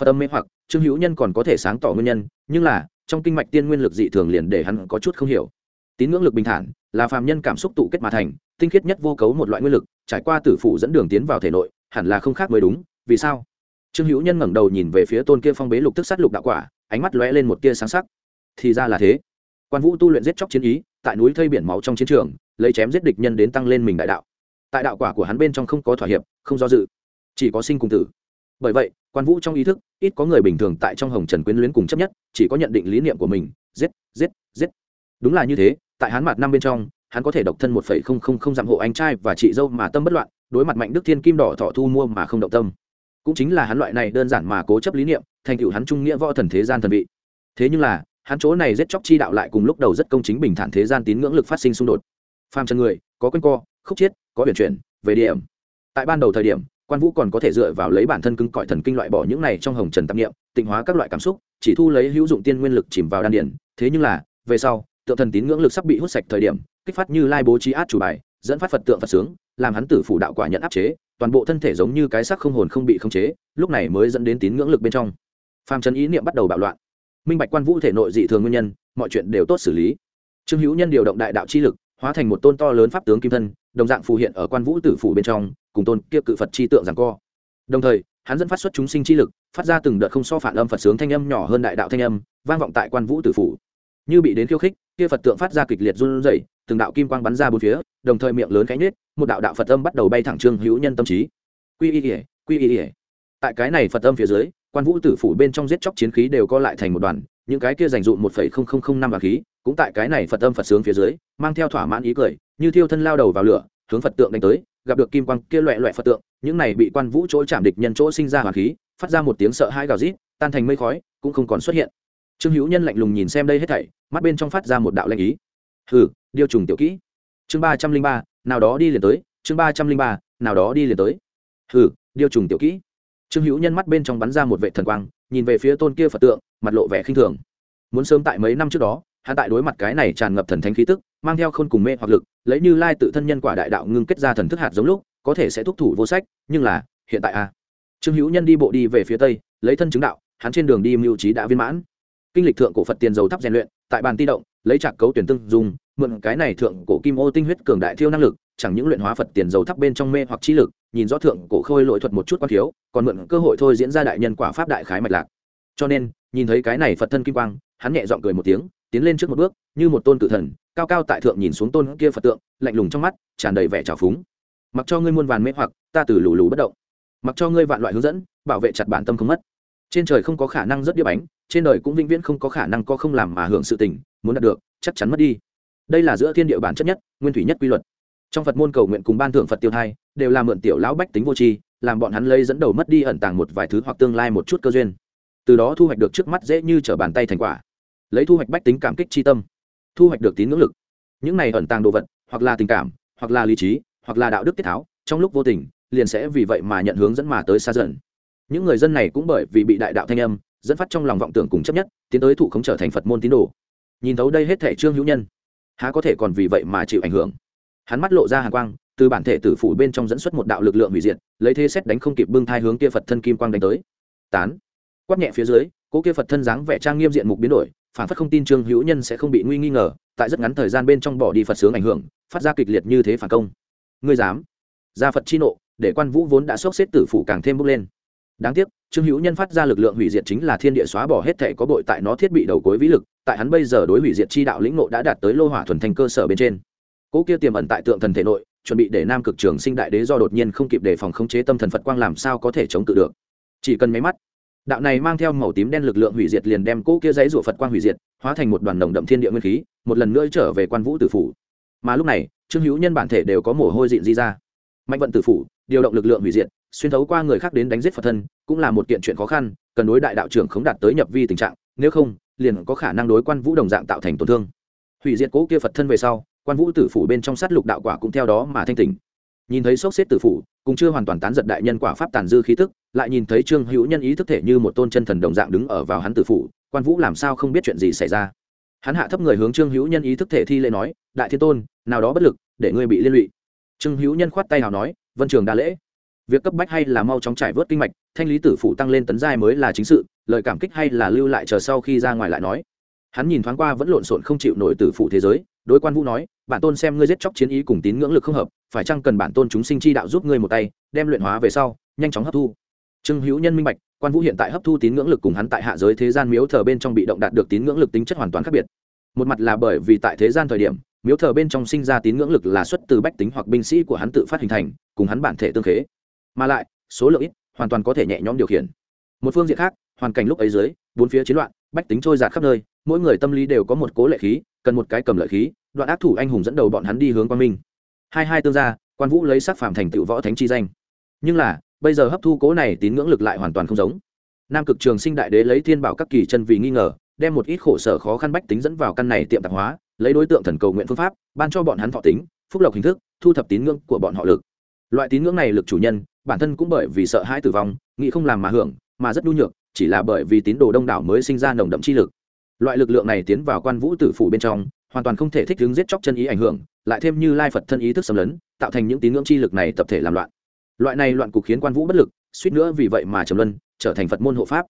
Phật âm mê hoặc, trương hữu nhân còn có thể sáng tỏ nguyên nhân, nhưng là, trong kinh mạch tiên nguyên lực dị thường liền để hắn có chút không hiểu. Tín ngưỡng lực bình thản, là phàm nhân cảm xúc tụ kết mà thành, tinh khiết nhất vô cấu một loại nguyên lực, trải qua tử phụ dẫn đường tiến vào thể nội, hẳn là không khác mới đúng, vì sao? Trương hữu nhân ngẩng đầu nhìn về phía tôn kia phong bế lục tức sát lục đạo quả, ánh mắt lóe lên một tia sáng sắc. Thì ra là thế. Quan vũ tu luyện giết chóc chiến ý, tại núi thây biển máu trong chiến trường, lấy chém giết địch nhân đến tăng lên mình đại đạo. Tại đạo quả của hắn bên trong không có thỏa hiệp, không do dự, chỉ có sinh cùng tử. Bởi vậy, quan vũ trong ý thức, ít có người bình thường tại trong hồng trần quyến luyến cùng chấp nhất, chỉ có nhận định lý niệm của mình, giết giết giết. Đúng là như thế, tại hắn mặt năm bên trong, hắn có thể độc thân một phẩy không không không dặm hộ anh trai và chị dâu mà tâm bất loạn, đối mặt mạnh đức thiên kim đỏ thọ thu mua mà không động tâm cũng chính là hắn loại này đơn giản mà cố chấp lý niệm, thành tựu hắn trung nghĩa võ thần thế gian thần vị. Thế nhưng là, hắn chỗ này giết chóc chi đạo lại cùng lúc đầu rất công chính bình thản thế gian tín ngưỡng lực phát sinh xung đột. Phàm chân người, có quanh co, khúc chiết, có biển chuyển, về điểm. Tại ban đầu thời điểm, quan vũ còn có thể dựa vào lấy bản thân cứng cỏi thần kinh loại bỏ những này trong hồng trần tạp niệm, tịnh hóa các loại cảm xúc, chỉ thu lấy hữu dụng tiên nguyên lực chìm vào đan điển thế nhưng là, về sau, tượng thần tín ngưỡng lực sắp bị hút sạch thời điểm, kích phát như lai bố trí át chủ bài, dẫn phát phật tượng phật sướng, làm hắn tử phủ đạo quả nhận áp chế toàn bộ thân thể giống như cái xác không hồn không bị khống chế, lúc này mới dẫn đến tín ngưỡng lực bên trong. Phàm trần ý niệm bắt đầu bạo loạn. Minh bạch quan vũ thể nội dị thường nguyên nhân, mọi chuyện đều tốt xử lý. Trương hữu nhân điều động đại đạo chi lực, hóa thành một tôn to lớn pháp tướng kim thân, đồng dạng phù hiện ở quan vũ tử phủ bên trong, cùng tôn kia cự phật chi tượng rằng co. Đồng thời, hắn dẫn phát xuất chúng sinh chi lực, phát ra từng đợt không so phản âm phật sướng thanh âm nhỏ hơn đại đạo thanh âm, vang vọng tại quan vũ tử phủ như bị đến khiêu khích, kia phật tượng phát ra kịch liệt run rẩy, từng đạo kim quang bắn ra bốn phía, đồng thời miệng lớn cánh nết một đạo đạo phật âm bắt đầu bay thẳng trương hữu nhân tâm trí. Quy y ỉa quy y ỉa tại cái này phật âm phía dưới, quan vũ tử phủ bên trong giết chóc chiến khí đều co lại thành một đoàn, những cái kia dành dụm một phẩy không không không năm vàng khí, cũng tại cái này phật âm phật sướng phía dưới, mang theo thỏa mãn ý cười, như thiêu thân lao đầu vào lửa, hướng phật tượng đánh tới, gặp được kim quang kia loẹ loẹ phật tượng, những này bị quan vũ chỗ chạm địch nhân chỗ sinh ra hoàng khí, phát ra một tiếng sợ hãi gào rít, tan thành mây khói, cũng không còn xuất hiện trương hữu nhân lạnh lùng nhìn xem đây hết thảy, mắt bên trong phát ra một đạo lanh ý. Hừ, điêu trùng tiểu kỹ. Chương ba trăm linh ba, nào đó đi liền tới, chương ba trăm linh ba, nào đó đi liền tới. Hừ, điêu trùng tiểu kỹ. Trương hữu nhân mắt bên trong bắn ra một vệ thần quang, nhìn về phía tôn kia phật tượng, mặt lộ vẻ khinh thường. Muốn sớm tại mấy năm trước đó, hắn tại đối mặt cái này tràn ngập thần thánh khí tức, mang theo khôn cùng mê hoặc lực, lấy như lai tự thân nhân quả đại đạo ngưng kết ra thần thức hạt giống lúc, có thể sẽ thúc thủ vô sách, nhưng là, hiện tại a à. trương hữu nhân đi bộ đi về phía tây, lấy thân chứng đạo, hắn trên đường đi mưu trí đã viên mãn kinh lịch thượng cổ phật tiền dầu thắp rèn luyện, tại bàn ti động, lấy trạc cấu tuyển tương dùng mượn cái này thượng cổ kim ô tinh huyết cường đại thiêu năng lực, chẳng những luyện hóa phật tiền dầu thắp bên trong mê hoặc trí lực, nhìn rõ thượng cổ khôi lỗi thuật một chút quan thiếu, còn mượn cơ hội thôi diễn ra đại nhân quả pháp đại khái mạch lạc. Cho nên, nhìn thấy cái này phật thân kim quang, hắn nhẹ giọng cười một tiếng, tiến lên trước một bước, như một tôn cự thần, cao cao tại thượng nhìn xuống tôn kia phật tượng, lạnh lùng trong mắt, tràn đầy vẻ trào phúng. Mặc cho ngươi muôn vàn mê hoặc, ta từ lù lù bất động. Mặc cho ngươi vạn loại hướng dẫn, bảo vệ chặt bản tâm không mất trên trời không có khả năng rất đĩa bánh, trên đời cũng vĩnh viễn không có khả năng có không làm mà hưởng sự tình, muốn đạt được, chắc chắn mất đi. Đây là giữa thiên địa bản chất nhất, nguyên thủy nhất quy luật. Trong phật môn cầu nguyện cùng ban thượng phật tiêu thai, đều là mượn tiểu lão bách tính vô tri, làm bọn hắn lấy dẫn đầu mất đi ẩn tàng một vài thứ hoặc tương lai một chút cơ duyên. Từ đó thu hoạch được trước mắt dễ như trở bàn tay thành quả. Lấy thu hoạch bách tính cảm kích tri tâm. Thu hoạch được tín ngưỡng lực. Những này ẩn tàng đồ vật, hoặc là tình cảm, hoặc là lý trí, hoặc là đạo đức tiết tháo, trong lúc vô tình, liền sẽ vì vậy mà nhận hướng dẫn mà tới xa dần những người dân này cũng bởi vì bị đại đạo thanh âm, dẫn phát trong lòng vọng tưởng cùng chấp nhất, tiến tới thụ không trở thành phật môn tín đồ. Nhìn thấu đây hết thể trương hữu nhân, há có thể còn vì vậy mà chịu ảnh hưởng? Hắn mắt lộ ra hàng quang, từ bản thể tử phủ bên trong dẫn xuất một đạo lực lượng hủy diệt, lấy thế xét đánh không kịp bưng thai hướng kia phật thân kim quang đánh tới. Tán. Quát nhẹ phía dưới, cố kia phật thân dáng vẻ trang nghiêm diện mục biến đổi, phản phất không tin trương hữu nhân sẽ không bị nguy nghi ngờ, tại rất ngắn thời gian bên trong bỏ đi phật sướng ảnh hưởng, phát ra kịch liệt như thế phản công. Ngươi dám? Ra phật chi nộ, để quan vũ vốn đã sốc xếp tử phủ càng thêm bốc lên đáng tiếc, trương hữu nhân phát ra lực lượng hủy diệt chính là thiên địa xóa bỏ hết thể có bội tại nó thiết bị đầu cuối vĩ lực, tại hắn bây giờ đối hủy diệt chi đạo lĩnh nộ đã đạt tới lô hỏa thuần thành cơ sở bên trên. Cỗ kia tiềm ẩn tại tượng thần thể nội, chuẩn bị để nam cực trường sinh đại đế do đột nhiên không kịp đề phòng khống chế tâm thần phật quang làm sao có thể chống cự được. Chỉ cần máy mắt, đạo này mang theo màu tím đen lực lượng hủy diệt liền đem cỗ kia giấy rủa phật quang hủy diệt, hóa thành một đoàn nồng đậm thiên địa nguyên khí, một lần nữa trở về quan vũ tử phủ. Mà lúc này, trương hữu nhân bản thể đều có mồ hôi dịn di ra. Mạnh vận tử phủ, điều động lực lượng hủy diệt xuyên thấu qua người khác đến đánh giết phật thân, cũng là một kiện chuyện khó khăn, cần đối đại đạo trưởng không đạt tới nhập vi tình trạng, nếu không, liền có khả năng đối quan vũ đồng dạng tạo thành tổn thương. Hủy diệt cố kia phật thân về sau, quan vũ tử phủ bên trong sát lục đạo quả cũng theo đó mà thanh tỉnh. Nhìn thấy sốc xếp tử phủ cũng chưa hoàn toàn tán giật đại nhân quả pháp tàn dư khí tức, lại nhìn thấy trương hữu nhân ý thức thể như một tôn chân thần đồng dạng đứng ở vào hắn tử phủ, quan vũ làm sao không biết chuyện gì xảy ra. Hắn hạ thấp người hướng trương hữu nhân ý thức thể thi lễ nói, đại thiên tôn, nào đó bất lực, để ngươi bị liên lụy. Trương hữu nhân khoát tay nào nói, vân trường đa lễ việc cấp bách hay là mau chóng trải vớt kinh mạch, thanh lý tử phủ tăng lên tấn giai mới là chính sự, lời cảm kích hay là lưu lại chờ sau khi ra ngoài lại nói. Hắn nhìn thoáng qua vẫn lộn xộn không chịu nổi tử phủ thế giới, đối quan vũ nói, bản tôn xem ngươi giết chóc chiến ý cùng tín ngưỡng lực không hợp, phải chăng cần bản tôn chúng sinh chi đạo giúp ngươi một tay, đem luyện hóa về sau, nhanh chóng hấp thu? Trương hữu nhân minh bạch, quan vũ hiện tại hấp thu tín ngưỡng lực cùng hắn tại hạ giới thế gian miếu thờ bên trong bị động đạt được tín ngưỡng lực tính chất hoàn toàn khác biệt. Một mặt là bởi vì tại thế gian thời điểm, miếu thờ bên trong sinh ra tín ngưỡng lực là xuất từ bách tính hoặc binh sĩ của hắn tự phát hình thành, cùng hắn bản thể tương khế mà lại, số lượng ít, hoàn toàn có thể nhẹ nhõm điều khiển. Một phương diện khác, hoàn cảnh lúc ấy dưới, bốn phía chiến loạn, bách tính trôi giạt khắp nơi, mỗi người tâm lý đều có một cố lệ khí, cần một cái cầm lợi khí, đoạn ác thủ anh hùng dẫn đầu bọn hắn đi hướng quang minh. Hai hai tương gia, quan vũ lấy sắc phàm thành tựu võ thánh chi danh. Nhưng là, bây giờ hấp thu cố này tín ngưỡng lực lại hoàn toàn không giống. Nam cực trường sinh đại đế lấy thiên bảo các kỳ chân vì nghi ngờ, đem một ít khổ sở khó khăn bách tính dẫn vào căn này tiệm tạp hóa, lấy đối tượng thần cầu nguyện phương pháp, ban cho bọn hắn thọ tính, phúc lộc hình thức, thu thập tín ngưỡng của bọn họ lực. Loại tín ngưỡng này lực chủ nhân bản thân cũng bởi vì sợ hãi tử vong, nghĩ không làm mà hưởng, mà rất nhu nhược, chỉ là bởi vì tín đồ đông đảo mới sinh ra nồng đậm chi lực. Loại lực lượng này tiến vào quan vũ tử phủ bên trong, hoàn toàn không thể thích ứng giết chóc chân ý ảnh hưởng, lại thêm như lai phật thân ý thức xâm lấn, tạo thành những tín ngưỡng chi lực này tập thể làm loạn. Loại này loạn cục khiến quan vũ bất lực, suýt nữa vì vậy mà trầm luân, trở thành phật môn hộ pháp.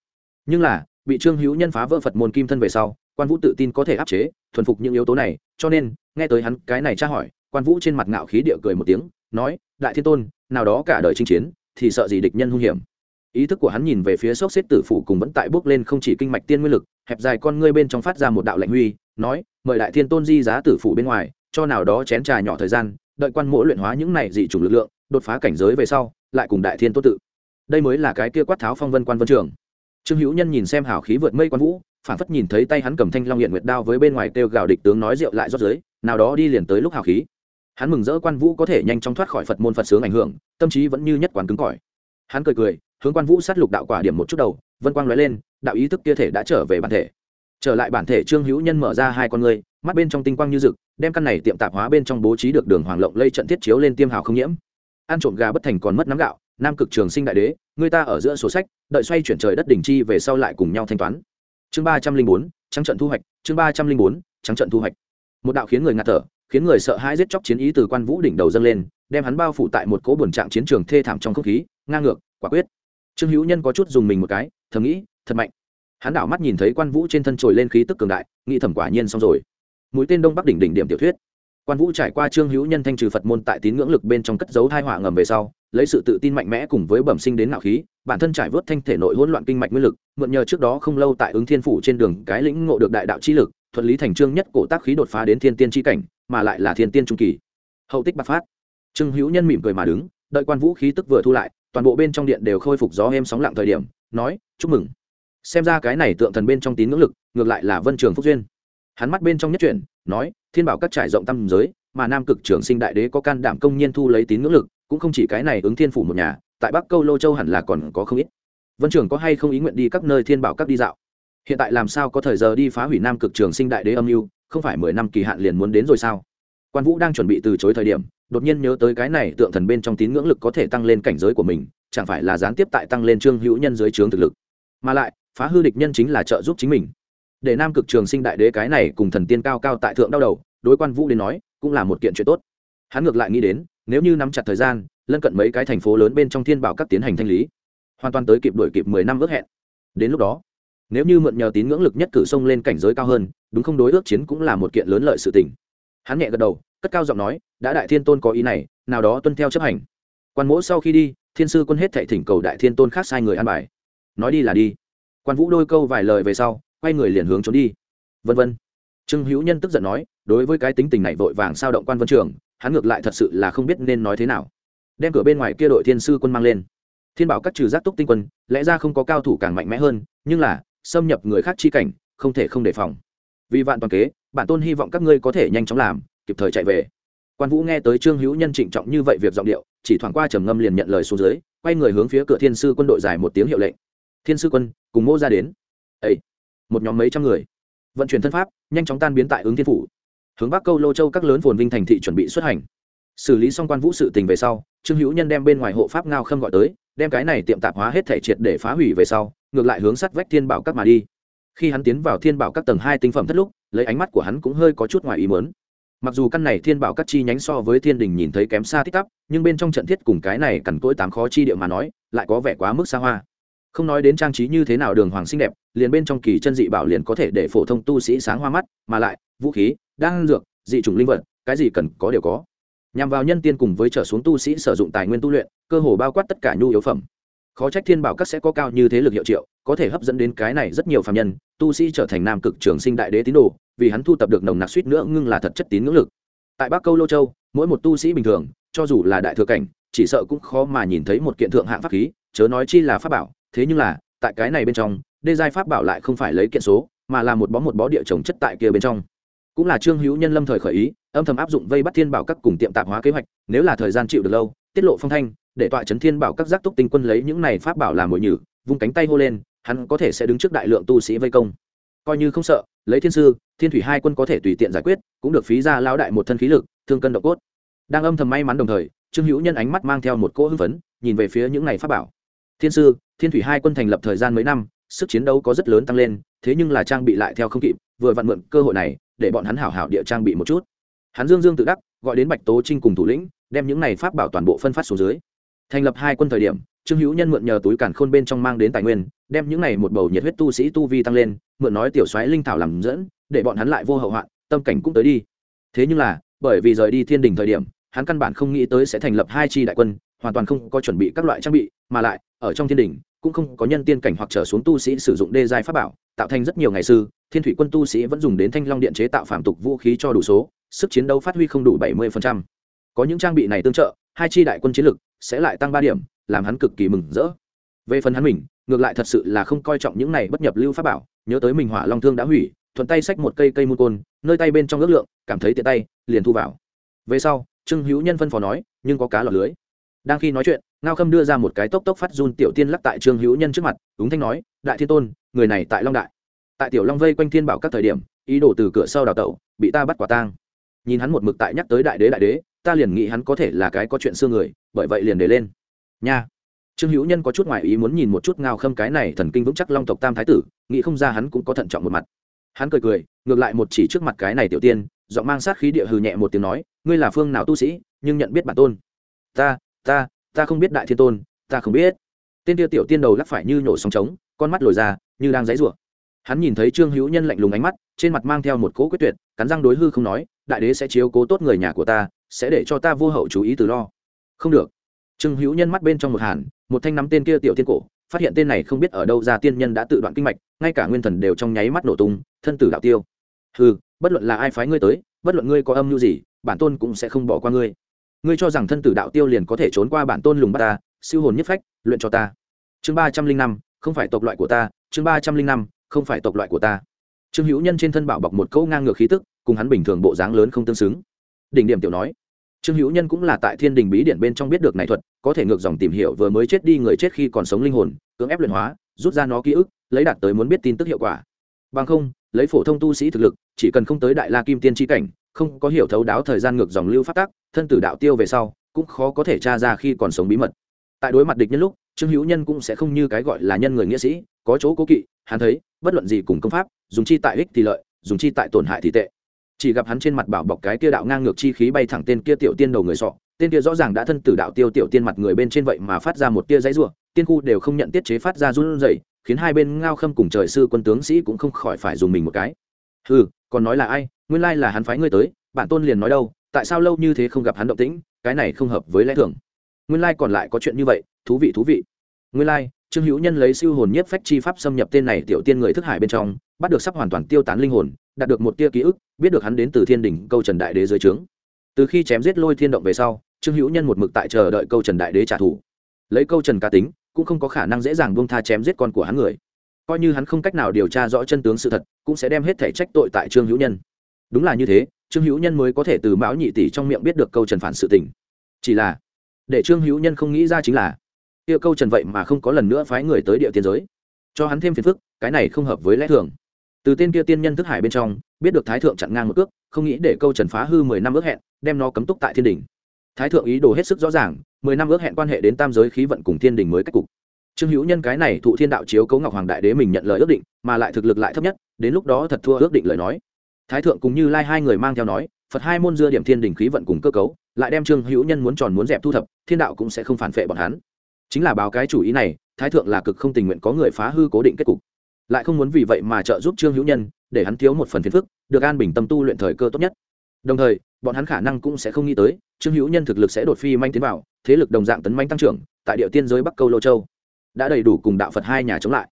Nhưng là, bị trương hữu nhân phá vỡ phật môn kim thân về sau, quan vũ tự tin có thể áp chế, thuần phục những yếu tố này, cho nên, nghe tới hắn cái này tra hỏi, quan vũ trên mặt ngạo khí địa cười một tiếng, nói, đại thiên tôn nào đó cả đời chinh chiến, thì sợ gì địch nhân hung hiểm. Ý thức của hắn nhìn về phía sốc xếp tử phủ cùng vẫn tại bước lên không chỉ kinh mạch tiên nguyên lực, hẹp dài con ngươi bên trong phát ra một đạo lệnh huy, nói, mời đại thiên tôn di giá tử phủ bên ngoài, cho nào đó chén trà nhỏ thời gian, đợi quan mỗi luyện hóa những này dị chủng lực lượng, đột phá cảnh giới về sau, lại cùng đại thiên tôn tự. Đây mới là cái kia quát tháo phong vân quan vân trường. Trương hữu nhân nhìn xem hào khí vượt mây quan vũ phản phất nhìn thấy tay hắn cầm thanh long hiện nguyệt đao với bên ngoài kêu gào địch tướng nói rượu lại rót dưới, nào đó đi liền tới lúc hào khí hắn mừng rỡ quan vũ có thể nhanh chóng thoát khỏi phật môn phật sướng ảnh hưởng, tâm trí vẫn như nhất quán cứng cỏi. Hắn cười cười, hướng quan vũ sát lục đạo quả điểm một chút đầu, vân quang lóe lên, đạo ý thức kia thể đã trở về bản thể. Trở lại bản thể, trương hữu nhân mở ra hai con ngươi, mắt bên trong tinh quang như rực, đem căn này tiệm tạp hóa bên trong bố trí được đường hoàng lộng lây trận thiết chiếu lên tiêm hào không nhiễm. Ăn trộm gà bất thành còn mất nắm gạo, nam cực trường sinh đại đế, người ta ở giữa sổ sách, đợi xoay chuyển trời đất đỉnh chi về sau lại cùng nhau thanh toán. Chương ba trăm linh bốn, trắng trận thu hoạch, chương ba trăm linh bốn, trắng trận thu hoạch. Một đạo khiến người ngạt thở khiến người sợ hãi giết chóc chiến ý từ quan vũ đỉnh đầu dâng lên, đem hắn bao phủ tại một cỗ buồn trạng chiến trường thê thảm trong không khí, ngang ngược, quả quyết. Trương hữu nhân có chút dùng mình một cái, thầm nghĩ, thật mạnh. Hắn đảo mắt nhìn thấy quan vũ trên thân trồi lên khí tức cường đại, nghĩ thẩm quả nhiên xong rồi. Mũi tên đông bắc đỉnh đỉnh điểm tiểu thuyết. Quan vũ trải qua trương hữu nhân thanh trừ phật môn tại tín ngưỡng lực bên trong cất dấu thai họa ngầm về sau, lấy sự tự tin mạnh mẽ cùng với bẩm sinh đến nạo khí, bản thân trải vớt thanh thể nội hỗn loạn kinh mạch nguyên lực, mượn nhờ trước đó không lâu tại ứng thiên phủ trên đường cái lĩnh ngộ được đại đạo chi lực thuận lý thành trương nhất cổ tác khí đột phá đến thiên tiên chi cảnh mà lại là thiên tiên trung kỳ. Hậu tích bạc phát. Trương hữu nhân mỉm cười mà đứng, đợi quan vũ khí tức vừa thu lại, toàn bộ bên trong điện đều khôi phục gió êm sóng lặng thời điểm, nói, chúc mừng. Xem ra cái này tượng thần bên trong tín ngưỡng lực, ngược lại là vân trường phúc duyên. Hắn mắt bên trong nhất chuyển, nói, thiên bảo các trải rộng tâm giới, mà nam cực trường sinh đại đế có can đảm công nhiên thu lấy tín ngưỡng lực, cũng không chỉ cái này ứng thiên phủ một nhà, tại bắc câu lô châu hẳn là còn có không ít. Vân trường có hay không ý nguyện đi các nơi thiên bảo các đi dạo? Hiện tại làm sao có thời giờ đi phá hủy nam cực trường sinh đại đế âm mưu không phải mười năm kỳ hạn liền muốn đến rồi sao? Quan vũ đang chuẩn bị từ chối thời điểm, đột nhiên nhớ tới cái này tượng thần bên trong tín ngưỡng lực có thể tăng lên cảnh giới của mình, chẳng phải là gián tiếp tại tăng lên trương hữu nhân dưới trướng thực lực. Mà lại, phá hư địch nhân chính là trợ giúp chính mình. Để nam cực trường sinh đại đế cái này cùng thần tiên cao cao tại thượng đau đầu, đối quan vũ đến nói, cũng là một kiện chuyện tốt. Hắn ngược lại nghĩ đến, nếu như nắm chặt thời gian, lân cận mấy cái thành phố lớn bên trong thiên bảo các tiến hành thanh lý, hoàn toàn tới kịp đuổi kịp mười năm ước hẹn. Đến lúc đó nếu như mượn nhờ tín ngưỡng lực nhất cử xông lên cảnh giới cao hơn, đúng không đối ước chiến cũng là một kiện lớn lợi sự tình. Hắn nhẹ gật đầu, cất cao giọng nói, đã đại thiên tôn có ý này, nào đó tuân theo chấp hành. Quan mỗ sau khi đi, thiên sư quân hết thệ thỉnh cầu đại thiên tôn khác sai người ăn bài. Nói đi là đi. Quan vũ đôi câu vài lời về sau, quay người liền hướng trốn đi. Vân vân. Trương hữu nhân tức giận nói, đối với cái tính tình này vội vàng sao động quan vân trường, hắn ngược lại thật sự là không biết nên nói thế nào. Đem cửa bên ngoài kia đội thiên sư quân mang lên. Thiên bảo các trừ giác túc tinh quân, lẽ ra không có cao thủ càng mạnh mẽ hơn, nhưng là xâm nhập người khác chi cảnh, không thể không đề phòng. Vì vạn toàn kế, bản tôn hy vọng các ngươi có thể nhanh chóng làm, kịp thời chạy về. Quan vũ nghe tới trương hữu nhân trịnh trọng như vậy việc giọng điệu, chỉ thoảng qua trầm ngâm liền nhận lời xuống dưới, quay người hướng phía cửa thiên sư quân đội dài một tiếng hiệu lệnh. Thiên sư quân, cùng mô ra đến. Ấy một nhóm mấy trăm người. Vận chuyển thân pháp, nhanh chóng tan biến tại ứng thiên phủ. Hướng bắc câu lô châu các lớn phồn vinh thành thị chuẩn bị xuất hành. Xử lý xong quan vũ sự tình về sau, trương hữu nhân đem bên ngoài hộ pháp ngao khâm gọi tới, đem cái này tiệm tạp hóa hết thể triệt để phá hủy về sau ngược lại hướng sát vách thiên bảo các mà đi. Khi hắn tiến vào thiên bảo các tầng hai tinh phẩm thất lúc, lấy ánh mắt của hắn cũng hơi có chút ngoài ý mớn mặc dù căn này thiên bảo các chi nhánh so với thiên đình nhìn thấy kém xa tích tắp, nhưng bên trong trận thiết cùng cái này cằn cỗi tám khó chi điệu mà nói, lại có vẻ quá mức xa hoa. Không nói đến trang trí như thế nào đường hoàng xinh đẹp, liền bên trong kỳ chân dị bảo liền có thể để phổ thông tu sĩ sáng hoa mắt, mà lại, vũ khí, đan dược, dị chủng linh vật, cái gì cần có đều có. Nhằm vào nhân tiên cùng với trở xuống tu sĩ sử dụng tài nguyên tu luyện, cơ hồ bao quát tất cả nhu yếu phẩm khó trách thiên bảo các sẽ có cao như thế lực hiệu triệu, có thể hấp dẫn đến cái này rất nhiều phạm nhân, tu sĩ trở thành nam cực trường sinh đại đế tín đồ, vì hắn thu tập được nồng nặc suýt nữa ngưng là thật chất tín ngưỡng lực. Tại bắc câu lô châu, mỗi một tu sĩ bình thường, cho dù là đại thừa cảnh, chỉ sợ cũng khó mà nhìn thấy một kiện thượng hạng pháp khí, chớ nói chi là pháp bảo, thế nhưng là, tại cái này bên trong, đê giai pháp bảo lại không phải lấy kiện số, mà là một bó một bó địa trồng chất tại kia bên trong. Cũng là trương hữu nhân lâm thời khởi ý, âm thầm áp dụng vây bắt thiên bảo các cùng tiệm tạp hóa kế hoạch, nếu là thời gian chịu được lâu tiết lộ phong thanh, để tọa trấn thiên bảo các giác túc tinh quân lấy những này pháp bảo làm mồi nhử, vung cánh tay hô lên, hắn có thể sẽ đứng trước đại lượng tu sĩ vây công. Coi như không sợ, lấy thiên sư, thiên thủy hai quân có thể tùy tiện giải quyết, cũng được phí ra lao đại một thân khí lực, thương cân độ cốt. Đang âm thầm may mắn đồng thời, trương hữu nhân ánh mắt mang theo một cỗ hưng phấn, nhìn về phía những này pháp bảo. Thiên sư, thiên thủy hai quân thành lập thời gian mấy năm, sức chiến đấu có rất lớn tăng lên, thế nhưng là trang bị lại theo không kịp, vừa vặn mượn cơ hội này, để bọn hắn hảo hảo địa trang bị một chút. Hắn dương dương tự đắc, gọi đến bạch tố trinh cùng thủ lĩnh đem những này pháp bảo toàn bộ phân phát xuống dưới. Thành lập hai quân thời điểm, trương hữu nhân mượn nhờ túi cản khôn bên trong mang đến tài nguyên, đem những này một bầu nhiệt huyết tu sĩ tu vi tăng lên, mượn nói tiểu soái linh thảo làm dẫn, để bọn hắn lại vô hậu hoạn, tâm cảnh cũng tới đi. Thế nhưng là, bởi vì rời đi thiên đình thời điểm, hắn căn bản không nghĩ tới sẽ thành lập hai chi đại quân, hoàn toàn không có chuẩn bị các loại trang bị, mà lại, ở trong thiên đình, cũng không có nhân tiên cảnh hoặc trở xuống tu sĩ sử dụng đê giai pháp bảo, tạo thành rất nhiều ngày sư, thiên thủy quân tu sĩ vẫn dùng đến thanh long điện chế tạo phạm tục vũ khí cho đủ số, sức chiến đấu phát huy không đủ bảy mươi có những trang bị này tương trợ, hai chi đại quân chiến lực sẽ lại tăng ba điểm, làm hắn cực kỳ mừng rỡ. Về phần hắn mình, ngược lại thật sự là không coi trọng những này bất nhập lưu pháp bảo, nhớ tới mình hỏa long thương đã hủy, thuận tay xách một cây cây môn côn, nơi tay bên trong ước lượng, cảm thấy tiện tay, liền thu vào. Về sau, trương hữu nhân phân phó nói, nhưng có cá lọt lưới. Đang khi nói chuyện, ngao khâm đưa ra một cái tốc tốc phát run tiểu tiên lắc tại trương hữu nhân trước mặt ứng thanh nói, đại thiên tôn, người này tại long đại. Tại tiểu long vây quanh thiên bảo các thời điểm, ý đồ từ cửa sau đào tẩu, bị ta bắt quả tang. Nhìn hắn một mực tại nhắc tới đại đế đại đế ta liền nghĩ hắn có thể là cái có chuyện xưa người, bởi vậy liền để lên. Nha. Trương hữu nhân có chút ngoại ý muốn nhìn một chút ngao khâm cái này thần kinh vững chắc long tộc tam thái tử, nghĩ không ra hắn cũng có thận trọng một mặt. Hắn cười cười, ngược lại một chỉ trước mặt cái này tiểu tiên, giọng mang sát khí địa hừ nhẹ một tiếng nói, ngươi là phương nào tu sĩ, nhưng nhận biết bản tôn. Ta ta ta không biết đại thiên tôn, ta không biết. Tên tiêu tiểu tiên đầu lắc phải như nhổ sóng trống, con mắt lồi ra, như đang dãy rủa hắn nhìn thấy trương hữu nhân lạnh lùng ánh mắt, trên mặt mang theo một cỗ quyết tuyệt, cắn răng đối hư không nói, đại đế sẽ chiếu cố tốt người nhà của ta sẽ để cho ta vô hậu chú ý từ lo. Không được. Trương hữu nhân mắt bên trong một hàn, một thanh nắm tên kia tiểu tiên cổ, phát hiện tên này không biết ở đâu ra tiên nhân đã tự đoạn kinh mạch, ngay cả nguyên thần đều trong nháy mắt nổ tung, thân tử đạo tiêu. Ừ bất luận là ai phái ngươi tới, bất luận ngươi có âm mưu gì, bản tôn cũng sẽ không bỏ qua ngươi. Ngươi cho rằng thân tử đạo tiêu liền có thể trốn qua bản tôn lùng bắt ta, siêu hồn nhất phách, luyện cho ta. Chương ba trăm linh năm, không phải tộc loại của ta, chương ba trăm linh năm, không phải tộc loại của ta. Trương hữu nhân trên thân bảo bọc một câu ngang ngược khí tức, cùng hắn bình thường bộ dáng lớn không tương xứng đỉnh điểm tiểu nói, trương hữu nhân cũng là tại thiên đình bí điển bên trong biết được này thuật, có thể ngược dòng tìm hiểu vừa mới chết đi người chết khi còn sống linh hồn, cưỡng ép luyện hóa, rút ra nó ký ức, lấy đạt tới muốn biết tin tức hiệu quả. Bằng không, lấy phổ thông tu sĩ thực lực, chỉ cần không tới đại la kim tiên tri cảnh, không có hiểu thấu đáo thời gian ngược dòng lưu phát tác thân tử đạo tiêu về sau, cũng khó có thể tra ra khi còn sống bí mật. Tại đối mặt địch nhân lúc, trương hữu nhân cũng sẽ không như cái gọi là nhân người nghĩa sĩ, có chỗ cố kỵ, hắn thấy, bất luận gì cùng công pháp, dùng chi tại ích thì lợi, dùng chi tại tổn hại thì tệ chỉ gặp hắn trên mặt bảo bọc cái kia đạo ngang ngược chi khí bay thẳng tên kia tiểu tiên đầu người sọ. Tên kia rõ ràng đã thân tử đạo tiêu tiểu tiên mặt người bên trên vậy mà phát ra một tia giấy ruộng tiên khu đều không nhận tiết chế phát ra run rẩy, khiến hai bên ngao khâm cùng trời sư quân tướng sĩ cũng không khỏi phải dùng mình một cái. Ừ còn nói là ai? Nguyên lai là hắn phái ngươi tới, bản tôn liền nói đâu? Tại sao lâu như thế không gặp hắn động tĩnh? Cái này không hợp với lẽ thường. Nguyên lai còn lại có chuyện như vậy, thú vị thú vị. Nguyên lai, trương hữu nhân lấy siêu hồn nhất phách chi pháp xâm nhập tên này tiểu tiên người thức hải bên trong, bắt được sắp hoàn toàn tiêu tán linh hồn đạt được một tia ký ức, biết được hắn đến từ thiên đình câu trần đại đế dưới trướng. Từ khi chém giết lôi thiên động về sau, trương hữu nhân một mực tại chờ đợi câu trần đại đế trả thù. Lấy câu trần cá tính, cũng không có khả năng dễ dàng buông tha chém giết con của hắn người. Coi như hắn không cách nào điều tra rõ chân tướng sự thật, cũng sẽ đem hết thể trách tội tại trương hữu nhân. Đúng là như thế, trương hữu nhân mới có thể từ mão nhị tỷ trong miệng biết được câu trần phản sự tình. Chỉ là, để trương hữu nhân không nghĩ ra chính là, kia câu trần vậy mà không có lần nữa phái người tới địa tiên giới. Cho hắn thêm phiền phức, cái này không hợp với lẽ thường từ tên kia tiên nhân thức hải bên trong, biết được thái thượng chặn ngang một cước, không nghĩ để câu trần phá hư mười năm ước hẹn, đem nó cấm túc tại thiên đình thái thượng ý đồ hết sức rõ ràng, mười năm ước hẹn quan hệ đến tam giới khí vận cùng thiên đình mới cách cục. Trương hữu nhân cái này thụ thiên đạo chiếu cấu ngọc hoàng đại đế mình nhận lời ước định, mà lại thực lực lại thấp nhất, đến lúc đó thật thua ước định lời nói. Thái thượng cũng như lai hai người mang theo nói, phật hai môn dưa điểm thiên đình khí vận cùng cơ cấu, lại đem trương hữu nhân muốn tròn muốn dẹp thu thập, thiên đạo cũng sẽ không phản phệ bọn hắn. Chính là báo cái chủ ý này, thái thượng là cực không tình nguyện có người phá hư cố định kết cục lại không muốn vì vậy mà trợ giúp trương hữu nhân, để hắn thiếu một phần phiền phức, được an bình tâm tu luyện thời cơ tốt nhất. Đồng thời, bọn hắn khả năng cũng sẽ không nghĩ tới, trương hữu nhân thực lực sẽ đột phi manh tiến vào, thế lực đồng dạng tấn manh tăng trưởng, tại địa tiên giới bắc câu lô châu, đã đầy đủ cùng đạo phật hai nhà chống lại.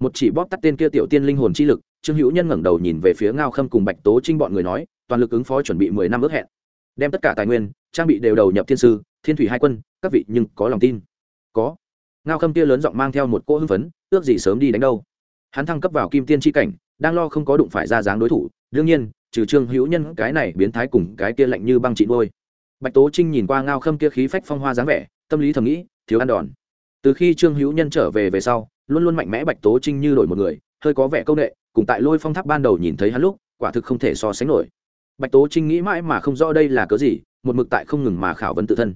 Một chỉ bóp tắt tên kia tiểu tiên linh hồn chi lực, trương hữu nhân ngẩng đầu nhìn về phía ngao khâm cùng bạch tố trinh bọn người nói, toàn lực ứng phó chuẩn bị mười năm ước hẹn. Đem tất cả tài nguyên, trang bị đều đầu nhập thiên sư, thiên thủy hai quân, các vị nhưng có lòng tin? Có. Ngao khâm kia lớn giọng mang theo một cỗ hưng phấn, ước gì sớm đi đánh đâu? Hắn thăng cấp vào kim tiên tri cảnh, đang lo không có đụng phải ra dáng đối thủ, đương nhiên, trừ trương hữu nhân, cái này biến thái cùng cái kia lạnh như băng trị đôi bạch tố trinh nhìn qua ngao khâm kia khí phách phong hoa dáng vẻ, tâm lý thầm nghĩ, thiếu ăn đòn. Từ khi trương hữu nhân trở về về sau, luôn luôn mạnh mẽ bạch tố trinh như đổi một người, hơi có vẻ c â u n ệ cùng tại lôi phong tháp ban đầu nhìn thấy hắn lúc, quả thực không thể so sánh nổi. Bạch tố trinh nghĩ mãi mà không rõ đây là cớ gì, một mực tại không ngừng mà khảo vấn tự thân.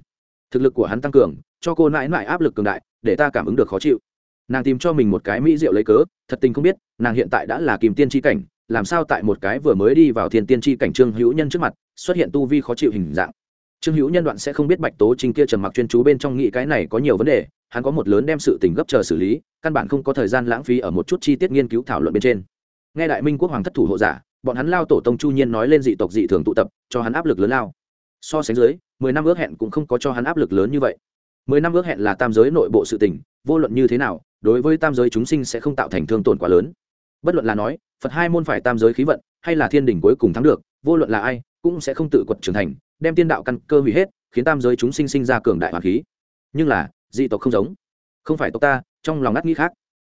Thực lực của hắn tăng cường, cho cô mãi mãi áp lực cường đại, để ta cảm ứng được khó chịu nàng tìm cho mình một cái mỹ rượu lấy cớ, thật tình không biết, nàng hiện tại đã là kìm tiên tri cảnh, làm sao tại một cái vừa mới đi vào thiên tiên tri cảnh trương hữu nhân trước mặt, xuất hiện tu vi khó chịu hình dạng. Trương hữu nhân đoạn sẽ không biết bạch tố trinh kia trầm mặc chuyên chú bên trong nghĩ cái này có nhiều vấn đề, hắn có một lớn đem sự tình gấp chờ xử lý, căn bản không có thời gian lãng phí ở một chút chi tiết nghiên cứu thảo luận bên trên. Nghe đại minh quốc hoàng thất thủ hộ giả, bọn hắn lao tổ tông chu nhiên nói lên dị tộc dị thường tụ tập, cho hắn áp lực lớn lao. So sánh dưới, mười năm ước hẹn cũng không có cho hắn áp lực lớn như vậy. Mười năm ước hẹn là tam giới nội bộ sự tình, vô luận như thế nào đối với tam giới chúng sinh sẽ không tạo thành thương tổn quá lớn. Bất luận là nói, phật hai môn phải tam giới khí vận, hay là thiên đình cuối cùng thắng được, vô luận là ai, cũng sẽ không tự quật trưởng thành, đem tiên đạo căn cơ hủy hết, khiến tam giới chúng sinh sinh ra cường đại hoàng khí. Nhưng là, dị tộc không giống. Không phải tộc ta, trong lòng ngắt nghĩ khác.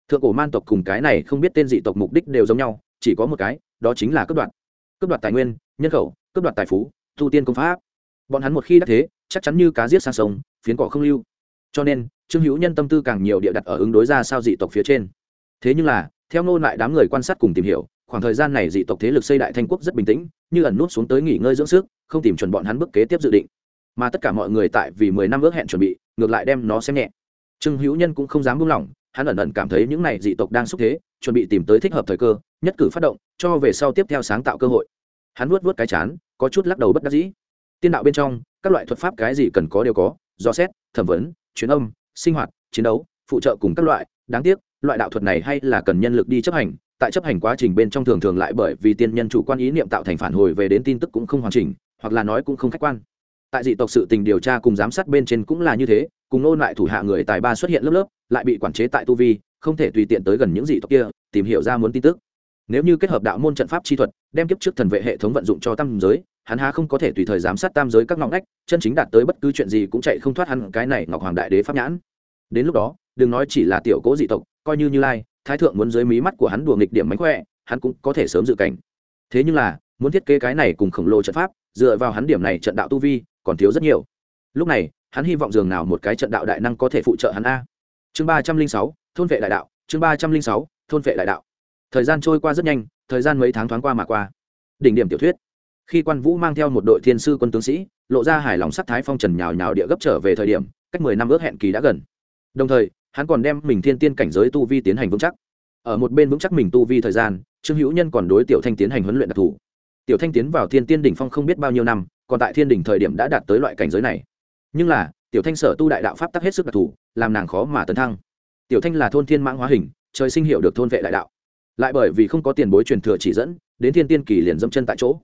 Thượng cổ man tộc cùng cái này không biết tên dị tộc mục đích đều giống nhau, chỉ có một cái, đó chính là cướp đoạt. Cướp đoạt tài nguyên, nhân khẩu, cướp đoạt tài phú thu tiên công pháp. Bọn hắn một khi đã thế, chắc chắn như cá giết sang sông, phiến cỏ không lưu. Cho nên trương hữu nhân tâm tư càng nhiều địa đặt ở ứng đối ra sao dị tộc phía trên. Thế nhưng là, theo nô lại đám người quan sát cùng tìm hiểu, khoảng thời gian này dị tộc thế lực xây đại thanh quốc rất bình tĩnh, như ẩn nút xuống tới nghỉ ngơi dưỡng sức, không tìm chuẩn bọn hắn bước kế tiếp dự định. Mà tất cả mọi người tại vì mười năm ước hẹn chuẩn bị, ngược lại đem nó xem nhẹ. Trương hữu nhân cũng không dám buông lỏng, hắn ẩn ẩn cảm thấy những này dị tộc đang xúc thế, chuẩn bị tìm tới thích hợp thời cơ, nhất cử phát động, cho về sau tiếp theo sáng tạo cơ hội. Hắn vuốt vuốt cái chán, có chút lắc đầu bất đắc dĩ. Tiên đạo bên trong, các loại thuật pháp cái gì cần có đều có, do xét, thẩm vấn, truyền âm sinh hoạt, chiến đấu, phụ trợ cùng các loại. Đáng tiếc, loại đạo thuật này hay là cần nhân lực đi chấp hành. Tại chấp hành quá trình bên trong thường thường lại bởi vì tiên nhân chủ quan ý niệm tạo thành phản hồi về đến tin tức cũng không hoàn chỉnh, hoặc là nói cũng không khách quan. Tại dị tộc sự tình điều tra cùng giám sát bên trên cũng là như thế, cùng nôn lại thủ hạ người tài ba xuất hiện lớp lớp, lại bị quản chế tại tu vi, không thể tùy tiện tới gần những dị tộc kia, tìm hiểu ra muốn tin tức. Nếu như kết hợp đạo môn trận pháp chi thuật, đem kiếp trước thần vệ hệ thống vận dụng cho tam giới, hắn há không có thể tùy thời giám sát tam giới các ngõ ngách, chân chính đạt tới bất cứ chuyện gì cũng chạy không thoát hắn cái này ngọc hoàng đại đế pháp nhãn đến lúc đó, đừng nói chỉ là tiểu cố dị tộc, coi như như lai, thái thượng muốn dưới mí mắt của hắn đùa nghịch điểm mánh khỏe, hắn cũng có thể sớm dự cảnh. Thế nhưng là, muốn thiết kế cái này cùng khổng lồ trận pháp, dựa vào hắn điểm này trận đạo tu vi, còn thiếu rất nhiều. Lúc này, hắn hy vọng dường nào một cái trận đạo đại năng có thể phụ trợ hắn a. Chương ba trăm linh sáu, thôn vệ đại đạo, chương ba trăm linh sáu, thôn vệ đại đạo. Thời gian trôi qua rất nhanh, thời gian mấy tháng thoáng qua mà qua. Đỉnh điểm tiểu thuyết. Khi quan vũ mang theo một đội thiên sư quân tướng sĩ, lộ ra hài lòng sắc thái phong trần nhào nhào địa gấp trở về thời điểm, cách mười năm ước hẹn kỳ đã gần đồng thời, hắn còn đem mình thiên tiên cảnh giới tu vi tiến hành vững chắc. Ở một bên vững chắc mình tu vi thời gian, trương hữu nhân còn đối tiểu thanh tiến hành huấn luyện đặc thù. Tiểu thanh tiến vào thiên tiên đỉnh phong không biết bao nhiêu năm, còn tại thiên đỉnh thời điểm đã đạt tới loại cảnh giới này. Nhưng là, tiểu thanh sở tu đại đạo pháp tắc hết sức đặc thù, làm nàng khó mà tấn thăng. Tiểu thanh là thôn thiên mãng hóa hình, trời sinh hiệu được thôn vệ đại đạo. Lại bởi vì không có tiền bối truyền thừa chỉ dẫn, đến thiên tiên kỳ liền dâm chân tại chỗ.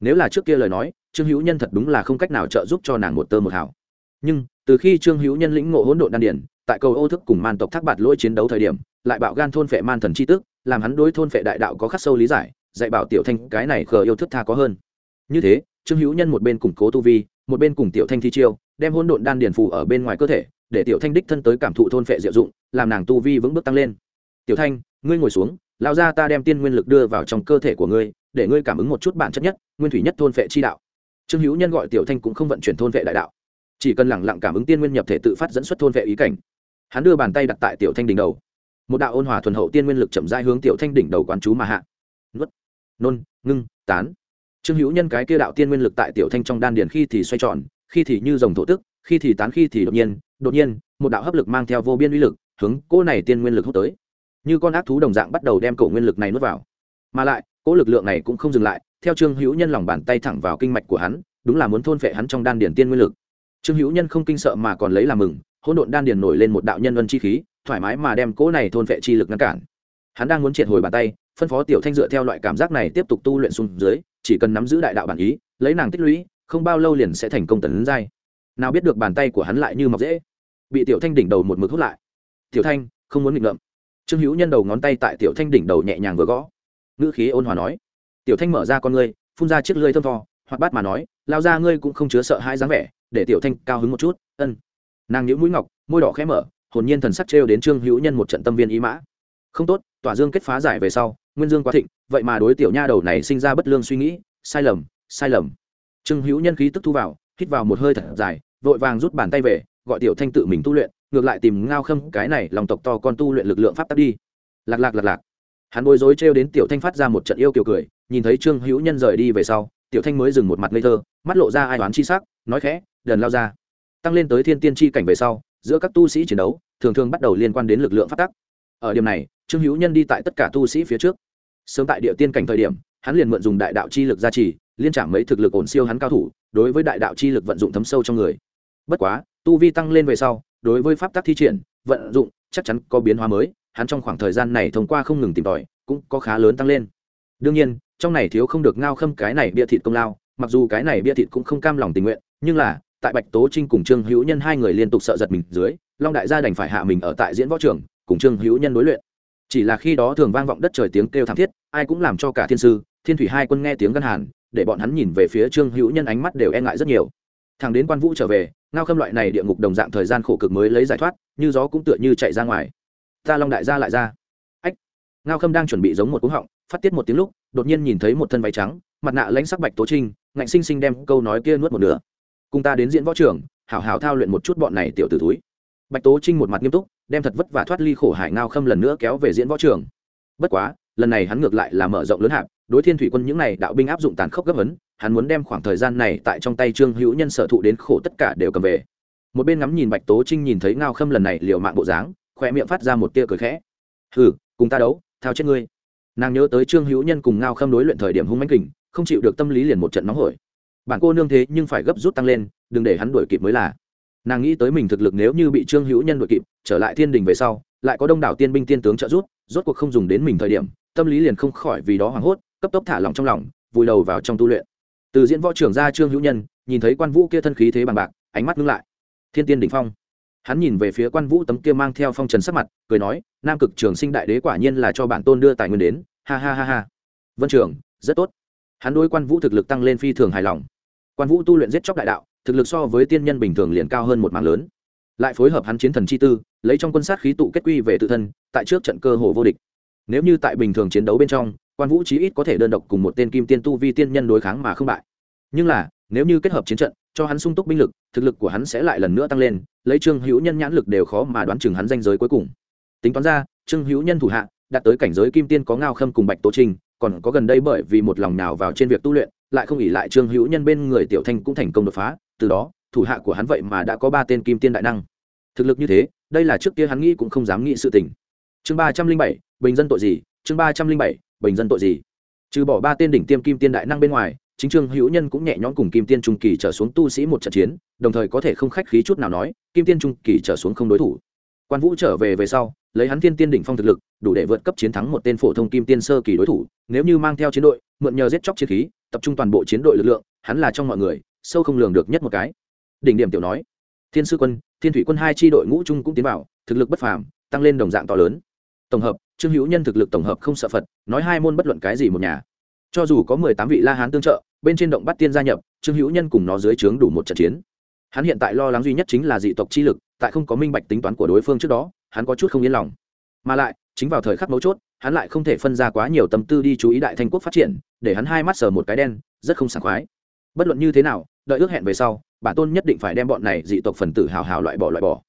Nếu là trước kia lời nói, trương hữu nhân thật đúng là không cách nào trợ giúp cho nàng một tơ một hào. Nhưng, từ khi trương hữu nhân lĩnh ngộ hỗn độn đan điển tại cầu ô thức cùng man tộc thác bạt lỗi chiến đấu thời điểm, lại bạo gan thôn phệ man thần c h i tức, làm hắn đối thôn phệ đại đạo có khắc sâu lý giải, dạy bảo tiểu thanh cái này khờ yêu thức tha có hơn. Như thế, trương hữu nhân một bên củng cố tu vi, một bên cùng tiểu thanh thi chiêu, đem hôn độn đan điền phù ở bên ngoài cơ thể, để tiểu thanh đích thân tới cảm thụ thôn phệ diệu dụng, làm nàng tu vi vững bước tăng lên. Tiểu thanh, ngươi ngồi xuống lao ra ta đem tiên nguyên lực đưa vào trong cơ thể của ngươi, để ngươi cảm ứng một chút bản chất nhất, nguyên thủy nhất thôn phệ chi đạo. Trương hữu nhân gọi tiểu thanh cũng không vận chuyển thôn vệ đại đạo. Chỉ cần lẳng lặng cảm ứng tiên nguyên nhập thể tự phát dẫn xuất thôn vệ ý cảnh hắn đưa bàn tay đặt tại tiểu thanh đỉnh đầu. Một đạo ôn hòa thuần hậu tiên nguyên lực chậm rãi hướng tiểu thanh đỉnh đầu quán chú mà hạ. Nuốt. Nôn, ngưng, tán. Trương hữu nhân cái kia đạo tiên nguyên lực tại tiểu thanh trong đan điền khi thì xoay tròn, khi thì như dòng thổ tức, khi thì tán khi thì đột nhiên đột nhiên, một đạo hấp lực mang theo vô biên uy lực, hướng cỗ này tiên nguyên lực hút tới. Như con ác thú đồng dạng bắt đầu đem cổ nguyên lực này nuốt vào. Mà lại, cỗ lực lượng này cũng không dừng lại, theo trương hữu nhân lòng bàn tay thẳng vào kinh mạch của hắn, đúng là muốn thôn phệ hắn trong đan điền tiên nguyên lực. Trương hữu nhân không kinh sợ mà còn lấy làm mừng hỗn độn đan điền nổi lên một đạo nhân vân chi khí, thoải mái mà đem cỗ này thôn vệ chi lực ngăn cản. Hắn đang muốn triệt hồi bàn tay, phân phó tiểu thanh dựa theo loại cảm giác này tiếp tục tu luyện xuống dưới, chỉ cần nắm giữ đại đạo bản ý, lấy nàng tích lũy, không bao lâu liền sẽ thành công tấn giai. Nào biết được bàn tay của hắn lại như mọc dễ. Bị tiểu thanh đỉnh đầu một mực hút lại. Tiểu thanh, không muốn nghịch ngợm. Trương hữu nhân đầu ngón tay tại tiểu thanh đỉnh đầu nhẹ nhàng vừa gõ. Ngữ khí ôn hòa nói, tiểu thanh mở ra con ngươi, phun ra chiếc lưỡi thơm tho hoặc bát mà nói, lao ra ngươi cũng không chứa sợ hai dáng vẻ, để tiểu thanh cao hứng một chút. Ân nàng nhữ mũi ngọc, môi đỏ khẽ mở, hồn nhiên thần sắc trêu đến trương hữu nhân một trận tâm viên ý mã. Không tốt, tỏa dương kết phá giải về sau, nguyên dương quá thịnh, vậy mà đối tiểu nha đầu này sinh ra bất lương suy nghĩ, sai lầm sai lầm. Trương hữu nhân khí tức thu vào, hít vào một hơi thật dài, vội vàng rút bàn tay về, gọi tiểu thanh tự mình tu luyện, ngược lại tìm ngao khâm, cái này lòng tộc to con tu luyện lực lượng pháp tắc đi. Lạc lạc lạc lạc. Hắn bối rối trêu đến tiểu thanh phát ra một trận yêu kiều cười, nhìn thấy trương hữu nhân rời đi về sau, tiểu thanh mới dừng một mặt ngây thơ, mắt lộ ra ai oán chi sắc, nói khẽ, đần lao ra tăng lên tới thiên tiên chi cảnh về sau, giữa các tu sĩ chiến đấu, thường thường bắt đầu liên quan đến lực lượng phát tắc. Ở điểm này, trương hữu nhân đi tại tất cả tu sĩ phía trước. Sớm tại địa tiên cảnh thời điểm, hắn liền mượn dùng đại đạo chi lực gia trì, liên trả mấy thực lực ổn siêu hắn cao thủ, đối với đại đạo chi lực vận dụng thấm sâu trong người. Bất quá, tu vi tăng lên về sau, đối với pháp tắc thi triển, vận dụng, chắc chắn có biến hóa mới, hắn trong khoảng thời gian này thông qua không ngừng tìm tòi, cũng có khá lớn tăng lên. Đương nhiên, trong này thiếu không được ngao khâm cái này bia thịt công lao, mặc dù cái này bia thịt cũng không cam lòng tình nguyện, nhưng là tại bạch tố trinh cùng trương hữu nhân hai người liên tục sợ giật mình dưới, long đại gia đành phải hạ mình ở tại diễn võ trường, cùng trương hữu nhân đối luyện. Chỉ là khi đó thường vang vọng đất trời tiếng kêu thảm thiết, ai cũng làm cho cả thiên sư, thiên thủy hai quân nghe tiếng ngân hàn, để bọn hắn nhìn về phía trương hữu nhân ánh mắt đều e ngại rất nhiều. Thằng đến quan vũ trở về, ngao khâm loại này địa ngục đồng dạng thời gian khổ cực mới lấy giải thoát, như gió cũng tựa như chạy ra ngoài. Ta long đại gia lại ra. Ách! Ngao khâm đang chuẩn bị giống một cúng họng, phát tiết một tiếng lúc, đột nhiên nhìn thấy một thân váy trắng, mặt nạ lãnh sắc bạch tố trinh, ngạnh sinh sinh đem câu nói kia nuốt một nửa cùng ta đến diễn võ trường, hảo hảo thao luyện một chút bọn này tiểu t ử túi bạch tố trinh một mặt nghiêm túc, đem thật vất vả thoát ly khổ hải ngao khâm lần nữa kéo về diễn võ trường. Bất quá, lần này hắn ngược lại là mở rộng lớn hạp, đối thiên thủy quân những này đạo binh áp dụng tàn khốc gấp vấn, hắn muốn đem khoảng thời gian này tại trong tay trương hữu nhân sở thụ đến khổ tất cả đều cầm về. Một bên ngắm nhìn bạch tố trinh nhìn thấy ngao khâm lần này liều mạng bộ dáng, khoe miệng phát ra một tia cười khẽ. Hừ, cùng ta đấu, thao chết ngươi. Nàng nhớ tới trương hữu nhân cùng ngao khâm đối luyện thời điểm hung mãnh kình, không chịu được tâm lý liền một trận nóng hổi bản cô nương thế nhưng phải gấp rút tăng lên, đừng để hắn đuổi kịp mới là. Nàng nghĩ tới mình thực lực nếu như bị trương hữu nhân đuổi kịp, trở lại thiên đình về sau, lại có đông đảo tiên binh tiên tướng trợ giúp, rốt cuộc không dùng đến mình thời điểm, tâm lý liền không khỏi vì đó hoảng hốt, cấp tốc thả lỏng trong lòng, vùi đầu vào trong tu luyện. Từ diễn võ trưởng ra trương hữu nhân, nhìn thấy quan vũ kia thân khí thế bằng bạc, ánh mắt ngưng lại. Thiên tiên đỉnh phong. Hắn nhìn về phía quan vũ tấm kia mang theo phong trần sắc mặt, cười nói, nam cực trường sinh đại đế quả nhiên là cho bản tôn đưa tài nguyên đến, ha ha ha ha. Vân trưởng, rất tốt. Hắn đối quan vũ thực lực tăng lên phi thường hài lòng quan vũ tu luyện giết chóc đại đạo, thực lực so với tiên nhân bình thường liền cao hơn một mảng lớn. Lại phối hợp hắn chiến thần chi tư, lấy trong quân sát khí tụ kết quy về tự thân, tại trước trận cơ hồ vô địch. Nếu như tại bình thường chiến đấu bên trong, quan vũ chí ít có thể đơn độc cùng một tên kim tiên tu vi tiên nhân đối kháng mà không bại. Nhưng là, nếu như kết hợp chiến trận, cho hắn sung túc binh lực, thực lực của hắn sẽ lại lần nữa tăng lên, lấy trương hữu nhân nhãn lực đều khó mà đoán chừng hắn danh giới cuối cùng. Tính toán ra, trương hữu nhân thủ hạ, đạt tới cảnh giới kim tiên có ngao khâm cùng bạch tố trinh còn có gần đây bởi vì một lòng nào vào trên việc tu luyện lại không ỉ lại trương hữu nhân bên người tiểu thanh cũng thành công đột phá, từ đó, thủ hạ của hắn vậy mà đã có ba tên kim tiên đại năng. Thực lực như thế, đây là trước kia hắn nghĩ cũng không dám nghĩ sự tình. Chương ba trăm linh bảy, bình dân tội gì? Chương ba trăm linh bảy, bình dân tội gì? Trừ bỏ ba tên đỉnh tiêm kim tiên đại năng bên ngoài, chính trương hữu nhân cũng nhẹ nhõm cùng kim tiên trung kỳ trở xuống tu sĩ một trận chiến, đồng thời có thể không khách khí chút nào nói, kim tiên trung kỳ trở xuống không đối thủ quan vũ trở về về sau, lấy hắn Thiên tiên đỉnh phong thực lực, đủ để vượt cấp chiến thắng một tên phổ thông kim tiên sơ kỳ đối thủ, nếu như mang theo chiến đội, mượn nhờ giết chóc chiến khí, tập trung toàn bộ chiến đội lực lượng, hắn là trong mọi người, sâu không lường được nhất một cái. Đỉnh điểm tiểu nói, thiên sư quân, thiên thủy quân hai tri đội ngũ chung cũng tiến vào, thực lực bất phàm, tăng lên đồng dạng to lớn. Tổng hợp, trương hữu nhân thực lực tổng hợp không sợ phật, nói hai môn bất luận cái gì một nhà. Cho dù có mười tám vị la hán tương trợ, bên trên động bắt tiên gia nhập, trương hữu nhân cùng nó dưới trướng đủ một trận chiến. Hắn hiện tại lo lắng duy nhất chính là dị tộc chi lực tại không có minh bạch tính toán của đối phương trước đó, hắn có chút không yên lòng. Mà lại, chính vào thời khắc mấu chốt, hắn lại không thể phân ra quá nhiều tâm tư đi chú ý đại thanh quốc phát triển, để hắn hai mắt sờ một cái đen, rất không sảng khoái. Bất luận như thế nào, đợi ước hẹn về sau, bản tôn nhất định phải đem bọn này dị tộc phần tử hào hào loại bỏ loại bỏ.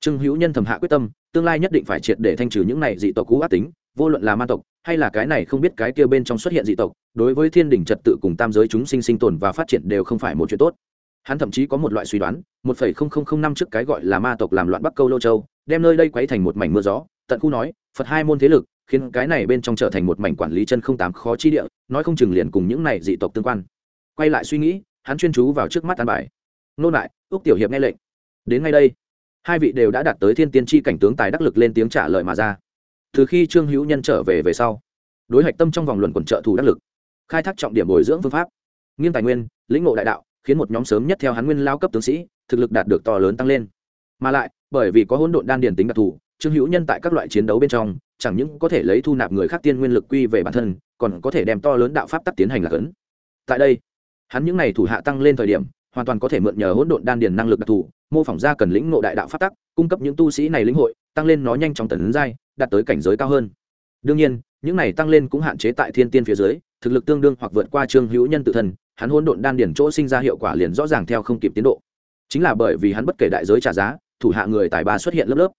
Trương hữu nhân thầm hạ quyết tâm, tương lai nhất định phải triệt để thanh trừ những này dị tộc cũ ác tính, vô luận là ma tộc, hay là cái này không biết cái kia bên trong xuất hiện dị tộc, đối với thiên đình trật tự cùng tam giới chúng sinh sinh tồn và phát triển đều không phải một chuyện tốt hắn thậm chí có một loại suy đoán, một phẩy không không không năm trước cái gọi là ma tộc làm loạn bắc câu lô châu, đem nơi đây quấy thành một mảnh mưa gió, tận khu nói, phật hai môn thế lực, khiến cái này bên trong trở thành một mảnh quản lý chân không tám khó chi địa, nói không chừng liền cùng những này dị tộc tương quan. Quay lại suy nghĩ, hắn chuyên chú vào trước mắt an bài. Nô lại úc tiểu hiệp nghe lệnh. Đến ngay đây. Hai vị đều đã đạt tới thiên tiên tri cảnh tướng tài đắc lực lên tiếng trả lời mà ra. Từ khi trương hữu nhân trở về về sau, đối hạch tâm trong vòng luận quần trợ thủ đắc lực, khai thác trọng điểm bồi dưỡng phương pháp, nghiêng tài nguyên, lĩnh ngộ đại đạo khiến một nhóm sớm nhất theo hắn nguyên lao cấp tướng sĩ, thực lực đạt được to lớn tăng lên. Mà lại, bởi vì có hỗn độn đan điền tính đặc thù, trương hữu nhân tại các loại chiến đấu bên trong, chẳng những có thể lấy thu nạp người khác tiên nguyên lực quy về bản thân, còn có thể đem to lớn đạo pháp tắc tiến hành là cấn tại đây, hắn những n à y thủ hạ tăng lên thời điểm, hoàn toàn có thể mượn nhờ hỗn độn đan điền năng lực đặc thù, mô phỏng ra cần lĩnh ngộ đại đạo pháp tắc, cung cấp những tu sĩ này lĩnh hội, tăng lên nó nhanh chóng tần giai, đạt tới cảnh giới cao hơn. Đương nhiên, những này tăng lên cũng hạn chế tại thiên tiên phía dưới, thực lực tương đương hoặc vượt qua trương hữu nhân tự thân hắn hỗn độn đan điển chỗ sinh ra hiệu quả liền rõ ràng theo không kịp tiến độ. Chính là bởi vì hắn bất kể đại giới trả giá, thủ hạ người tài ba xuất hiện lớp lớp.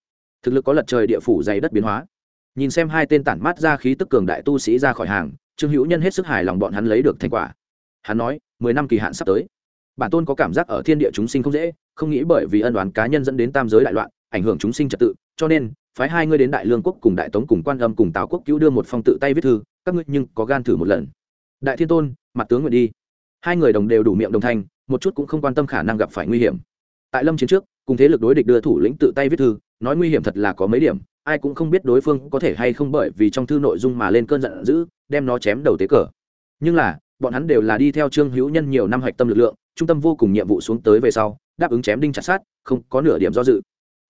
Thực lực có lật trời địa phủ dày đất biến hóa. Nhìn xem hai tên tản mát ra khí tức cường đại tu sĩ ra khỏi hàng, trương hữu nhân hết sức hài lòng bọn hắn lấy được thành quả. Hắn nói, mười năm kỳ hạn sắp tới. Bản tôn có cảm giác ở thiên địa chúng sinh không dễ, không nghĩ bởi vì ân đoán cá nhân dẫn đến tam giới đại loạn, ảnh hưởng chúng sinh trật tự, cho nên, phái hai ngươi đến đại lương quốc cùng đại tống cùng quan âm cùng tào quốc cứu đưa một phong tự tay viết thư, các ngươi nhưng có gan thử một lần. Đại thiên tôn, mặt tướng nguyện đi hai người đồng đều đủ miệng đồng thanh, một chút cũng không quan tâm khả năng gặp phải nguy hiểm. Tại lâm chiến trước, cùng thế lực đối địch đưa thủ lĩnh tự tay viết thư, nói nguy hiểm thật là có mấy điểm, ai cũng không biết đối phương có thể hay không bởi vì trong thư nội dung mà lên cơn giận dữ, đem nó chém đầu tế cờ. Nhưng là, bọn hắn đều là đi theo trương hữu nhân nhiều năm hạch tâm lực lượng, trung tâm vô cùng nhiệm vụ xuống tới về sau, đáp ứng chém đinh chặt sát không có nửa điểm do dự.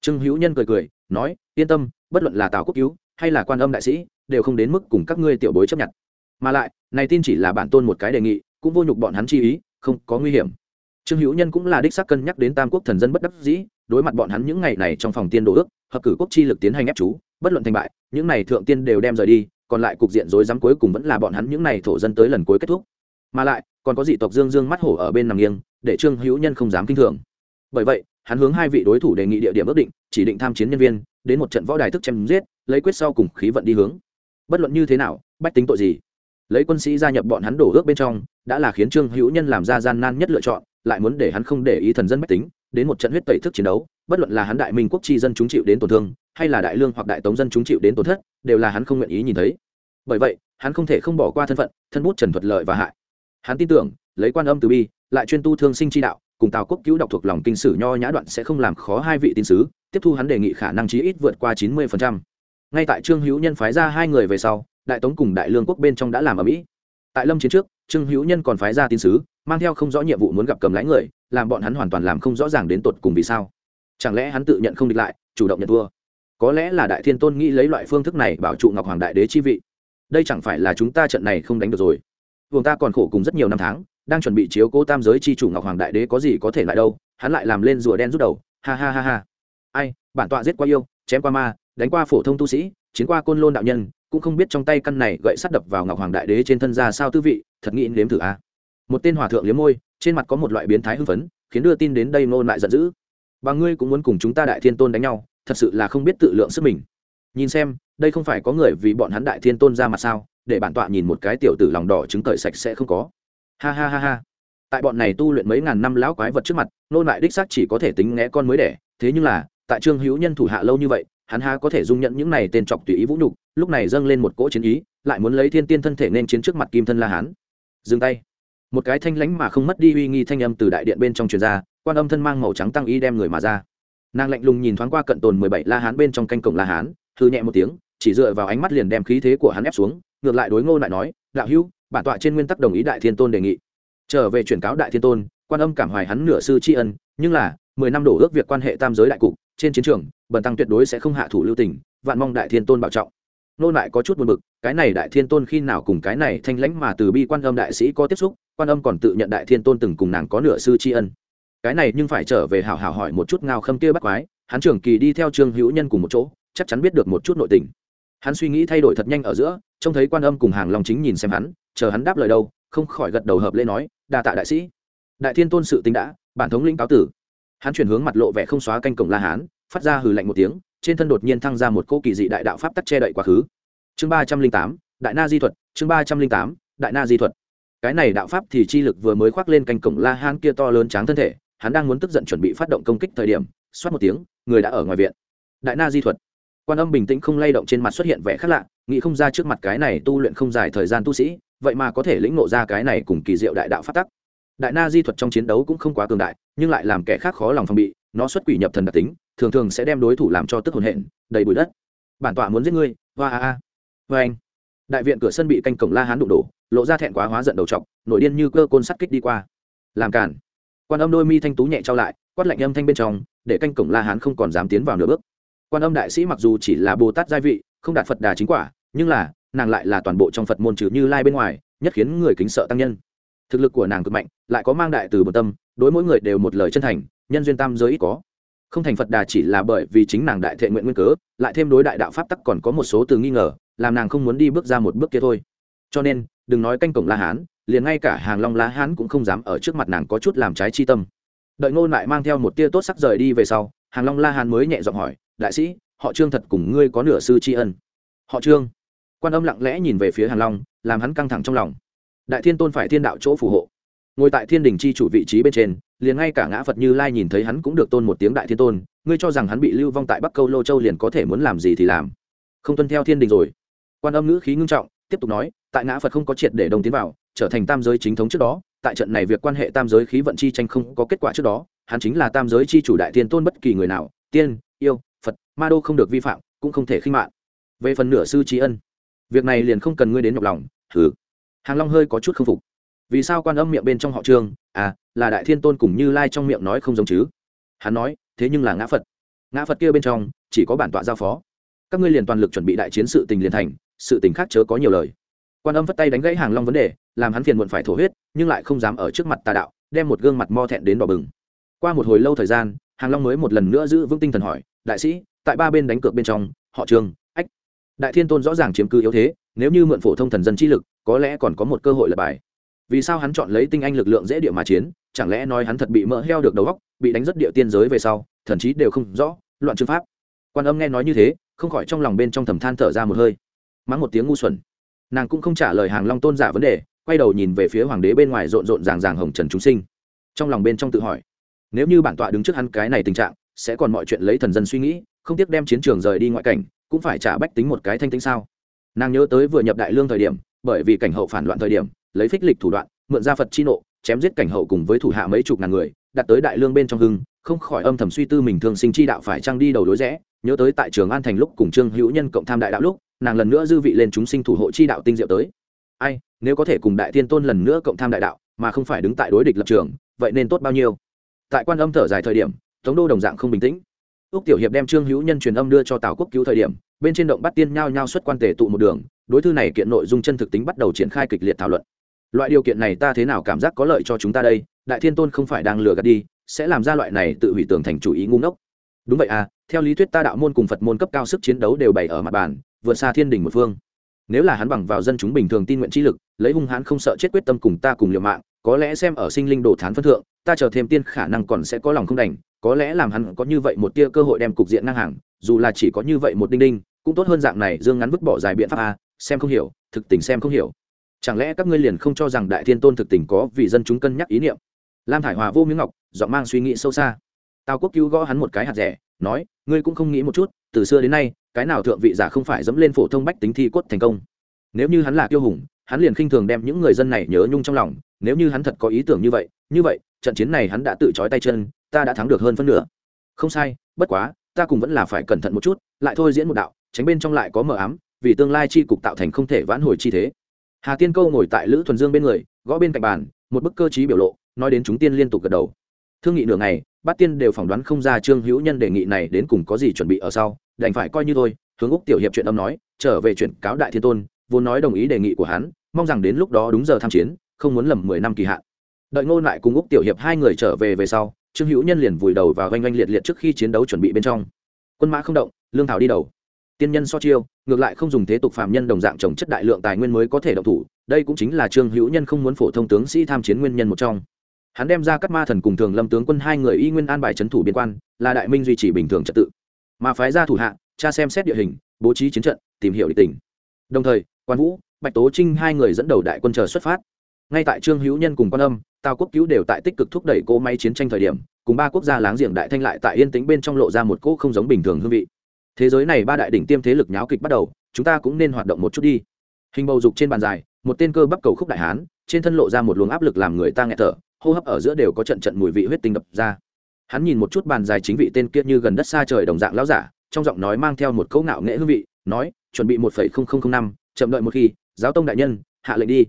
Trương hữu nhân cười cười, nói, yên tâm, bất luận là tào quốc cứu hay là quan âm đại sĩ, đều không đến mức cùng các ngươi tiểu bối chấp nhận. Mà lại, này tin chỉ là bản tôn một cái đề nghị cũng vô nhục bọn hắn chi ý, không có nguy hiểm. Trương hữu nhân cũng là đích xác cân nhắc đến tam quốc thần dân bất đắc dĩ, đối mặt bọn hắn những ngày này trong phòng tiên đồ ước, hợp cử quốc chi lực tiến hành ép chú, bất luận thành bại, những này thượng tiên đều đem rời đi, còn lại cục diện rối rắm cuối cùng vẫn là bọn hắn những này thổ dân tới lần cuối kết thúc. Mà lại, còn có dị tộc dương dương mắt hổ ở bên nằm nghiêng, để trương hữu nhân không dám kinh thường. Bởi vậy, hắn hướng hai vị đối thủ đề nghị địa điểm ước định, chỉ định tham chiến nhân viên, đến một trận võ đài thức chém giết, lấy quyết sau cùng khí vận đi hướng. Bất luận như thế nào, bách tính tội gì? Lấy quân sĩ gia nhập bọn hắn đổ ước bên trong đã là khiến trương hữu nhân làm ra gian nan nhất lựa chọn, lại muốn để hắn không để ý thần dân mách tính, đến một trận huyết tẩy thức chiến đấu, bất luận là hắn đại minh quốc chi dân chúng chịu đến tổn thương, hay là đại lương hoặc đại tống dân chúng chịu đến tổn thất, đều là hắn không nguyện ý nhìn thấy. Bởi vậy, hắn không thể không bỏ qua thân phận, thân bút trần thuật lợi và hại. Hắn tin tưởng, lấy quan âm từ bi, lại chuyên tu thương sinh chi đạo, cùng tào quốc cứu đọc thuộc lòng kinh sử nho nhã đoạn sẽ không làm khó hai vị tín sứ, tiếp thu hắn đề nghị khả năng chí ít vượt qua chín mươi phần trăm. ngay tại trương hữu nhân phái ra hai người về sau, đại tống cùng đại lương quốc bên trong đã làm ở mỹ. Tại lâm chiến trước trương hữu nhân còn phái ra tín sứ, mang theo không rõ nhiệm vụ muốn gặp cầm lái người, làm bọn hắn hoàn toàn làm không rõ ràng đến tột cùng vì sao. Chẳng lẽ hắn tự nhận không địch lại, chủ động nhận thua? Có lẽ là đại thiên tôn nghĩ lấy loại phương thức này bảo trụ ngọc hoàng đại đế chi vị. Đây chẳng phải là chúng ta trận này không đánh được rồi. Vùng ta còn khổ cùng rất nhiều năm tháng, đang chuẩn bị chiếu cố tam giới chi chủ ngọc hoàng đại đế có gì có thể lại đâu, hắn lại làm lên rùa đen rút đầu, ha ha ha ha. Ai, bản tọa giết qua yêu, chém qua ma, đánh qua phổ thông tu sĩ, chiến qua côn lôn đạo nhân cũng không biết trong tay căn này gậy sắt đập vào ngọc hoàng đại đế trên thân ra sao tư vị, thật nghĩ nếm thử a. À. một tên hòa thượng liếm môi, trên mặt có một loại biến thái hưng phấn, khiến đưa tin đến đây nôn lại giận dữ. Bà ngươi cũng muốn cùng chúng ta đại thiên tôn đánh nhau, thật sự là không biết tự lượng sức mình. Nhìn xem, đây không phải có người vì bọn hắn đại thiên tôn ra mặt sao, để bản tọa nhìn một cái tiểu tử lòng đỏ trứng cởi sạch sẽ không có. Ha ha ha ha. Tại bọn này tu luyện mấy ngàn năm lão quái vật trước mặt nôn lại đích xác chỉ có thể tính nghe con mới đẻ, thế nhưng là, tại trương hữu nhân thủ hạ lâu như vậy, hắn ha có thể dung nhận những này tên trọc tùy ý vũ nhục lúc này dâng lên một cỗ chiến ý, lại muốn lấy thiên tiên thân thể nên chiến trước mặt kim thân la hán. Dừng tay. Một cái thanh lãnh mà không mất đi uy nghi thanh âm từ đại điện bên trong truyền ra, quan âm thân mang màu trắng tăng y đem người mà ra. Nàng lạnh lùng nhìn thoáng qua cận tồn mười bảy la hán bên trong canh cổng la hán thư nhẹ một tiếng, chỉ dựa vào ánh mắt liền đem khí thế của hắn ép xuống, ngược lại đối ngô lại nói, đạo hữu, bản tọa trên nguyên tắc đồng ý đại thiên tôn đề nghị. Trở về chuyển cáo đại thiên tôn, quan âm cảm hoài hắn nửa sư tri ân, nhưng là, mười năm đổ ước việc quan hệ tam giới đại cục, trên chiến trường, bần tăng tuyệt đối sẽ không hạ thủ lưu tình, vạn mong đại thiên tôn bảo trọng nô lại có chút buồn bực, cái này đại thiên tôn khi nào cùng cái này thanh lãnh mà từ bi quan âm đại sĩ có tiếp xúc, quan âm còn tự nhận đại thiên tôn từng cùng nàng có nửa sư tri ân. Cái này nhưng phải trở về hảo hảo hỏi một chút ngao khâm kia bắt quái, hắn trưởng kỳ đi theo trương hữu nhân cùng một chỗ, chắc chắn biết được một chút nội tình. Hắn suy nghĩ thay đổi thật nhanh ở giữa, trông thấy quan âm cùng hàng long chính nhìn xem hắn, chờ hắn đáp lời đâu, không khỏi gật đầu hợp lễ nói, đa tạ đại sĩ. Đại thiên tôn sự tính đã, bản thống lĩnh cáo tử. Hắn chuyển hướng mặt lộ vẻ không xóa canh cổng la hán, phát ra hừ lạnh một tiếng trên thân đột nhiên thăng ra một cô kỳ dị đại đạo pháp tắc che đậy quá khứ. Chương ba trăm linh tám, đại na di thuật, chương ba trăm linh tám, đại na di thuật. Cái này đạo pháp thì chi lực vừa mới khoác lên canh cổng la hán kia to lớn tráng thân thể, hắn đang muốn tức giận chuẩn bị phát động công kích thời điểm, xoát một tiếng, người đã ở ngoài viện. Đại na di thuật. Quan âm bình tĩnh không lay động trên mặt xuất hiện vẻ khác lạ, nghĩ không ra trước mặt cái này tu luyện không dài thời gian tu sĩ, vậy mà có thể lĩnh ngộ ra cái này cùng kỳ diệu đại đạo phát tắc. Đại na di thuật trong chiến đấu cũng không quá cường đại, nhưng lại làm kẻ khác khó lòng phòng bị, nó xuất quỷ nhập thần đặc tính thường thường sẽ đem đối thủ làm cho tức hồn hện đầy bụi đất. Bản tọa muốn giết ngươi, hoa a a. Vê anh, đại viện cửa sân bị canh cổng la hán đụng đổ, lộ ra thẹn quá hóa giận đầu t nổi điên như cơ côn sắt kích đi qua. Làm cản quan âm đôi mi thanh tú nhẹ trao lại, quát lạnh âm thanh bên trong, để canh cổng la hán không còn dám tiến vào nửa bước. Quan âm đại sĩ mặc dù chỉ là bồ tát gia vị, không đạt phật đà chính quả, nhưng là, nàng lại là toàn bộ trong phật môn trừ như lai bên ngoài, nhất khiến người kính sợ tăng nhân. Thực lực của nàng cực mạnh, lại có mang đại từ bờ tâm, đối mỗi người đều một lời chân thành, nhân duyên tam giới ít có không thành phật đà chỉ là bởi vì chính nàng đại thệ nguyện nguyên cớ, lại thêm đối đại đạo pháp tắc còn có một số từ nghi ngờ, làm nàng không muốn đi bước ra một bước kia thôi. Cho nên, đừng nói canh cổng la hán, liền ngay cả hàng long la hán cũng không dám ở trước mặt nàng có chút làm trái chi tâm. Đợi Ngô lại mang theo một tia tốt sắc rời đi về sau, hàng long la hán mới nhẹ giọng hỏi, đại sĩ, họ trương thật cùng ngươi có nửa sư tri ân? Họ trương? Quan âm lặng lẽ nhìn về phía hàng long, làm hắn căng thẳng trong lòng. Đại thiên tôn phải thiên đạo chỗ phù hộ ngồi tại thiên đình chi chủ vị trí bên trên, liền ngay cả ngã phật như lai nhìn thấy hắn cũng được tôn một tiếng đại thiên tôn, ngươi cho rằng hắn bị lưu vong tại bắc câu lô châu liền có thể muốn làm gì thì làm. Không tuân theo thiên đình rồi. Quan âm ngữ khí ngưng trọng, tiếp tục nói, tại ngã phật không có triệt để đồng tiến vào, trở thành tam giới chính thống trước đó, tại trận này việc quan hệ tam giới khí vận chi tranh không có kết quả trước đó, hắn chính là tam giới chi chủ đại thiên tôn bất kỳ người nào, tiên, yêu, phật, ma đô không được vi phạm, cũng không thể khinh mạng. Về phần nửa sư trí ân, việc này liền không cần ngươi đến nhọc lòng thử hàng long hơi có chút k phục vì sao quan âm miệng bên trong họ trương? À là đại thiên tôn cùng như lai trong miệng nói không giống chứ? Hắn nói, thế nhưng là ngã phật. Ngã phật kia bên trong, chỉ có bản tọa giao phó. Các ngươi liền toàn lực chuẩn bị đại chiến sự tình liền thành, sự tình khác chớ có nhiều lời. Quan âm vất tay đánh gãy hàng long vấn đề, làm hắn phiền muộn phải thổ huyết, nhưng lại không dám ở trước mặt tà đạo, đem một gương mặt mo thẹn đến đỏ bừng. Qua một hồi lâu thời gian, hàng long mới một lần nữa giữ vững tinh thần hỏi, đại sĩ, tại ba bên đánh cược bên trong, họ trường ách, đại thiên tôn rõ ràng chiếm cứ yếu thế, nếu như mượn phổ thông thần dân chi lực, có lẽ còn có một cơ hội là bài vì sao hắn chọn lấy tinh anh lực lượng dễ địa mà chiến, chẳng lẽ nói hắn thật bị mỡ heo được đầu góc bị đánh rất địa tiên giới về sau, thần chí đều không rõ, loạn chư pháp. Quan âm nghe nói như thế, không khỏi trong lòng bên trong thầm than thở ra một hơi. Mắng một tiếng ngu xuẩn. Nàng cũng không trả lời hàng long tôn giả vấn đề, quay đầu nhìn về phía hoàng đế bên ngoài rộn rộn ràng ràng hồng trần chúng sinh. Trong lòng bên trong tự hỏi, nếu như bản tọa đứng trước hắn cái này tình trạng, sẽ còn mọi chuyện lấy thần dân suy nghĩ, không tiếc đem chiến trường rời đi ngoại cảnh, cũng phải trả bách tính một cái thanh tính sao? Nàng nhớ tới vừa nhập đại lương thời điểm, bởi vì cảnh hậu phản loạn thời điểm lấy phích lịch thủ đoạn, mượn ra phật chi nộ, chém giết cảnh hậu cùng với thủ hạ mấy chục ngàn người, đặt tới đại lương bên trong hưng, không khỏi âm thầm suy tư mình thường sinh chi đạo phải trăng đi đầu đối rẽ. Nhớ tới tại trường an thành lúc cùng trương hữu nhân cộng tham đại đạo lúc, nàng lần nữa dư vị lên chúng sinh thủ hộ chi đạo tinh diệu tới. Ai, nếu có thể cùng đại thiên tôn lần nữa cộng tham đại đạo, mà không phải đứng tại đối địch lập trường, vậy nên tốt bao nhiêu? Tại quan âm thở dài thời điểm, tống đô đồng dạng không bình tĩnh. Ước tiểu hiệp đem trương hữu nhân truyền âm đưa cho tào quốc cứu thời điểm, bên trên động bắt tiên nhao nhao xuất quan tề tụ một đường, đối thư này kiện nội dung chân thực tính bắt đầu triển khai kịch liệt thảo luận loại điều kiện này ta thế nào cảm giác có lợi cho chúng ta đây? Đại thiên tôn không phải đang lừa gạt đi, sẽ làm ra loại này tự hủy tường thành chủ ý ngu ngốc. Đúng vậy à theo lý thuyết ta đạo môn cùng phật môn cấp cao sức chiến đấu đều bày ở mặt bàn, vượt xa thiên đình một phương. Nếu là hắn bằng vào dân chúng bình thường tin nguyện trí lực, lấy hung hãn không sợ chết quyết tâm cùng ta cùng liều mạng, có lẽ xem ở sinh linh đồ thán phân thượng, ta chờ thêm tiên khả năng còn sẽ có lòng không đành, có lẽ làm hắn có như vậy một tia cơ hội đem cục diện ngang hàng, dù là chỉ có như vậy một đinh đinh, cũng tốt hơn dạng này, dương ngắn vứt bỏ dài biện pháp a xem không hiểu, thực tình xem không hiểu chẳng lẽ các ngươi liền không cho rằng đại thiên tôn thực tình có vì dân chúng cân nhắc ý niệm? Lam thải hòa vô miếng ngọc dọn mang suy nghĩ sâu xa. Tào quốc cứu gõ hắn một cái hạt rẻ, nói, ngươi cũng không nghĩ một chút, từ xưa đến nay, cái nào thượng vị giả không phải dẫm lên phổ thông bách tính thi cốt thành công? Nếu như hắn là kiêu hùng, hắn liền khinh thường đem những người dân này nhớ nhung trong lòng. Nếu như hắn thật có ý tưởng như vậy như vậy, trận chiến này hắn đã tự trói tay chân, ta đã thắng được hơn phân nửa. Không sai, bất quá, ta cùng vẫn là phải cẩn thận một chút, lại thôi diễn một đạo, tránh bên trong lại có mờ ám, vì tương lai chi cục tạo thành không thể vãn hồi chi thế hà tiên câu ngồi tại lữ thuần dương bên người, gõ bên cạnh bàn, một bức cơ chí biểu lộ, nói đến chúng tiên liên tục gật đầu. Thương nghị nửa ngày, bát tiên đều phỏng đoán không ra trương hữu nhân đề nghị này đến cùng có gì chuẩn bị ở sau, đành phải coi như thôi, hướng úc tiểu hiệp chuyện âm nói, trở về chuyện cáo đại thiên tôn, vốn nói đồng ý đề nghị của hắn, mong rằng đến lúc đó đúng giờ tham chiến, không muốn lầm mười năm kỳ hạn. Đợi ngôn lại cùng úc tiểu hiệp hai người trở về về sau, trương hữu nhân liền vùi đầu và oanh oanh liệt liệt trước khi chiến đấu chuẩn bị bên trong. Quân mã không động, lương thảo đi đầu tiên nhân so chiêu, ngược lại không dùng thế tục phạm nhân đồng dạng trồng chất đại lượng tài nguyên mới có thể động thủ, đây cũng chính là trương hữu nhân không muốn phổ thông tướng sĩ tham chiến nguyên nhân một trong. Hắn đem ra các ma thần cùng thường lâm tướng quân hai người y nguyên an bài trấn thủ biên quan, là đại minh duy trì bình thường trật tự. Mà phái ra thủ hạ cha xem xét địa hình, bố trí chiến trận, tìm hiểu địch tình. Đồng thời, quan vũ, bạch tố trinh hai người dẫn đầu đại quân chờ xuất phát. Ngay tại trương hữu nhân cùng quan âm, tào quốc cứu đều tại tích cực thúc đẩy cỗ máy chiến tranh thời điểm, cùng ba quốc gia láng giềng đại thanh lại tại yên tĩnh bên trong lộ ra một cỗ không giống bình thường hương vị thế giới này ba đại đỉnh tiêm thế lực nháo kịch bắt đầu, chúng ta cũng nên hoạt động một chút đi. Hình bầu dục trên bàn dài, một tên cơ bắp cầu khúc đại hán, trên thân lộ ra một luồng áp lực làm người ta nghẹt thở, hô hấp ở giữa đều có trận trận mùi vị huyết tinh đập ra. Hắn nhìn một chút bàn dài chính vị tên kia như gần đất xa trời đồng dạng lão giả, trong giọng nói mang theo một cấu ngạo nghệ hương vị, nói, chuẩn bị một phẩy không không không năm, chậm đợi một khi, giáo tông đại nhân, hạ lệnh đi.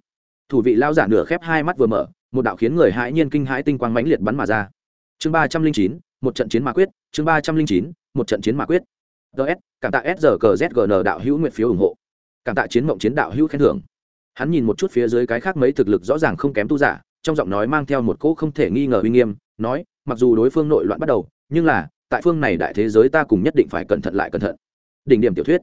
Thủ vị lão giả nửa khép hai mắt vừa mở, một đạo khiến người hãi nhiên kinh hãi tinh quang mãnh liệt bắn mà ra. Chương ba trăm linh chín, một trận chiến mà quyết, chương ba trăm linh chín, một trận chiến mà quyết ts cảm tạ srqzgn đạo hữu nguyện phiếu ủng hộ. Cảm tạ chiến mộng chiến đạo hữu khen thưởng. Hắn nhìn một chút phía dưới cái khác mấy thực lực rõ ràng không kém tu giả, trong giọng nói mang theo một cỗ không thể nghi ngờ uy nghiêm, nói, mặc dù đối phương nội loạn bắt đầu, nhưng là, tại phương này đại thế giới ta cùng nhất định phải cẩn thận lại cẩn thận. Đỉnh điểm tiểu thuyết.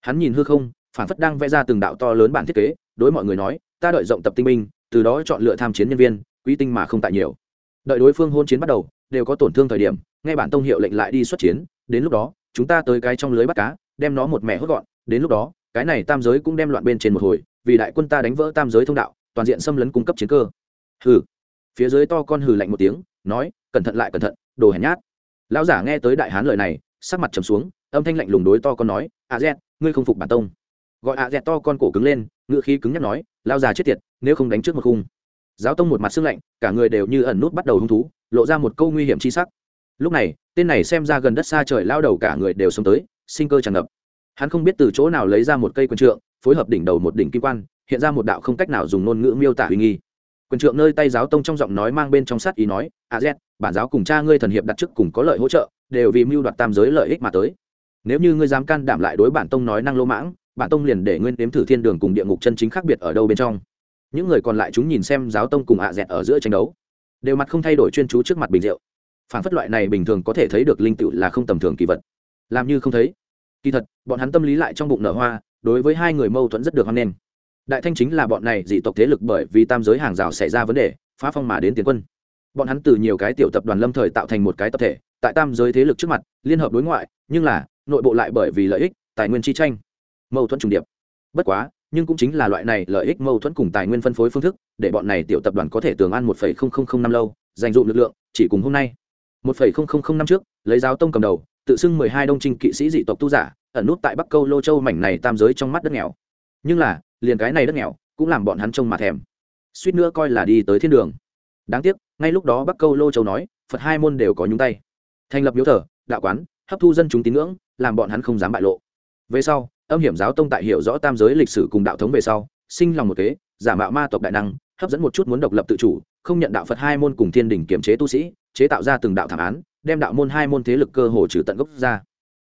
Hắn nhìn hư không phản phất đang vẽ ra từng đạo to lớn bản thiết kế, đối mọi người nói, ta đợi rộng tập tinh minh, từ đó chọn lựa tham chiến nhân viên, quý tinh mà không tại nhiều. Đợi đối phương hôn chiến bắt đầu, đều có tổn thương thời điểm ngay bản tông hiệu lệnh lại đi xuất chiến, đến lúc đó chúng ta tới cái trong lưới bắt cá, đem nó một mẹ hốt gọn, đến lúc đó, cái này tam giới cũng đem loạn bên trên một hồi, vì đại quân ta đánh vỡ tam giới thông đạo, toàn diện xâm lấn cung cấp chiến cơ. Hừ. Phía dưới to con hừ lạnh một tiếng, nói, cẩn thận lại cẩn thận, đồ hèn nhát. Lão giả nghe tới đại hán lời này, sắc mặt trầm xuống, âm thanh lạnh lùng đối to con nói, a z, ngươi không phục bản tông. Gọi a z to con cổ cứng lên ngựa khí cứng nhắc nói lao già chết tiệt, nếu không đánh trước một khung. Giáo tông một mặt xương lạnh, cả người đều như ẩn nút bắt đầu hung thú, lộ ra một câu nguy hiểm chi sắc lúc này, tên này xem ra gần đất xa trời lao đầu cả người đều sống tới, sinh cơ tràn ngập. Hắn không biết từ chỗ nào lấy ra một cây quần trượng, phối hợp đỉnh đầu một đỉnh kim quan, hiện ra một đạo không cách nào dùng ngôn ngữ miêu tả uy nghi. Quyền trượng nơi tay giáo tông trong giọng nói mang bên trong sát ý nói, a z, bản giáo cùng cha ngươi thần hiệp đặt trước cùng có lợi hỗ trợ, đều vì mưu đoạt tam giới lợi ích mà tới. Nếu như ngươi dám can đảm lại đối bản tông nói năng lỗ mãng, bản tông liền để nguyên đếm thử thiên đường cùng địa ngục chân chính khác biệt ở đâu bên trong. Những người còn lại chúng nhìn xem giáo tông cùng ạ dẹt ở giữa tranh đấu, đều mặt không thay đổi chuyên chú trước mặt bình rượu phản phất loại này bình thường có thể thấy được linh tựu là không tầm thường kỳ vật. Làm như không thấy. Kỳ thật, bọn hắn tâm lý lại trong bụng nở hoa, đối với hai người mâu thuẫn rất được hoan nghênh. Đại thanh chính là bọn này dị tộc thế lực bởi vì tam giới hàng rào xảy ra vấn đề, phá phong mà đến tiến quân. Bọn hắn từ nhiều cái tiểu tập đoàn lâm thời tạo thành một cái tập thể, tại tam giới thế lực trước mặt, liên hợp đối ngoại, nhưng là, nội bộ lại bởi vì lợi ích, tài nguyên chi tranh, mâu thuẫn trùng điệp. Bất quá, nhưng cũng chính là loại này lợi ích mâu thuẫn cùng tài nguyên phân phối phương thức, để bọn này tiểu tập đoàn có thể tường ăn một năm lâu, dành dụ lực lượng, chỉ cùng hôm nay một năm trước, lấy giáo tông cầm đầu, tự xưng mười hai đông trinh kỵ sĩ dị tộc tu giả, ẩn nút tại bắc câu lô châu mảnh này tam giới trong mắt đất nghèo. Nhưng là, liền cái này đất nghèo, cũng làm bọn hắn trông mà thèm. Suýt nữa coi là đi tới thiên đường. Đáng tiếc, ngay lúc đó bắc câu lô châu nói, phật hai môn đều có nhúng tay. Thành lập miếu thờ, đạo quán, hấp thu dân chúng tín ngưỡng, làm bọn hắn không dám bại lộ. Về sau, âm hiểm giáo tông tại hiểu rõ tam giới lịch sử cùng đạo thống về sau, sinh lòng một kế, giả mạo ma tộc đại năng, hấp dẫn một chút muốn độc lập tự chủ, không nhận đạo phật hai môn cùng thiên đình kiểm chế tu sĩ chế tạo ra từng đạo thảm án, đem đạo môn hai môn thế lực cơ hồ trừ tận gốc ra.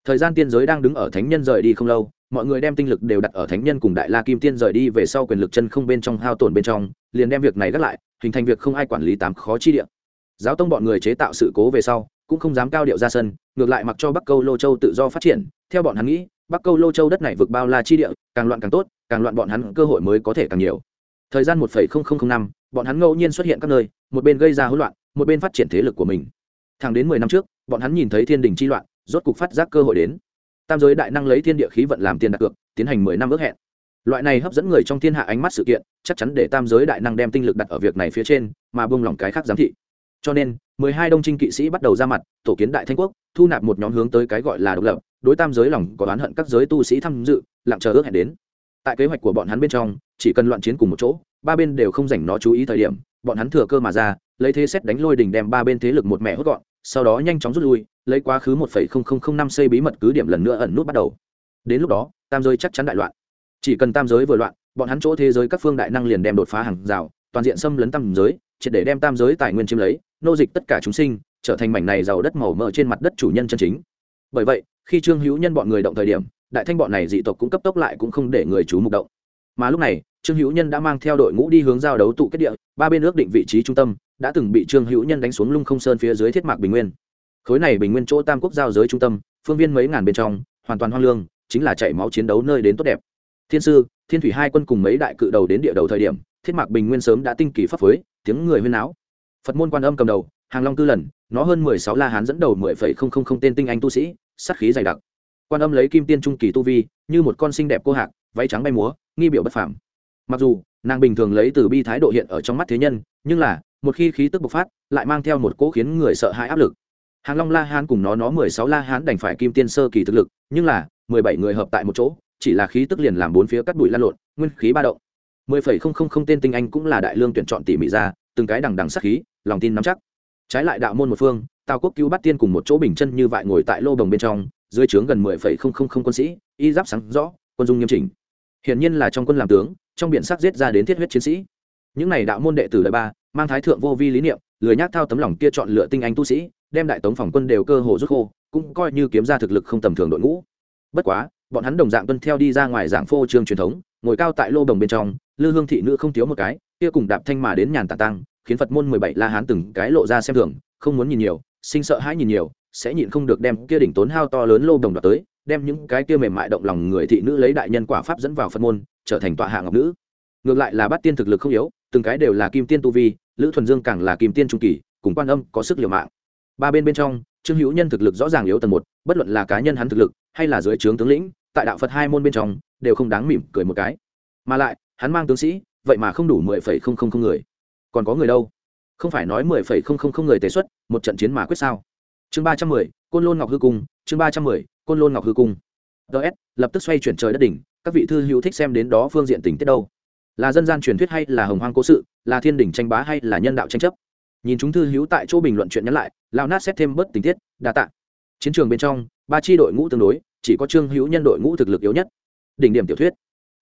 Thời gian tiên giới đang đứng ở thánh nhân rời đi không lâu, mọi người đem tinh lực đều đặt ở thánh nhân cùng đại la kim tiên rời đi về sau quyền lực chân không bên trong hao tổn bên trong, liền đem việc này gác lại, hình thành việc không ai quản lý tám khó chi địa. Giáo tông bọn người chế tạo sự cố về sau, cũng không dám cao điệu ra sân, ngược lại mặc cho bắc câu lô châu tự do phát triển, theo bọn hắn nghĩ, bắc câu lô châu đất này vực bao la chi địa, càng loạn càng tốt, càng loạn bọn hắn cơ hội mới có thể càng nhiều. Thời gian một năm bọn hắn ngẫu nhiên xuất hiện các nơi, một bên gây ra hỗn loạn, một bên phát triển thế lực của mình. Thẳng đến mười năm trước, bọn hắn nhìn thấy thiên đình chi loạn, rốt cục phát giác cơ hội đến. Tam giới đại năng lấy thiên địa khí vận làm tiền đặt cược, tiến hành mười năm ước hẹn. Loại này hấp dẫn người trong thiên hạ ánh mắt sự kiện, chắc chắn để tam giới đại năng đem tinh lực đặt ở việc này phía trên, mà bông lỏng cái khác giám thị. Cho nên, mười hai đông trinh kỵ sĩ bắt đầu ra mặt, tổ kiến đại thanh quốc, thu nạp một nhóm hướng tới cái gọi là độc lập, đối tam giới lòng có oán hận các giới tu sĩ tham dự, lặng chờ ước hẹn đến. Tại kế hoạch của bọn hắn bên trong, chỉ cần loạn chiến cùng một chỗ ba bên đều không dành nó chú ý thời điểm, bọn hắn thừa cơ mà ra, lấy thế xét đánh lôi đỉnh đem ba bên thế lực một mẹ hốt gọn, sau đó nhanh chóng rút lui, lấy quá khứ một năm xây bí mật cứ điểm lần nữa ẩn nút bắt đầu. Đến lúc đó, tam giới chắc chắn đại loạn. Chỉ cần tam giới vừa loạn, bọn hắn chỗ thế giới các phương đại năng liền đem đột phá hàng rào, toàn diện xâm lấn tam giới, triệt để đem tam giới tài nguyên chiếm lấy, nô dịch tất cả chúng sinh, trở thành mảnh này giàu đất màu mỡ trên mặt đất chủ nhân chân chính. Bởi vậy, khi trương hữu nhân bọn người động thời điểm, đại thanh bọn này dị tộc cũng cấp tốc lại cũng không để người chú mục động. Mà lúc này trương hữu nhân đã mang theo đội ngũ đi hướng giao đấu tụ kết địa, ba bên ước định vị trí trung tâm, đã từng bị trương hữu nhân đánh xuống lung không sơn phía dưới thiết mạc bình nguyên. Khối này bình nguyên chỗ tam quốc giao giới trung tâm, phương viên mấy ngàn bên trong, hoàn toàn hoang lương, chính là chảy máu chiến đấu nơi đến tốt đẹp. Thiên sư, thiên thủy hai quân cùng mấy đại cự đầu đến địa đầu thời điểm, thiết mạc bình nguyên sớm đã tinh kỳ pháp phối, tiếng người huyên áo phật môn quan âm cầm đầu, hàng long tư lần nó hơn mười sáu la hán dẫn đầu mười phẩy không không không tên tinh anh tu sĩ, sát khí dày đặc. Quan âm lấy kim tiên trung kỳ tu vi, như một con xinh đẹp cô hạc, váy trắng bay múa, nghi biểu bất phàm mặc dù, nàng bình thường lấy từ bi thái độ hiện ở trong mắt thế nhân, nhưng là, một khi khí tức bộc phát, lại mang theo một cỗ khiến người sợ hãi áp lực. Hàng long la hán cùng nó nó mười sáu la hán đành phải kim tiên sơ kỳ thực lực, nhưng là, mười bảy người hợp tại một chỗ, chỉ là khí tức liền làm bốn phía cắt bụi lan lộn, nguyên khí ba động. mười phẩy không không không tên tinh anh cũng là đại lương tuyển chọn tỉ mỉ ra, từng cái đằng đằng sắc khí, lòng tin nắm chắc. Trái lại đạo môn một phương, tào quốc cứu bắt tiên cùng một chỗ bình chân như vậy ngồi tại lô đồng bên trong, dưới trướng gần mười phẩy không không không quân sĩ, y giáp sáng rõ, quân dung nghiêm chỉnh. Hiển nhiên là trong quân làm tướng trong biển sắc giết ra đến thiết huyết chiến sĩ. Những này đạo môn đệ tử đời ba, mang thái thượng vô vi lý niệm, lười nhác thao tấm lòng kia chọn lựa tinh anh tu sĩ, đem đại tống phòng quân đều cơ hồ rút khô, cũng coi như kiếm ra thực lực không tầm thường đội ngũ. Bất quá, bọn hắn đồng dạng tuân theo đi ra ngoài giảng phô trương truyền thống, ngồi cao tại lô đồng bên trong, lư hương thị nữ không thiếu một cái, kia cùng đạp thanh mà đến nhàn tà tăng, khiến phật môn mười bảy la hán từng cái lộ ra xem thường, không muốn nhìn nhiều, sinh sợ hãi nhìn nhiều, sẽ nhịn không được đem kia đỉnh tốn hao to lớn lô đồng đoạt tới, đem những cái kia mềm mại động lòng người thị nữ lấy đại nhân quả pháp dẫn vào phật môn trở thành tọa hạ ngọc nữ. Ngược lại là bát tiên thực lực không yếu, từng cái đều là kim tiên tu vi, lữ thuần dương càng là kim tiên trung kỳ, cùng quan âm có sức liều mạng. Ba bên bên trong, trương hữu nhân thực lực rõ ràng yếu tầng một, bất luận là cá nhân hắn thực lực, hay là dưới trướng tướng lĩnh, tại đạo phật hai môn bên trong, đều không đáng mỉm cười một cái. Mà lại, hắn mang tướng sĩ, vậy mà không đủ mười phẩy không không không người. Còn có người đâu? Không phải nói mười phẩy không không không người tế xuất, một trận chiến mà quyết sao? Chương ba trăm mười, côn lôn ngọc hư cung, chương ba trăm mười, côn lôn ngọc hư cung. Ts lập tức xoay chuyển trời đất đỉnh các vị thư hữu thích xem đến đó phương diện tình tiết đâu? Là dân gian truyền thuyết hay là hồng hoang cố sự? Là thiên đình tranh bá hay là nhân đạo tranh chấp? Nhìn chúng thư hữu tại chỗ bình luận chuyện nhắn lại lao nát xét thêm bớt tình tiết, đa tạ. Chiến trường bên trong, ba chi đội ngũ tương đối, chỉ có trương hữu nhân đội ngũ thực lực yếu nhất. Đỉnh điểm tiểu thuyết.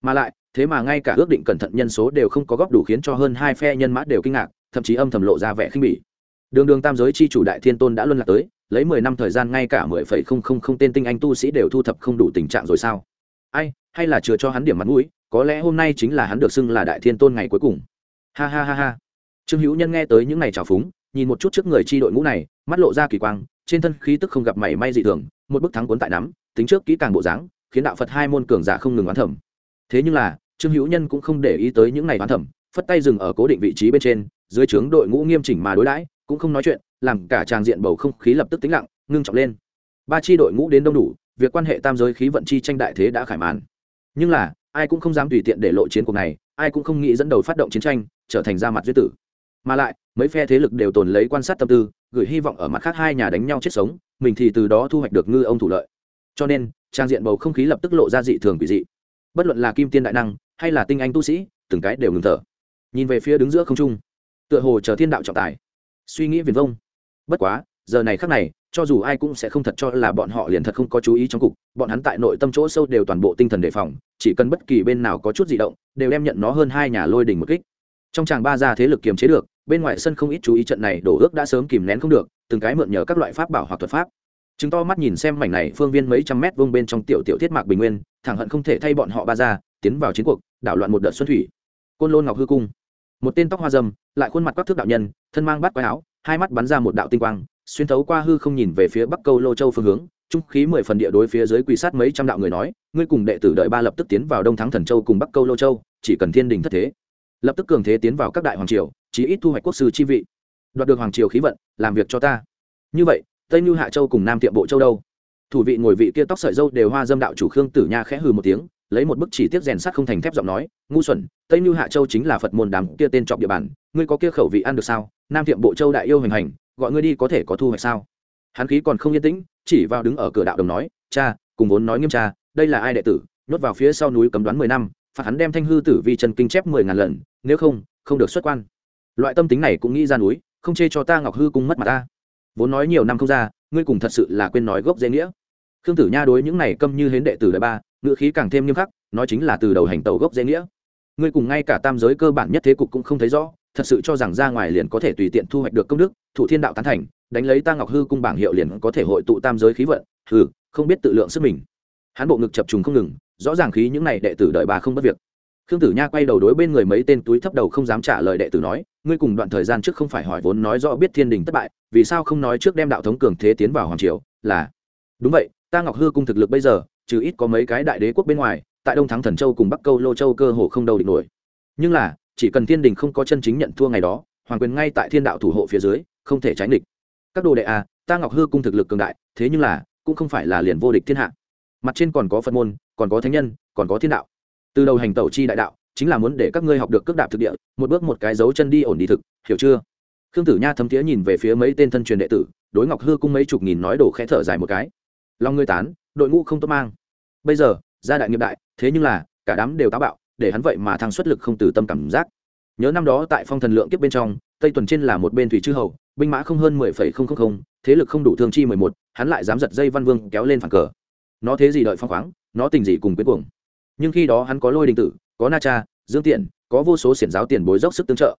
Mà lại, thế mà ngay cả ước định cẩn thận nhân số đều không có góp đủ khiến cho hơn hai phe nhân mã đều kinh ngạc, thậm chí âm thầm lộ ra vẻ khinh bỉ. Đường đường tam giới chi chủ đại thiên tôn đã luân lạc tới, lấy mười năm thời gian ngay cả mười phẩy không không không tên tinh anh tu sĩ đều thu thập không đủ tình trạng rồi sao? Ai hay là chưa cho hắn điểm mặt mũi, có lẽ hôm nay chính là hắn được xưng là đại thiên tôn ngày cuối cùng. Ha ha ha ha. Trương hữu nhân nghe tới những ngày trào phúng, nhìn một chút trước người chi đội ngũ này, mắt lộ ra kỳ quang, trên thân khí tức không gặp mảy may dị thường, một bức thắng cuốn tại nắm, tính trước kỹ càng bộ dáng, khiến đạo phật hai môn cường giả không ngừng oán thẩm thế nhưng là, trương hữu nhân cũng không để ý tới những ngày oán thẩm phất tay dừng ở cố định vị trí bên trên, dưới trướng đội ngũ nghiêm chỉnh mà đối đãi, cũng không nói chuyện, làm cả tràng diện bầu không khí lập tức tĩnh lặng, ngưng trọng lên. Ba chi đội ngũ đến đông đủ, việc quan hệ tam giới khí vận chi tranh đại thế đã khải màn nhưng là, ai cũng không dám tùy tiện để lộ chiến cuộc này, ai cũng không nghĩ dẫn đầu phát động chiến tranh, trở thành ra mặt duyên tử. Mà lại, mấy phe thế lực đều tồn lấy quan sát tâm tư, gửi hy vọng ở mặt khác hai nhà đánh nhau chết sống, mình thì từ đó thu hoạch được ngư ông thủ lợi. Cho nên, trang diện bầu không khí lập tức lộ ra dị thường quỷ dị. Bất luận là kim tiên đại năng, hay là tinh anh tu sĩ, từng cái đều ngừng thở. Nhìn về phía đứng giữa không trung, tựa hồ chờ thiên đạo trọng tài. Suy nghĩ viền vông. Bất quá, giờ này khác này cho dù ai cũng sẽ không thật cho là bọn họ liền thật không có chú ý trong cục, bọn hắn tại nội tâm chỗ sâu đều toàn bộ tinh thần đề phòng, chỉ cần bất kỳ bên nào có chút di động, đều đem nhận nó hơn hai nhà lôi đình một kích. Trong tràng ba gia thế lực kiềm chế được, bên ngoài sân không ít chú ý trận này đổ ước đã sớm kìm nén không được, từng cái mượn nhờ các loại pháp bảo hoặc thuật pháp. Chứng to mắt nhìn xem mảnh này phương viên mấy trăm mét vuông bên trong tiểu tiểu thiết mạc bình nguyên, thẳng hận không thể thay bọn họ ba ra tiến vào chiến cuộc, đảo loạn một đợt xuân thủy. Côn lôn ngọc hư cung. Một tên tóc hoa dâm, lại khuôn mặt các thước đạo nhân, thân mang bát quái áo, hai mắt bắn ra một đạo tinh quang xuyên thấu qua hư không nhìn về phía bắc câu lô châu phương hướng, trung khí mười phần địa đối phía dưới quỳ sát mấy trăm đạo người nói, ngươi cùng đệ tử đợi ba lập tức tiến vào đông thắng thần châu cùng bắc câu lô châu, chỉ cần thiên đình thất thế. Lập tức cường thế tiến vào các đại hoàng triều, chí ít thu hoạch quốc sư chi vị. Đoạt được hoàng triều khí vận, làm việc cho ta. Như vậy, tây như hạ châu cùng nam tiệm bộ châu đâu? Thủ vị ngồi vị kia tóc sợi dâu đều hoa dâm đạo chủ khương tử nha khẽ hừ một tiếng, lấy một bức chỉ tiết rèn sắt không thành thép giọng nói, ngu xuẩn, tây như hạ châu chính là phật môn đám kia tên trọc địa bàn, ngươi có kia khẩu vị ăn được sao? Nam tiệm bộ châu đại yêu hình hành gọi ngươi đi có thể có thu hoạch sao? Hắn khí còn không yên tĩnh, chỉ vào đứng ở cửa đạo đồng nói, cha, cùng vốn nói nghiêm cha, đây là ai đệ tử? Nhốt vào phía sau núi cấm đoán mười năm, phạt hắn đem thanh hư tử vi chân kinh chép mười ngàn lần, nếu không không được xuất quan. Loại tâm tính này cũng nghĩ ra núi, không chê cho ta ngọc hư cung mất mà ta. Vốn nói nhiều năm không ra, ngươi cùng thật sự là quên nói gốc dễ nghĩa. Khương tử nha đối những này câm như hến đệ tử đời ba ngựa khí càng thêm nghiêm khắc, nói chính là từ đầu hành tàu gốc dễ nghĩa. Ngươi cùng ngay cả tam giới cơ bản nhất thế cục cũng không thấy rõ thật sự cho rằng ra ngoài liền có thể tùy tiện thu hoạch được công đức, thủ thiên đạo tán thành, đánh lấy ta ngọc hư cung bảng hiệu liền có thể hội tụ tam giới khí vận, hừ, không biết tự lượng sức mình. Hắn bộ ngực chập trùng không ngừng, rõ ràng khí những này đệ tử đợi bà không bất việc. Khương tử nha quay đầu đối bên người mấy tên túi thấp đầu không dám trả lời đệ tử nói, ngươi cùng đoạn thời gian trước không phải hỏi vốn nói rõ biết thiên đình thất bại, vì sao không nói trước đem đạo thống cường thế tiến vào hoàng triều, là đúng vậy, ta ngọc hư cung thực lực bây giờ, trừ ít có mấy cái đại đế quốc bên ngoài, tại đông thắng thần châu cùng bắc câu lô châu cơ hồ không đâu địch nổi. Nhưng là chỉ cần thiên đình không có chân chính nhận thua ngày đó, hoàng quyền ngay tại thiên đạo thủ hộ phía dưới, không thể tránh địch các đồ đệ à ta ngọc hư cung thực lực cường đại, thế nhưng là, cũng không phải là liền vô địch thiên hạ. Mặt trên còn có phật môn, còn có thánh nhân, còn có thiên đạo. Từ đầu hành tẩu chi đại đạo, chính là muốn để các ngươi học được cước đạp thực địa, một bước một cái dấu chân đi ổn đi thực, hiểu chưa? Khương tử nha thấm thiế nhìn về phía mấy tên thân truyền đệ tử, đối ngọc hư cung mấy chục nghìn nói đổ khẽ thở dài một cái. Lòng ngươi tán, đội ngũ không tốt mang. Bây giờ, gia đại nghiệp đại, thế nhưng là, cả đám đều táo bạo để hắn vậy mà thăng xuất lực không từ tâm cảm giác. Nhớ năm đó tại phong thần lượng kiếp bên trong, tây tuần trên là một bên thủy chư hầu, binh mã không hơn mười phẩy không không không, thế lực không đủ thương chi mười một, hắn lại dám giật dây văn vương kéo lên phản cờ. Nó thế gì đợi phong khoáng, nó tình gì cùng quyến cuồng. Nhưng khi đó hắn có lôi đình tử, có na cha, dương tiện, có vô số xiển giáo tiền bối dốc sức tương trợ.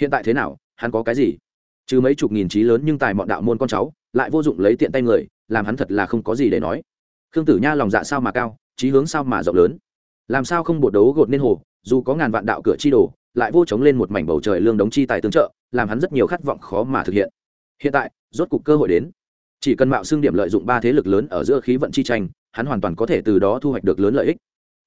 Hiện tại thế nào, hắn có cái gì? Trừ mấy chục nghìn trí lớn nhưng tài mọn đạo môn con cháu, lại vô dụng lấy tiện tay người, làm hắn thật là không có gì để nói. Khương tử nha lòng dạ sao mà cao trí hướng sao mà rộng lớn làm sao không bột đấu gột nên hồ, dù có ngàn vạn đạo cửa chi đồ, lại vô chống lên một mảnh bầu trời lương đống chi tài tương trợ, làm hắn rất nhiều khát vọng khó mà thực hiện. Hiện tại, rốt cục cơ hội đến. Chỉ cần mạo xương điểm lợi dụng ba thế lực lớn ở giữa khí vận chi tranh, hắn hoàn toàn có thể từ đó thu hoạch được lớn lợi ích.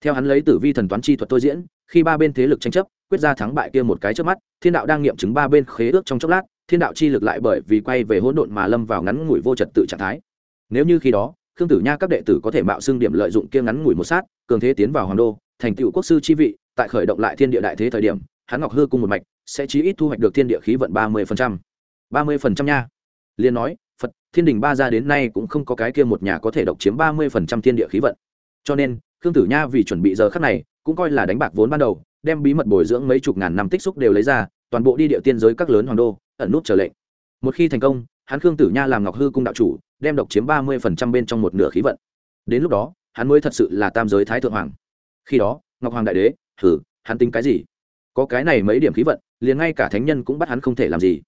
Theo hắn lấy tử vi thần toán chi thuật tôi diễn, khi ba bên thế lực tranh chấp, quyết ra thắng bại kia một cái trước mắt, thiên đạo đang nghiệm chứng ba bên khế ước trong chốc lát, thiên đạo chi lực lại bởi vì quay về hỗn độn mà lâm vào ngắn ngủi vô trật tự trạng thái. Nếu như khi đó khương tử nha các đệ tử có thể mạo xưng điểm lợi dụng kia ngắn ngủi một sát, cường thế tiến vào hoàng đô, thành tựu quốc sư chi vị, tại khởi động lại thiên địa đại thế thời điểm, hắn ngọc hư cung một mạch, sẽ chí ít thu hoạch được thiên địa khí vận ba mươi phần trăm. ba mươi phần trăm nha. Liên nói, phật, thiên đình ba ra đến nay cũng không có cái kia một nhà có thể độc chiếm ba mươi phần trăm thiên địa khí vận. Cho nên, khương tử nha vì chuẩn bị giờ khắc này, cũng coi là đánh bạc vốn ban đầu, đem bí mật bồi dưỡng mấy chục ngàn năm tích xúc đều lấy ra, toàn bộ đi địa tiên giới các lớn hoàng đô, ẩn nút trở lệnh. Một khi thành công, hắn khương tử nha làm ngọc hư cung đạo chủ đem độc chiếm ba mươi phần trăm bên trong một nửa khí vận. Đến lúc đó, hắn mới thật sự là tam giới thái thượng hoàng. Khi đó, ngọc hoàng đại đế thử hắn tính cái gì? Có cái này mấy điểm khí vận, liền ngay cả thánh nhân cũng bắt hắn không thể làm gì.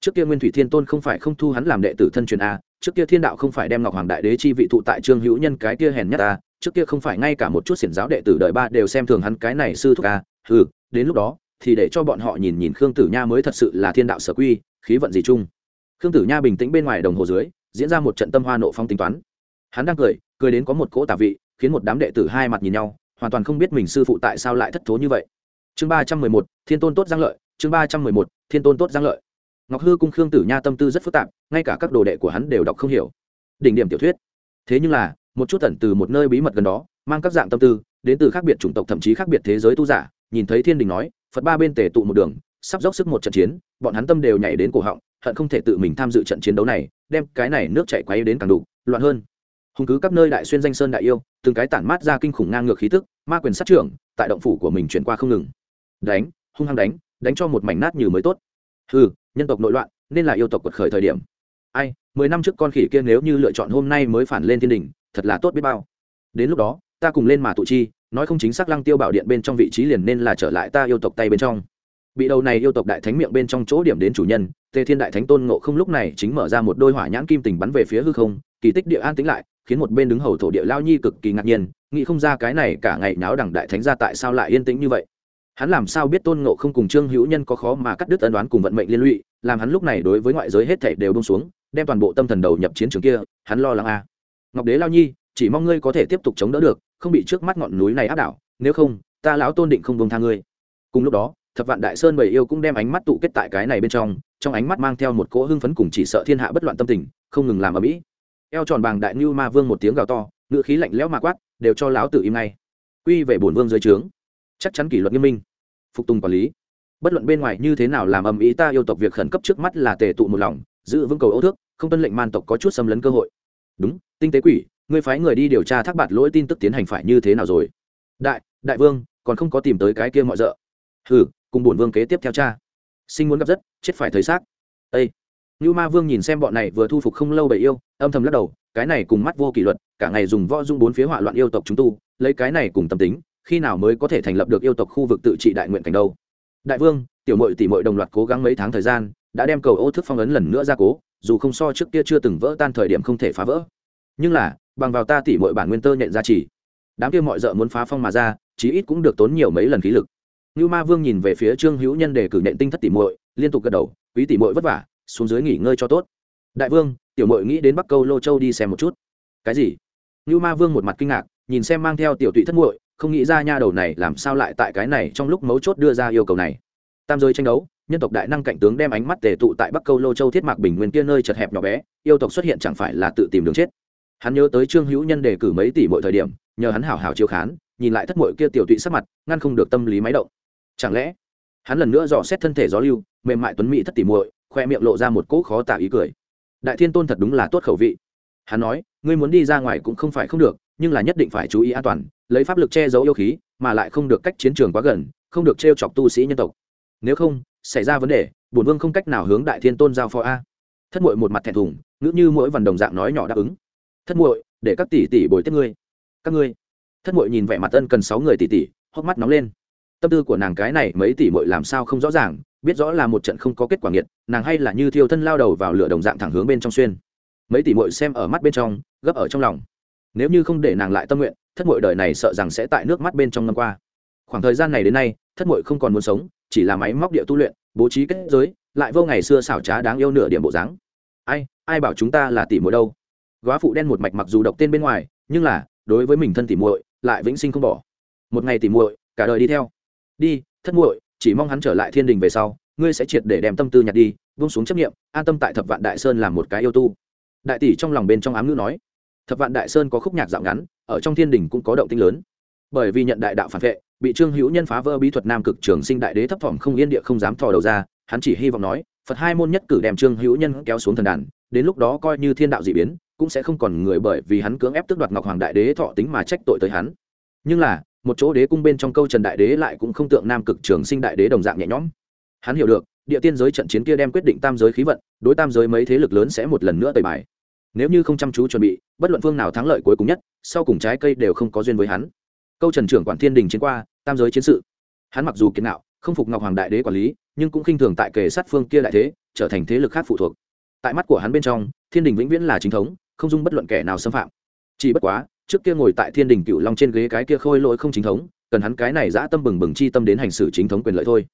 Trước kia nguyên thủy thiên tôn không phải không thu hắn làm đệ tử thân truyền a, trước kia thiên đạo không phải đem ngọc hoàng đại đế chi vị thụ tại trương hữu nhân cái kia hèn nhất a, trước kia không phải ngay cả một chút xiển giáo đệ tử đời ba đều xem thường hắn cái này sư thúc a ừ đến lúc đó, thì để cho bọn họ nhìn nhìn khương tử nha mới thật sự là thiên đạo sở quy, khí vận gì chung. Khương tử nha bình tĩnh bên ngoài đồng hồ dưới diễn ra một trận tâm hoa nộ phong tính toán. Hắn đang cười cười đến có một cỗ tà vị, khiến một đám đệ tử hai mặt nhìn nhau, hoàn toàn không biết mình sư phụ tại sao lại thất thố như vậy. Chương ba trăm mười một, thiên tôn tốt giang lợi, chương ba trăm mười một, thiên tôn tốt giang lợi. Ngọc hư cung khương tử nha tâm tư rất phức tạp, ngay cả các đồ đệ của hắn đều đọc không hiểu. Đỉnh điểm tiểu thuyết. Thế nhưng là, một chút tẩn từ một nơi bí mật gần đó, mang các dạng tâm tư, đến từ khác biệt chủng tộc thậm chí khác biệt thế giới tu giả, nhìn thấy thiên đình nói, phật ba bên tề tụ một đường, sắp dốc sức một trận chiến, bọn hắn tâm đều nhảy đến cổ họng hận không thể tự mình tham dự trận chiến đấu này, đem cái này nước chạy quay đến càng đủ loạn hơn. Hùng cứ các nơi đại xuyên danh sơn đại yêu, từng cái tản mát ra kinh khủng ngang ngược khí tức, ma quyền sát trưởng, tại động phủ của mình chuyển qua không ngừng. Đánh, hung hăng đánh đánh cho một mảnh nát như mới tốt. Ừ nhân tộc nội loạn, nên là yêu tộc quật khởi thời điểm. Ai, mười năm trước con khỉ kia nếu như lựa chọn hôm nay mới phản lên thiên đình, thật là tốt biết bao. Đến lúc đó, ta cùng lên mà tụ chi, nói không chính xác lăng tiêu bảo điện bên trong vị trí liền nên là trở lại ta yêu tộc tay bên trong bị đầu này yêu tộc đại thánh miệng bên trong chỗ điểm đến chủ nhân, tề thiên đại thánh tôn ngộ không lúc này chính mở ra một đôi hỏa nhãn kim tình bắn về phía hư không, kỳ tích địa an tính lại, khiến một bên đứng hầu thổ địa lao nhi cực kỳ ngạc nhiên, nghĩ không ra cái này cả ngày náo đẳng đại thánh ra tại sao lại yên tĩnh như vậy hắn làm sao biết tôn ngộ không cùng trương hữu nhân có khó mà cắt đứt ân đoán cùng vận mệnh liên lụy, làm hắn lúc này đối với ngoại giới hết thảy đều bông xuống, đem toàn bộ tâm thần đầu nhập chiến trường kia, hắn lo lắng a à. ngọc đế lao nhi, chỉ mong ngươi có thể tiếp tục chống đỡ được, không bị trước mắt ngọn núi này áp đảo, nếu không, ta lão tôn định không bông tha ngươi cùng lúc đó thập vạn đại sơn bảy yêu cũng đem ánh mắt tụ kết tại cái này bên trong trong ánh mắt mang theo một cỗ hưng phấn cùng chỉ sợ thiên hạ bất loạn tâm tình, không ngừng làm ở mỹ eo tròn bàng đại như ma vương một tiếng gào to ngựa khí lạnh lẽo ma quát, đều cho láo tử im ngay. Quy về bổn vương dưới trướng. Chắc chắn kỷ luật nghiêm minh. Phục tùng quản lý. Bất luận bên ngoài như thế nào làm ầm ĩ ta yêu tộc việc khẩn cấp trước mắt là tề tụ một lòng, giữ vững cầu ấu thước, không tuân lệnh man tộc có chút xâm lấn cơ hội. Đúng, tinh tế quỷ, ngươi phái người đi điều tra thác bạt lỗi tin tức tiến hành phải như thế nào rồi? Đại đại vương, còn không có tìm tới cái kia mọi rợ. Hừ cùng bổn vương kế tiếp theo cha. Sinh muốn gặp rất, chết phải thấy xác. Ây như ma vương nhìn xem bọn này vừa thu phục không lâu bầy yêu, âm thầm lắc đầu, cái này cùng mắt vô kỷ luật, cả ngày dùng võ dung bốn phía hỏa loạn yêu tộc chúng tu, lấy cái này cùng tâm tính, khi nào mới có thể thành lập được yêu tộc khu vực tự trị đại nguyện cảnh đâu? Đại vương, tiểu mội tỷ mội đồng loạt cố gắng mấy tháng thời gian, đã đem cầu ô thức phong ấn lần nữa ra cố, dù không so trước kia chưa từng vỡ tan thời điểm không thể phá vỡ. Nhưng là, bằng vào ta tỷ mội bản nguyên tơ nhện ra chỉ đám kia mọi d muốn phá phong mà ra, chí ít cũng được tốn nhiều mấy lần khí lực. Nưu ma vương nhìn về phía trương hữu nhân để cử nện tinh thất tỷ muội, liên tục gật đầu, quý tỷ muội vất vả, xuống dưới nghỉ ngơi cho tốt. Đại vương, tiểu muội nghĩ đến bắc câu lô châu đi xem một chút. Cái gì? Nưu ma vương một mặt kinh ngạc, nhìn xem mang theo tiểu tụy thất muội, không nghĩ ra nha đầu này làm sao lại tại cái này trong lúc mấu chốt đưa ra yêu cầu này. Tam giới tranh đấu, nhân tộc đại năng cạnh tướng đem ánh mắt tề tụ tại bắc câu lô châu thiết mạc bình nguyên kia nơi chật hẹp nhỏ bé, yêu tộc xuất hiện chẳng phải là tự tìm đường chết. Hắn nhớ tới trương hữu nhân đề cử mấy tỷ muội thời điểm, nhờ hắn hảo hảo chiếu khán, nhìn lại thất muội kia tiểu tụy sắc mặt, ngăn không được tâm lý máy động chẳng lẽ? Hắn lần nữa dò xét thân thể gió lưu, mềm mại tuấn mỹ thất tỷ muội, khoe miệng lộ ra một cỗ khó tả ý cười. Đại thiên tôn thật đúng là tốt khẩu vị. Hắn nói, ngươi muốn đi ra ngoài cũng không phải không được, nhưng là nhất định phải chú ý an toàn, lấy pháp lực che giấu yêu khí, mà lại không được cách chiến trường quá gần, không được t r e o chọc tu sĩ nhân tộc. Nếu không, xảy ra vấn đề, bổn vương không cách nào hướng đại thiên tôn giao phó a. Thất muội một mặt thẹn thùng, ngữ như mỗi vần đồng dạng nói nhỏ đáp ứng. Thất muội, để các tỷ tỷ bồi tiếp ngươi. Các ngươi. Thất muội nhìn vẻ mặt ân cần sáu người tỷ tỷ, hốc mắt nóng lên tâm tư của nàng cái này mấy tỷ muội làm sao không rõ ràng, biết rõ là một trận không có kết quả nghiệt, nàng hay là như thiêu thân lao đầu vào lửa đồng dạng thẳng hướng bên trong xuyên. Mấy tỷ muội xem ở mắt bên trong, gấp ở trong lòng. Nếu như không để nàng lại tâm nguyện, thất muội đời này sợ rằng sẽ tại nước mắt bên trong năm qua. Khoảng thời gian này đến nay, thất muội không còn muốn sống, chỉ là máy móc địa tu luyện, bố trí kết giới, lại vô ngày xưa xảo trá đáng yêu nửa điểm bộ dáng. Ai ai bảo chúng ta là tỷ muội đâu? Góa phụ đen một mạch mặc dù độc tên bên ngoài, nhưng là, đối với mình thân tỷ muội, lại vĩnh sinh không bỏ. Một ngày tỷ muội, cả đời đi theo đi, thất muội, chỉ mong hắn trở lại thiên đình về sau, ngươi sẽ triệt để đem tâm tư nhặt đi vung xuống chấp nghiệm an tâm tại thập vạn đại sơn làm một cái yêu tu. Đại tỷ trong lòng bên trong ám ngữ nói. Thập vạn đại sơn có khúc nhạc dạo ngắn, ở trong thiên đình cũng có động tinh lớn. Bởi vì nhận đại đạo phản vệ, bị trương hữu nhân phá vỡ bí thuật nam cực trường sinh đại đế thấp thỏm không yên địa không dám thò đầu ra, hắn chỉ hy vọng nói, phật hai môn nhất cử đem trương hữu nhân kéo xuống thần đàn, đến lúc đó coi như thiên đạo d ị biến, cũng sẽ không còn người bởi vì hắn cưỡng ép tước đoạt ngọc hoàng đại đế thọ tính mà trách tội tới hắn. Nhưng là một chỗ đế cung bên trong câu trần đại đế lại cũng không tượng nam cực trường sinh đại đế đồng dạng nhẹ nhõm. Hắn hiểu được, địa tiên giới trận chiến kia đem quyết định tam giới khí vận, đối tam giới mấy thế lực lớn sẽ một lần nữa tẩy bài. Nếu như không chăm chú chuẩn bị, bất luận phương nào thắng lợi cuối cùng nhất, sau cùng trái cây đều không có duyên với hắn. Câu trần trưởng quản thiên đình chiến qua, tam giới chiến sự. Hắn mặc dù kiến nạo không phục ngọc hoàng đại đế quản lý, nhưng cũng khinh thường tại kề sát phương kia đại thế, trở thành thế lực khác phụ thuộc. Tại mắt của hắn bên trong, thiên đình vĩnh viễn là chính thống, không dung bất luận kẻ nào xâm phạm. Chỉ bất quá trước kia ngồi tại thiên đình cựu long trên ghế cái kia khôi lỗi không chính thống, cần hắn cái này dã tâm bừng bừng chi tâm đến hành xử chính thống quyền lợi thôi.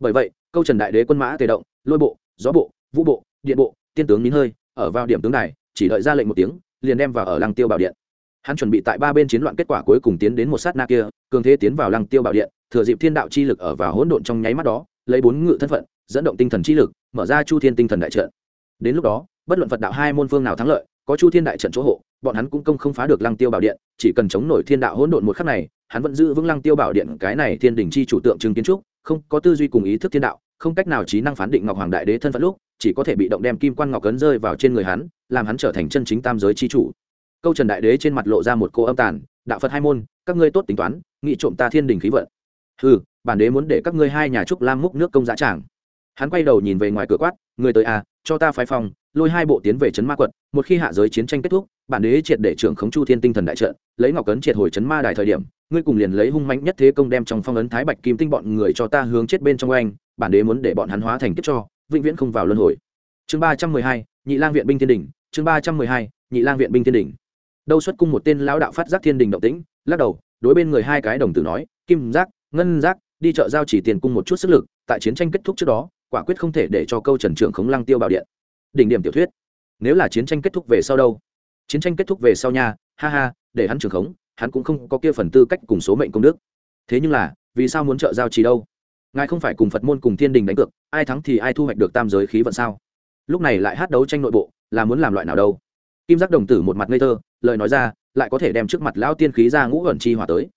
Bởi vậy, câu trần đại đế quân mã tề động, lôi bộ, gió bộ, vũ bộ, điện bộ, tiên tướng nín hơi, ở vào điểm tướng này chỉ đợi ra lệnh một tiếng, liền đem vào ở lăng tiêu bảo điện. Hắn chuẩn bị tại ba bên chiến loạn kết quả cuối cùng tiến đến một sát na kia, cường thế tiến vào lăng tiêu bảo điện, thừa dịp thiên đạo chi lực ở vào hỗn độn trong nháy mắt đó, lấy bốn ngự thân phận, dẫn động tinh thần chi lực, mở ra chu thiên tinh thần đại trận. Đến lúc đó, bất luận phật đạo hai môn phương nào thắng lợi, có chu thiên đại trận chỗ hộ bọn hắn cũng công không phá được lăng tiêu bảo điện, chỉ cần chống nổi thiên đạo hỗn độn một khắc này, hắn vẫn giữ vững lăng tiêu bảo điện, cái này thiên đình chi chủ tượng trưng kiến trúc, không có tư duy cùng ý thức thiên đạo, không cách nào trí năng phán định ngọc hoàng đại đế thân phận lúc, chỉ có thể bị động đem kim quan ngọc cấn rơi vào trên người hắn, làm hắn trở thành chân chính tam giới chi chủ. Câu trần đại đế trên mặt lộ ra một cô âm tàn, đạo phật hai môn, các ngươi tốt tính toán nghị trộm ta thiên đình khí vận. Ừ bản đế muốn để các ngươi hai nhà trúc lam múc nước công giá tràng. Hắn quay đầu nhìn về ngoài cửa quát người tới à cho ta phái phòng lôi hai bộ tiến về trấn ma quận một khi hạ giới chiến tranh kết thúc, bản đế triệt để trưởng khống chu thiên tinh thần đại trận, lấy ngọc cấn triệt hồi trấn ma đài thời điểm, ngươi cùng liền lấy hung mạnh nhất thế công đem trong phong ấn thái bạch kim tinh bọn người cho ta hướng chết bên trong anh bản đế muốn để bọn hắn hóa thành kiếp cho, vĩnh viễn không vào luân hồi. Chương ba trăm mười hai, nhị lang viện binh thiên đình chương ba trăm mười hai, nhị lang viện binh thiên đình đâu xuất cung một tên lão đạo phát giác thiên đình động tĩnh, lắc đầu, đối bên người hai cái đồng tử nói, kim giác, ngân giác, đi chợ giao chỉ tiền cung một chút sức lực, tại chiến tranh kết thúc trước đó, quả quyết không thể để cho câu trần trưởng khống lăng tiêu bảo điện đỉnh điểm tiểu thuyết. Nếu là chiến tranh kết thúc về sau đâu? Chiến tranh kết thúc về sau nha, ha ha, để hắn trưởng khống, hắn cũng không có kia phần tư cách cùng số mệnh công đức. Thế nhưng là, vì sao muốn trợ giao trì đâu? Ngài không phải cùng phật môn cùng thiên đình đánh cược, ai thắng thì ai thu hoạch được tam giới khí vận sao? Lúc này lại hát đấu tranh nội bộ, là muốn làm loại nào đâu? Kim giác đồng tử một mặt ngây thơ, lời nói ra, lại có thể đem trước mặt lão tiên khí ra ngũ ẩn chi hỏa tới.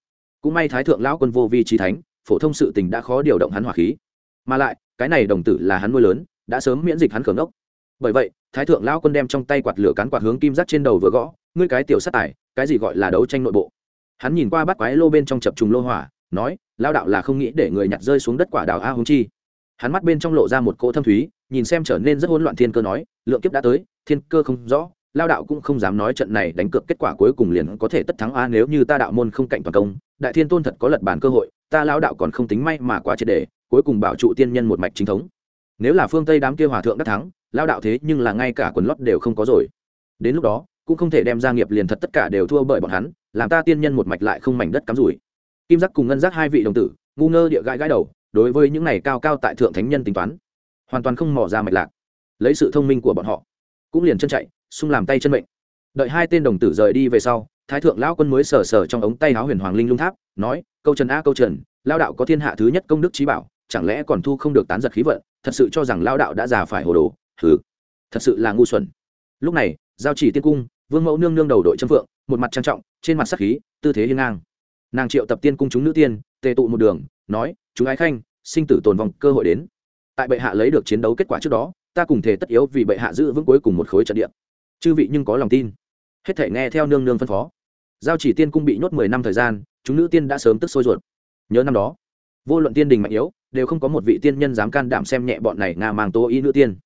Cũng may thái thượng lão quân vô vi trí thánh, phổ thông sự tình đã khó điều động hắn hỏa khí. Mà lại, cái này đồng tử là hắn nuôi lớn, đã sớm miễn dịch hắn khởi ngốc bởi vậy, thái thượng lão quân đem trong tay quạt lửa cán quạt hướng kim giác trên đầu vừa gõ, ngươi cái tiểu sát tài, cái gì gọi là đấu tranh nội bộ? Hắn nhìn qua bắt quái lô bên trong chập trùng lô hỏa, nói lao đạo là không nghĩ để người nhặt rơi xuống đất quả đào a húng chi. Hắn mắt bên trong lộ ra một cỗ thâm thúy, nhìn xem trở nên rất hỗn loạn thiên cơ nói, lượng kiếp đã tới, thiên cơ không rõ lao đạo cũng không dám nói trận này đánh cược kết quả cuối cùng liền có thể tất thắng a nếu như ta đạo môn không cạnh toàn công, đại thiên tôn thật có lật bản cơ hội, ta lao đạo còn không tính may mà quá triệt đề cuối cùng bảo trụ tiên nhân một mạch chính thống. Nếu là phương tây đám kia hòa thượng đắc thắng lao đạo thế nhưng là ngay cả quần lót đều không có rồi. Đến lúc đó, cũng không thể đem gia nghiệp liền thật tất cả đều thua bởi bọn hắn, làm ta tiên nhân một mạch lại không mảnh đất cắm rủi. Kim giác cùng ngân giác hai vị đồng tử, ngu ngơ địa gãi gãi đầu, đối với những này cao cao tại thượng thánh nhân tính toán, hoàn toàn không mỏ ra mạch lạc. Lấy sự thông minh của bọn họ, cũng liền chân chạy xung làm tay chân mệnh. Đợi hai tên đồng tử rời đi về sau, thái thượng lão quân mới sờ sờ trong ống tay áo huyền hoàng linh lung tháp, nói, câu trần a, câu trần lao đạo có thiên hạ thứ nhất công đức trí bảo, chẳng lẽ còn thu không được tán giật khí vận, thật sự cho rằng lao đạo đã già phải hồ đồ thử thật sự là ngu xuẩn. Lúc này, giao chỉ tiên cung, vương mẫu nương nương đầu đội trâm phượng, một mặt trang trọng, trên mặt sắc khí, tư thế hiên ngang. Nàng triệu tập tiên cung chúng nữ tiên, tề tụ một đường, nói, chúng ái khanh, sinh tử tồn vong, cơ hội đến. Tại bệ hạ lấy được chiến đấu kết quả trước đó, ta cùng thể tất yếu vì bệ hạ giữ vững cuối cùng một khối trận địa. Chư vị nhưng có lòng tin. Hết thể nghe theo nương nương phân phó. Giao chỉ tiên cung bị nhốt mười năm thời gian, chúng nữ tiên đã sớm tức sôi ruột. Nhớ năm đó, vô luận tiên đình mạnh yếu, đều không có một vị tiên nhân dám can đảm xem nhẹ bọn này nga mang tố ý nữ tiên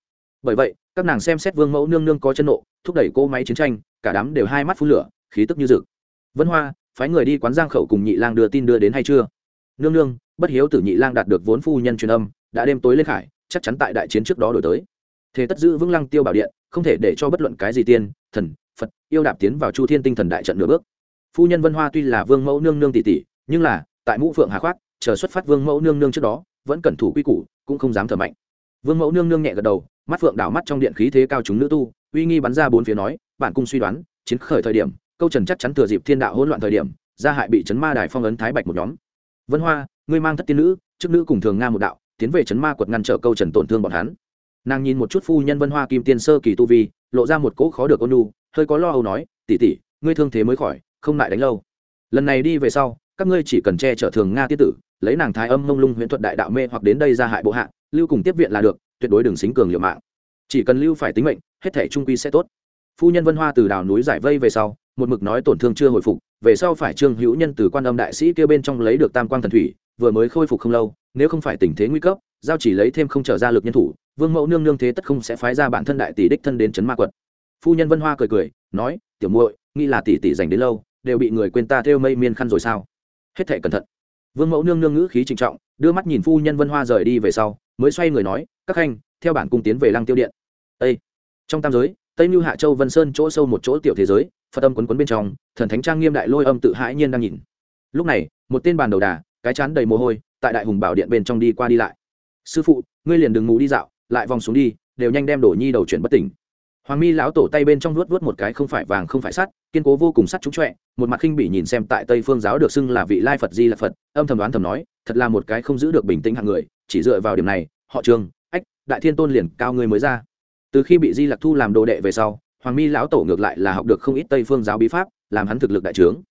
bởi vậy, các nàng xem xét vương mẫu nương nương có chân nộ, thúc đẩy cô máy chiến tranh, cả đám đều hai mắt phun lửa, khí tức như rực. Vân hoa, phái người đi quán giang khẩu cùng nhị lang đưa tin đưa đến hay chưa? Nương nương, bất hiếu tử nhị lang đạt được vốn phu nhân truyền âm, đã đêm tối lên khải, chắc chắn tại đại chiến trước đó đổi tới. Thế tất giữ vững lăng tiêu bảo điện, không thể để cho bất luận cái gì tiên, thần, phật, yêu đạp tiến vào chu thiên tinh thần đại trận nửa bước. Phu nhân vân hoa tuy là vương mẫu nương nương tỷ tỷ, nhưng là, tại mũ phượng hà khoát chờ xuất phát vương mẫu nương nương trước đó, vẫn cẩn thủ quy củ, cũng không dám thở mạnh vương mẫu nương nương nhẹ gật đầu, mắt phượng đảo mắt trong điện khí thế cao chúng nữ tu, uy nghi bắn ra bốn phía nói bản cung suy đoán, chiến khởi thời điểm, câu trần chắc chắn thừa dịp thiên đạo hỗn loạn thời điểm, gia hại bị chấn ma đài phong ấn thái bạch một nhóm. Vân hoa, ngươi mang thất tiên nữ chức nữ cùng thường nga một đạo, tiến về chấn ma quật ngăn trở câu trần tổn thương bọn hắn. Nàng nhìn một chút phu nhân vân hoa kim tiên sơ kỳ tu vi, lộ ra một cỗ khó được ôn nu hơi có lo âu nói tỉ tỉ ngươi thương thế mới khỏi, không lại đánh lâu. Lần này đi về sau, các ngươi chỉ cần che chở thường nga tiết tử, lấy nàng thái âm mông lung huyễn thuật đại đạo mê hoặc đến đây ra hại bộ hạ lưu cùng tiếp viện là được, tuyệt đối đừng xính cường liều mạng. Chỉ cần lưu phải tính mệnh, hết thể trung quy sẽ tốt. Phu nhân vân hoa từ đảo núi giải vây về sau, một mực nói tổn thương chưa hồi phục, về sau phải trương hữu nhân từ quan âm đại sĩ kêu bên trong lấy được tam quang thần thủy, vừa mới khôi phục không lâu, nếu không phải tình thế nguy cấp, giao chỉ lấy thêm không trở ra lực nhân thủ, vương mẫu nương nương thế tất không sẽ phái ra bản thân đại tỷ đích thân đến trấn ma quật phu nhân vân hoa cười cười, nói, tiểu muội, nghĩ là tỷ tỷ dành đến lâu, đều bị người quên ta theo mây miên khăn rồi sao? Hết thể cẩn thận. Vương mẫu nương nương ngữ khí trịnh trọng, đưa mắt nhìn phu nhân vân hoa rời đi về sau mới xoay người nói, các khanh theo bản cung tiến về lăng tiêu điện. Ê! trong tam giới, tây mưu hạ châu vân sơn chỗ sâu một chỗ tiểu thế giới, phật âm quấn quấn bên trong, thần thánh trang nghiêm đại lôi âm tự hãi nhiên đang nhìn. Lúc này, một tên bàn đầu đà, cái chán đầy mồ hôi, tại đại hùng bảo điện bên trong đi qua đi lại. Sư phụ, ngươi liền đừng ngủ đi dạo, lại vòng xuống đi, đều nhanh đem đổ nhi đầu chuyển bất tỉnh. Hoàng mi lão tổ tay bên trong nuốt vuốt một cái không phải vàng không phải sắt, kiên cố vô cùng sắt trúng trọe một mặt khinh bỉ nhìn xem tại tây phương giáo được xưng là vị lai phật, di là phật, âm thầm đoán thầm nói, thật là một cái không giữ được bình tĩnh hạng người chỉ dựa vào điểm này, họ trường ách, đại thiên tôn liền cao người mới ra. Từ khi bị di lặc thu làm đồ đệ về sau, hoàng mi lão tổ ngược lại là học được không ít tây phương giáo bí pháp, làm hắn thực lực đại trướng.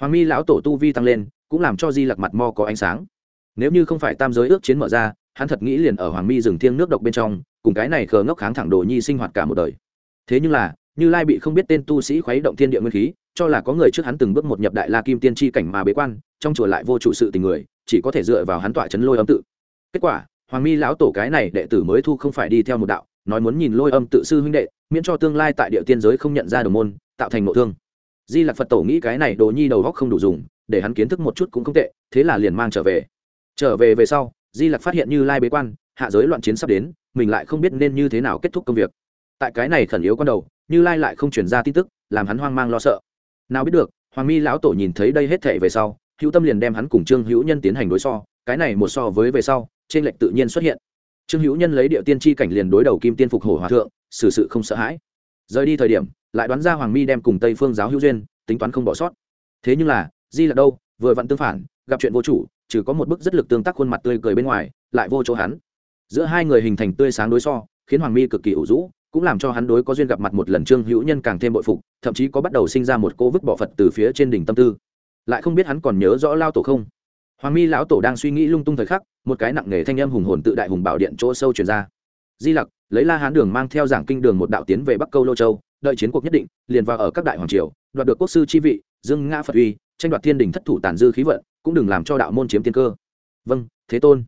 Hoàng mi lão tổ tu vi tăng lên, cũng làm cho di lặc mặt mo có ánh sáng. Nếu như không phải tam giới ước chiến mở ra, hắn thật nghĩ liền ở hoàng mi rừng thiêng nước độc bên trong, cùng cái này khờ ngốc kháng thẳng đồ nhi sinh hoạt cả một đời. Thế nhưng là, như lai bị không biết tên tu sĩ khuấy động thiên địa nguyên khí, cho là có người trước hắn từng bước một nhập đại la kim tiên tri cảnh mà bế quan, trong chùa lại vô chủ sự tình người, chỉ có thể dựa vào hắn tọa chấn lôi âm tự kết quả, hoàng mi lão tổ cái này đệ tử mới thu không phải đi theo một đạo, nói muốn nhìn lôi âm tự sư huynh đệ, miễn cho tương lai tại địa tiên giới không nhận ra đồng môn, tạo thành nội thương. Di lạc phật tổ nghĩ cái này đồ nhi đầu góc không đủ dùng, để hắn kiến thức một chút cũng không tệ, thế là liền mang trở về. Trở về về sau, di lạc phát hiện như lai bế quan, hạ giới loạn chiến sắp đến, mình lại không biết nên như thế nào kết thúc công việc. Tại cái này khẩn yếu con đầu, như lai lại không chuyển ra tin tức, làm hắn hoang mang lo sợ. Nào biết được, hoàng mi lão tổ nhìn thấy đây hết thệ về sau, hữu tâm liền đem hắn cùng trương hữu nhân tiến hành đối so, cái này một so với về sau trên lệnh tự nhiên xuất hiện. Trương hữu nhân lấy địa tiên tri cảnh liền đối đầu kim tiên phục hổ hòa thượng, xử sự không sợ hãi. Rời đi thời điểm, lại đoán ra hoàng mi đem cùng tây phương giáo hữu duyên, tính toán không bỏ sót. Thế nhưng là, di là đâu, vừa vặn tương phản, gặp chuyện vô chủ, trừ có một bức rất lực tương tác khuôn mặt tươi cười bên ngoài, lại vô chỗ hắn. Giữa hai người hình thành tươi sáng đối so, khiến hoàng mi cực kỳ ủ rũ, cũng làm cho hắn đối có duyên gặp mặt một lần trương hữu nhân càng thêm bội phục, thậm chí có bắt đầu sinh ra một cô vứt bỏ phật từ phía trên đỉnh tâm tư. Lại không biết hắn còn nhớ rõ lao tổ không? Hoàng mi lão tổ đang suy nghĩ lung tung thời khắc một cái nặng nề thanh âm hùng hồn tự đại hùng bảo điện chỗ sâu truyền ra. Di lặc, lấy la hán đường mang theo giảng kinh đường một đạo tiến về bắc câu lô châu, đợi chiến cuộc nhất định, liền vào ở các đại hoàng triều, đoạt được quốc sư chi vị, dương ngã phật uy, tranh đoạt thiên đình thất thủ tàn dư khí vận, cũng đừng làm cho đạo môn chiếm tiên cơ. Vâng thế tôn.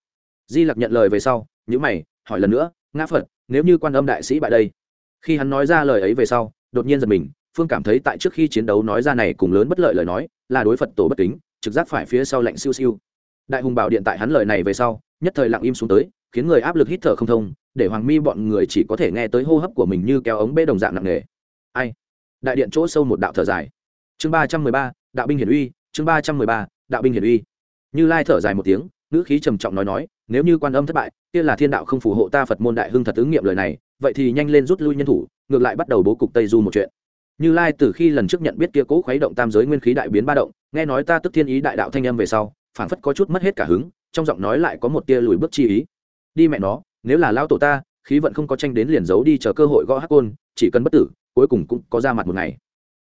Di lặc nhận lời về sau nhữ mày, hỏi lần nữa, ngã phật, nếu như quan âm đại sĩ bại đây? Khi hắn nói ra lời ấy về sau, đột nhiên giật mình, phương cảm thấy tại trước khi chiến đấu nói ra này cùng lớn bất lợi lời nói, là đối phật tổ bất kính, trực giác phải phía sau lạnh siêu siêu đại hùng bảo điện tại hắn lời này về sau, nhất thời lặng im xuống tới, khiến người áp lực hít thở không thông, để hoàng mi bọn người chỉ có thể nghe tới hô hấp của mình như kéo ống bê đồng dạng nặng nề. Ai? Đại điện chỗ sâu một đạo thở dài. Chương ba trăm mười ba, đạo binh hiển uy, chương ba trăm mười ba, đạo binh hiển uy. Như lai thở dài một tiếng, ngữ khí trầm trọng nói nói, nếu như quan âm thất bại, kia là thiên đạo không phù hộ ta phật môn đại hưng thật ứng nghiệm lời này, vậy thì nhanh lên rút lui nhân thủ, ngược lại bắt đầu bố cục tây du một chuyện. Như lai từ khi lần trước nhận biết kia cố khuấy động tam giới nguyên khí đại biến ba động, nghe nói ta tức thiên ý đại đạo thanh âm về sau phảng phất có chút mất hết cả hứng, trong giọng nói lại có một tia lùi bước chi ý. Đi mẹ nó, nếu là lao tổ ta, khí vận không có tranh đến liền giấu đi chờ cơ hội gõ hắc côn, chỉ cần bất tử, cuối cùng cũng có ra mặt một ngày.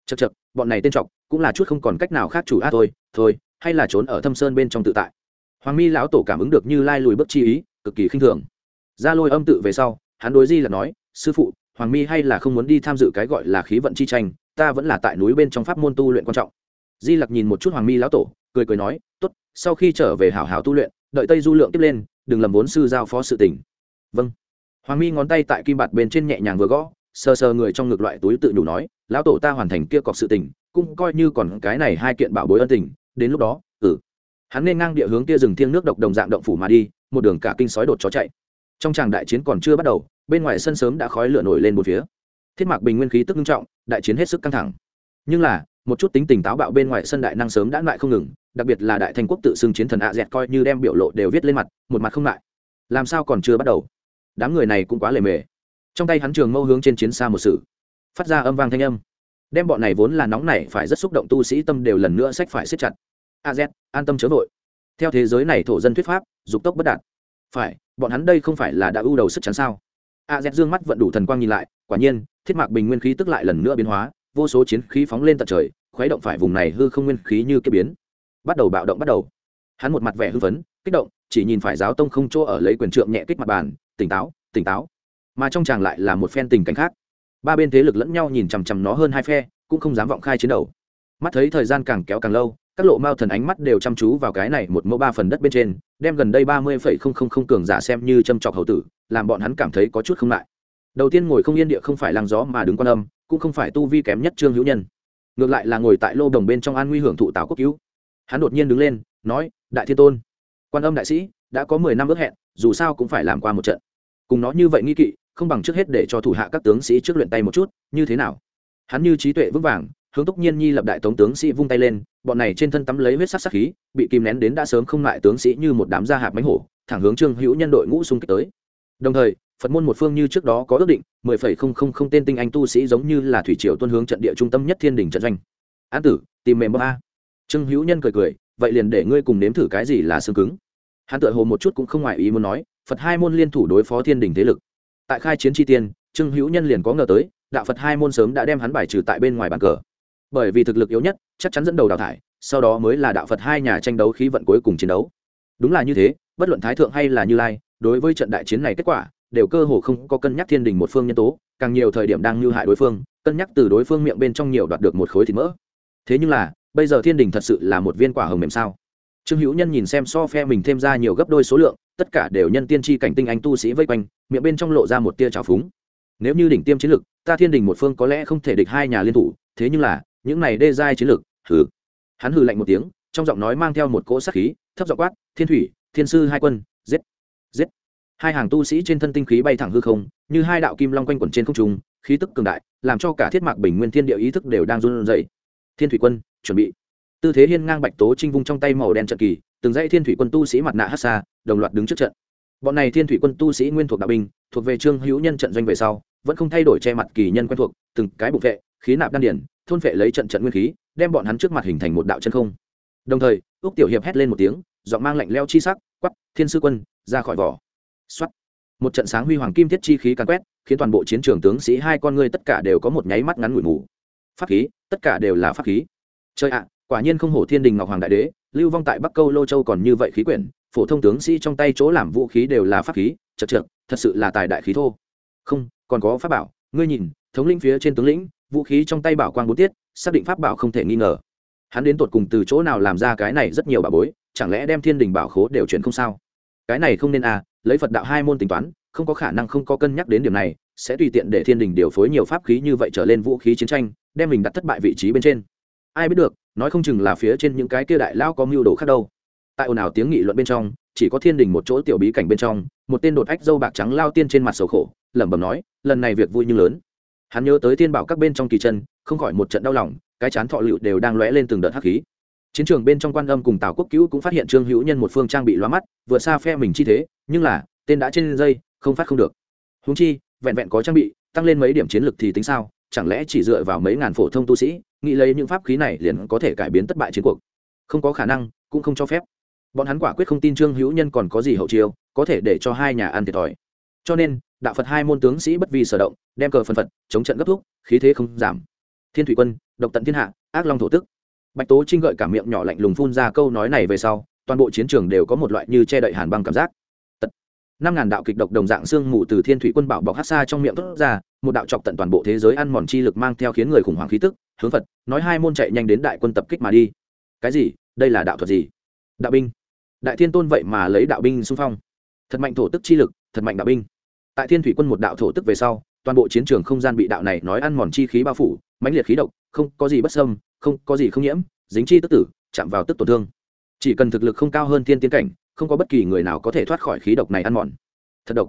Chật chật bọn này tên trọc, cũng là chút không còn cách nào khác chủ a thôi thôi, hay là trốn ở thâm sơn bên trong tự tại. Hoàng mi lão tổ cảm ứng được như lai lùi bước chi ý, cực kỳ khinh thường. Ra lôi âm tự về sau, hắn đối di là nói, sư phụ, hoàng mi hay là không muốn đi tham dự cái gọi là khí vận chi tranh, ta vẫn là tại núi bên trong pháp môn tu luyện quan trọng. Di lặc nhìn một chút hoàng mi lão tổ, cười cười nói t ố t sau khi trở về hảo hảo tu luyện, đợi tây du lượng tiếp lên, đừng lầm vốn sư giao phó sự tình. Vâng. Hoàng mi ngón tay tại kim bạt bên trên nhẹ nhàng vừa gõ, sờ sờ người trong ngực loại túi tự đủ nói, lão tổ ta hoàn thành kia cọc sự tình, cũng coi như còn cái này hai kiện bảo bối ân tình, đến lúc đó ừ. Hắn nên ngang địa hướng kia rừng thiêng nước độc đồng dạng động phủ mà đi, một đường cả kinh sói đột chó chạy. Trong tràng đại chiến còn chưa bắt đầu, bên ngoài sân sớm đã khói lửa nổi lên một phía. Thiết mạc bình nguyên khí tức nghiêm trọng, đại chiến hết sức căng thẳng. Nhưng là, một chút tính tình táo bạo bên ngoài sân đại năng sớm đã lại không ngừng đặc biệt là đại thành quốc tự xưng chiến thần ạ dẹt coi như đem biểu lộ đều viết lên mặt, một mặt không lại làm sao còn chưa bắt đầu? Đám người này cũng quá lề mề. Trong tay hắn trường mâu hướng trên chiến xa một sự. Phát ra âm vang thanh âm. Đem bọn này vốn là nóng này phải rất xúc động tu sĩ tâm đều lần nữa sách phải siết chặt. A z, an tâm chớ vội. Theo thế giới này thổ dân thuyết pháp, dục tốc bất đạt. Phải, bọn hắn đây không phải là đã ưu đầu sức chắn sao? A z dương mắt vận đủ thần quang nhìn lại, quả nhiên, thiết mạc bình nguyên khí tức lại lần nữa biến hóa, vô số chiến khí phóng lên tận trời, khuấy động phải vùng này hư không nguyên khí như cái biến bắt đầu bạo động bắt đầu. Hắn một mặt vẻ hư phấn, kích động, chỉ nhìn phải giáo tông không chỗ ở lấy quyền trượng nhẹ kích mặt bàn, tỉnh táo tỉnh táo. Mà trong chàng lại là một phen tình cảnh khác. Ba bên thế lực lẫn nhau nhìn chằm chằm nó hơn hai phe, cũng không dám vọng khai chiến đầu. Mắt thấy thời gian càng kéo càng lâu, các lộ mao thần ánh mắt đều chăm chú vào cái này một mẫu ba phần đất bên trên, đem gần đây ba mươi phẩy không không không cường giả xem như châm trọc hầu tử, làm bọn hắn cảm thấy có chút không lại đầu tiên ngồi không yên địa không phải làng gió mà đứng quan âm, cũng không phải tu vi kém nhất trương hữu nhân. Ngược lại là ngồi tại lô đồng bên trong an nguy hưởng thụ tào quốc cứu hắn đột nhiên đứng lên, nói, đại thiên tôn, quan âm đại sĩ, đã có mười năm ước hẹn, dù sao cũng phải làm qua một trận. Cùng nó như vậy nghi kỵ, không bằng trước hết để cho thủ hạ các tướng sĩ trước luyện tay một chút, như thế nào? Hắn như trí tuệ vững vàng, hướng túc nhiên nhi lập đại tống tướng sĩ vung tay lên, bọn này trên thân tắm lấy huyết sắc sắc khí, bị kìm nén đến đã sớm không lại tướng sĩ như một đám gia hạt bánh hổ, thẳng hướng trương hữu nhân đội ngũ xung kích tới. Đồng thời, phật môn một phương như trước đó có ước định, mười phẩy không không không tên tinh anh tu sĩ giống như là thủy triều tuân hướng trận địa trung tâm nhất thiên đình trận doanh. An tử, tìm mềm bơ a trương hữu nhân cười cười, vậy liền để ngươi cùng nếm thử cái gì là xương cứng. Hắn tự hồ một chút cũng không ngoài ý muốn nói, phật hai môn liên thủ đối phó thiên đình thế lực. Tại khai chiến tri tiên, trương hữu nhân liền có ngờ tới, đạo phật hai môn sớm đã đem hắn bài trừ tại bên ngoài bàn cờ. Bởi vì thực lực yếu nhất, chắc chắn dẫn đầu đào thải, sau đó mới là đạo phật hai nhà tranh đấu khí vận cuối cùng chiến đấu. Đúng là như thế, bất luận thái thượng hay là như lai, đối với trận đại chiến này kết quả, đều cơ hồ không có cân nhắc thiên đình một phương nhân tố, càng nhiều thời điểm đang như hại đối phương, cân nhắc từ đối phương miệng bên trong nhiều đoạt được một khối thịt mỡ. Thế nhưng là bây giờ thiên đình thật sự là một viên quả hồng mềm sao? Trương hữu nhân nhìn xem so phe mình thêm ra nhiều gấp đôi số lượng, tất cả đều nhân tiên tri cảnh tinh anh tu sĩ vây quanh, miệng bên trong lộ ra một tia trào phúng. Nếu như đỉnh tiêm chiến lực, ta thiên đình một phương có lẽ không thể địch hai nhà liên thủ, thế nhưng là, những này đê giai chiến lực, hừ. Hắn hừ lạnh một tiếng, trong giọng nói mang theo một cỗ sát khí, thấp giọng quát, thiên thủy, thiên sư hai quân, giết giết. Hai hàng tu sĩ trên thân tinh khí bay thẳng hư không, như hai đạo kim long quanh quẩn trên không trung, khí tức cường đại, làm cho cả thiết mạc bình nguyên thiên địa ý thức đều đang run rẩy thiên thủy quân, chuẩn bị. Tư thế hiên ngang bạch tố trinh vung trong tay màu đen trận kỳ, từng dãy thiên thủy quân tu sĩ mặt nạ hát xa, đồng loạt đứng trước trận. Bọn này thiên thủy quân tu sĩ nguyên thuộc đạo binh, thuộc về trương hữu nhân trận doanh về sau, vẫn không thay đổi che mặt kỳ nhân quen thuộc, từng cái bục vệ, khí nạp đan điển thôn vệ lấy trận trận nguyên khí, đem bọn hắn trước mặt hình thành một đạo chân không. Đồng thời ước tiểu hiệp hét lên một tiếng, giọng mang lạnh leo chi sắc quắp thiên sư quân, ra khỏi vỏ. Xuất một trận sáng huy hoàng kim thiết chi khí càn quét, khiến toàn bộ chiến trường tướng sĩ hai con ngươi tất cả đều có một nháy mắt ngắn ngủi mù pháp khí, tất cả đều là pháp khí. Trời ạ, quả nhiên không hổ thiên đình ngọc hoàng đại đế, lưu vong tại bắc câu lô châu còn như vậy khí quyển, phổ thông tướng sĩ trong tay chỗ làm vũ khí đều là pháp khí, chật trượt thật sự là tài đại khí thô. Không, còn có pháp bảo, ngươi nhìn, thống lĩnh phía trên tướng lĩnh, vũ khí trong tay bảo quang bốn tiết, xác định pháp bảo không thể nghi ngờ. Hắn đến tột cùng từ chỗ nào làm ra cái này rất nhiều bà bối, chẳng lẽ đem thiên đình bảo khố đều chuyển không sao? Cái này không nên à lấy phật đạo hai môn tính toán, không có khả năng không có cân nhắc đến điểm này sẽ tùy tiện để thiên đình điều phối nhiều pháp khí như vậy trở lên vũ khí chiến tranh, đem mình đặt thất bại vị trí bên trên. Ai biết được, nói không chừng là phía trên những cái kia đại lao có mưu đồ khác đâu. Tại ồn ào tiếng nghị luận bên trong, chỉ có thiên đình một chỗ tiểu bí cảnh bên trong, một tên đột ách dâu bạc trắng lao tiên trên mặt sầu khổ, lẩm bẩm nói, lần này việc vui nhưng lớn. Hắn nhớ tới thiên bảo các bên trong kỳ chân, không khỏi một trận đau lòng, cái chán thọ lựu đều đang lóe lên từng đợt hắc khí. Chiến trường bên trong quan âm cùng tào quốc cứu cũng phát hiện trương hữu nhân một phương trang bị loa mắt vượt xa phe mình chi thế, nhưng là, tên đã trên dây, không phát không được. Húng chi vẹn vẹn có trang bị, tăng lên mấy điểm chiến lược thì tính sao? Chẳng lẽ chỉ dựa vào mấy ngàn phổ thông tu sĩ, nghĩ lấy những pháp khí này liền có thể cải biến thất bại chiến cuộc? Không có khả năng, cũng không cho phép. Bọn hắn quả quyết không tin trương hữu nhân còn có gì hậu chiêu, có thể để cho hai nhà ăn thiệt thòi. Cho nên, đạo phật hai môn tướng sĩ bất vi sở động, đem cờ phân phật, chống trận gấp thúc khí thế không giảm. Thiên thủy quân, độc tận thiên hạ, ác long thổ tức. Bạch tố trinh gợi cả miệng nhỏ lạnh lùng phun ra câu nói này về sau, toàn bộ chiến trường đều có một loại như che đậy hàn băng cảm giác năm ngàn đạo kịch độc đồng dạng xương mù từ thiên thủy quân bảo bọc hát xa trong miệng thốt ra, một đạo chọc tận toàn bộ thế giới ăn mòn chi lực mang theo khiến người khủng hoảng khí tức, hướng phật, nói hai môn chạy nhanh đến đại quân tập kích mà đi. Cái gì? Đây là đạo thuật gì? Đạo binh. Đại thiên tôn vậy mà lấy đạo binh xung phong. Thật mạnh thổ tức chi lực, thật mạnh đạo binh. Tại thiên thủy quân một đạo thổ tức về sau, toàn bộ chiến trường không gian bị đạo này nói ăn mòn chi khí bao phủ, mãnh liệt khí độc, không có gì bất sâm không có gì không nhiễm, dính chi tức tử, chạm vào tức tổn thương. Chỉ cần thực lực không cao hơn thiên tiến cảnh không có bất kỳ người nào có thể thoát khỏi khí độc này ăn mòn. Thật độc.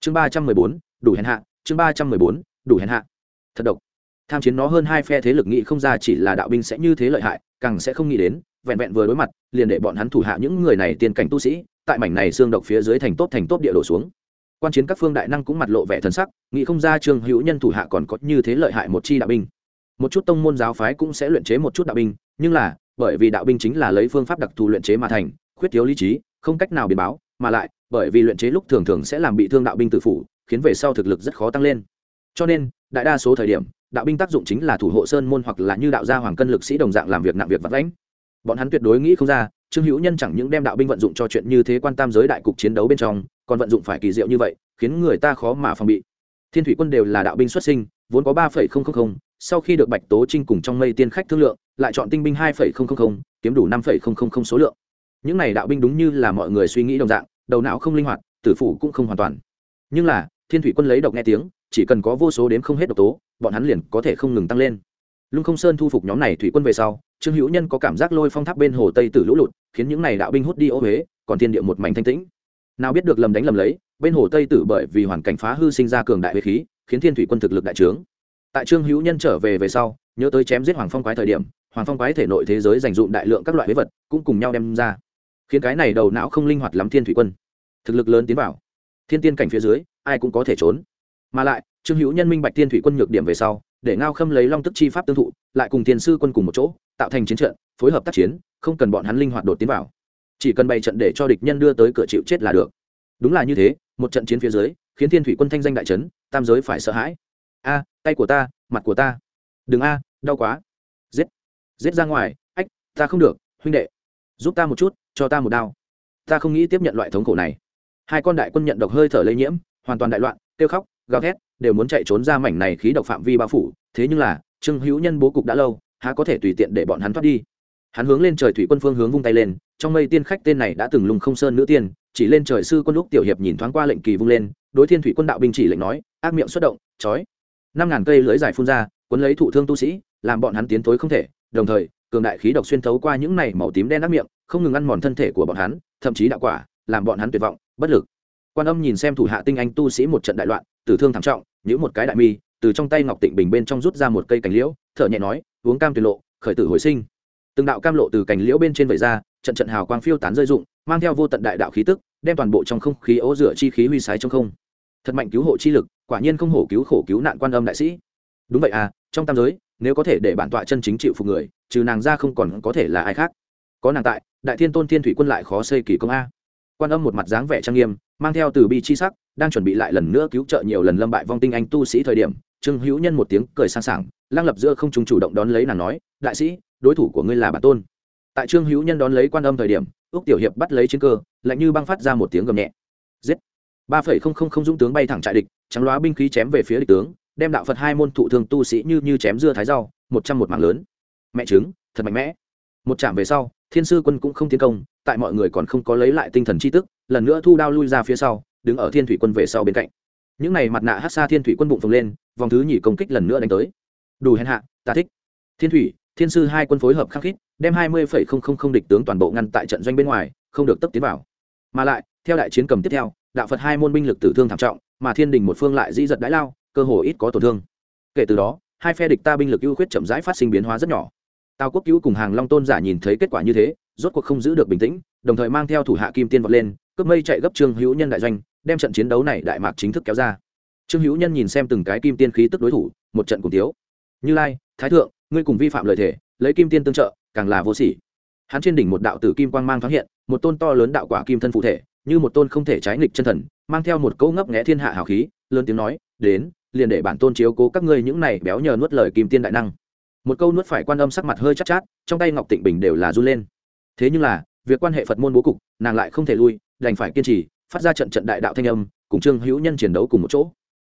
Chương ba trăm mười bốn, đủ hẹn hạ. Chương ba trăm mười bốn, đủ hẹn hạ. Thật độc. Tham chiến nó hơn hai phe thế lực nghị không ra chỉ là đạo binh sẽ như thế lợi hại, càng sẽ không nghĩ đến, vẹn vẹn vừa đối mặt, liền để bọn hắn thủ hạ những người này tiên cảnh tu sĩ, tại mảnh này xương độc phía dưới thành tốt thành tốt địa đổ xuống. Quan chiến các phương đại năng cũng mặt lộ vẻ thần sắc, nghĩ không ra trương hữu nhân thủ hạ còn có như thế lợi hại một chi đạo binh. Một chút tông môn giáo phái cũng sẽ luyện chế một chút đạo binh, nhưng là, bởi vì đạo binh chính là lấy phương pháp đặc thù luyện chế mà thành, khuyết thiếu lý trí không cách nào biến báo, mà lại, bởi vì luyện chế lúc thường thường sẽ làm bị thương đạo binh tử phủ, khiến về sau thực lực rất khó tăng lên. Cho nên, đại đa số thời điểm, đạo binh tác dụng chính là thủ hộ sơn môn hoặc là như đạo gia hoàng cân lực sĩ đồng dạng làm việc nặng việc vặt lãnh bọn hắn tuyệt đối nghĩ không ra, trương hữu nhân chẳng những đem đạo binh vận dụng cho chuyện như thế quan tam giới đại cục chiến đấu bên trong, còn vận dụng phải kỳ diệu như vậy, khiến người ta khó mà phòng bị. Thiên thủy quân đều là đạo binh xuất sinh, vốn có ba sau khi được bạch tố trinh cùng trong mây tiên khách thương lượng, lại chọn tinh binh hai kiếm đủ năm số lượng những này đạo binh đúng như là mọi người suy nghĩ đồng dạng, đầu não không linh hoạt, tử phủ cũng không hoàn toàn. Nhưng là, thiên thủy quân lấy độc nghe tiếng, chỉ cần có vô số đến không hết độc tố, bọn hắn liền có thể không ngừng tăng lên. Lung không sơn thu phục nhóm này thủy quân về sau, trương hữu nhân có cảm giác lôi phong tháp bên hồ tây tử lũ lụt, khiến những này đạo binh hút đi ô huế còn thiên địa một mảnh thanh tĩnh. Nào biết được lầm đánh lầm lấy, bên hồ tây tử bởi vì hoàn cảnh phá hư sinh ra cường đại huế khí, khiến thiên thủy quân thực lực đại trướng. Tại trương hữu nhân trở về về sau, nhớ tới chém giết hoàng phong quái thời điểm, hoàng phong quái thể nội thế giới dành dụm đại lượng các loại huế vật, cũng cùng nhau đem ra khiến cái này đầu não không linh hoạt lắm thiên thủy quân. Thực lực lớn tiến vào. Thiên tiên cảnh phía dưới, ai cũng có thể trốn. Mà lại, trương hữu nhân minh bạch thiên thủy quân nhược điểm về sau, để ngao khâm lấy long tức chi pháp tương thụ, lại cùng tiền sư quân cùng một chỗ, tạo thành chiến trận, phối hợp tác chiến, không cần bọn hắn linh hoạt đột tiến vào. Chỉ cần bày trận để cho địch nhân đưa tới cửa chịu chết là được. Đúng là như thế, một trận chiến phía dưới, khiến thiên thủy quân thanh danh đại trấn tam giới phải sợ hãi. A, tay của ta, mặt của ta. Đừng a, đau quá. Giết. Giết ra ngoài. Ách, ta không được, huynh đệ. Giúp ta một chút cho ta một đao. Ta không nghĩ tiếp nhận loại thống khổ này. Hai con đại quân nhận độc hơi thở lây nhiễm, hoàn toàn đại loạn, kêu khóc, gào thét, đều muốn chạy trốn ra mảnh này khí độc phạm vi bao phủ. Thế nhưng là, trương hữu nhân bố cục đã lâu, há có thể tùy tiện để bọn hắn thoát đi. Hắn hướng lên trời thủy quân phương hướng vung tay lên, trong mây tiên khách tên này đã từng lùng không sơn nữ tiên, chỉ lên trời sư quân lúc tiểu hiệp nhìn thoáng qua lệnh kỳ vung lên, đối thiên thủy quân đạo binh chỉ lệnh nói, ác miệng xuất động, chói. Năm ngàn cây lưới dài phun ra, cuốn lấy thụ thương tu sĩ, làm bọn hắn tiến tối không thể, đồng thời cường đại khí độc xuyên thấu qua những này màu tím đen ác miệng, không ngừng ăn mòn thân thể của bọn hắn, thậm chí đạo quả, làm bọn hắn tuyệt vọng, bất lực. Quan âm nhìn xem thủ hạ tinh anh tu sĩ một trận đại loạn, tử thương thảm trọng nhữ một cái đại mi, từ trong tay ngọc tịnh bình bên trong rút ra một cây cành liễu, thở nhẹ nói, uống cam tuyệt lộ, khởi tử hồi sinh. Từng đạo cam lộ từ cành liễu bên trên vẩy ra, trận trận hào quang phiêu tán rơi rụng, mang theo vô tận đại đạo khí tức, đem toàn bộ trong không khí ố rửa chi khí huy sái trong không. Thật mạnh cứu hộ chi lực, quả nhiên không hổ cứu khổ cứu nạn quan âm đại sĩ. Đúng vậy à trong tam giới, nếu có thể để bản tọa chân chính chịu phục người trừ nàng ra không còn có thể là ai khác. Có nàng tại, đại thiên tôn thiên thủy quân lại khó xây kỳ công a. Quan âm một mặt dáng vẻ trang nghiêm, mang theo từ bi chi sắc, đang chuẩn bị lại lần nữa cứu trợ nhiều lần lâm bại vong tinh anh tu sĩ thời điểm, trương hữu nhân một tiếng cười sang sảng lang lập giữa không chúng chủ động đón lấy nàng nói, đại sĩ, đối thủ của ngươi là bản tôn. Tại trương hữu nhân đón lấy quan âm thời điểm ước tiểu hiệp bắt lấy chiến cơ, lạnh như băng phát ra một tiếng gầm nhẹ. Giết! Ba phẩy không không không dũng tướng bay thẳng trại địch, trắng loá binh khí chém về phía địch tướng, đem đạo phật hai môn thụ thương tu sĩ như như chém dưa thái rau, một trăm một mạng lớn mẹ chứng thật mạnh mẽ. Một chạm về sau, thiên sư quân cũng không tiến công, tại mọi người còn không có lấy lại tinh thần chi tức, lần nữa thu đao lui ra phía sau, đứng ở thiên thủy quân về sau bên cạnh. Những này mặt nạ hát xa thiên thủy quân bụng phồng lên, vòng thứ nhì công kích lần nữa đánh tới. Đủ hèn hạ, ta thích. Thiên thủy, thiên sư hai quân phối hợp khắc khít, đem hai mươi phẩy không không không địch tướng toàn bộ ngăn tại trận doanh bên ngoài, không được tấp tiến vào. Mà lại, theo đại chiến cầm tiếp theo, đạo phật hai môn binh lực tử thương thảm trọng, mà thiên đình một phương lại dĩ giật đãi lao, cơ hồ ít có tổn thương. Kể từ đó, hai phe địch ta binh lực ưu khuyết chậm rãi phát sinh biến hóa rất nhỏ tào quốc cứu cùng hàng long tôn giả nhìn thấy kết quả như thế, rốt cuộc không giữ được bình tĩnh, đồng thời mang theo thủ hạ kim tiên vọt lên, cướp mây chạy gấp trương hữu nhân đại doanh, đem trận chiến đấu này đại mạc chính thức kéo ra. Trương hữu nhân nhìn xem từng cái kim tiên khí tức đối thủ, một trận cùng tiếu. Như lai, thái thượng, ngươi cùng vi phạm lời thể lấy kim tiên tương trợ, càng là vô sỉ. Hắn trên đỉnh một đạo tử kim quang mang thoáng hiện, một tôn to lớn đạo quả kim thân phụ thể, như một tôn không thể trái nghịch chân thần, mang theo một câu ngấp nghẽ thiên hạ hào khí, lớn tiếng nói, đến, liền để bản tôn chiếu cố các ngươi những này béo nhờ nuốt lời kim tiên đại năng một câu nuốt phải quan âm sắc mặt hơi chắc chát, chát trong tay ngọc tịnh bình đều là run lên. Thế nhưng là việc quan hệ phật môn bố cục nàng lại không thể lui đành phải kiên trì phát ra trận trận đại đạo thanh âm cùng trương hữu nhân chiến đấu cùng một chỗ.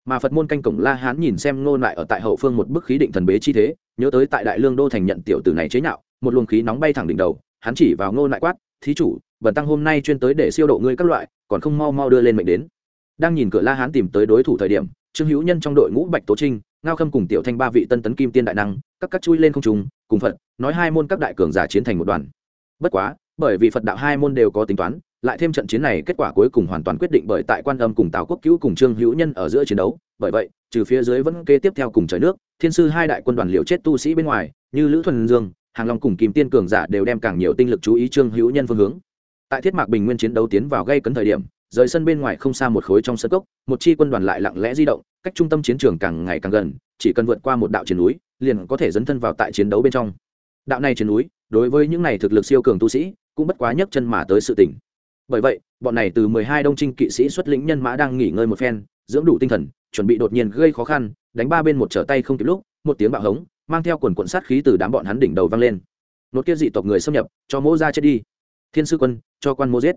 Mà phật môn canh cổng la hán nhìn xem nô lại ở tại hậu phương một bức khí định thần bế chi thế nhớ tới tại đại lương đô thành nhận tiểu tử này chế nhạo một luồng khí nóng bay thẳng đỉnh đầu hắn chỉ vào nô lại quát thí chủ bần tăng hôm nay chuyên tới để siêu độ ngươi các loại còn không mau mau đưa lên mệnh đến. Đang nhìn cửa la hán tìm tới đối thủ thời điểm trương hữu nhân trong đội ngũ bạch tố trinh ngao khâm cùng tiểu thanh ba vị tân tấn kim tiên đại năng, các cắt chui lên không trùng cùng phật, nói hai môn các đại cường giả chiến thành một đoàn. Bất quá, bởi vì phật đạo hai môn đều có tính toán, lại thêm trận chiến này kết quả cuối cùng hoàn toàn quyết định bởi tại quan âm cùng tào quốc cứu cùng trương hữu nhân ở giữa chiến đấu. Bởi vậy, trừ phía dưới vẫn kế tiếp theo cùng trời nước, thiên sư hai đại quân đoàn liều chết tu sĩ bên ngoài, như lữ thuần dương, hàng long cùng kim tiên cường giả đều đem càng nhiều tinh lực chú ý trương hữu nhân phương hướng. Tại thiết mạc bình nguyên chiến đấu tiến vào gây cấn thời điểm, rời sân bên ngoài không xa một khối trong sân cốc, một chi quân đoàn lại lặng lẽ di động cách trung tâm chiến trường càng ngày càng gần, chỉ cần vượt qua một đạo chiến núi, liền có thể dấn thân vào tại chiến đấu bên trong. Đạo này chiến núi, đối với những này thực lực siêu cường tu sĩ, cũng bất quá nhấc chân mà tới sự tỉnh bởi vậy, bọn này từ mười hai đông trinh kỵ sĩ xuất lĩnh nhân mã đang nghỉ ngơi một phen, dưỡng đủ tinh thần, chuẩn bị đột nhiên gây khó khăn, đánh ba bên một trở tay không kịp lúc, một tiếng bạo hống, mang theo quần quận sát khí từ đám bọn hắn đỉnh đầu vang lên. Nốt kia dị tộc người xâm nhập, cho mỗ ra chết đi. Thiên sư quân, cho quan mô giết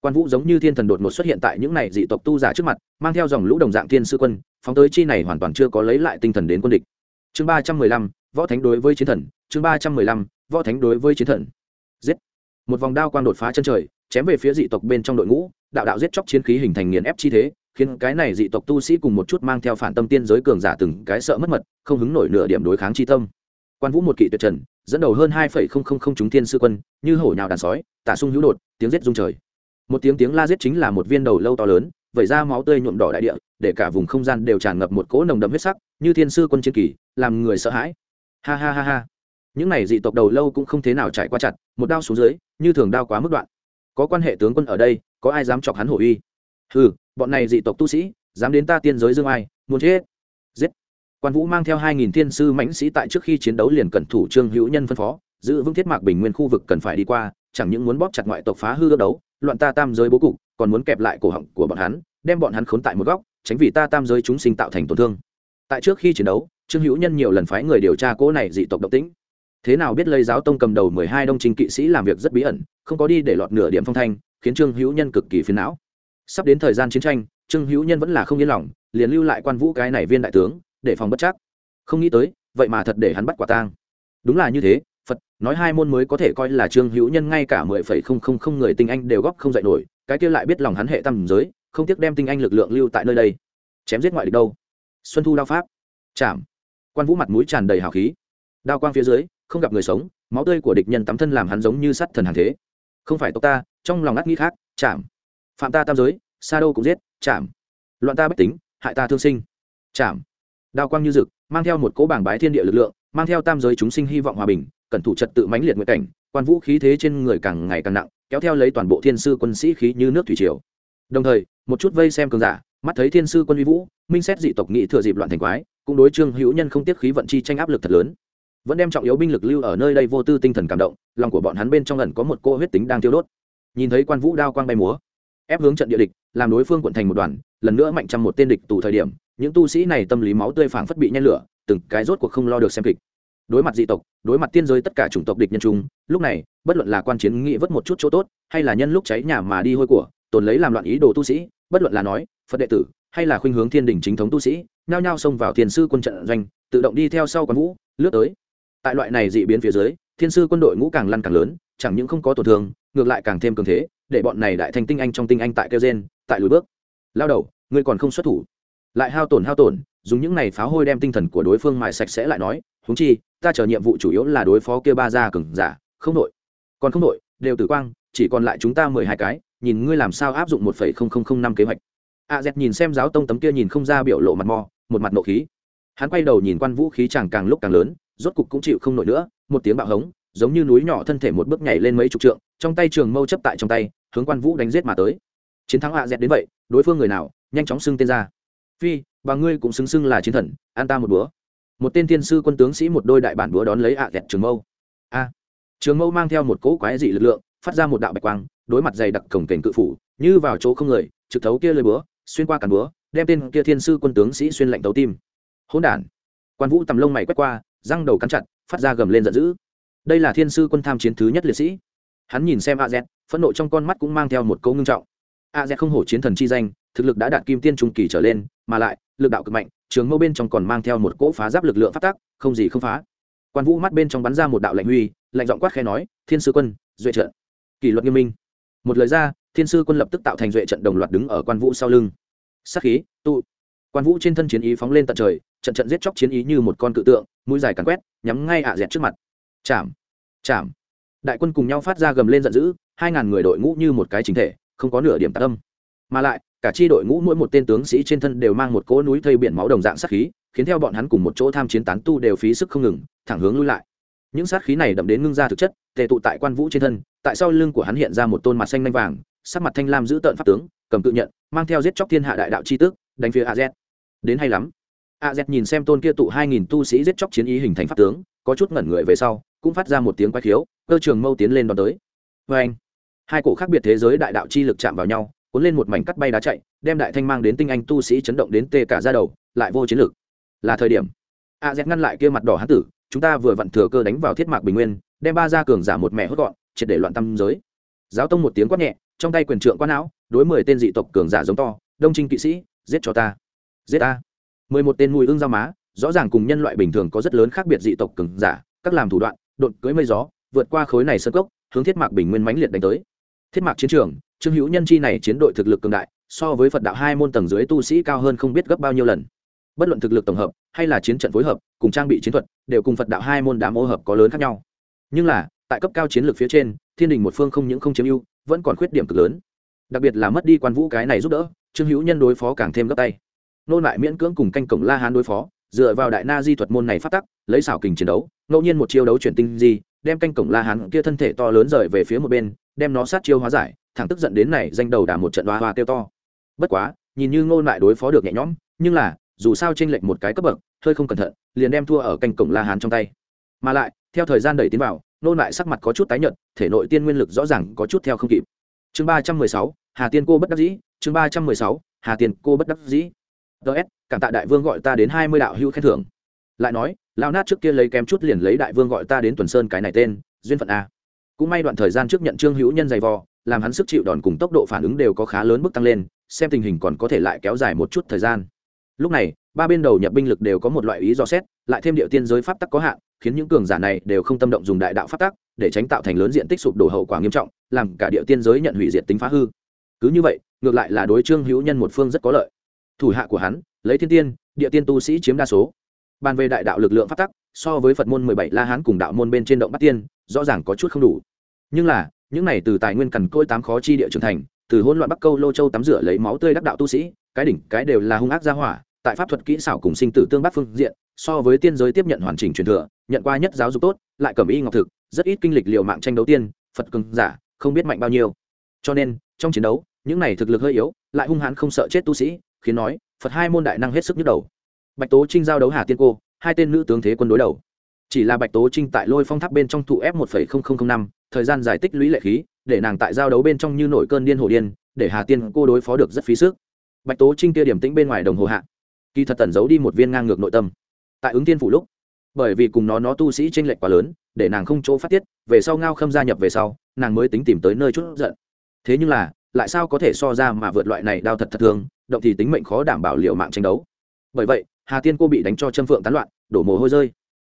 quan vũ giống như thiên thần đột ngột xuất hiện tại những này dị tộc tu giả trước mặt, mang theo dòng lũ đồng dạng thiên sư quân, phóng tới chi này hoàn toàn chưa có lấy lại tinh thần đến quân địch. Chương ba trăm mười lăm, võ thánh đối với chiến thần. Chương ba trăm mười lăm, võ thánh đối với chiến thần. Giết. Một vòng đao quang đột phá chân trời, chém về phía dị tộc bên trong đội ngũ, đạo đạo giết chóc chiến khí hình thành nghiền ép chi thế, khiến cái này dị tộc tu sĩ cùng một chút mang theo phản tâm tiên giới cường giả từng cái sợ mất mật, không hứng nổi nửa điểm đối kháng chi tâm. Quan vũ một kỵ tuyệt trần, dẫn đầu hơn hai phẩy không không không chúng thiên sư quân, như hổ nhào đàn sói, tả sung hữu đột, tiếng giết rung trời một tiếng tiếng la giết chính là một viên đầu lâu to lớn, vẩy ra máu tươi nhuộm đỏ đại địa, để cả vùng không gian đều tràn ngập một cỗ nồng đậm huyết sắc, như thiên sư quân chiến kỳ, làm người sợ hãi. Ha ha ha ha. Những này dị tộc đầu lâu cũng không thế nào trải qua chặt, một đao xuống dưới, như thường đao quá mức đoạn. Có quan hệ tướng quân ở đây, có ai dám chọc hắn hổ uy? Ừ bọn này dị tộc tu sĩ, dám đến ta tiên giới dương ai, muốn chết. Giết. Quan vũ mang theo hai nghìn thiên sư mãnh sĩ tại trước khi chiến đấu liền cẩn thủ trương hữu nhân phân phó, giữ vững thiết mạc bình nguyên khu vực cần phải đi qua, chẳng những muốn bóp chặt ngoại tộc phá hư ước đấu loạn ta tam giới bố cục, còn muốn kẹp lại cổ họng của bọn hắn, đem bọn hắn khốn tại một góc, tránh vì ta tam giới chúng sinh tạo thành tổn thương. Tại trước khi chiến đấu, trương hữu nhân nhiều lần phái người điều tra cỗ này dị tộc độc tính. thế nào biết lây giáo tông cầm đầu mười hai đông trinh kỵ sĩ làm việc rất bí ẩn, không có đi để lọt nửa điểm phong thanh, khiến trương hữu nhân cực kỳ phiền não. Sắp đến thời gian chiến tranh, trương hữu nhân vẫn là không yên lòng, liền lưu lại quan vũ cái này viên đại tướng, để phòng bất chắc. Không nghĩ tới, vậy mà thật để hắn bắt quả tang. Đúng là như thế phật, nói hai môn mới có thể coi là trương hữu nhân ngay cả mười phẩy không không không người tinh anh đều góp không dạy nổi, cái kia lại biết lòng hắn hệ tầm giới, không tiếc đem tinh anh lực lượng lưu tại nơi đây. Chém giết ngoại địch đâu? Xuân thu đao pháp. Chạm. Quan vũ mặt mũi tràn đầy hào khí. Đao quang phía dưới, không gặp người sống, máu tươi của địch nhân tắm thân làm hắn giống như sắt thần hàng thế. Không phải tộc ta, trong lòng ngắt nghĩ khác, chạm. Phạm ta tam giới xa đâu cũng giết, chạm. Loạn ta bất tính, hại ta thương sinh, chạm. Đao quang như rực, mang theo một cỗ bảng bái thiên địa lực lượng, mang theo tam giới chúng sinh hy vọng hòa bình cẩn thủ trật tự mãnh liệt nguyện cảnh, quan vũ khí thế trên người càng ngày càng nặng, kéo theo lấy toàn bộ thiên sư quân sĩ khí như nước thủy triều. Đồng thời, một chút vây xem cường giả, mắt thấy thiên sư quân uy vũ, minh xét dị tộc nghị thừa dịp loạn thành quái, cũng đối trương hữu nhân không tiếc khí vận chi tranh áp lực thật lớn. Vẫn đem trọng yếu binh lực lưu ở nơi đây vô tư tinh thần cảm động, lòng của bọn hắn bên trong lần có một cô huyết tính đang tiêu đốt. Nhìn thấy quan vũ đao quang bay múa, ép hướng trận địa địch, làm đối phương quận thành một đoàn, lần nữa mạnh trăm một tên địch tù thời điểm, những tu sĩ này tâm lý máu tươi phảng phất bị nhen lửa, từng cái rốt cuộc không lo được xem kịch đối mặt dị tộc, đối mặt tiên giới tất cả chủng tộc địch nhân chung. lúc này, bất luận là quan chiến nghị vớt một chút chỗ tốt, hay là nhân lúc cháy nhà mà đi hôi của, tồn lấy làm loạn ý đồ tu sĩ, bất luận là nói, phật đệ tử, hay là khuynh hướng thiên đình chính thống tu sĩ, nhao nhao xông vào thiên sư quân trận doanh, tự động đi theo sau quan vũ, lướt tới tại loại này dị biến phía dưới, thiên sư quân đội ngũ càng lăn càng lớn, chẳng những không có tổn thương, ngược lại càng thêm cường thế, để bọn này đại thành tinh anh trong tinh anh tại kêu gen tại lùi bước lao đầu, ngươi còn không xuất thủ lại hao tổn hao tổn, dùng những này pháo hôi đem tinh thần của đối phương mài sạch sẽ lại nói, huống chi ta chờ nhiệm vụ chủ yếu là đối phó kia ba gia cường giả, không đội. Còn không đội, đều tử quang, chỉ còn lại chúng ta mười hai cái, nhìn ngươi làm sao áp dụng một phẩy không không không năm kế hoạch. A z nhìn xem giáo tông tấm kia nhìn không ra biểu lộ mặt mò, một mặt nộ khí. Hắn quay đầu nhìn quan vũ khí chàng càng lúc càng lớn, rốt cục cũng chịu không nổi nữa, một tiếng bạo hống, giống như núi nhỏ thân thể một bước nhảy lên mấy chục trượng, trong tay trường mâu chấp tại trong tay, hướng quan vũ đánh giết mà tới. Chiến thắng a dẹt đến vậy, đối phương người nào, nhanh chóng xưng tên ra. Phi và ngươi cũng xứng xưng là chiến thần, an ta một búa một tên thiên sư quân tướng sĩ một đôi đại bản búa đón lấy ạ dẹt trường mâu. A, trường mâu mang theo một cỗ quái dị lực lượng, phát ra một đạo bạch quang, đối mặt dày đặc cổng kềnh cự phủ, như vào chỗ không người, trực thấu kia lời búa, xuyên qua cản búa, đem tên kia thiên sư quân tướng sĩ xuyên lạnh tấu tim. Hỗn đản. Quan vũ tầm lông mày quét qua, răng đầu cắn chặt, phát ra gầm lên giận dữ. Đây là thiên sư quân tham chiến thứ nhất liệt sĩ. Hắn nhìn xem a z, phẫn nộ trong con mắt cũng mang theo một câu ngưng trọng. A z không hổ chiến thần chi danh, thực lực đã đạt kim tiên trung kỳ trở lên, mà lại, lực đạo cực mạnh trường mâu bên trong còn mang theo một cỗ phá giáp lực lượng phát tác, không gì không phá. Quan vũ mắt bên trong bắn ra một đạo lạnh huy, lạnh giọng quát khe nói, thiên sư quân, duệ trận. Kỷ luật nghiêm minh. Một lời ra, thiên sư quân lập tức tạo thành duệ trận đồng loạt đứng ở quan vũ sau lưng. Sắc khí, tụ. Quan vũ trên thân chiến ý phóng lên tận trời, trận trận giết chóc chiến ý như một con cự tượng, mũi dài càn quét, nhắm ngay ạ dẹt trước mặt. Chạm chạm. Đại quân cùng nhau phát ra gầm lên giận dữ, hai ngàn người đội ngũ như một cái chính thể, không có nửa điểm tạ tâm mà lại cả chi đội ngũ mỗi một tên tướng sĩ trên thân đều mang một cỗ núi thây biển máu đồng dạng sát khí, khiến theo bọn hắn cùng một chỗ tham chiến tán tu đều phí sức không ngừng, thẳng hướng lui lại. Những sát khí này đậm đến ngưng ra thực chất, tề tụ tại quan vũ trên thân, tại sau lưng của hắn hiện ra một tôn mặt xanh lanh vàng, sắc mặt thanh lam giữ tợn pháp tướng, cầm tự nhận, mang theo giết chóc thiên hạ đại đạo chi tước, đánh phía az đến hay lắm. Az nhìn xem tôn kia tụ hai nghìn tu sĩ giết chóc chiến ý hình thành pháp tướng, có chút ngẩn người về sau, cũng phát ra một tiếng quay khiếu, cơ trường mâu tiến lên đón tới. Vê anh hai cổ khác biệt thế giới đại đạo chi lực chạm vào nhau cuốn lên một mảnh cắt bay đá chạy, đem đại thanh mang đến tinh anh tu sĩ chấn động đến tê cả ra đầu, lại vô chiến lực là thời điểm. A z ngăn lại kia mặt đỏ hán tử, chúng ta vừa vặn thừa cơ đánh vào thiết mạc bình nguyên, đem ba gia cường giả một mẹ hốt gọn, triệt để loạn tâm giới. Giáo tông một tiếng quát nhẹ, trong tay quyền trượng quát não, đối mười tên dị tộc cường giả giống to, đông trinh kỵ sĩ, giết cho ta. Giết ta? Mười một tên mùi ương giao má, rõ ràng cùng nhân loại bình thường có rất lớn khác biệt dị tộc cường giả, các làm thủ đoạn, đột cưới mây gió, vượt qua khối này sân cốc, hướng thiết mạc bình nguyên mãnh liệt đánh tới. Thiết mạc chiến trường trương hữu nhân chi này chiến đội thực lực cường đại, so với phật đạo hai môn tầng dưới tu sĩ cao hơn không biết gấp bao nhiêu lần. Bất luận thực lực tổng hợp, hay là chiến trận phối hợp, cùng trang bị chiến thuật, đều cùng phật đạo hai môn đám ô hợp có lớn khác nhau. Nhưng là, tại cấp cao chiến lược phía trên, thiên đình một phương không những không chiếm ưu, vẫn còn khuyết điểm cực lớn. Đặc biệt là mất đi quan vũ cái này giúp đỡ, trương hữu nhân đối phó càng thêm gấp tay. Nô lại miễn cưỡng cùng canh cổng la hán đối phó, dựa vào đại na di thuật môn này phát tắc, lấy xảo kình chiến đấu, ngẫu nhiên một chiêu đấu chuyển tinh di, đem canh cổng la hán kia thân thể to lớn rời về phía một bên, đem nó sát chiêu hóa giải thẳng tức giận đến này danh đầu đả một trận hoa hoa kêu to. Bất quá, nhìn như ngô lại đối phó được nhẹ nhõm, nhưng là, dù sao chênh lệch một cái cấp bậc, hơi không cẩn thận, liền đem thua ở canh cổng la hán trong tay. Mà lại, theo thời gian đẩy tiến vào nô lại sắc mặt có chút tái nhợt, thể nội tiên nguyên lực rõ ràng có chút theo không kịp. Chương ba trăm mười sáu, hà tiên cô bất đắc dĩ, chương ba trăm mười sáu, hà tiên cô bất đắc dĩ. Ts cảm tạ đại vương gọi ta đến hai mươi đạo hữu khen thưởng. Lại nói lao nát trước kia lấy kém chút liền lấy đại vương gọi ta đến tuần sơn cái này tên, duyên phận a. Cũng may đoạn thời gian trước nhận trương hữu nhân dày vò làm hắn sức chịu đòn cùng tốc độ phản ứng đều có khá lớn mức tăng lên, xem tình hình còn có thể lại kéo dài một chút thời gian. Lúc này, ba bên đầu nhập binh lực đều có một loại ý do xét, lại thêm điệu tiên giới pháp tắc có hạn, khiến những cường giả này đều không tâm động dùng đại đạo pháp tắc, để tránh tạo thành lớn diện tích sụp đổ hậu quả nghiêm trọng, làm cả điệu tiên giới nhận hủy diệt tính phá hư. Cứ như vậy, ngược lại là đối trương hữu nhân một phương rất có lợi. Thủ hạ của hắn, lấy thiên tiên, địa tiên tu sĩ chiếm đa số. Bàn về đại đạo lực lượng pháp tắc, so với phật môn mười bảy la hán cùng đạo môn bên trên động bắt tiên, rõ ràng có chút không đủ. Nhưng là những này từ tài nguyên cằn côi tám khó chi địa trưởng thành, từ hỗn loạn bắc câu lô châu tắm rửa lấy máu tươi đắc đạo tu sĩ, cái đỉnh, cái đều là hung ác gia hỏa, tại pháp thuật kỹ xảo cùng sinh tử tương bắc phương diện, so với tiên giới tiếp nhận hoàn chỉnh truyền thừa, nhận qua nhất giáo dục tốt, lại cẩm y ngọc thực, rất ít kinh lịch liệu mạng tranh đấu tiên, phật cường giả, không biết mạnh bao nhiêu. Cho nên, trong chiến đấu, những này thực lực hơi yếu, lại hung hãn không sợ chết tu sĩ, khiến nói, phật hai môn đại năng hết sức nhức đầu. Bạch tố trinh giao đấu hà tiên cô, hai tên nữ tướng thế quân đối đầu. Chỉ là bạch tố trinh tại lôi phong tháp bên trong thụ f một năm thời gian giải tích lũy lệ khí, để nàng tại giao đấu bên trong như nổi cơn điên hồ điên, để hà tiên cô đối phó được rất phí sức. Bạch tố trinh kia điểm tĩnh bên ngoài đồng hồ hạ, kỳ thật tẩn giấu đi một viên ngang ngược nội tâm. Tại ứng tiên phủ lúc, bởi vì cùng nó nó tu sĩ tranh lệch quá lớn, để nàng không chỗ phát tiết, về sau ngao khâm gia nhập về sau, nàng mới tính tìm tới nơi chút giận. Thế nhưng là, lại sao có thể so ra mà vượt loại này đau thật thật thường, động thì tính mệnh khó đảm bảo liệu mạng tranh đấu. Bởi vậy, hà tiên cô bị đánh cho châm phượng tán loạn, đổ mồ hôi rơi,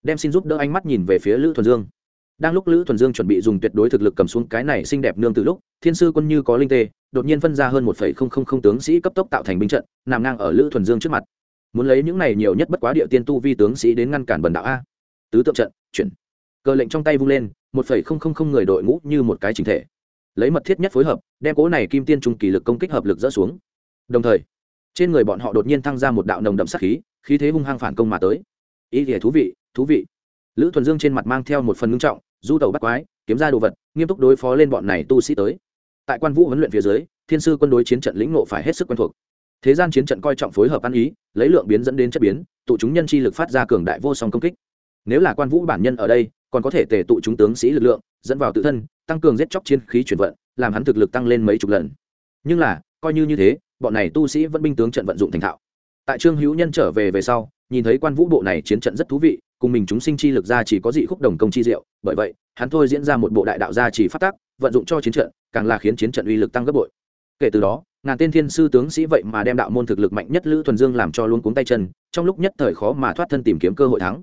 đem xin giúp đỡ ánh mắt nhìn về phía lữ thuần dương đang lúc lữ thuần dương chuẩn bị dùng tuyệt đối thực lực cầm xuống cái này xinh đẹp nương từ lúc, thiên sư quân như có linh tê, đột nhiên phân ra hơn một phẩy không không không tướng sĩ cấp tốc tạo thành binh trận, nằm ngang ở lữ thuần dương trước mặt. Muốn lấy những này nhiều nhất bất quá địa tiên tu vi tướng sĩ đến ngăn cản bần đạo a. Tứ tượng trận, chuyển. Cờ lệnh trong tay vung lên, một phẩy không không không người đội ngũ như một cái chính thể. Lấy mật thiết nhất phối hợp, đem cố này kim tiên trung kỳ lực công kích hợp lực dỡ xuống. Đồng thời, trên người bọn họ đột nhiên thăng ra một đạo nồng đậm sắc khí khí thế hung hăng phản công mà tới. Ý nghĩa thú vị thú vị. Lữ thuần dương trên mặt mang theo một phần ngưng trọng du tàu bắt quái, kiếm ra đồ vật, nghiêm túc đối phó lên bọn này tu sĩ tới. Tại quan vũ huấn luyện phía dưới, thiên sư quân đối chiến trận lĩnh nộ phải hết sức quen thuộc. Thế gian chiến trận coi trọng phối hợp ăn ý, lấy lượng biến dẫn đến chất biến, tụ chúng nhân chi lực phát ra cường đại vô song công kích. Nếu là quan vũ bản nhân ở đây, còn có thể tề tụ chúng tướng sĩ lực lượng, dẫn vào tự thân, tăng cường giết chóc chiến khí chuyển vận, làm hắn thực lực tăng lên mấy chục lần. Nhưng là, coi như như thế, bọn này tu sĩ vẫn binh tướng trận vận dụng thành thạo. Tại trương hữu nhân trở về về sau, nhìn thấy quan vũ bộ này chiến trận rất thú vị cùng mình chúng sinh chi lực ra chỉ có dị khúc đồng công chi diệu, bởi vậy, hắn thôi diễn ra một bộ đại đạo gia chỉ phát tác vận dụng cho chiến trận, càng là khiến chiến trận uy lực tăng gấp bội. Kể từ đó, ngàn tên thiên sư tướng sĩ vậy mà đem đạo môn thực lực mạnh nhất lữ thuần dương làm cho luôn cuống tay chân, trong lúc nhất thời khó mà thoát thân tìm kiếm cơ hội thắng.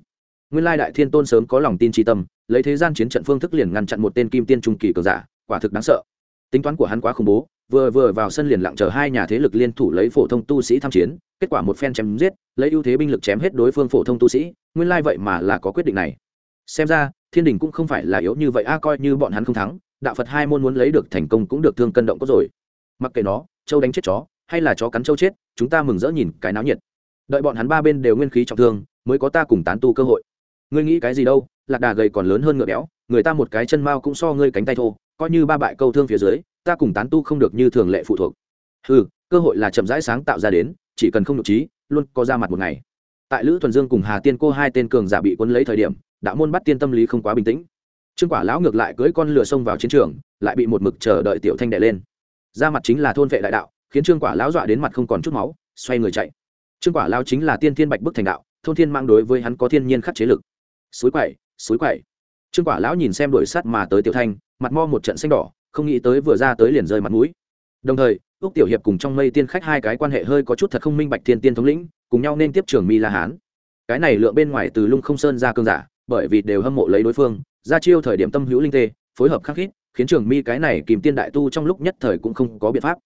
Nguyên lai đại thiên tôn sớm có lòng tin tri tâm, lấy thế gian chiến trận phương thức liền ngăn chặn một tên kim tiên trung kỳ cường giả, quả thực đáng sợ. Tính toán của hắn quá khủng bố vừa vừa vào sân liền lặng chờ hai nhà thế lực liên thủ lấy phổ thông tu sĩ tham chiến, kết quả một phen chém giết, lấy ưu thế binh lực chém hết đối phương phổ thông tu sĩ, nguyên lai vậy mà là có quyết định này. Xem ra, thiên đình cũng không phải là yếu như vậy, a, coi như bọn hắn không thắng, đạo phật hai môn muốn lấy được thành công cũng được thương cân động có rồi. Mặc kệ nó, châu đánh chết chó, hay là chó cắn châu chết, chúng ta mừng rỡ nhìn cái náo nhiệt. Đợi bọn hắn ba bên đều nguyên khí trọng thương, mới có ta cùng tán tu cơ hội. Ngươi nghĩ cái gì đâu, lạc đà gầy còn lớn hơn ngựa béo, người ta một cái chân mao cũng so ngươi cánh tay thô, coi như ba bại câu thương phía dưới ta cùng tán tu không được như thường lệ phụ thuộc. Ừ cơ hội là chậm rãi sáng tạo ra đến, chỉ cần không nhục trí, luôn có ra mặt một ngày. Tại lữ thuần dương cùng hà tiên cô hai tên cường giả bị quân lấy thời điểm, đạo môn bắt tiên tâm lý không quá bình tĩnh. Trương quả lão ngược lại cưỡi con lửa xông vào chiến trường, lại bị một mực chờ đợi tiểu thanh đệ lên. Ra mặt chính là thôn vệ đại đạo, khiến trương quả lão dọa đến mặt không còn chút máu, xoay người chạy. Trương quả lão chính là tiên thiên bạch bức thành đạo, thôn thiên mang đối với hắn có thiên nhiên khắc chế lực. Suối quậy suối quậy. Trương quả lão nhìn xem đuổi sắt mà tới tiểu thanh, mặt mo một trận xanh đỏ không nghĩ tới vừa ra tới liền rơi mặt mũi. Đồng thời ước tiểu hiệp cùng trong mây tiên khách hai cái quan hệ hơi có chút thật không minh bạch thiên tiên thống lĩnh, cùng nhau nên tiếp trưởng mi la hán. Cái này lượng bên ngoài từ lung không sơn ra cơn giả, bởi vì đều hâm mộ lấy đối phương, ra chiêu thời điểm tâm hữu linh tê, phối hợp khắc khít, khiến trường mi cái này kìm tiên đại tu trong lúc nhất thời cũng không có biện pháp.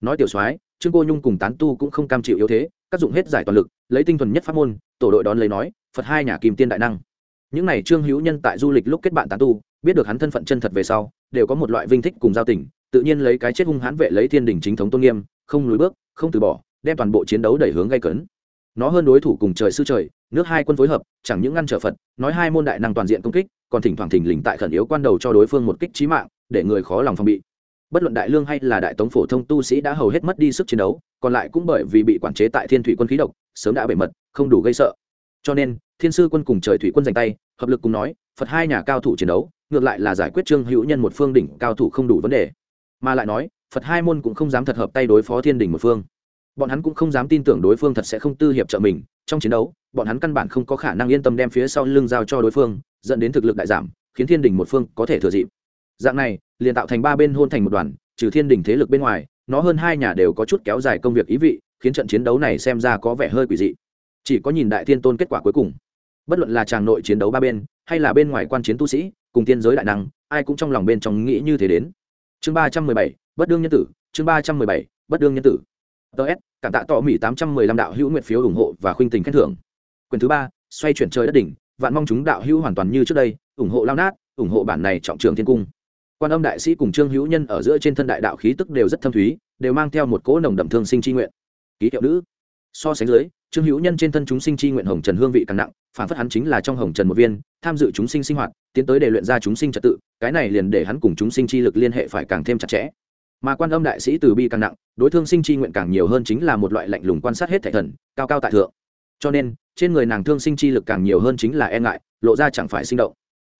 Nói tiểu soái, trương cô nhung cùng tán tu cũng không cam chịu yếu thế, các dụng hết giải toàn lực, lấy tinh thuần nhất pháp môn, tổ đội đón lấy nói, phật hai nhà kìm tiên đại năng. Những này trương hữu nhân tại du lịch lúc kết bạn tán tu biết được hắn thân phận chân thật về sau, đều có một loại vinh thích cùng giao tình, tự nhiên lấy cái chết hung hãn vệ lấy thiên đình chính thống tôn nghiêm, không lùi bước, không từ bỏ, đem toàn bộ chiến đấu đẩy hướng gây cấn. Nó hơn đối thủ cùng trời sư trời, nước hai quân phối hợp, chẳng những ngăn trở phật, nói hai môn đại năng toàn diện công kích, còn thỉnh thoảng thỉnh lình tại khẩn yếu quan đầu cho đối phương một kích trí mạng, để người khó lòng phòng bị. Bất luận đại lương hay là đại tống phổ thông tu sĩ đã hầu hết mất đi sức chiến đấu, còn lại cũng bởi vì bị quản chế tại thiên thủy quân khí độc, sớm đã bể mật, không đủ gây sợ. Cho nên, thiên sư quân cùng trời thủy quân giành tay, hợp lực cùng nói, phật hai nhà cao thủ chiến đấu ngược lại là giải quyết trương hữu nhân một phương đỉnh cao thủ không đủ vấn đề. Mà lại nói, phật hai môn cũng không dám thật hợp tay đối phó thiên đình một phương. Bọn hắn cũng không dám tin tưởng đối phương thật sẽ không tư hiệp trợ mình, trong chiến đấu, bọn hắn căn bản không có khả năng yên tâm đem phía sau lưng giao cho đối phương, dẫn đến thực lực đại giảm, khiến thiên đình một phương có thể thừa dịp. Dạng này, liền tạo thành ba bên hôn thành một đoàn, trừ thiên đình thế lực bên ngoài, nó hơn hai nhà đều có chút kéo dài công việc ý vị, khiến trận chiến đấu này xem ra có vẻ hơi quỷ dị. Chỉ có nhìn đại thiên tôn kết quả cuối cùng. Bất luận là tràng nội chiến đấu ba bên, hay là bên ngoài quan chiến tu sĩ cùng tiên giới đại năng, ai cũng trong lòng bên trong nghĩ như thế đến. Chương ba trăm mười bảy, bất đương nhân tử, chương ba trăm mười bảy, bất đương nhân tử. Ts cảm tạ tọ mỹ tám trăm mười lăm đạo hữu nguyện phiếu ủng hộ và khuynh tình khen thưởng. Quyền thứ ba, xoay chuyển trời đất đỉnh, vạn mong chúng đạo hữu hoàn toàn như trước đây, ủng hộ lao nát, ủng hộ bản này trọng trường thiên cung. Quan âm đại sĩ cùng trương hữu nhân ở giữa trên thân đại đạo khí tức đều rất thâm thúy, đều mang theo một cỗ nồng đậm thương sinh tri nguyện. Ký hiệu nữ so sánh dưới, trương hữu nhân trên thân chúng sinh chi nguyện hồng trần hương vị càng nặng, phản phất hắn chính là trong hồng trần một viên, tham dự chúng sinh sinh hoạt, tiến tới để luyện ra chúng sinh trật tự, cái này liền để hắn cùng chúng sinh chi lực liên hệ phải càng thêm chặt chẽ. Mà quan âm đại sĩ từ bi càng nặng, đối thương sinh chi nguyện càng nhiều hơn chính là một loại lạnh lùng quan sát hết thảy thần, cao cao tại thượng. Cho nên, trên người nàng thương sinh chi lực càng nhiều hơn chính là e ngại, lộ ra chẳng phải sinh động.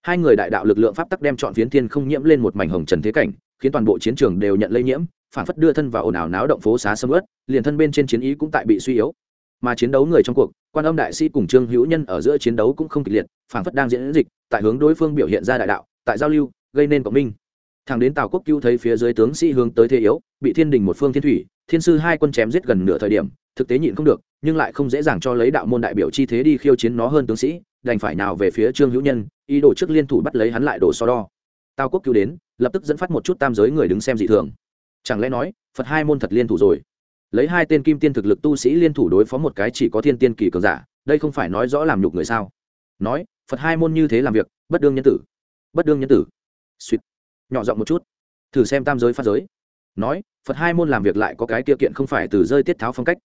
Hai người đại đạo lực lượng pháp tắc đem chọn phiến thiên không nhiễm lên một mảnh hồng trần thế cảnh, khiến toàn bộ chiến trường đều nhận lây nhiễm phản phất đưa thân vào ồn ào náo động phố xá sâm ớt liền thân bên trên chiến ý cũng tại bị suy yếu. Mà chiến đấu người trong cuộc, quan âm đại sĩ cùng trương hữu nhân ở giữa chiến đấu cũng không kịch liệt phản phất đang diễn dịch, tại hướng đối phương biểu hiện ra đại đạo, tại giao lưu, gây nên cộng minh. Thằng đến tào quốc cứu thấy phía dưới tướng sĩ hướng tới thế yếu, bị thiên đình một phương thiên thủy, thiên sư hai quân chém giết gần nửa thời điểm, thực tế nhịn không được, nhưng lại không dễ dàng cho lấy đạo môn đại biểu chi thế đi khiêu chiến nó hơn tướng sĩ, đành phải nào về phía trương hữu nhân, ý đồ trước liên thủ bắt lấy hắn lại đổ so đo. Tào quốc cứu đến, lập tức dẫn phát một chút tam giới người đứng xem dị thường chẳng lẽ nói, phật hai môn thật liên thủ rồi? Lấy hai tên kim tiên thực lực tu sĩ liên thủ đối phó một cái chỉ có thiên tiên kỳ cường giả, đây không phải nói rõ làm nhục người sao? Nói, phật hai môn như thế làm việc, bất đương nhân tử. Bất đương nhân tử. Suýt nhỏ giọng một chút. Thử xem tam giới phát giới. Nói, phật hai môn làm việc lại có cái tiêu kiện không phải từ rơi tiết tháo phong cách.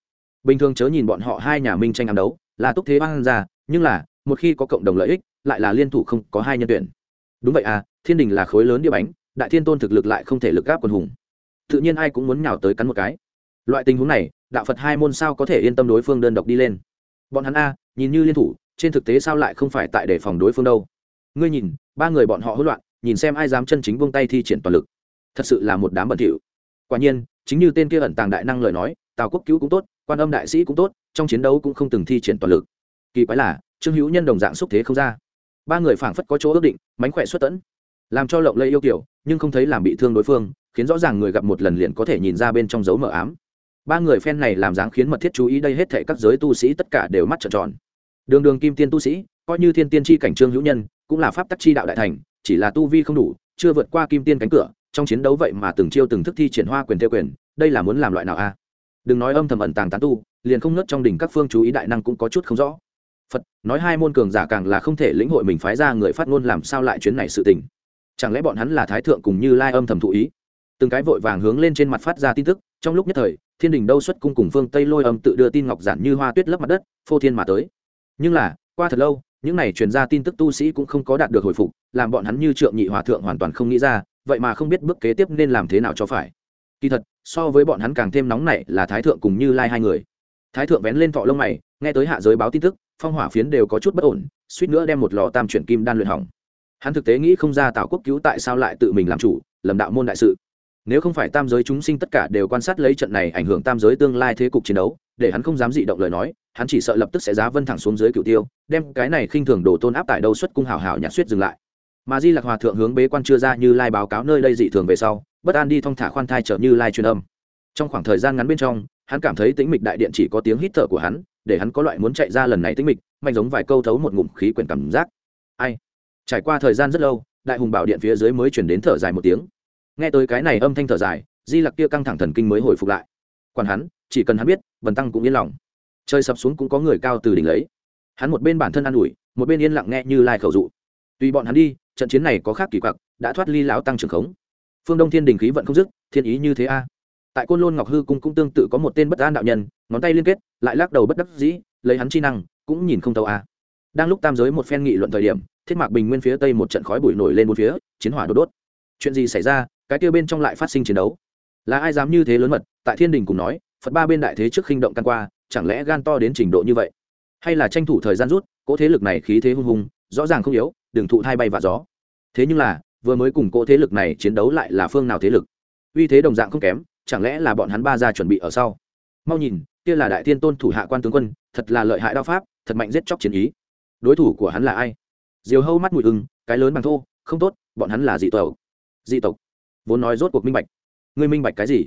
Bình thường chớ nhìn bọn họ hai nhà minh tranh ám đấu, là túc thế ban ra, nhưng là, một khi có cộng đồng lợi ích, lại là liên thủ không có hai nhân tuyển. Đúng vậy à thiên đình là khối lớn địa bánh, đại thiên tôn thực lực lại không thể lực gáp quần hùng tự nhiên ai cũng muốn nhào tới cắn một cái. Loại tình huống này, đạo phật hai môn sao có thể yên tâm đối phương đơn độc đi lên? Bọn hắn a, nhìn như liên thủ, trên thực tế sao lại không phải tại để phòng đối phương đâu? Ngươi nhìn, ba người bọn họ hỗn loạn, nhìn xem ai dám chân chính buông tay thi triển toàn lực. Thật sự là một đám bẩn thỉu. Quả nhiên, chính như tên kia ẩn tàng đại năng lời nói, tào quốc cứu cũng tốt, quan âm đại sĩ cũng tốt, trong chiến đấu cũng không từng thi triển toàn lực. Kỳ quái là, trương hữu nhân đồng dạng xúc thế không ra. Ba người phảng phất có chỗ ước định, mánh khỏe xuất tẫn, làm cho lộng lây yêu kiểu nhưng không thấy làm bị thương đối phương, khiến rõ ràng người gặp một lần liền có thể nhìn ra bên trong dấu mờ ám. Ba người phen này làm dáng khiến mật thiết chú ý đây hết thệ các giới tu sĩ tất cả đều mắt trợn tròn. Đường đường kim tiên tu sĩ, coi như thiên tiên tri cảnh trương hữu nhân, cũng là pháp tắc chi đạo đại thành, chỉ là tu vi không đủ, chưa vượt qua kim tiên cánh cửa, trong chiến đấu vậy mà từng chiêu từng thức thi triển hoa quyền theo quyền, đây là muốn làm loại nào a? Đừng nói âm thầm ẩn tàng tán tu, liền không nớt trong đỉnh các phương chú ý đại năng cũng có chút không rõ. Phật, nói hai môn cường giả càng là không thể lĩnh hội mình phái ra người phát ngôn làm sao lại chuyến này sự tình chẳng lẽ bọn hắn là thái thượng cùng như lai âm thầm thụ ý? Từng cái vội vàng hướng lên trên mặt phát ra tin tức, trong lúc nhất thời, thiên đình đâu xuất cung cùng phương tây lôi âm tự đưa tin ngọc giản như hoa tuyết lấp mặt đất, phô thiên mà tới. Nhưng là, qua thật lâu, những này truyền ra tin tức tu sĩ cũng không có đạt được hồi phục, làm bọn hắn như trượng nhị hòa thượng hoàn toàn không nghĩ ra, vậy mà không biết bước kế tiếp nên làm thế nào cho phải. Kỳ thật, so với bọn hắn càng thêm nóng nảy là thái thượng cùng như lai hai người. Thái thượng vén lên thọ lông mày, nghe tới hạ giới báo tin tức, phong hỏa phiến đều có chút bất ổn, suýt nữa đem một lò tam chuyển kim đan luyện hỏng hắn thực tế nghĩ không ra tào quốc cứu tại sao lại tự mình làm chủ lầm đạo môn đại sự. Nếu không phải tam giới chúng sinh tất cả đều quan sát lấy trận này ảnh hưởng tam giới tương lai thế cục chiến đấu, để hắn không dám dị động lời nói, hắn chỉ sợ lập tức sẽ giá vân thẳng xuống dưới cựu tiêu, đem cái này khinh thường đổ tôn áp tại đâu xuất cung hào hào nhạt suýt dừng lại. Mà di lạc hòa thượng hướng bế quan chưa ra như lai báo cáo nơi đây dị thường về sau, bất an đi thong thả khoan thai trở như lai truyền âm. Trong khoảng thời gian ngắn bên trong, hắn cảm thấy tĩnh mịch đại điện chỉ có tiếng hít thở của hắn, để hắn có loại muốn chạy ra lần này tĩnh mịch, mạnh giống vài câu thấu một ngụm khí quyển cảm giác. Ai? Trải qua thời gian rất lâu, đại hùng bảo điện phía dưới mới chuyển đến thở dài một tiếng. Nghe tới cái này âm thanh thở dài, di lặc kia căng thẳng thần kinh mới hồi phục lại. Còn hắn, chỉ cần hắn biết vần tăng cũng yên lòng. Trời sập xuống cũng có người cao từ đỉnh lấy. Hắn một bên bản thân ă n ủi, một bên yên lặng nghe như lai khẩu dụ. Tùy bọn hắn đi, trận chiến này có khác kỳ quặc, đã thoát ly lão tăng trưởng khống. Phương đông thiên đình khí vận không dứt, thiên ý như thế a. Tại côn lôn ngọc hư cung cũng tương tự có một tên bất an đạo nhân, ngón tay liên kết, lại lắc đầu bất đắc dĩ, lấy hắn chi năng, cũng nhìn không tâu a. Đang lúc tam giới một phen nghị luận thời điểm thiết mạc bình nguyên phía tây một trận khói bụi nổi lên một phía, chiến hỏa đốt đốt. Chuyện gì xảy ra? Cái kia bên trong lại phát sinh chiến đấu. Là ai dám như thế lớn mật? Tại thiên đình cùng nói, phật ba bên đại thế trước khinh động căn qua, chẳng lẽ gan to đến trình độ như vậy? Hay là tranh thủ thời gian rút, cỗ thế lực này khí thế hung hùng, rõ ràng không yếu, đừng thụ thai bay và gió. Thế nhưng là, vừa mới cùng cỗ thế lực này chiến đấu lại là phương nào thế lực? Uy thế đồng dạng không kém, chẳng lẽ là bọn hắn ba ra chuẩn bị ở sau? Mau nhìn, kia là đại thiên tôn thủ hạ quan tướng quân, thật là lợi hại đao pháp, thật mạnh giết chóc chiến ý. Đối thủ của hắn là ai? Diều hâu mắt mùi ưng, cái lớn bằng thô, không tốt, bọn hắn là dị tộc. Dị tộc. Vốn nói rốt cuộc minh bạch. Ngươi minh bạch cái gì?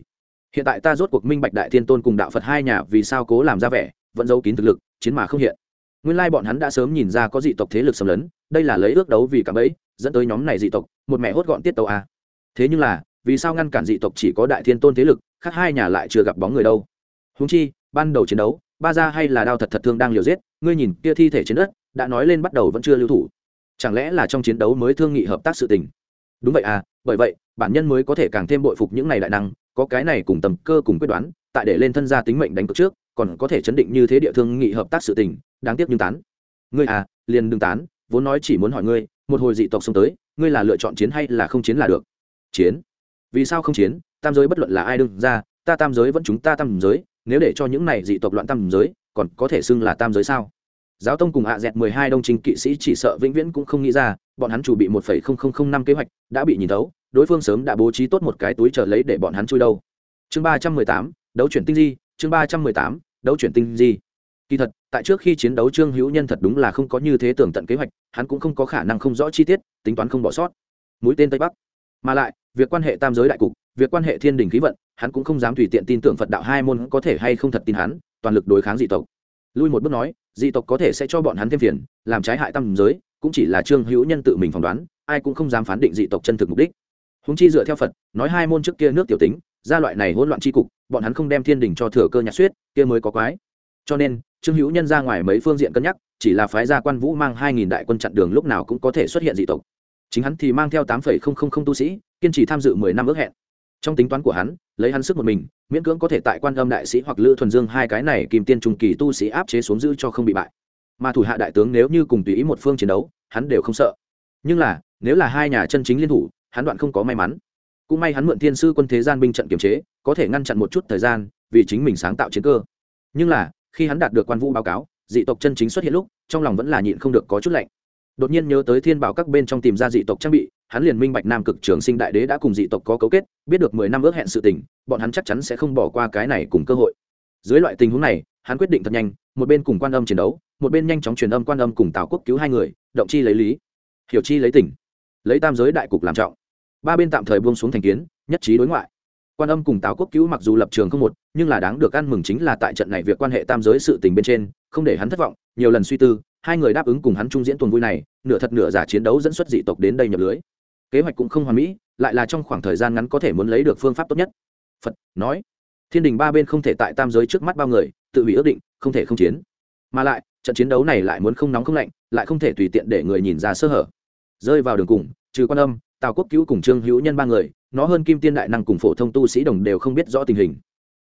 Hiện tại ta rốt cuộc minh bạch đại thiên tôn cùng đạo phật hai nhà vì sao cố làm ra vẻ, vẫn giấu kín thực lực, chiến mà không hiện. Nguyên lai bọn hắn đã sớm nhìn ra có dị tộc thế lực xâm lấn, đây là lấy ước đấu vì cảm ấy dẫn tới nhóm này dị tộc, một mẹ hốt gọn tiết tàu a. Thế nhưng là, vì sao ngăn cản dị tộc chỉ có đại thiên tôn thế lực, khác hai nhà lại chưa gặp bóng người đâu? Húng chi, ban đầu chiến đấu, ba ra hay là đao thật thật thương đang liều giết, ngươi nhìn kia thi thể trên đất, đã nói lên bắt đầu vẫn chưa lưu thủ chẳng lẽ là trong chiến đấu mới thương nghị hợp tác sự tình? Đúng vậy à bởi vậy, bản nhân mới có thể càng thêm bội phục những này đại năng, có cái này cùng tầm cơ cùng quyết đoán, tại để lên thân gia tính mệnh đánh cược trước, còn có thể chấn định như thế địa thương nghị hợp tác sự tình, đáng tiếc nhưng tán. Ngươi à liền đừng tán, vốn nói chỉ muốn hỏi ngươi, một hồi dị tộc xông tới, ngươi là lựa chọn chiến hay là không chiến là được? Chiến. Vì sao không chiến? Tam giới bất luận là ai đương ra, ta tam giới vẫn chúng ta tam giới, nếu để cho những này dị tộc loạn tam giới, còn có thể xưng là tam giới sao? Giáo tông cùng hạ dẹt mười hai đông trình kỵ sĩ chỉ sợ vĩnh viễn cũng không nghĩ ra, bọn hắn chủ bị một phẩy không không không năm kế hoạch, đã bị nhìn thấu, đối phương sớm đã bố trí tốt một cái túi chờ lấy để bọn hắn chui đâu. Chương ba trăm mười tám, đấu chuyển tinh di, chương ba trăm mười tám, đấu chuyển tinh di. Kỳ thật, tại trước khi chiến đấu trương hữu nhân thật đúng là không có như thế tưởng tận kế hoạch, hắn cũng không có khả năng không rõ chi tiết, tính toán không bỏ sót. Mũi tên tây bắc. Mà lại, việc quan hệ tam giới đại cục, việc quan hệ thiên đình khí vận, hắn cũng không dám tùy tiện tin tưởng phật đạo hai môn có thể hay không thật tin hắn, toàn lực đối kháng dị tộc lui một bước nói, dị tộc có thể sẽ cho bọn hắn thêm phiền, làm trái hại tam giới, cũng chỉ là trương hữu nhân tự mình phỏng đoán, ai cũng không dám phán định dị tộc chân thực mục đích. Húng chi dựa theo phật, nói hai môn trước kia nước tiểu tính gia loại này hỗn loạn tri cục, bọn hắn không đem thiên đình cho thừa cơ nhạc suyết, kia mới có quái. Cho nên, trương hữu nhân ra ngoài mấy phương diện cân nhắc, chỉ là phái gia quan vũ mang hai nghìn đại quân chặn đường lúc nào cũng có thể xuất hiện dị tộc. Chính hắn thì mang theo tám phẩy không không không tu sĩ, kiên trì tham dự mười năm ước hẹn trong tính toán của hắn, lấy hắn sức một mình, miễn cưỡng có thể tại quan âm đại sĩ hoặc lữ thuần dương hai cái này kìm tiên trung kỳ tu sĩ áp chế xuống giữ cho không bị bại. Mà thủ hạ đại tướng nếu như cùng tùy ý một phương chiến đấu, hắn đều không sợ. Nhưng là, nếu là hai nhà chân chính liên thủ, hắn đoạn không có may mắn. Cũng may hắn mượn thiên sư quân thế gian binh trận kiềm chế, có thể ngăn chặn một chút thời gian, vì chính mình sáng tạo chiến cơ. Nhưng là, khi hắn đạt được quan vũ báo cáo, dị tộc chân chính xuất hiện lúc, trong lòng vẫn là nhịn không được có chút lạnh đột nhiên nhớ tới thiên bảo các bên trong tìm ra dị tộc trang bị, hắn liền minh bạch nam cực trường sinh đại đế đã cùng dị tộc có cấu kết, biết được mười năm ước hẹn sự tình, bọn hắn chắc chắn sẽ không bỏ qua cái này cùng cơ hội. Dưới loại tình huống này, hắn quyết định thật nhanh, một bên cùng quan âm chiến đấu, một bên nhanh chóng truyền âm quan âm cùng tào quốc cứu hai người, động chi lấy lý. Hiểu chi lấy tỉnh lấy tam giới đại cục làm trọng. Ba bên tạm thời buông xuống thành kiến, nhất trí đối ngoại. Quan âm cùng tào quốc cứu mặc dù lập trường không một, nhưng là đáng được ăn mừng chính là tại trận này việc quan hệ tam giới sự tình bên trên, không để hắn thất vọng, nhiều lần suy tư hai người đáp ứng cùng hắn trung diễn tuần vui này, nửa thật nửa giả chiến đấu dẫn xuất dị tộc đến đây nhập lưới. Kế hoạch cũng không hoàn mỹ, lại là trong khoảng thời gian ngắn có thể muốn lấy được phương pháp tốt nhất. Phật nói, thiên đình ba bên không thể tại tam giới trước mắt bao người, tự hủy ước định, không thể không chiến. Mà lại, trận chiến đấu này lại muốn không nóng không lạnh, lại không thể tùy tiện để người nhìn ra sơ hở. Rơi vào đường cùng, trừ quan âm, tào quốc cứu cùng trương hữu nhân ba người, nó hơn kim tiên đại năng cùng phổ thông tu sĩ đồng đều không biết rõ tình hình.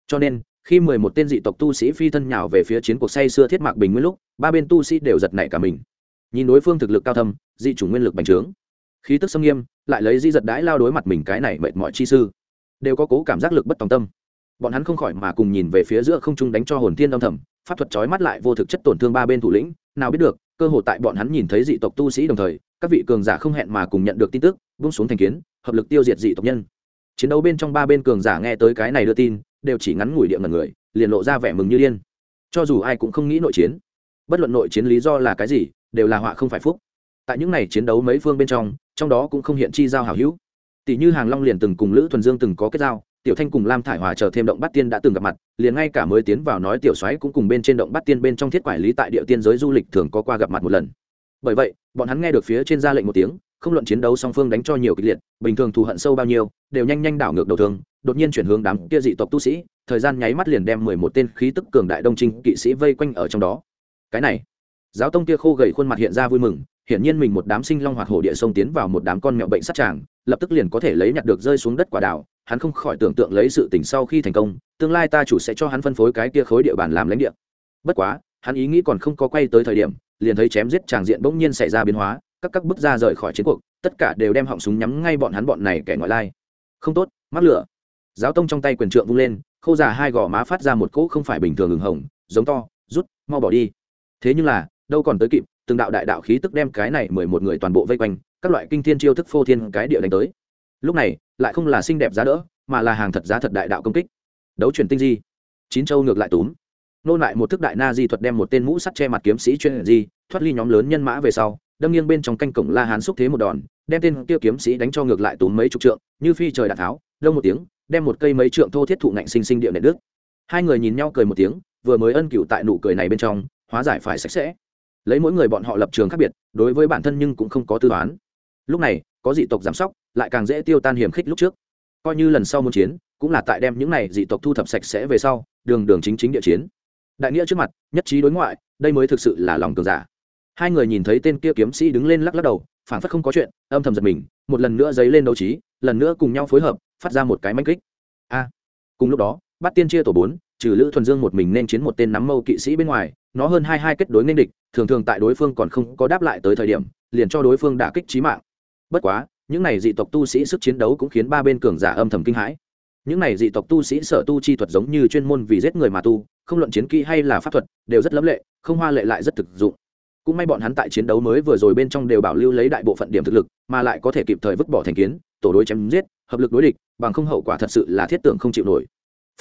Cho nên khi mười một tên dị tộc tu sĩ phi thân nhào về phía chiến cuộc say xưa thiết mạc bình nguyên lúc, ba bên tu sĩ đều giật nảy cả mình. Nhìn đối phương thực lực cao thâm, dị chủ nguyên lực bành trướng. Khí tức xâm nghiêm, lại lấy di giật đãi lao đối mặt mình cái này mệt mỏi chi sư. Đều có cố cảm giác lực bất tòng tâm. Bọn hắn không khỏi mà cùng nhìn về phía giữa không trung đánh cho hồn thiên âm thầm, pháp thuật trói mắt lại vô thực chất tổn thương ba bên thủ lĩnh. Nào biết được, cơ hội tại bọn hắn nhìn thấy dị tộc tu sĩ đồng thời, các vị cường giả không hẹn mà cùng nhận được tin tức, vung xuống thành kiến, hợp lực tiêu diệt dị tộc nhân. Chiến đấu bên trong ba bên cường giả nghe tới cái này đưa tin đều chỉ ngắn ngủi địa ngần người, liền lộ ra vẻ mừng như điên. Cho dù ai cũng không nghĩ nội chiến, bất luận nội chiến lý do là cái gì, đều là họa không phải phúc. Tại những n à y chiến đấu mấy phương bên trong trong đó cũng không hiện chi giao hảo hữu. Tỷ như hàng long liền từng cùng lữ thuần dương từng có kết giao, tiểu thanh cùng lam thải hòa chờ thêm động bắt tiên đã từng gặp mặt, liền ngay cả mới tiến vào nói tiểu xoáy cũng cùng bên trên động bắt tiên bên trong thiết quản lý tại địa tiên giới du lịch thường có qua gặp mặt một lần. Bởi vậy, bọn hắn nghe được phía trên ra lệnh một tiếng không luận chiến đấu song phương đánh cho nhiều kịch liệt, bình thường thù hận sâu bao nhiêu, đều nhanh nhanh đảo ngược đầu thường đột nhiên chuyển hướng đám kia dị tộc tu sĩ, thời gian nháy mắt liền đem mười một tên khí tức cường đại đông trinh kỵ sĩ vây quanh ở trong đó. Cái này, giáo tông kia khô gầy khuôn mặt hiện ra vui mừng, hiển nhiên mình một đám sinh long hoạt hổ địa sông tiến vào một đám con mẹo bệnh sát tràng, lập tức liền có thể lấy nhặt được rơi xuống đất quả đảo hắn không khỏi tưởng tượng lấy sự tỉnh sau khi thành công, tương lai ta chủ sẽ cho hắn phân phối cái kia khối địa bàn làm lãnh địa. Bất quá, hắn ý nghĩ còn không có quay tới thời điểm, liền thấy chém giết tràng diện bỗng nhiên xảy ra biến hóa các các bước ra rời khỏi chiến cuộc, tất cả đều đem họng súng nhắm ngay bọn hắn bọn này kẻ ngoại lai. Không tốt, mắc lửa. Giáo tông trong tay quyền trượng vung lên, khâu già hai gò má phát ra một cỗ không phải bình thường hừng hồng, giống to, rút, mau bỏ đi. Thế nhưng là, đâu còn tới kịp, từng đạo đại đạo khí tức đem cái này mười một người toàn bộ vây quanh, các loại kinh thiên chiêu thức phô thiên cái địa đánh tới. Lúc này, lại không là xinh đẹp giá đỡ, mà là hàng thật giá thật đại đạo công kích. Đấu chuyển tinh di. Chín châu ngược lại túm. Nô lại một thức đại na di thuật đem một tên mũ sắt che mặt kiếm sĩ chuyên di, thoát ly nhóm lớn nhân mã về sau đâm nghiêng bên trong canh cổng la hán xúc thế một đòn, đem tên kia kiếm sĩ đánh cho ngược lại túm mấy chục trượng, như phi trời đạn tháo, đông một tiếng, đem một cây mấy trượng thô thiết thụ ngạnh sinh sinh địa nệ đức hai người nhìn nhau cười một tiếng, vừa mới ân cựu tại nụ cười này bên trong, hóa giải phải sạch sẽ. Lấy mỗi người bọn họ lập trường khác biệt, đối với bản thân nhưng cũng không có tư toán lúc này, có dị tộc giảm sóc, lại càng dễ tiêu tan hiểm khích lúc trước. Coi như lần sau muốn chiến, cũng là tại đem những này dị tộc thu thập sạch sẽ về sau, đường đường chính chính địa chiến. Đại nghĩa trước mặt, nhất trí đối ngoại, đây mới thực sự là lòng cường giả hai người nhìn thấy tên kia kiếm sĩ đứng lên lắc lắc đầu phản phất không có chuyện, âm thầm giật mình, một lần nữa dấy lên đấu trí, lần nữa cùng nhau phối hợp, phát ra một cái manh kích. A! Cùng lúc đó bắt tiên chia tổ bốn, trừ lữ thuần dương một mình nên chiến một tên nắm mâu kỵ sĩ bên ngoài, nó hơn hai hai kết đối nên địch, thường thường tại đối phương còn không có đáp lại tới thời điểm, liền cho đối phương đả kích trí mạng. Bất quá, những này dị tộc tu sĩ sức chiến đấu cũng khiến ba bên cường giả âm thầm kinh hãi. Những này dị tộc tu sĩ sở tu chi thuật giống như chuyên môn vì giết người mà tu, không luận chiến kỹ hay là pháp thuật, đều rất lẫm lệ, không hoa lệ lại rất thực dụng cũng may bọn hắn tại chiến đấu mới vừa rồi bên trong đều bảo lưu lấy đại bộ phận điểm thực lực, mà lại có thể kịp thời vứt bỏ thành kiến, tổ đối chém giết, hợp lực đối địch, bằng không hậu quả thật sự là thiết tưởng không chịu nổi.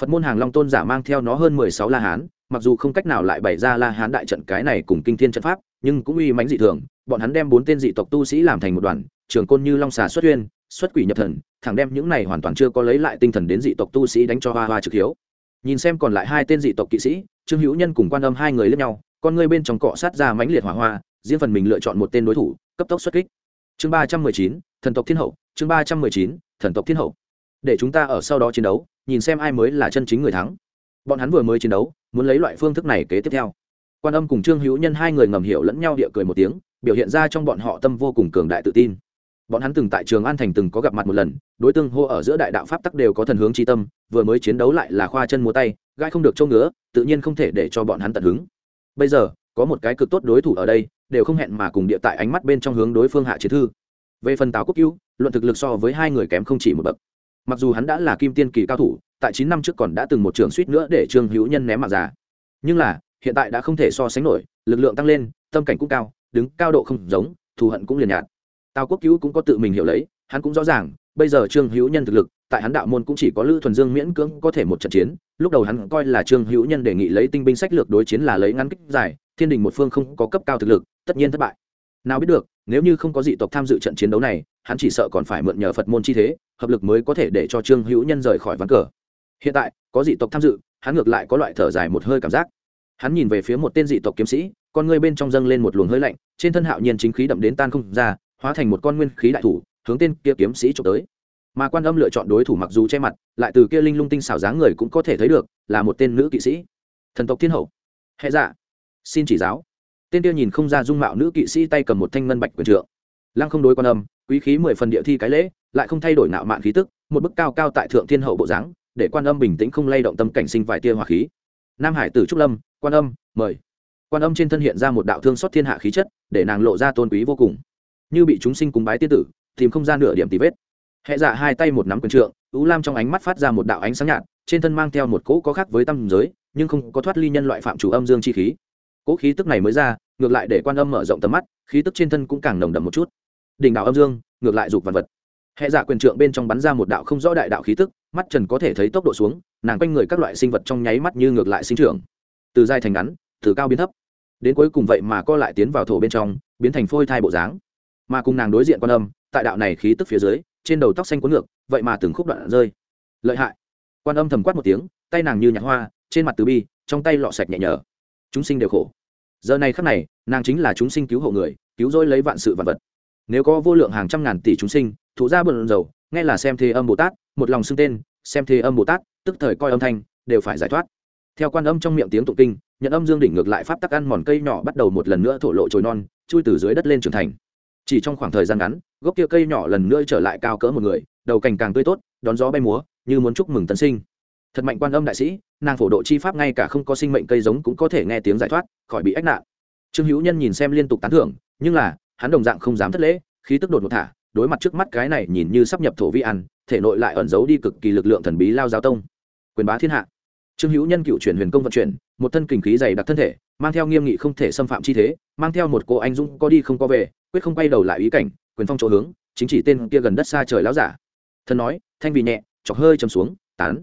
Phật môn hàng long tôn giả mang theo nó hơn mười sáu la hán, mặc dù không cách nào lại bày ra la hán đại trận cái này cùng kinh thiên trận pháp, nhưng cũng uy mãnh dị thường, bọn hắn đem bốn tên dị tộc tu sĩ làm thành một đoàn, trường côn như long xà xuất huyên, xuất quỷ nhập thần, thẳng đem những này hoàn toàn chưa có lấy lại tinh thần đến dị tộc tu sĩ đánh cho hoa hoa trực hiếu. Nhìn xem còn lại hai tên dị tộc kỵ sĩ, trương hữu nhân cùng quan âm hai người lẫn nhau con ngươi bên trong cọ sát ra mãnh liệt hỏa hoa, riêng phần mình lựa chọn một tên đối thủ, cấp tốc xuất kích. Chương ba trăm mười chín, thần tộc thiên hậu, chương ba trăm mười chín, thần tộc thiên hậu. Để chúng ta ở sau đó chiến đấu, nhìn xem ai mới là chân chính người thắng. Bọn hắn vừa mới chiến đấu, muốn lấy loại phương thức này kế tiếp theo. Quan âm cùng trương hữu nhân hai người ngầm hiểu lẫn nhau địa cười một tiếng, biểu hiện ra trong bọn họ tâm vô cùng cường đại tự tin. Bọn hắn từng tại trường an thành từng có gặp mặt một lần, đối tương hô ở giữa đại đạo pháp tắc đều có thần hướng tri tâm, vừa mới chiến đấu lại là khoa chân múa tay, gai không được trông ngứa, tự nhiên không thể để cho bọn hắn tận hứng bây giờ, có một cái cực tốt đối thủ ở đây, đều không hẹn mà cùng địa tại ánh mắt bên trong hướng đối phương hạ chiến thư. Về phần tào quốc cứu luận thực lực so với hai người kém không chỉ một bậc. Mặc dù hắn đã là kim tiên kỳ cao thủ, tại chín năm trước còn đã từng một trường suýt nữa để trương hữu nhân ném mặt già nhưng là, hiện tại đã không thể so sánh nổi, lực lượng tăng lên, tâm cảnh cũng cao, đứng cao độ không giống, thù hận cũng liền nhạt. Tào quốc cứu cũng có tự mình hiểu lấy, hắn cũng rõ ràng, bây giờ trương hữu nhân thực lực tại hắn đạo môn cũng chỉ có lữ thuần dương miễn cưỡng có thể một trận chiến, lúc đầu hắn coi là trương hữu nhân đề nghị lấy tinh binh sách lược đối chiến là lấy ngắn kích dài, thiên đình một phương không có cấp cao thực lực, tất nhiên thất bại. Nào biết được, nếu như không có dị tộc tham dự trận chiến đấu này, hắn chỉ sợ còn phải mượn nhờ phật môn chi thế, hợp lực mới có thể để cho trương hữu nhân rời khỏi ván cờ. Hiện tại, có dị tộc tham dự, hắn ngược lại có loại thở dài một hơi cảm giác. Hắn nhìn về phía một tên dị tộc kiếm sĩ, con ngươi bên trong dâng lên một luồng hơi lạnh, trên thân hạo nhiên chính khí đậm đến tan không ra, hóa thành một con nguyên khí đại thủ, hướng tên kia kiếm sĩ trộm tới mà quan âm lựa chọn đối thủ mặc dù che mặt, lại từ kia linh lung tinh xảo dáng người cũng có thể thấy được, là một tên nữ kỵ sĩ. Thần tộc thiên hậu. Hệ dạ. Xin chỉ giáo. Tên kia nhìn không ra dung mạo nữ kỵ sĩ tay cầm một thanh ngân bạch quyền trượng. Lăng không đối quan âm, quý khí mười phần địa thi cái lễ, lại không thay đổi nạo mạn khí tức, một bức cao cao tại thượng thiên hậu bộ dáng, để quan âm bình tĩnh không lay động tâm cảnh sinh vài tia hỏa khí. Nam hải tử trúc lâm, quan âm, mời. Quan âm trên thân hiện ra một đạo thương xót thiên hạ khí chất, để nàng lộ ra tôn quý vô cùng. Như bị chúng sinh cúng bái tiên tử, tìm không ra nửa điểm tì vết hệ dạ hai tay một nắm quyền trượng ú lam trong ánh mắt phát ra một đạo ánh sáng nhạt, trên thân mang theo một cỗ có khác với tâm giới, nhưng không có thoát ly nhân loại phạm chủ âm dương chi khí. Cỗ khí tức này mới ra, ngược lại để quan âm mở rộng tầm mắt, khí tức trên thân cũng càng nồng đậm một chút. Đỉnh đạo âm dương, ngược lại dục vật vật. Hệ dạ quyền trượng bên trong bắn ra một đạo không rõ đại đạo khí tức, mắt trần có thể thấy tốc độ xuống, nàng quanh người các loại sinh vật trong nháy mắt như ngược lại sinh trưởng. Từ dài thành ngắn, từ cao biến thấp. Đến cuối cùng vậy mà co lại tiến vào thổ bên trong, biến thành phôi thai bộ dáng. Mà cùng nàng đối diện quan âm, tại đạo này khí tức phía dưới trên đầu tóc xanh cuốn ngược, vậy mà từng khúc đoạn rơi. Lợi hại. Quan âm thầm quát một tiếng, tay nàng như nhạc hoa, trên mặt từ bi, trong tay lọ sạch nhẹ nhở. Chúng sinh đều khổ. Giờ này khắc này, nàng chính là chúng sinh cứu hộ người, cứu rỗi lấy vạn sự vạn vật. Nếu có vô lượng hàng trăm ngàn tỷ chúng sinh thủ ra bận dầu, nghe là xem thế âm bồ tát, một lòng xưng tên, xem thế âm bồ tát, tức thời coi âm thanh, đều phải giải thoát. Theo quan âm trong miệng tiếng tụng kinh, nhận âm dương đỉnh ngược lại pháp tắc ăn mòn cây nhỏ bắt đầu một lần nữa thổ lộ trồi non, chui từ dưới đất lên trưởng thành chỉ trong khoảng thời gian ngắn, gốc kia cây nhỏ lần nữa trở lại cao cỡ một người, đầu cành càng tươi tốt, đón gió bay múa, như muốn chúc mừng tân sinh. Thật mạnh quan âm đại sĩ, nàng phổ độ chi pháp ngay cả không có sinh mệnh cây giống cũng có thể nghe tiếng giải thoát, khỏi bị ách nạn. Trương hữu nhân nhìn xem liên tục tán thưởng, nhưng là, hắn đồng dạng không dám thất lễ, khí tức đột một thả, đối mặt trước mắt cái này nhìn như sắp nhập thổ vi ăn, thể nội lại ẩn giấu đi cực kỳ lực lượng thần bí lao giáo tông. Quyền bá thiên hạ. Trương hữu nhân cựu chuyển huyền công vận chuyển, một thân kình khí dày đặc thân thể, mang theo nghiêm nghị không thể xâm phạm chi thế, mang theo một cô anh dũng có đi không có về quyết không quay đầu lại ý cảnh, quyền phong chỗ hướng, chính chỉ tên kia gần đất xa trời láo giả. Thân nói, thanh vì nhẹ, chọc hơi chầm xuống, tán.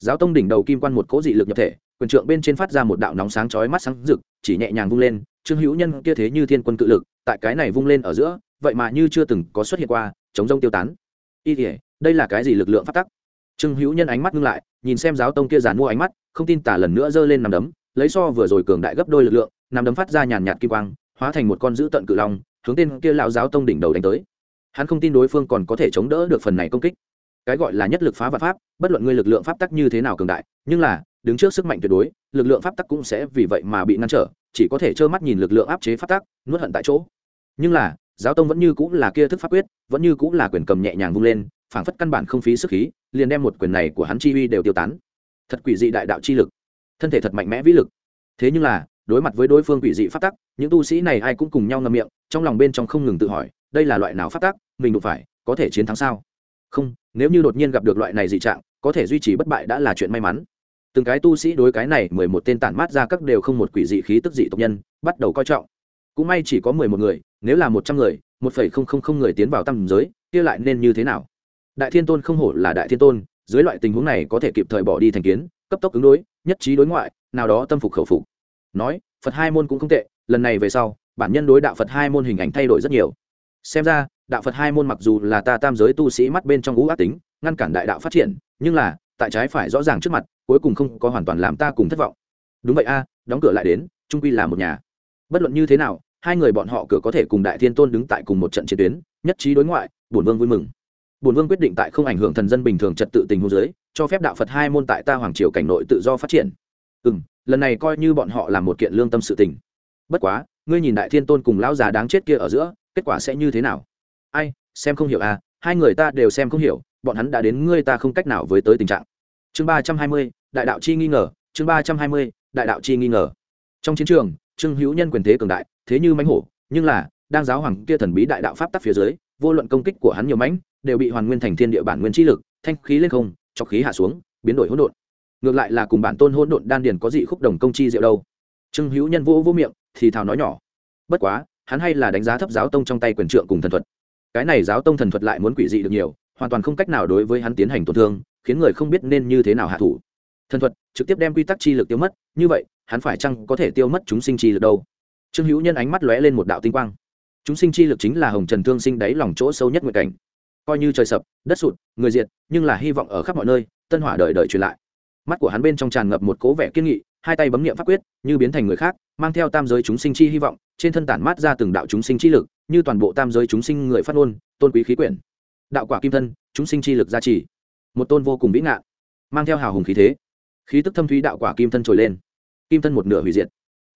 Giáo tông đỉnh đầu kim quan một cỗ dị lực nhập thể, quyền trượng bên trên phát ra một đạo nóng sáng chói mắt sáng rực, chỉ nhẹ nhàng vung lên, trương hữu nhân kia thế như thiên quân cự lực, tại cái này vung lên ở giữa, vậy mà như chưa từng có xuất hiện qua, chống rông tiêu tán. Y thể đây là cái gì lực lượng phát tắc? Trương hữu nhân ánh mắt ngưng lại, nhìn xem giáo tông kia giàn mua ánh mắt, không tin tả lần nữa giơ lên nằm đấm, lấy so vừa rồi cường đại gấp đôi lực lượng nằm đấm phát ra nhàn nhạt kim quang, hóa thành một con dữ tận cự long hướng tên kia lão giáo tông đỉnh đầu đánh tới. Hắn không tin đối phương còn có thể chống đỡ được phần này công kích. Cái gọi là nhất lực phá vật pháp, bất luận ngươi lực lượng pháp tắc như thế nào cường đại, nhưng là, đứng trước sức mạnh tuyệt đối, lực lượng pháp tắc cũng sẽ vì vậy mà bị ngăn trở, chỉ có thể trơ mắt nhìn lực lượng áp chế pháp tắc, nuốt hận tại chỗ. Nhưng là, giáo tông vẫn như cũng là kia thức pháp quyết, vẫn như cũng là quyền cầm nhẹ nhàng vung lên, phảng phất căn bản không phí sức khí, liền đem một quyền này của hắn chi uy đều tiêu tán. Thật quỷ dị đại đạo chi lực. Thân thể thật mạnh mẽ vĩ lực. Thế nhưng là đối mặt với đối phương quỷ dị pháp tắc, những tu sĩ này ai cũng cùng nhau ngâm miệng, trong lòng bên trong không ngừng tự hỏi, đây là loại nào pháp tắc, mình đụng phải, có thể chiến thắng sao? Không, nếu như đột nhiên gặp được loại này dị trạng, có thể duy trì bất bại đã là chuyện may mắn. Từng cái tu sĩ đối cái này mười một tên tản mát ra các đều không một quỷ dị khí tức dị tộc nhân, bắt đầu coi trọng. Cũng may chỉ có mười một người, nếu là một trăm người, một phẩy không không không người tiến vào tam giới, kia lại nên như thế nào? Đại thiên tôn không hổ là đại thiên tôn, dưới loại tình huống này có thể kịp thời bỏ đi thành kiến, cấp tốc ứng đối, nhất trí đối ngoại, nào đó tâm phục khẩu phục nói, phật hai môn cũng không tệ, lần này về sau, bản nhân đối đạo phật hai môn hình ảnh thay đổi rất nhiều. Xem ra, đạo phật hai môn mặc dù là ta tam giới tu sĩ mắt bên trong ngũ ác tính, ngăn cản đại đạo phát triển, nhưng là, tại trái phải rõ ràng trước mặt, cuối cùng không có hoàn toàn làm ta cùng thất vọng. Đúng vậy a, đóng cửa lại đến trung quy là một nhà. Bất luận như thế nào, hai người bọn họ cửa có thể cùng đại thiên tôn đứng tại cùng một trận chiến tuyến, nhất trí đối ngoại, bổn vương vui mừng. Bổn vương quyết định tại không ảnh hưởng thần dân bình thường trật tự tình huống giới cho phép đạo phật hai môn tại ta hoàng triều cảnh nội tự do phát triển. Ừ m lần này coi như bọn họ làm một kiện lương tâm sự tình. Bất quá, ngươi nhìn đại thiên tôn cùng lão già đáng chết kia ở giữa, kết quả sẽ như thế nào? Ai, xem không hiểu à hai người ta đều xem không hiểu, bọn hắn đã đến ngươi ta không cách nào với tới tình trạng. Chương ba trăm hai mươi, đại đạo chi nghi ngờ, chương ba trăm hai mươi, đại đạo chi nghi ngờ. Trong chiến trường, trương hữu nhân quyền thế cường đại, thế như mãnh hổ, nhưng là, đang giáo hoàng kia thần bí đại đạo pháp tắc phía dưới, vô luận công kích của hắn nhiều mãnh, đều bị hoàn nguyên thành thiên địa bản nguyên chi lực, thanh khí lên không cho khí hạ xuống, biến đổi hỗn độn ngược lại là cùng bản tôn hỗn độn đan điền có dị khúc đồng công chi diệu đâu. Trương hữu nhân vô vỗ miệng, thì thào nói nhỏ. Bất quá, hắn hay là đánh giá thấp giáo tông trong tay quyền trượng cùng thần thuật. Cái này giáo tông thần thuật lại muốn quỷ dị được nhiều, hoàn toàn không cách nào đối với hắn tiến hành tổn thương, khiến người không biết nên như thế nào hạ thủ. Thần thuật trực tiếp đem quy tắc chi lực tiêu mất, như vậy, hắn phải chăng có thể tiêu mất chúng sinh chi lực đâu? Trương hữu nhân ánh mắt lóe lên một đạo tinh quang. Chúng sinh chi lực chính là hồng trần thương sinh đáy lòng chỗ sâu nhất nguyện cảnh. Coi như trời sập, đất sụt, người diệt, nhưng là hy vọng ở khắp mọi nơi, tân hỏa đời đời truyền lại mắt của hắn bên trong tràn ngập một cố vẻ kiên nghị, hai tay bấm nghiệm pháp quyết, như biến thành người khác, mang theo tam giới chúng sinh chi hy vọng, trên thân tản mát ra từng đạo chúng sinh chi lực, như toàn bộ tam giới chúng sinh người phát ngôn, tôn quý khí quyển. Đạo quả kim thân, chúng sinh chi lực gia trì. Một tôn vô cùng vĩ ngạn, mang theo hào hùng khí thế. Khí tức thâm thúy đạo quả kim thân trồi lên. Kim thân một nửa hủy diệt,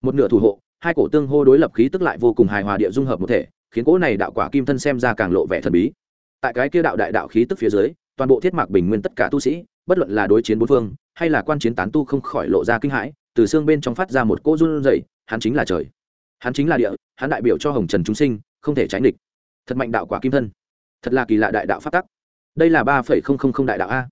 một nửa thủ hộ, hai cổ tương hô đối lập khí tức lại vô cùng hài hòa địa dung hợp một thể, khiến cỗ này đạo quả kim thân xem ra càng lộ vẻ thần bí. Tại cái kia đạo đại đạo khí tức phía dưới, toàn bộ thiết mạc bình nguyên tất cả tu sĩ, bất luận là đối chiến bốn phương hay là quan chiến tán tu không khỏi lộ ra kinh hãi, từ xương bên trong phát ra một cỗ run rẩy, hắn chính là trời. Hắn chính là địa, hắn đại biểu cho hồng trần chúng sinh, không thể tránh địch thật mạnh đạo quả kim thân. Thật là kỳ lạ đại đạo phát tắc. Đây là ba phẩy không không không đại đạo a.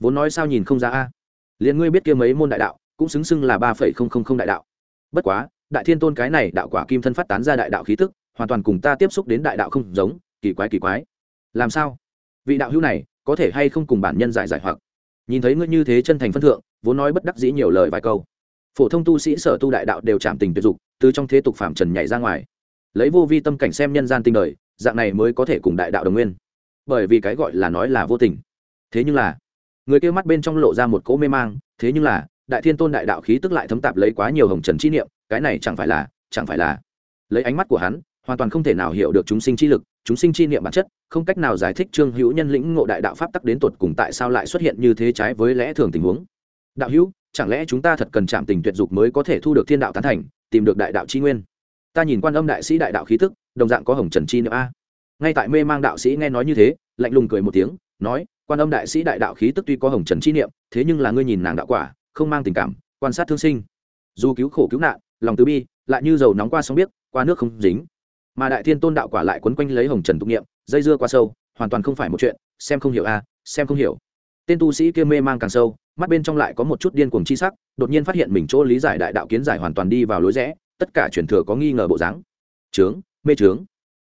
Vốn nói sao nhìn không ra a. Liền ngươi biết kia mấy môn đại đạo, cũng xứng xưng là ba phẩy không không không đại đạo. Bất quá, đại thiên tôn cái này đạo quả kim thân phát tán ra đại đạo khí tức, hoàn toàn cùng ta tiếp xúc đến đại đạo không giống, kỳ quái kỳ quái. Làm sao? Vị đạo hữu này, có thể hay không cùng bản nhân giải giải hoặc? Nhìn thấy ngươi như thế chân thành phân thượng, vốn nói bất đắc dĩ nhiều lời vài câu. Phổ thông tu sĩ sở tu đại đạo đều chạm tình tuyệt dục, từ trong thế tục phạm trần nhảy ra ngoài. Lấy vô vi tâm cảnh xem nhân gian tinh đời, dạng này mới có thể cùng đại đạo đồng nguyên. Bởi vì cái gọi là nói là vô tình. Thế nhưng là, người kêu mắt bên trong lộ ra một cỗ mê mang, thế nhưng là, đại thiên tôn đại đạo khí tức lại thấm tạp lấy quá nhiều hồng trần chi niệm, cái này chẳng phải là, chẳng phải là. Lấy ánh mắt của hắn hoàn toàn không thể nào hiểu được chúng sinh chi lực, chúng sinh chi niệm bản chất, không cách nào giải thích trương hữu nhân lĩnh ngộ đại đạo pháp tắc đến tột cùng tại sao lại xuất hiện như thế trái với lẽ thường tình huống. Đạo hữu, chẳng lẽ chúng ta thật cần chạm tình tuyệt dục mới có thể thu được thiên đạo tán thành, tìm được đại đạo chi nguyên? Ta nhìn quan âm đại sĩ đại đạo khí tức, đồng dạng có hồng trần chi niệm a. Ngay tại mê mang đạo sĩ nghe nói như thế, lạnh lùng cười một tiếng, nói, quan âm đại sĩ đại đạo khí tức tuy có hồng trần chi niệm, thế nhưng là ngươi nhìn nàng đạo quả, không mang tình cảm, quan sát thương sinh. Dù cứu khổ cứu nạn, lòng từ bi, lại như dầu nóng qua sông biết, qua nước không dính mà đại thiên tôn đạo quả lại quấn quanh lấy hồng trần tục niệm dây dưa qua sâu, hoàn toàn không phải một chuyện, xem không hiểu a, xem không hiểu. Tên tu sĩ kia mê mang càng sâu, mắt bên trong lại có một chút điên cuồng chi sắc, đột nhiên phát hiện mình chỗ lý giải đại đạo kiến giải hoàn toàn đi vào lối rẽ, tất cả truyền thừa có nghi ngờ bộ dáng. Trướng mê trướng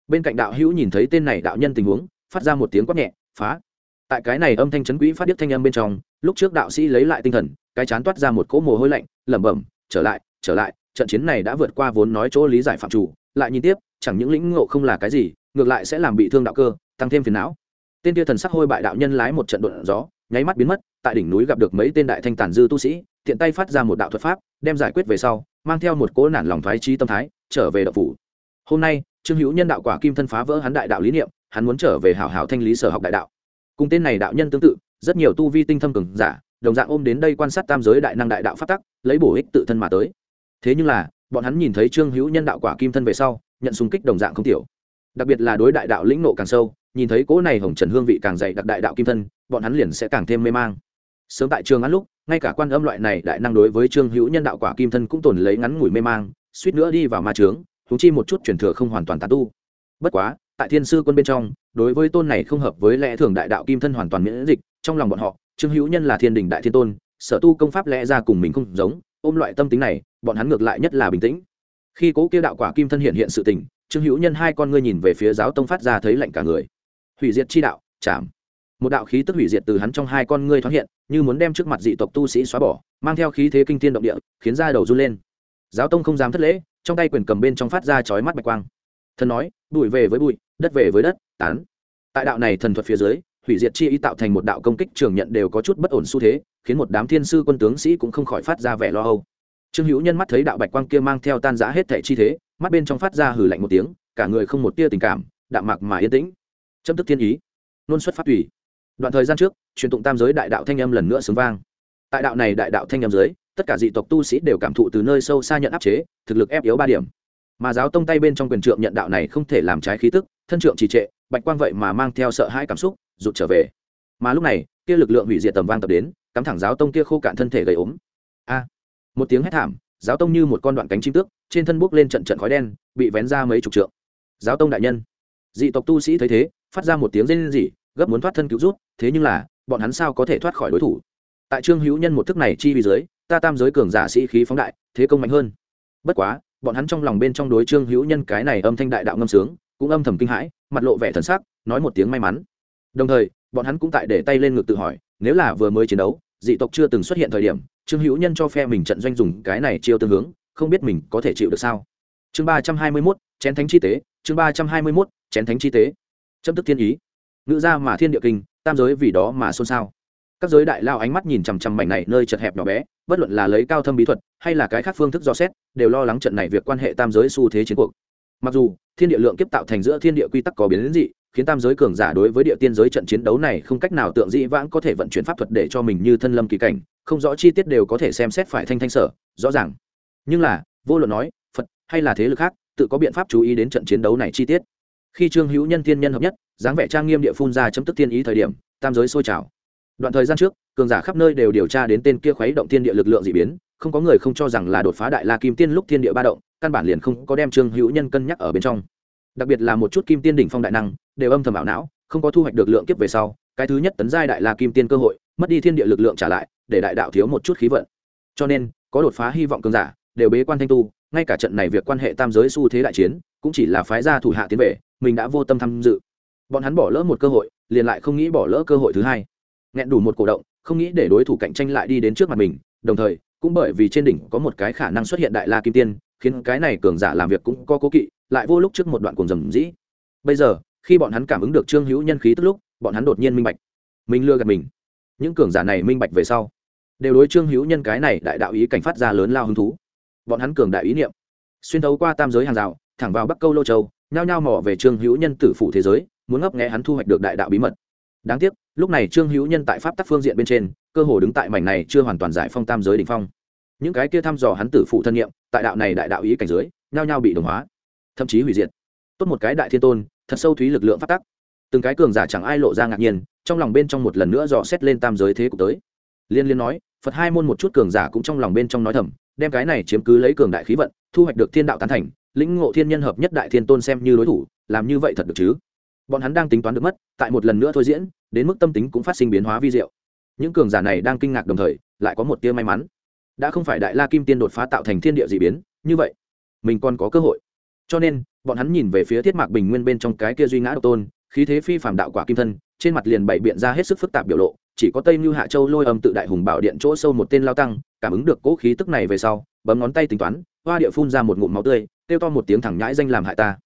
bên cạnh đạo hữu nhìn thấy tên này đạo nhân tình huống, phát ra một tiếng quát nhẹ, phá. Tại cái này âm thanh chấn quỹ phát điếc thanh âm bên trong, lúc trước đạo sĩ lấy lại tinh thần, cái chán toát ra một cỗ mồ hôi lạnh, lẩm bẩm, trở lại trở lại, trận chiến này đã vượt qua vốn nói chỗ lý giải phạm chủ, lại nhìn tiếp chẳng những lĩnh ngộ không là cái gì, ngược lại sẽ làm bị thương đạo cơ, tăng thêm phiền não. Tên tia thần sắc hôi bại đạo nhân lái một trận đột gió, nháy mắt biến mất, tại đỉnh núi gặp được mấy tên đại thanh tàn dư tu sĩ, tiện tay phát ra một đạo thuật pháp, đem giải quyết về sau, mang theo một cỗ nản lòng thoái trí tâm thái, trở về đạo phủ. Hôm nay, trương hữu nhân đạo quả kim thân phá vỡ hắn đại đạo lý niệm, hắn muốn trở về hảo hảo thanh lý sở học đại đạo. Cùng tên này đạo nhân tương tự, rất nhiều tu vi tinh thâm cường giả, đồng dạng ôm đến đây quan sát tam giới đại năng đại đạo phát tắc, lấy bổ ích tự thân mà tới. Thế nhưng là, bọn hắn nhìn thấy trương hữu nhân đạo quả kim thân về sau nhận xung kích đồng dạng không tiểu. Đặc biệt là đối đại đạo lĩnh nộ càng sâu, nhìn thấy cỗ này hồng trần hương vị càng dày đặc đại đạo kim thân, bọn hắn liền sẽ càng thêm mê mang. Sớm tại trường ăn lúc, ngay cả quan âm loại này đại năng đối với trương hữu nhân đạo quả kim thân cũng tồn lấy ngắn ngủi mê mang, suýt nữa đi vào ma trướng thú chi một chút truyền thừa không hoàn toàn tàn tu. Bất quá, tại thiên sư quân bên trong, đối với tôn này không hợp với lẽ thường đại đạo kim thân hoàn toàn miễn dịch, trong lòng bọn họ, trương hữu nhân là thiên đình đại thiên tôn, sở tu công pháp lẽ ra cùng mình không giống, ôm loại tâm tính này, bọn hắn ngược lại nhất là bình tĩnh khi cố kia đạo quả kim thân hiện hiện sự tình, trương hữu nhân hai con ngươi nhìn về phía giáo tông phát ra thấy lạnh cả người. Hủy diệt chi đạo, chạm. Một đạo khí tức hủy diệt từ hắn trong hai con ngươi thoáng hiện, như muốn đem trước mặt dị tộc tu sĩ xóa bỏ, mang theo khí thế kinh thiên động địa, khiến da đầu run lên. Giáo tông không dám thất lễ, trong tay quyền cầm bên trong phát ra chói mắt bạch quang. Thần nói, bụi về với bụi, đất về với đất, tán. Tại đạo này thần thuật phía dưới, hủy diệt chi ý tạo thành một đạo công kích trường nhận đều có chút bất ổn xu thế, khiến một đám thiên sư quân tướng sĩ cũng không khỏi phát ra vẻ lo âu trương hữu nhân mắt thấy đạo bạch quang kia mang theo tan giã hết thẻ chi thế, mắt bên trong phát ra hử lạnh một tiếng, cả người không một tia tình cảm, đạm mặc mà yên tĩnh. Chấm tức thiên ý. Nôn xuất phát tùy. Đoạn thời gian trước, truyền tụng tam giới đại đạo thanh âm lần nữa xứng vang. Tại đạo này đại đạo thanh âm dưới, tất cả dị tộc tu sĩ đều cảm thụ từ nơi sâu xa nhận áp chế, thực lực ép yếu ba điểm. Mà giáo tông tay bên trong quyền trượng nhận đạo này không thể làm trái khí tức, thân trượng trì trệ, bạch quang vậy mà mang theo sợ hãi cảm xúc, rụt trở về. Mà lúc này, kia lực lượng hủy diệt tầm vang tập đến, cắm thẳng giáo tông kia khô cạn thân thể gầy ốm một tiếng hét thảm, giáo tông như một con đoạn cánh chim tước, trên thân bốc lên trận trận khói đen, bị vén ra mấy chục trượng. Giáo tông đại nhân. Dị tộc tu sĩ thấy thế, phát ra một tiếng rên rỉ, gấp muốn thoát thân cứu rút, thế nhưng là, bọn hắn sao có thể thoát khỏi đối thủ? Tại trương hữu nhân một thức này chi vì dưới, ta tam giới cường giả sĩ khí phóng đại, thế công mạnh hơn. Bất quá, bọn hắn trong lòng bên trong đối trương hữu nhân cái này âm thanh đại đạo ngâm sướng, cũng âm thầm kinh hãi, mặt lộ vẻ thần sắc, nói một tiếng may mắn. Đồng thời, bọn hắn cũng tại để tay lên ngực tự hỏi, nếu là vừa mới chiến đấu dị tộc chưa từng xuất hiện thời điểm, trương hữu nhân cho phe mình trận doanh dùng cái này chiêu tương hướng, không biết mình có thể chịu được sao? Chương ba trăm hai mươi mốt, chén thánh chi tế, chương ba trăm hai mươi mốt, chén thánh chi tế. Châm tức thiên ý. Ngữ ra mà thiên địa kinh, tam giới vì đó mà xôn xao. Các giới đại lao ánh mắt nhìn chằm chằm mảnh này nơi chật hẹp nhỏ bé, bất luận là lấy cao thâm bí thuật, hay là cái khác phương thức dò xét, đều lo lắng trận này việc quan hệ tam giới xu thế chiến cuộc. Mặc dù, thiên địa lượng kiếp tạo thành giữa thiên địa quy tắc có biến đến dị khiến tam giới cường giả đối với địa tiên giới trận chiến đấu này không cách nào tượng dĩ vãng có thể vận chuyển pháp thuật để cho mình như thân lâm kỳ cảnh, không rõ chi tiết đều có thể xem xét phải thanh thanh sở, rõ ràng. Nhưng là, vô luận nói, phật hay là thế lực khác, tự có biện pháp chú ý đến trận chiến đấu này chi tiết. Khi trương hữu nhân thiên nhân hợp nhất, dáng vẻ trang nghiêm địa phun ra chấm tức thiên ý thời điểm, tam giới sôi trào. Đoạn thời gian trước, cường giả khắp nơi đều điều tra đến tên kia khuấy động thiên địa lực lượng d ị biến, không có người không cho rằng là đột phá đại la kim tiên lúc thiên địa ba động, căn bản liền không có đem trương hữu nhân cân nhắc ở bên trong. Đặc biệt là một chút kim tiên đỉnh phong đại năng đều âm thầm ảo não, không có thu hoạch được lượng kiếp về sau, cái thứ nhất tấn giai đại la kim tiên cơ hội, mất đi thiên địa lực lượng trả lại, để đại đạo thiếu một chút khí vận. Cho nên, có đột phá hy vọng cường giả, đều bế quan thanh tu, ngay cả trận này việc quan hệ tam giới xu thế đại chiến, cũng chỉ là phái gia thủ hạ tiến về, mình đã vô tâm tham dự. Bọn hắn bỏ lỡ một cơ hội, liền lại không nghĩ bỏ lỡ cơ hội thứ hai. Nghẹn đủ một cổ động, không nghĩ để đối thủ cạnh tranh lại đi đến trước mặt mình, đồng thời, cũng bởi vì trên đỉnh có một cái khả năng xuất hiện đại la kim tiên, khiến cái này cường giả làm việc cũng có cố kỵ, lại vô lúc trước một đoạn cùng rầm dĩ bây giờ khi bọn hắn cảm ứng được trương hữu nhân khí tức lúc, bọn hắn đột nhiên minh bạch. Mình lừa gạt mình. Những cường giả này minh bạch về sau, đều đối trương hữu nhân cái này đại đạo ý cảnh phát ra lớn lao hứng thú. Bọn hắn cường đại ý niệm, xuyên thấu qua tam giới hàng rào, thẳng vào bắc câu lô châu, nhao nhao mò về trương hữu nhân tử phủ thế giới, muốn ngấp nghe hắn thu hoạch được đại đạo bí mật. Đáng tiếc, lúc này trương hữu nhân tại pháp tắc phương diện bên trên, cơ hồ đứng tại mảnh này chưa hoàn toàn giải phong tam giới đ ỉ n h phong. Những cái kia thăm dò hắn tử phụ thân nhiệm, tại đạo này đại đạo ý cảnh giới, nhao nhao bị đồng hóa, thậm chí hủy diệt. Tốt một cái đại thiên tôn thật sâu thúy lực lượng phát tắc. Từng cái cường giả chẳng ai lộ ra ngạc nhiên, trong lòng bên trong một lần nữa dò xét lên tam giới thế cục tới. Liên liên nói, phật hai môn một chút cường giả cũng trong lòng bên trong nói thầm, đem cái này chiếm cứ lấy cường đại khí vận, thu hoạch được thiên đạo tán thành, lĩnh ngộ thiên nhân hợp nhất đại thiên tôn xem như đối thủ, làm như vậy thật được chứ? Bọn hắn đang tính toán được mất, tại một lần nữa thôi diễn, đến mức tâm tính cũng phát sinh biến hóa vi diệu. Những cường giả này đang kinh ngạc đồng thời, lại có một tia may mắn. Đã không phải đại la kim tiên đột phá tạo thành thiên địa d ị biến, như vậy, mình còn có cơ hội cho nên, bọn hắn nhìn về phía thiết mạc bình nguyên bên trong cái kia duy ngã độc tôn, khí thế phi phạm đạo quả kim thân, trên mặt liền bày biện ra hết sức phức tạp biểu lộ, chỉ có tây mưu hạ châu lôi âm tự đại hùng bảo điện chỗ sâu một tên lao tăng, cảm ứng được cỗ khí tức này về sau, bấm ngón tay tính toán, hoa địa phun ra một ngụm máu tươi, kêu to một tiếng thẳng nhãi danh làm hại ta.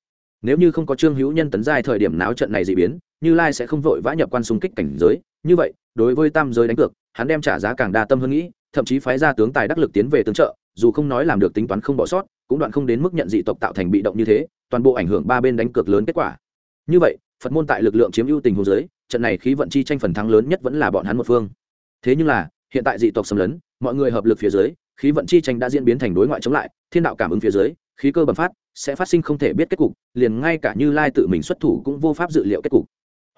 Nếu như không có trương hữu nhân tấn giai thời điểm náo trận này dị biến, như lai sẽ không vội vã nhập quan xung kích cảnh giới. Như vậy, đối với tam giới đánh cược, hắn đem trả giá càng đa tâm hơn nghĩ, thậm chí phái ra tướng tài đắc lực tiến về tướng trợ, dù không nói làm được tính toán không bỏ sót cũng đoạn không đến mức nhận dị tộc tạo thành bị động như thế toàn bộ ảnh hưởng ba bên đánh cược lớn kết quả. Như vậy phật môn tại lực lượng chiếm ưu tình hồ dưới, trận này khí vận chi tranh phần thắng lớn nhất vẫn là bọn hắn một phương. Thế nhưng là hiện tại dị tộc xâm lấn mọi người hợp lực phía dưới khí vận chi tranh đã diễn biến thành đối ngoại chống lại thiên đạo cảm ứng phía dưới khí cơ bẩm phát sẽ phát sinh không thể biết kết cục liền ngay cả như lai tự mình xuất thủ cũng vô pháp dự liệu kết cục.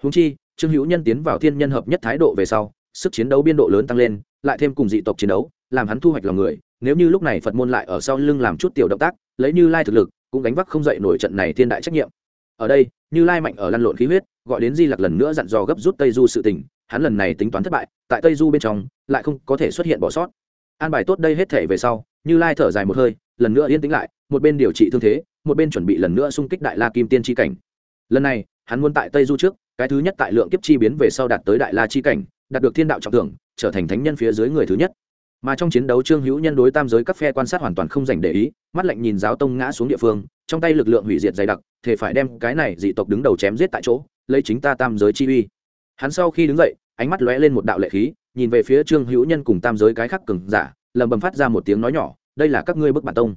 Húng chi trương hữu nhân tiến vào thiên nhân hợp nhất thái độ về sau sức chiến đấu biên độ lớn tăng lên lại thêm cùng dị tộc chiến đấu làm hắn thu hoạch lòng người nếu như lúc này phật môn lại ở sau lưng làm chút tiểu động tác, lấy như lai thực lực, cũng gánh vác không dậy nổi trận này thiên đại trách nhiệm. Ở đây, như lai mạnh ở lăn lộn khí huyết, gọi đến di lặc lần nữa dặn dò gấp rút tây du sự tình, hắn lần này tính toán thất bại, tại tây du bên trong, lại không có thể xuất hiện bỏ sót. An bài tốt đây hết thể về sau, như lai thở dài một hơi, lần nữa yên tĩnh lại, một bên điều trị thương thế, một bên chuẩn bị lần nữa xung kích đại la kim tiên tri cảnh. Lần này, hắn muốn tại tây du trước, cái thứ nhất tại lượng kiếp chi biến về sau đạt tới đại la chi cảnh, đạt được thiên đạo trọng thưởng, trở thành thánh nhân phía dưới người thứ nhất mà trong chiến đấu trương hữu nhân đối tam giới các phe quan sát hoàn toàn không dành để ý, mắt lạnh nhìn giáo tông ngã xuống địa phương, trong tay lực lượng hủy diệt dày đặc thể phải đem cái này dị tộc đứng đầu chém giết tại chỗ, lấy chính ta tam giới chi uy. Hắn sau khi đứng dậy, ánh mắt lóe lên một đạo lệ khí, nhìn về phía trương hữu nhân cùng tam giới cái khắc cừng giả lầm bầm phát ra một tiếng nói nhỏ, đây là các ngươi bức bản tông.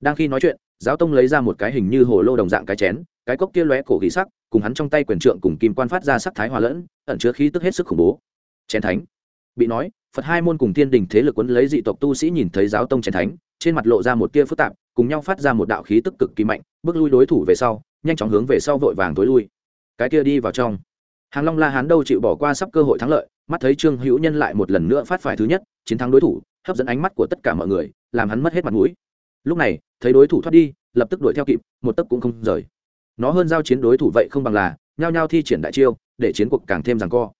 Đang khi nói chuyện, giáo tông lấy ra một cái hình như hồ lô đồng dạng cái chén, cái cốc kia lóe cổ khí sắc, cùng hắn trong tay quyền trượng cùng kim quan phát ra sắc thái hòa lẫn, ẩn chứa khí tức hết sức khủng bố. Chén thánh, bị nói phật hai môn cùng tiên đình thế lực quấn lấy dị tộc tu sĩ nhìn thấy giáo tông trần thánh, trên mặt lộ ra một tia phức tạp, cùng nhau phát ra một đạo khí tức cực kỳ mạnh, bước lui đối thủ về sau, nhanh chóng hướng về sau vội vàng tối lui. Cái kia đi vào trong. Hàng long la hán đâu chịu bỏ qua sắp cơ hội thắng lợi, mắt thấy trương hữu nhân lại một lần nữa phát phải thứ nhất, chiến thắng đối thủ, hấp dẫn ánh mắt của tất cả mọi người, làm hắn mất hết mặt mũi. Lúc này, thấy đối thủ thoát đi, lập tức đuổi theo kịp, một tấc cũng không rời. Nó hơn giao chiến đối thủ vậy không bằng là, nhao nhao thi triển đại chiêu, để chiến cuộc càng thêm rằng co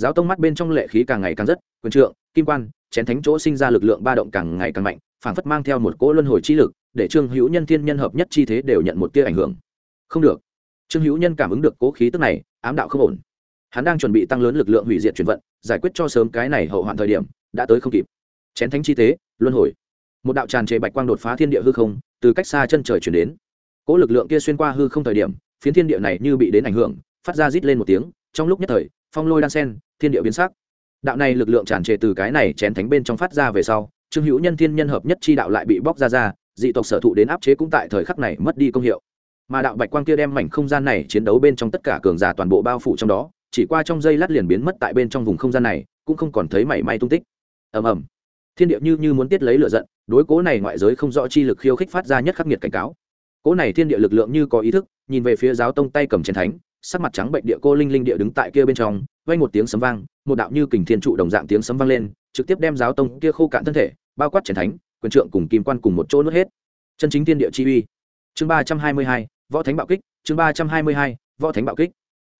giáo tông mắt bên trong lệ khí càng ngày càng rất quyền trượng kim quan chén thánh chỗ sinh ra lực lượng ba động càng ngày càng mạnh phảng phất mang theo một cỗ luân hồi chi lực để trương hữu nhân thiên nhân hợp nhất chi thế đều nhận một tia ảnh hưởng. Không được. Trương hữu nhân cảm ứng được cố khí tức này ám đạo không ổn. Hắn đang chuẩn bị tăng lớn lực lượng hủy diệt chuyển vận giải quyết cho sớm cái này hậu hoạn thời điểm đã tới không kịp. Chén thánh chi thế, luân hồi. Một đạo tràn trề bạch quang đột phá thiên địa hư không từ cách xa chân trời chuyển đến. Cỗ lực lượng kia xuyên qua hư không thời điểm phiến thiên địa này như bị đến ảnh hưởng phát ra rít lên một tiếng trong lúc nhất thời phong lôi đan sen thiên địa biến sắc. Đạo này lực lượng tràn trề từ cái này chén thánh bên trong phát ra về sau, trương hữu nhân thiên nhân hợp nhất chi đạo lại bị bóc ra ra, dị tộc sở thụ đến áp chế cũng tại thời khắc này mất đi công hiệu. Mà đạo bạch quang kia đem mảnh không gian này chiến đấu bên trong tất cả cường giả toàn bộ bao phủ trong đó, chỉ qua trong giây lát liền biến mất tại bên trong vùng không gian này, cũng không còn thấy mảy may tung tích. Ầm ầm. Thiên địa như như muốn tiết lấy lửa giận, đối cố này ngoại giới không rõ chi lực khiêu khích phát ra nhất khắc nghiệt cảnh cáo. Cố này thiên địa lực lượng như có ý thức, nhìn về phía giáo tông tay cầm chiến thánh, sắc mặt trắng bệnh địa cô linh linh địa đứng tại kia bên trong vang một tiếng sấm vang, một đạo như kình thiên trụ đồng dạng tiếng sấm vang lên, trực tiếp đem giáo tông kia khô cạn thân thể, bao quát chiến thánh, quyền trượng cùng kim quan cùng một chỗ nuốt hết. Chân chính thiên địa chi uy. Chương ba trăm hai mươi hai võ thánh bạo kích, chương ba trăm hai mươi hai võ thánh bạo kích.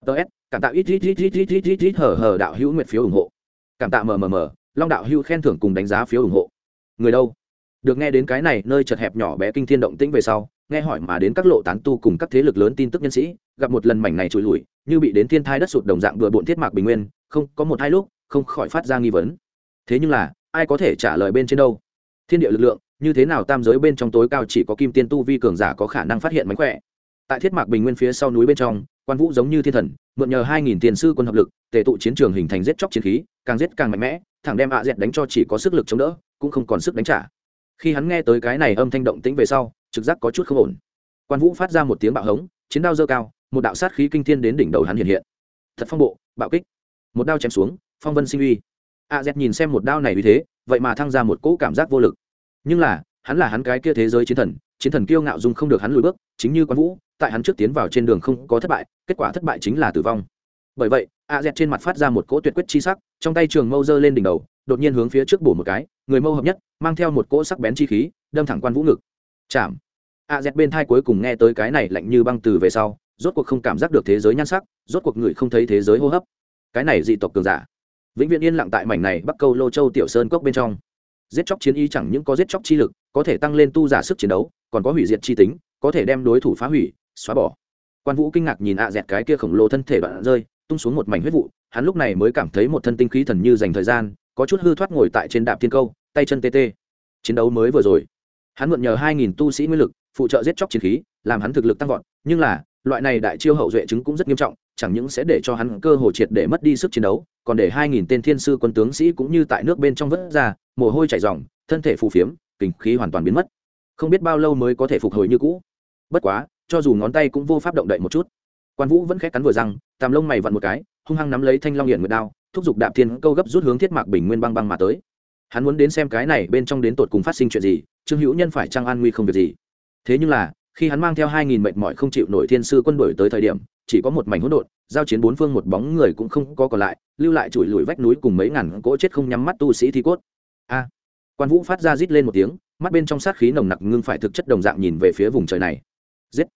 DS, cảm tạ ít ít ít ít ít ít ít hở hở đạo hữu nguyệt phiếu ủng hộ. Cảm tạ mmm, Long đạo hữu khen thưởng cùng đánh giá phiếu ủng hộ. Người đâu? Được nghe đến cái này, nơi chật hẹp nhỏ bé kinh thiên động tĩnh về sau, nghe hỏi mà đến các lộ tán tu cùng các thế lực lớn tin tức nhân sĩ, gặp một lần mảnh này trôi lùi như bị đến thiên thai đất sụt đồng dạng vừa bộn thiết mạc bình nguyên, không, có một hai lúc, không khỏi phát ra nghi vấn. Thế nhưng là, ai có thể trả lời bên trên đâu? Thiên địa lực lượng, như thế nào tam giới bên trong tối cao chỉ có kim tiên tu vi cường giả có khả năng phát hiện mánh khỏe? Tại thiết mạc bình nguyên phía sau núi bên trong, quan vũ giống như thiên thần, mượn nhờ hai nghìn tiền sư quân hợp lực, tề tụ chiến trường hình thành giết chóc chiến khí, càng giết càng mạnh mẽ, thẳng đem ạ dẹt đánh cho chỉ có sức lực chống đỡ, cũng không còn sức đánh trả. Khi hắn nghe tới cái này âm thanh động tĩnh về sau trực giác có chút không ổn. Quan vũ phát ra một tiếng bạo hống, chiến đao dơ cao, một đạo sát khí kinh thiên đến đỉnh đầu hắn hiện hiện. Thật phong bộ, bạo kích. Một đao chém xuống, phong vân sinh uy. A z nhìn xem một đao này như thế, vậy mà thăng ra một cỗ cảm giác vô lực. Nhưng là, hắn là hắn cái kia thế giới chiến thần chiến thần kiêu ngạo dung không được hắn lùi bước, chính như quan vũ, tại hắn trước tiến vào trên đường không có thất bại, kết quả thất bại chính là tử vong. Bởi vậy, a z trên mặt phát ra một cỗ tuyệt quyết chi sắc, trong tay trường mâu dơ lên đỉnh đầu, đột nhiên hướng phía trước bổ một cái, người mâu hợp nhất, mang theo một cỗ sắc bén chi khí, đâm thẳng quan vũ ngực. Chạm a z bên thai cuối cùng nghe tới cái này lạnh như băng từ về sau, rốt cuộc không cảm giác được thế giới nhan sắc, rốt cuộc người không thấy thế giới hô hấp. Cái này dị tộc cường giả. Vĩnh viễn yên lặng tại mảnh này bắc câu lô châu tiểu sơn cốc bên trong. Giết chóc chiến y chẳng những có giết chóc chi lực, có thể tăng lên tu giả sức chiến đấu, còn có hủy diệt chi tính, có thể đem đối thủ phá hủy, xóa bỏ. Quan vũ kinh ngạc nhìn ạ dẹt cái kia khổng lồ thân thể đoạn rơi, tung xuống một mảnh huyết vụ, hắn lúc này mới cảm thấy một thân tinh khí thần như dành thời gian, có chút hư thoát ngồi tại trên đạp thiên câu, tay chân tê tê. Chiến đấu mới vừa rồi. Hắn mượn nhờ hai nghìn tu sĩ nguyên lực phụ trợ giết chóc chiến khí, làm hắn thực lực tăng vọt, nhưng là, loại này đại chiêu hậu duệ chứng cũng rất nghiêm trọng, chẳng những sẽ để cho hắn cơ hồ triệt để mất đi sức chiến đấu, còn để hai nghìn tên thiên sư quân tướng sĩ cũng như tại nước bên trong vớt ra, mồ hôi chảy ròng, thân thể phù phiếm, kinh khí hoàn toàn biến mất. Không biết bao lâu mới có thể phục hồi như cũ. Bất quá, cho dù ngón tay cũng vô pháp động đậy một chút. Quan vũ vẫn khẽ cắn vừa răng, tàm lông mày vặn một cái, hung hăng nắm lấy thanh long hiển nguyệt đao, thúc giục đạp thiên câu gấp rút hướng thiết mạc bình nguyên băng băng mà tới. Hắn muốn đến xem cái này bên trong đến tột cùng phát sinh chuyện gì, trương hữu nhân phải trang an nguy không việc gì? Thế nhưng là, khi hắn mang theo hai nghìn mệnh mỏi không chịu nổi thiên sư quân đổi tới thời điểm, chỉ có một mảnh hỗn độn, giao chiến bốn phương một bóng người cũng không có còn lại, lưu lại chùi lùi vách núi cùng mấy ngàn cỗ chết không nhắm mắt tu sĩ thi cốt. A! Quan vũ phát ra rít lên một tiếng, mắt bên trong sát khí nồng nặc ngưng phải thực chất đồng dạng nhìn về phía vùng trời này. Giết!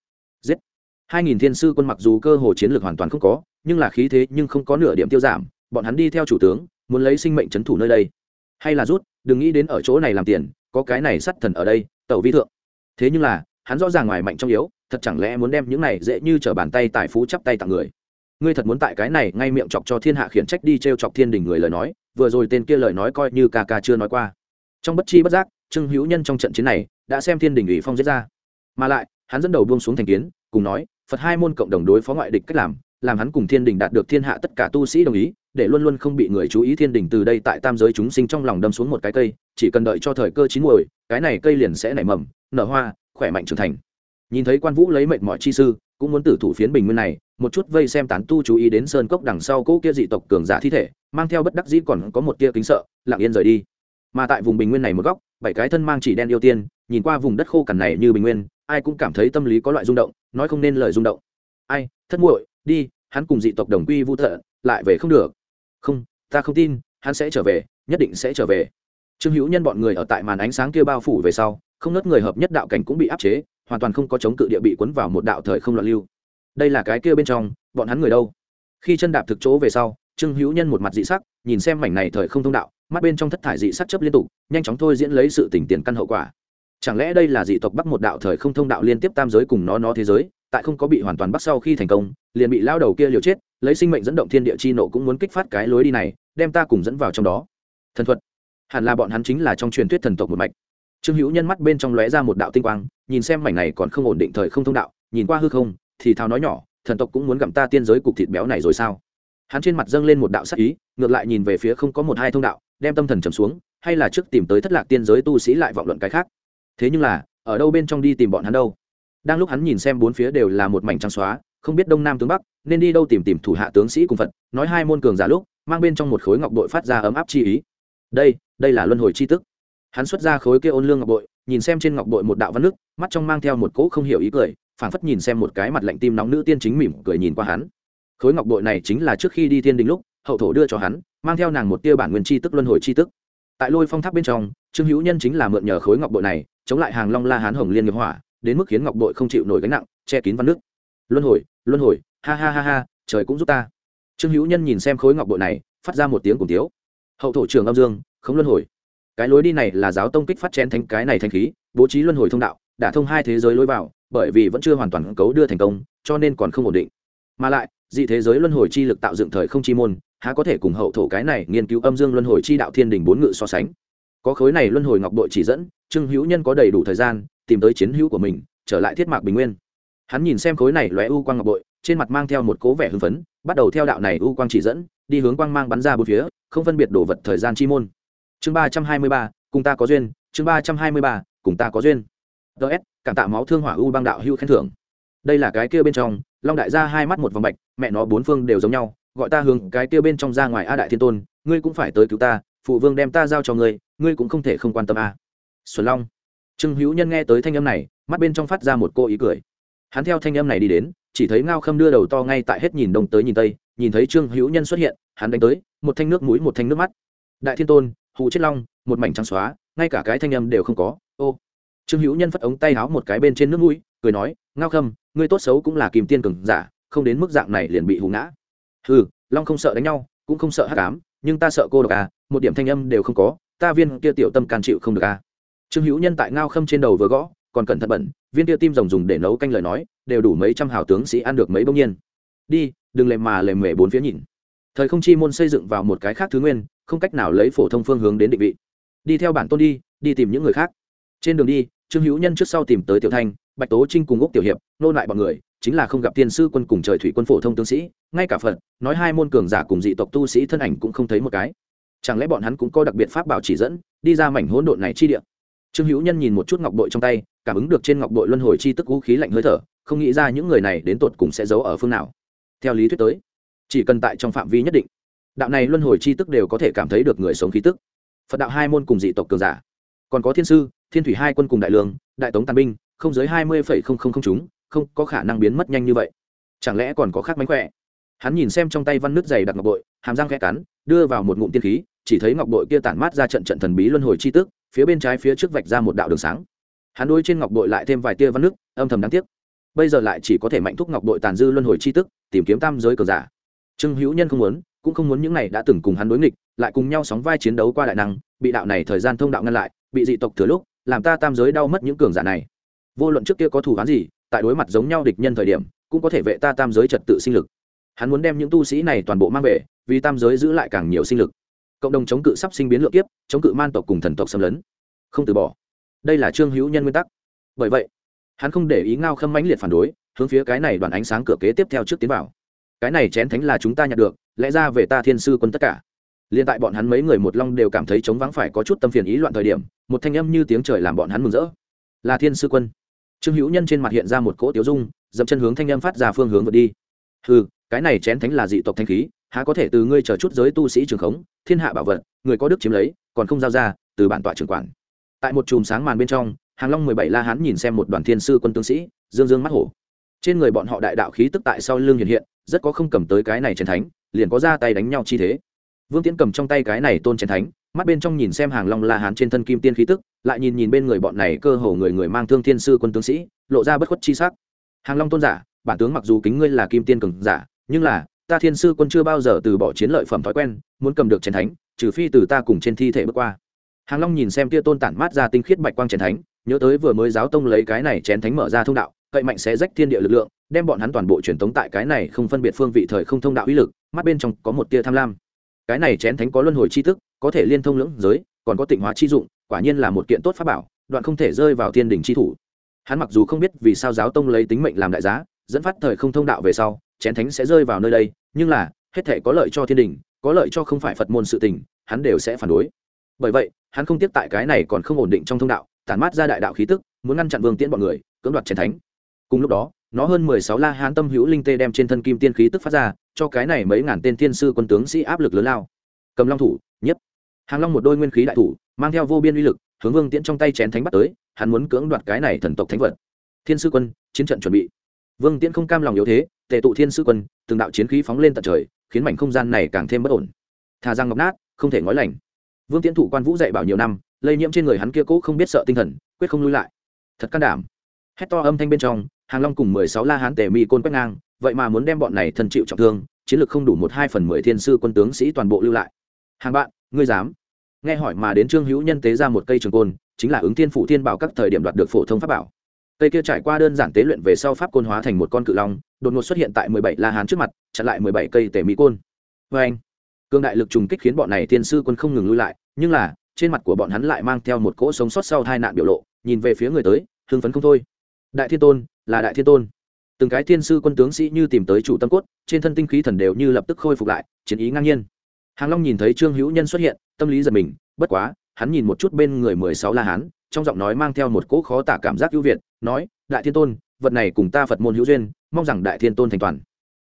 Giết! Hai nghìn thiên sư quân mặc dù cơ hồ chiến lược hoàn toàn không có, nhưng là khí thế nhưng không có nửa điểm tiêu giảm, bọn hắn đi theo chủ tướng, muốn lấy sinh mệnh c thủ nơi đây. Hay là rút, đừng nghĩ đến ở chỗ này làm tiền, có cái này sắt thần ở đây, tẩu vi thượng thế nhưng là, hắn rõ ràng ngoài mạnh trong yếu, thật chẳng lẽ muốn đem những này dễ như t r ở bàn tay tài phú chắp tay tặng người? Ngươi thật muốn tại cái này ngay miệng chọc cho thiên hạ khiển trách đi t r e o chọc thiên đình người lời nói, vừa rồi tên kia lời nói coi như ca ca chưa nói qua. Trong bất chi bất giác, trương hữu nhân trong trận chiến này đã xem thiên đình ủy phong diễn ra. Mà lại, hắn dẫn đầu buông xuống thành kiến, cùng nói, phật hai môn cộng đồng đối phó ngoại địch cách làm làm hắn cùng thiên đình đạt được thiên hạ tất cả tu sĩ đồng ý để luôn luôn không bị người chú ý thiên đình từ đây tại tam giới chúng sinh trong lòng đâm xuống một cái cây, chỉ cần đợi cho thời cơ chín muồi, cái này cây liền sẽ nảy mầm, nở hoa, khỏe mạnh trưởng thành. Nhìn thấy quan vũ lấy mệnh mọi chi sư, cũng muốn tử thủ phiến bình nguyên này, một chút vây xem tán tu chú ý đến sơn cốc đằng sau cỗ kia dị tộc cường giả thi thể, mang theo bất đắc dĩ còn có một tia kính sợ, lặng yên rời đi. Mà tại vùng bình nguyên này một góc, bảy cái thân mang chỉ đen yêu tiên, nhìn qua vùng đất khô cằn này như bình nguyên, ai cũng cảm thấy tâm lý có loại rung động, nói không nên lời rung động. Ai, thất muội, đi, hắn cùng dị tộc đồng quy vu thợ lại về không được không, ta không tin, hắn sẽ trở về, nhất định sẽ trở về. Trương hữu nhân bọn người ở tại màn ánh sáng kia bao phủ về sau, không nớt người hợp nhất đạo cảnh cũng bị áp chế, hoàn toàn không có chống cự địa bị cuốn vào một đạo thời không loạn lưu. Đây là cái kia bên trong, bọn hắn người đâu? Khi chân đạp thực chỗ về sau, trương hữu nhân một mặt dị sắc, nhìn xem mảnh này thời không thông đạo, mắt bên trong thất thải dị sắc chấp liên tục, nhanh chóng thôi diễn lấy sự tỉnh tiền căn hậu quả chẳng lẽ đây là dị tộc bắc một đạo thời không thông đạo liên tiếp tam giới cùng nó nó thế giới, tại không có bị hoàn toàn bắt sau khi thành công, liền bị lao đầu kia liều chết, lấy sinh mệnh dẫn động thiên địa chi nộ cũng muốn kích phát cái lối đi này, đem ta cùng dẫn vào trong đó. Thần thuật. Hẳn là bọn hắn chính là trong truyền thuyết thần tộc một mạch. Trương hữu nhân mắt bên trong lóe ra một đạo tinh quang, nhìn xem mảnh này còn không ổn định thời không thông đạo, nhìn qua hư không, thì thào nói nhỏ, thần tộc cũng muốn gặm ta tiên giới cục thịt béo này rồi sao? Hắn trên mặt dâng lên một đạo sắc ý, ngược lại nhìn về phía không có một hai thông đạo, đem tâm thần trầm xuống, hay là trước tìm tới thất lạc tiên giới tu sĩ lại vọng luận cái khác thế nhưng là, ở đâu bên trong đi tìm bọn hắn đâu? Đang lúc hắn nhìn xem bốn phía đều là một mảnh trắng xóa, không biết đông nam tướng bắc, nên đi đâu tìm tìm thủ hạ tướng sĩ cùng phật, nói hai môn cường giả lúc, mang bên trong một khối ngọc bội phát ra ấm áp chi ý. Đây đây là luân hồi chi tức. Hắn xuất ra khối kia ôn lương ngọc bội, nhìn xem trên ngọc bội một đạo văn nước, mắt trong mang theo một cỗ không hiểu ý cười, phảng phất nhìn xem một cái mặt lạnh tim nóng nữ tiên chính mỉm cười nhìn qua hắn. Khối ngọc bội này chính là trước khi đi thiên đình lúc, hậu thổ đưa cho hắn, mang theo nàng một tia bản nguyên chi tức, luân hồi chi tức. Tại lôi phong tháp bên trong trương hữu nhân chính là mượn nhờ khối ngọc bội này, chống lại hàng long la hán hồng liên nghiệp hỏa, đến mức khiến ngọc bội không chịu nổi gánh nặng, che kín văn nước. Luân hồi luân hồi, ha ha ha ha, trời cũng giúp ta. Trương hữu nhân nhìn xem khối ngọc bội này, phát ra một tiếng cùng tiếu. Hậu thổ trường âm dương, không luân hồi. Cái lối đi này là giáo tông kích phát chén thánh, cái này thanh khí, bố trí luân hồi thông đạo đã thông hai thế giới lối vào, bởi vì vẫn chưa hoàn toàn cấu đưa thành công, cho nên còn không ổn định. Mà lại, dị thế giới luân hồi chi lực tạo dựng thời không chi môn, há có thể cùng hậu thổ cái này nghiên cứu âm dương luân hồi chi đạo thiên đình bốn ngự so sánh có khối này luân hồi ngọc đội chỉ dẫn, trương hữu nhân có đầy đủ thời gian tìm tới chiến hữu của mình, trở lại thiết mạc bình nguyên. Hắn nhìn xem khối này lóe u quang ngọc bội trên mặt mang theo một cố vẻ hưng phấn, bắt đầu theo đạo này u quang chỉ dẫn, đi hướng quang mang bắn ra bốn phía, không phân biệt đồ vật thời gian chi môn. Chương ba trăm hai mươi ba, cùng ta có duyên, chương ba trăm hai mươi ba, cùng ta có duyên. Ts cảm tạ máu thương hỏa u băng đạo hưu khen thưởng. Đây là cái kia bên trong, long đại ra hai mắt một vòng bạch, mẹ nó bốn phương đều giống nhau, gọi ta hướng cái kia bên trong ra ngoài a đại thiên tôn, ngươi cũng phải tới cứu ta, phụ vương đem ta giao cho ngươi ngươi cũng không thể không quan tâm a xuân long. Trương hữu nhân nghe tới thanh âm này, mắt bên trong phát ra một cô ý cười. Hắn theo thanh âm này đi đến, chỉ thấy ngao khâm đưa đầu to ngay tại hết nhìn đông tới nhìn tây, nhìn thấy trương hữu nhân xuất hiện, hắn đánh tới, một thanh nước mũi, một thanh nước mắt. Đại thiên tôn hụ chết long, một mảnh trắng xóa, ngay cả cái thanh âm đều không có. Ô. Trương hữu nhân phất ống tay háo một cái bên trên nước mũi, cười nói, ngao khâm, ngươi tốt xấu cũng là kìm tiên cường giả, không đến mức dạng này liền bị hù ngã. Ừ long không sợ đánh nhau, cũng không sợ hát cám nhưng ta sợ cô độc à một điểm thanh âm đều không có ta viên kia tiểu tâm can chịu không được à? Trương hữu nhân tại ngao khâm trên đầu vừa gõ, còn cẩn thận bẩn, viên kia tim rồng dùng để nấu canh lời nói, đều đủ mấy trăm hào tướng sĩ ăn được mấy bông nhiên. Đi, đừng lề mà lề mề bốn phía nhìn. Thời không chi môn xây dựng vào một cái khác thứ nguyên, không cách nào lấy phổ thông phương hướng đến định vị. Đi theo bản tôn đi đi tìm những người khác. Trên đường đi, trương hữu nhân trước sau tìm tới tiểu thanh, bạch tố trinh cùng úc tiểu hiệp, nô lại bọn người, chính là không gặp tiên sư quân cùng trời thủy quân phổ thông tướng sĩ, ngay cả phật, nói hai môn cường giả cùng dị tộc tu sĩ thân ảnh cũng không thấy một cái chẳng lẽ bọn hắn cũng có đặc biệt pháp bảo chỉ dẫn, đi ra mảnh hỗn độn này chi địa? Trương hữu nhân nhìn một chút ngọc bội trong tay, cảm ứng được trên ngọc bội luân hồi chi tức vũ khí lạnh hơi thở, không nghĩ ra những người này đến tột cùng sẽ giấu ở phương nào. Theo lý thuyết tới, chỉ cần tại trong phạm vi nhất định, đạo này luân hồi chi tức đều có thể cảm thấy được người sống khí tức. Phật đạo hai môn cùng dị tộc cường giả, còn có thiên sư, thiên thủy hai quân cùng đại lương, đại tống tàn binh, không dưới hai mươi phẩy không không không chúng, không có khả năng biến mất nhanh như vậy. Chẳng lẽ còn có khác mánh khỏe? Hắn nhìn xem trong tay văn nước dày đặt ngọc bội, hàm răng khẽ cắn, đưa vào một ngụm tiên khí, chỉ thấy ngọc bội kia tản mát ra trận trận thần bí luân hồi chi tức, phía bên trái phía trước vạch ra một đạo đường sáng. Hắn đôi trên ngọc bội lại thêm vài tia văn nước, âm thầm đáng tiếc. Bây giờ lại chỉ có thể mạnh thúc ngọc bội tàn dư luân hồi chi tức, tìm kiếm tam giới cờ giả. Trương hữu nhân không muốn, cũng không muốn những này đã từng cùng hắn đối nghịch, lại cùng nhau sóng vai chiến đấu qua đại năng, bị đạo này thời gian thông đạo ngăn lại, bị dị tộc thừa lúc, làm ta tam giới đau mất những cường giả này. Vô luận trước kia có thủ hắn gì, tại đối mặt giống nhau địch nhân thời điểm, cũng có thể vệ ta tam giới trật tự sinh lực hắn muốn đem những tu sĩ này toàn bộ mang về, vì tam giới giữ lại càng nhiều sinh lực. Cộng đồng chống cự sắp sinh biến lượng kiếp, chống cự man tộc cùng thần tộc xâm lấn. Không từ bỏ. Đây là trương hữu nhân nguyên tắc. Bởi vậy, hắn không để ý ngao khâm mãnh liệt phản đối, hướng phía cái này đoàn ánh sáng cửa kế tiếp theo trước tiến vào. Cái này chén thánh là chúng ta nhặt được, lẽ ra về ta thiên sư quân tất cả. Liên tại bọn hắn mấy người một long đều cảm thấy chống vắng phải có chút tâm phiền ý loạn thời điểm, một thanh âm như tiếng trời làm bọn hắn mừng rỡ. Là thiên sư quân. Trương hữu nhân trên mặt hiện ra một cỗ tiếu dung, dậm chân hướng thanh âm phát ra phương hướng vượt đi. Ừ cái này chén thánh là dị tộc thanh khí, há có thể từ ngươi chờ chút giới tu sĩ trường khống, thiên hạ bảo vật, người có đức chiếm lấy, còn không giao ra, từ bản tọa trưởng quản. Tại một chùm sáng màn bên trong, hàng long mười bảy la hán nhìn xem một đoàn thiên sư quân tướng sĩ, dương dương mắt hổ. Trên người bọn họ đại đạo khí tức tại sau lưng hiện hiện, rất có không cầm tới cái này chén thánh, liền có ra tay đánh nhau chi thế. Vương tiễn cầm trong tay cái này tôn chén thánh, mắt bên trong nhìn xem hàng long la hán trên thân kim tiên khí tức, lại nhìn nhìn bên người bọn này cơ hồ người người mang thương thiên sư quân tướng sĩ, lộ ra bất khuất chi sắc. Hàng long tôn giả, bản tướng mặc dù kính ngươi là kim tiên cường giả nhưng là, ta thiên sư quân chưa bao giờ từ bỏ chiến lợi phẩm thói quen, muốn cầm được chén thánh, trừ phi từ ta cùng trên thi thể bước qua. Hàng long nhìn xem tia tôn tản mát ra tinh khiết bạch quang chén thánh, nhớ tới vừa mới giáo tông lấy cái này chén thánh mở ra thông đạo, cậy mạnh sẽ rách thiên địa lực lượng, đem bọn hắn toàn bộ truyền tống tại cái này không phân biệt phương vị thời không thông đạo uy lực, mắt bên trong có một tia tham lam. Cái này chén thánh có luân hồi chi thức, có thể liên thông lưỡng giới, còn có tịnh hóa chi dụng, quả nhiên là một kiện tốt pháp bảo, đoạn không thể rơi vào thiên đình chi thủ. Hắn mặc dù không biết vì sao giáo tông lấy tính mệnh làm đại giá, dẫn phát thời không thông đạo về sau chén thánh sẽ rơi vào nơi đây, nhưng là, hết thể có lợi cho thiên đình, có lợi cho không phải phật môn sự tình, hắn đều sẽ phản đối. Bởi vậy, hắn không tiếp tại cái này còn không ổn định trong thông đạo, tản mát ra đại đạo khí tức, muốn ngăn chặn vương tiễn bọn người, cưỡng đoạt chén thánh. Cùng lúc đó, nó hơn mười sáu la hán tâm hữu linh tê đem trên thân kim tiên khí tức phát ra, cho cái này mấy ngàn tên thiên sư quân tướng sĩ áp lực lớn lao. Cầm long thủ nhất hàng long một đôi nguyên khí đại thủ, mang theo vô biên uy lực, hướng vương tiễn trong tay chén thánh bắt tới, hắn muốn cưỡng đoạt cái này thần tộc thánh vật. Thiên sư quân, chiến trận chuẩn bị vương tiễn không cam lòng yếu thế, tề tụ thiên sư quân, từng đạo chiến khí phóng lên tận trời, khiến mảnh không gian này càng thêm bất ổn. Thà giang ngọc nát, không thể ngói lành. Vương tiễn thụ quan vũ dạy bảo nhiều năm, lây nhiễm trên người hắn kia cũ không biết sợ tinh thần, quyết không lui lại. Thật can đảm. Hét to âm thanh bên trong, hàng long cùng mười sáu la hán tề mi côn quét ngang, vậy mà muốn đem bọn này thân chịu trọng thương, chiến lược không đủ một hai phần mười thiên sư quân tướng sĩ toàn bộ lưu lại. Hàng bạn, ngươi dám? Nghe hỏi mà đến trương hữu nhân tế ra một cây trường côn, chính là ứng thiên phủ thiên bảo các thời điểm đoạt được phổ thông pháp bảo cây kia trải qua đơn giản tế luyện về sau pháp côn hóa thành một con cự long, đột ngột xuất hiện tại mười bảy la hán trước mặt, chặn lại mười bảy cây tề mỹ côn. Vê anh, cương đại lực trùng kích khiến bọn này thiên sư quân không ngừng lui lại, nhưng là, trên mặt của bọn hắn lại mang theo một cỗ sống sót sau hai nạn biểu lộ, nhìn về phía người tới, hưng phấn không thôi. Đại thiên tôn, là đại thiên tôn. Từng cái thiên sư quân tướng sĩ như tìm tới chủ tâm cốt, trên thân tinh khí thần đều như lập tức khôi phục lại, chiến ý ngang nhiên. Hàng long nhìn thấy trương hữu nhân xuất hiện, tâm lý giật mình, bất quá hắn nhìn một chút bên người mười sáu la hán, trong giọng nói mang theo một cỗ khó tả cảm giác ưu việt, nói, đại thiên tôn, vật này cùng ta phật môn hữu duyên, mong rằng đại thiên tôn thành toàn.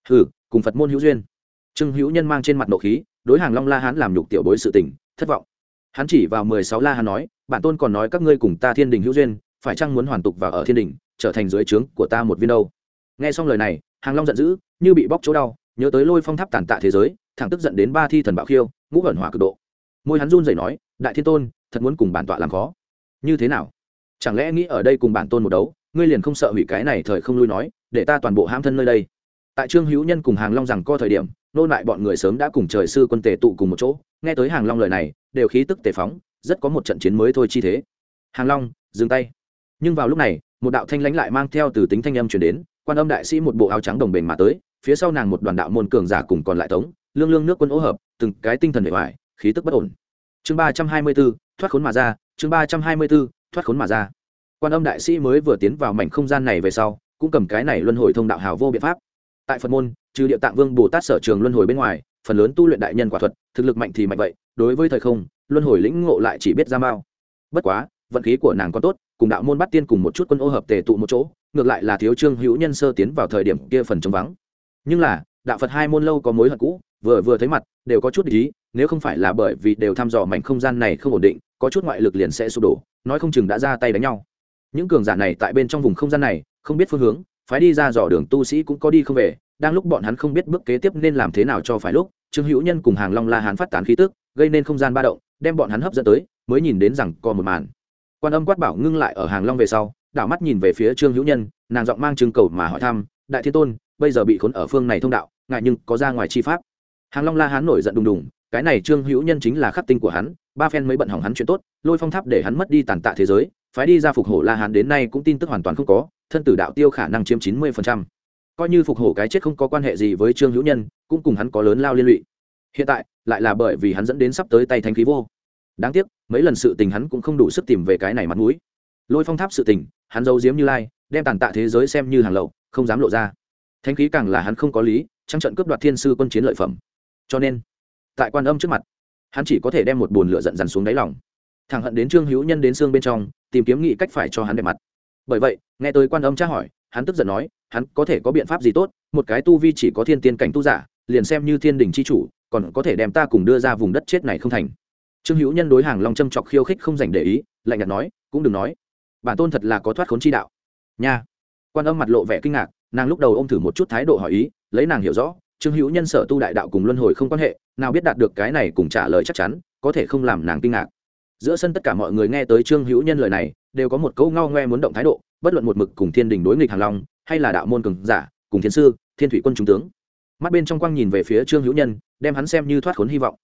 Hừ, cùng phật môn hữu duyên. Trương hữu nhân mang trên mặt nộ khí, đối hàng long la hán làm nhục tiểu bối sự tình, thất vọng. Hắn chỉ vào mười sáu la hán nói, bản tôn còn nói các ngươi cùng ta thiên đình hữu duyên, phải chăng muốn hoàn tục vào ở thiên đình, trở thành dưới trướng của ta một viên đâu? Nghe xong lời này, hàng long giận dữ, như bị bóc chỗ đau, nhớ tới lôi phong tháp tàn tạ thế giới, thẳng tức giận đến ba thi thần bạo khiêu, ngũ ẩn hỏa cực độ. Môi hắn run rẩy nói đại thiên tôn, thật muốn cùng bản tọa làm khó. Như thế nào? Chẳng lẽ nghĩ ở đây cùng bản tôn một đấu, ngươi liền không sợ hủy cái này thời không lui nói, để ta toàn bộ ham thân nơi đây? Tại trương hữu nhân cùng hàng long rằng co thời điểm, nô lại bọn người sớm đã cùng trời sư quân tề tụ cùng một chỗ. Nghe tới hàng long lời này, đều khí tức tề phóng, rất có một trận chiến mới thôi chi thế. Hàng long, dừng tay. Nhưng vào lúc này, một đạo thanh lãnh lại mang theo từ tính thanh âm chuyển đến, quan âm đại sĩ một bộ áo trắng đồng bền mà tới, phía sau nàng một đoàn đạo môn cường giả cùng còn lại tống, lương lương nước quân ố hợp, từng cái tinh thần bề ngoài, khí tức bất ổn chương ba trăm hai mươi b ố thoát khốn mà ra, chương ba trăm hai mươi b ố thoát khốn mà ra. Quan âm đại sĩ mới vừa tiến vào mảnh không gian này về sau, cũng cầm cái này luân hồi thông đạo hào vô biện pháp. Tại phật môn, trừ địa tạng vương bồ tát sở trường luân hồi bên ngoài, phần lớn tu luyện đại nhân quả thuật, thực lực mạnh thì mạnh vậy, đối với thời không, luân hồi lĩnh ngộ lại chỉ biết ra mao. Bất quá, vận khí của nàng còn tốt, cùng đạo môn bắt tiên cùng một chút quân ô hợp tề tụ một chỗ, ngược lại là thiếu trương hữu nhân sơ tiến vào thời điểm kia phần trống vắng. Nhưng là, đạo phật hai môn lâu có mối hận cũ vừa vừa thấy mặt, đều có chút ý, nếu không phải là bởi vì đều thăm dò mảnh không gian này không ổn định, có chút ngoại lực liền sẽ sụp đổ, nói không chừng đã ra tay đánh nhau. Những cường giả này tại bên trong vùng không gian này, không biết phương hướng, phái đi ra dò đường tu sĩ cũng có đi không về, đang lúc bọn hắn không biết bước kế tiếp nên làm thế nào cho phải lúc, trương hữu nhân cùng hàng long la hán phát tán khí tức, gây nên không gian ba động, đem bọn hắn hấp dẫn tới, mới nhìn đến rằng còn một màn. Quan âm quát bảo ngưng lại ở hàng long về sau, đảo mắt nhìn về phía trương hữu nhân, nàng giọng mang trưng cầu mà hỏi thăm, đại thiên tôn, bây giờ bị khốn ở phương này thông đạo ngại nhưng có ra ngoài chi pháp? Hàng long la hán nổi giận đùng đùng, cái này trương hữu nhân chính là khắc tinh của hắn, ba phen mới bận hỏng hắn chuyện tốt, lôi phong tháp để hắn mất đi tàn tạ thế giới, phái đi ra phục hổ la hán đến nay cũng tin tức hoàn toàn không có, thân tử đạo tiêu khả năng chiếm chín mươi coi như phục hổ cái chết không có quan hệ gì với trương hữu nhân, cũng cùng hắn có lớn lao liên lụy. Hiện tại, lại là bởi vì hắn dẫn đến sắp tới tay thanh khí vô. Đáng tiếc, mấy lần sự tình hắn cũng không đủ sức tìm về cái này mặt mũi. Lôi phong tháp sự tình, hắn giấu giếm như lai, đem tàn tạ thế giới xem như hàng lậu, không dám lộ ra. Thanh khí càng là hắn không có lý trăng trận cướp đoạt thiên sư quân chiến lợi phẩm cho nên, tại quan âm trước mặt, hắn chỉ có thể đem một bồn lửa giận dằn xuống đáy lòng. Thẳng hận đến trương hữu nhân đến xương bên trong, tìm kiếm nghị cách phải cho hắn đẹp mặt. Bởi vậy, nghe tới quan âm tra hỏi, hắn tức giận nói, hắn có thể có biện pháp gì tốt, một cái tu vi chỉ có thiên tiên cảnh tu giả, liền xem như thiên đình c h i chủ, còn có thể đem ta cùng đưa ra vùng đất chết này không thành. Trương hữu nhân đối hàng long châm chọc khiêu khích không dành để ý, lạnh nhạt nói, cũng đừng nói. Bản tôn thật là có thoát khốn chi đạo. Nha. Quan âm mặt lộ vẻ kinh ngạc, nàng lúc đầu ô m thử một chút thái độ hỏi ý, lấy nàng hiểu rõ trương hữu nhân sở tu đại đạo cùng luân hồi không quan hệ, nào biết đạt được cái này cùng trả lời chắc chắn, có thể không làm nàng kinh ngạc. Giữa sân tất cả mọi người nghe tới trương hữu nhân lời này, đều có một câu ngao ngoe muốn động thái độ, bất luận một mực cùng thiên đình đối nghịch hàng long, hay là đạo môn cường giả, cùng thiên sư, thiên thủy quân trung tướng. Mắt bên trong quang nhìn về phía trương hữu nhân, đem hắn xem như thoát khốn hy vọng.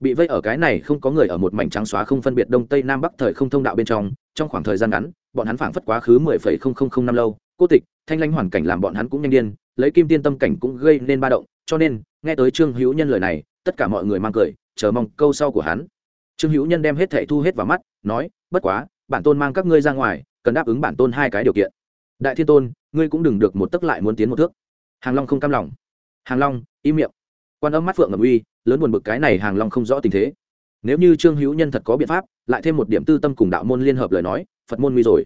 Bị vây ở cái này không có người ở một mảnh trắng xóa không phân biệt đông tây nam bắc thời không thông đạo bên trong trong khoảng thời gian ngắn, bọn hắn phảng phất quá khứ mười phẩy không không không năm lâu, cô tịch, thanh lãnh hoàn cảnh làm bọn hắn cũng nhanh điên, lấy kim tiên tâm cảnh cũng gây nên ba động cho nên, nghe tới trương hữu nhân lời này, tất cả mọi người mang cười, chờ mong câu sau của hắn. Trương hữu nhân đem hết thẻ thu hết vào mắt, nói, bất quá, bản tôn mang các ngươi ra ngoài, cần đáp ứng bản tôn hai cái điều kiện. Đại thiên tôn, ngươi cũng đừng được một tấc lại muốn tiến một thước. Hàng long không cam lòng. Hàng long, im miệng. Quan âm mắt phượng ngầm uy, lớn buồn bực cái này hàng long không rõ tình thế. Nếu như trương hữu nhân thật có biện pháp, lại thêm một điểm tư tâm cùng đạo môn liên hợp lời nói, phật môn nguy rồi.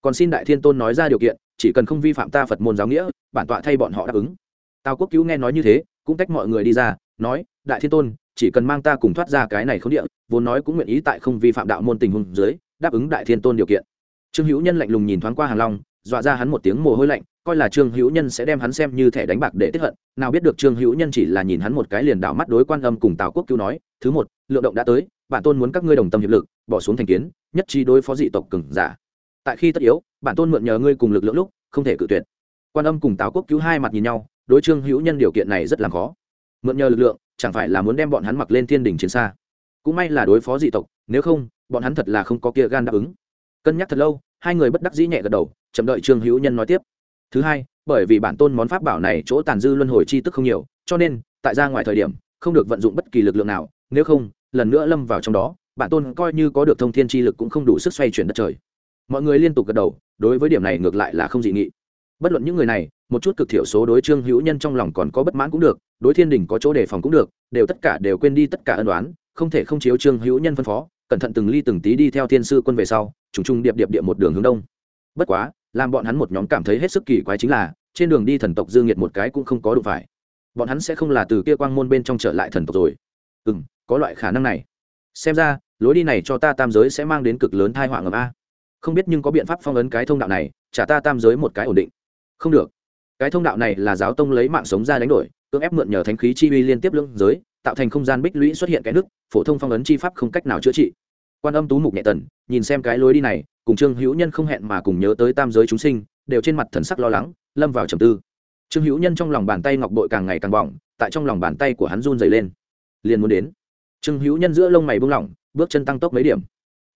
Còn xin đại thiên tôn nói ra điều kiện, chỉ cần không vi phạm ta phật môn giáo nghĩa, bản tọa thay bọn họ đáp ứng tào quốc cứu nghe nói như thế, cũng tách mọi người đi ra, nói, đại thiên tôn, chỉ cần mang ta cùng thoát ra cái này không địa, vốn nói cũng nguyện ý tại không vi phạm đạo môn tình huống dưới, đáp ứng đại thiên tôn điều kiện. Trương hữu nhân lạnh lùng nhìn thoáng qua hàng long, dọa ra hắn một tiếng mồ hôi lạnh, coi là trương hữu nhân sẽ đem hắn xem như thẻ đánh bạc để tiếp hận. Nào biết được trương hữu nhân chỉ là nhìn hắn một cái liền đảo mắt đối quan âm cùng tào quốc cứu nói, thứ một, lượng động đã tới, bản tôn muốn các ngươi đồng tâm hiệp lực, bỏ xuống thành kiến, nhất trí đối phó dị tộc cừng giả. Tại khi tất yếu, bản tôn mượn nhờ ngươi cùng lực lượng lúc, không thể cự tuyệt. Quan âm cùng tào quốc cứu hai mặt nhìn nhau đối trương hữu nhân điều kiện này rất là khó. Mượn nhờ lực lượng, chẳng phải là muốn đem bọn hắn mặc lên thiên đình chiến xa. Cũng may là đối phó dị tộc, nếu không, bọn hắn thật là không có kia gan đáp ứng. Cân nhắc thật lâu, hai người bất đắc dĩ nhẹ gật đầu, chậm đợi trương hữu nhân nói tiếp. Thứ hai, bởi vì bản tôn món pháp bảo này chỗ tàn dư luân hồi chi tức không nhiều, cho nên, tại ra ngoài thời điểm, không được vận dụng bất kỳ lực lượng nào, nếu không, lần nữa lâm vào trong đó, bản tôn coi như có được thông thiên chi lực cũng không đủ sức xoay chuyển đất trời. Mọi người liên tục gật đầu, đối với điểm này ngược lại là không dị nghị. Bất luận những người này một chút cực thiểu số đối trương hữu nhân trong lòng còn có bất mãn cũng được, đối thiên đình có chỗ đề phòng cũng được, đều tất cả đều quên đi tất cả ân đoán không thể không chiếu trương hữu nhân phân phó, cẩn thận từng ly từng tí đi theo thiên sư quân về sau, trùng trùng điệp điệp điệp một đường hướng đông. Bất quá, làm bọn hắn một nhóm cảm thấy hết sức kỳ quái chính là, trên đường đi thần tộc dương nhiệt một cái cũng không có đủ phải. Bọn hắn sẽ không là từ kia quang môn bên trong trở lại thần tộc rồi. Ừ m có loại khả năng này. Xem ra, lối đi này cho ta tam giới sẽ mang đến cực lớn thai họa ngầm a. Không biết nhưng có biện pháp phong ấn cái thông đạo này, trả ta tam giới một cái ổn định. Không được cái thông đạo này là giáo tông lấy mạng sống ra đánh đổi, cưỡng ép mượn nhờ thánh khí chi uy liên tiếp lưỡng giới, tạo thành không gian bích lũy xuất hiện cái nước, phổ thông phong ấn chi pháp không cách nào chữa trị. Quan âm tú mục nhẹ tần, nhìn xem cái lối đi này, cùng trương hữu nhân không hẹn mà cùng nhớ tới tam giới chúng sinh, đều trên mặt thần sắc lo lắng, lâm vào trầm tư. Trương hữu nhân trong lòng bàn tay ngọc bội càng ngày càng bỏng, tại trong lòng bàn tay của hắn run dày lên. Liền muốn đến. Trương hữu nhân giữa lông mày buông lỏng, bước chân tăng tốc mấy điểm.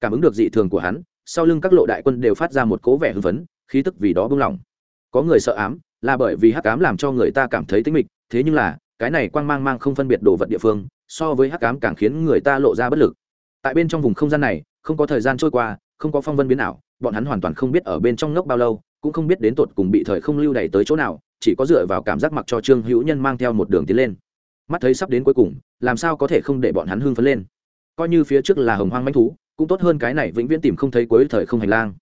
Cảm ứng được dị thường của hắn, sau lưng các lộ đại quân đều phát ra một cố vẻ hưng phấn, khí tức vì đó buông lỏng. Có người sợ ám là bởi vì hắc ám làm cho người ta cảm thấy tính mịch, thế nhưng là, cái này quang mang mang không phân biệt đồ vật địa phương, so với hắc ám càng khiến người ta lộ ra bất lực. Tại bên trong vùng không gian này, không có thời gian trôi qua, không có phong vân biến ảo, bọn hắn hoàn toàn không biết ở bên trong ngốc bao lâu, cũng không biết đến tột cùng bị thời không lưu đẩy tới chỗ nào, chỉ có dựa vào cảm giác mặc cho trương hữu nhân mang theo một đường tiến lên. Mắt thấy sắp đến cuối cùng, làm sao có thể không để bọn hắn hưng phấn lên? Coi như phía trước là hồng hoang manh thú, cũng tốt hơn cái này vĩnh viễn tìm không thấy cuối thời không hành lang.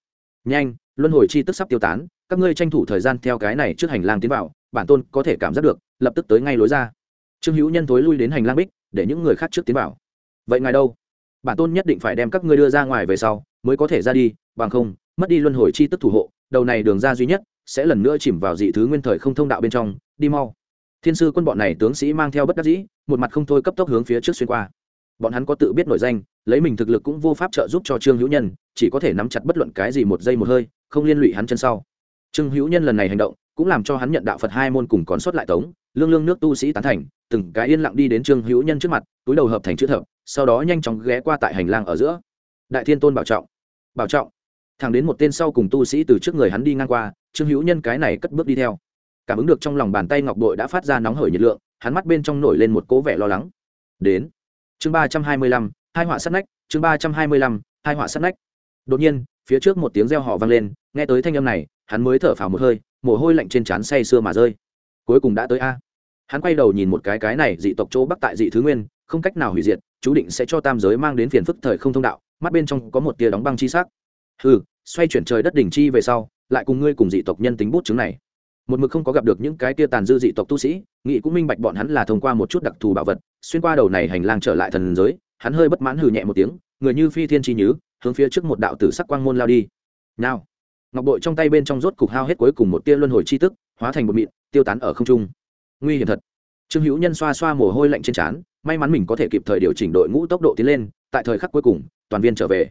Nhanh luân hồi chi tức sắp tiêu tán, các ngươi tranh thủ thời gian theo cái này trước hành lang tiến vào, bản tôn có thể cảm giác được, lập tức tới ngay lối ra. Trương hữu nhân thối lui đến hành lang bích, để những người khác trước tiến vào. Vậy ngài đâu? Bản tôn nhất định phải đem các ngươi đưa ra ngoài về sau, mới có thể ra đi, bằng không, mất đi luân hồi chi tức thủ hộ, đầu này đường ra duy nhất, sẽ lần nữa chìm vào dị thứ nguyên thời không thông đạo bên trong, đi mau. Thiên sư quân bọn này tướng sĩ mang theo bất đắc dĩ, một mặt không thôi cấp tốc hướng phía trước xuyên qua. Bọn hắn có tự biết nổi danh, lấy mình thực lực cũng vô pháp trợ giúp cho trương hữu nhân, chỉ có thể nắm chặt bất luận cái gì một giây một hơi không liên lụy hắn chân sau. Trương hữu nhân lần này hành động, cũng làm cho hắn nhận đạo phật hai môn cùng còn sót lại tống, lương lương nước tu sĩ tán thành, từng cái yên lặng đi đến trương hữu nhân trước mặt, túi đầu hợp thành chữ thập, sau đó nhanh chóng ghé qua tại hành lang ở giữa. Đại thiên tôn bảo trọng bảo trọng. Thẳng đến một tên sau cùng tu sĩ từ trước người hắn đi ngang qua, trương hữu nhân cái này cất bước đi theo. Cảm ứng được trong lòng bàn tay ngọc bội đã phát ra nóng hởi nhiệt lượng, hắn mắt bên trong nổi lên một cố vẻ lo lắng. Đến. Chương ba trăm hai mươi lăm, hai họa sát nách, chương ba trăm hai mươi lăm, hai họa sát nách. Đột nhiên phía trước một tiếng reo họ vang lên, nghe tới thanh âm này, hắn mới thở phào một hơi, mồ hôi lạnh trên trán say sưa mà rơi. Cuối cùng đã tới a. Hắn quay đầu nhìn một cái cái này dị tộc chỗ bắc tại dị thứ nguyên, không cách nào hủy diệt, chú định sẽ cho tam giới mang đến phiền phức thời không thông đạo, mắt bên trong có một tia đóng băng chi sắc. Ừ xoay chuyển trời đất đỉnh chi về sau, lại cùng ngươi cùng dị tộc nhân tính bút chứng này. Một mực không có gặp được những cái tia tàn dư dị tộc tu sĩ nghị cũng minh bạch bọn hắn là thông qua một chút đặc thù bảo vật, xuyên qua đầu này hành lang trở lại thần giới, hắn hơi bất mãn hừ nhẹ một tiếng, người như phi thiên chi nhứ hướng phía trước một đạo tử sắc quang môn lao đi. Nào. Ngọc bội trong tay bên trong rốt cục hao hết cuối cùng một tia luân hồi chi tức, hóa thành một mịn, tiêu tán ở không trung. Nguy hiểm thật. Trương hữu nhân xoa xoa mồ hôi lạnh trên trán, may mắn mình có thể kịp thời điều chỉnh đội ngũ tốc độ tiến lên, tại thời khắc cuối cùng, toàn viên trở về.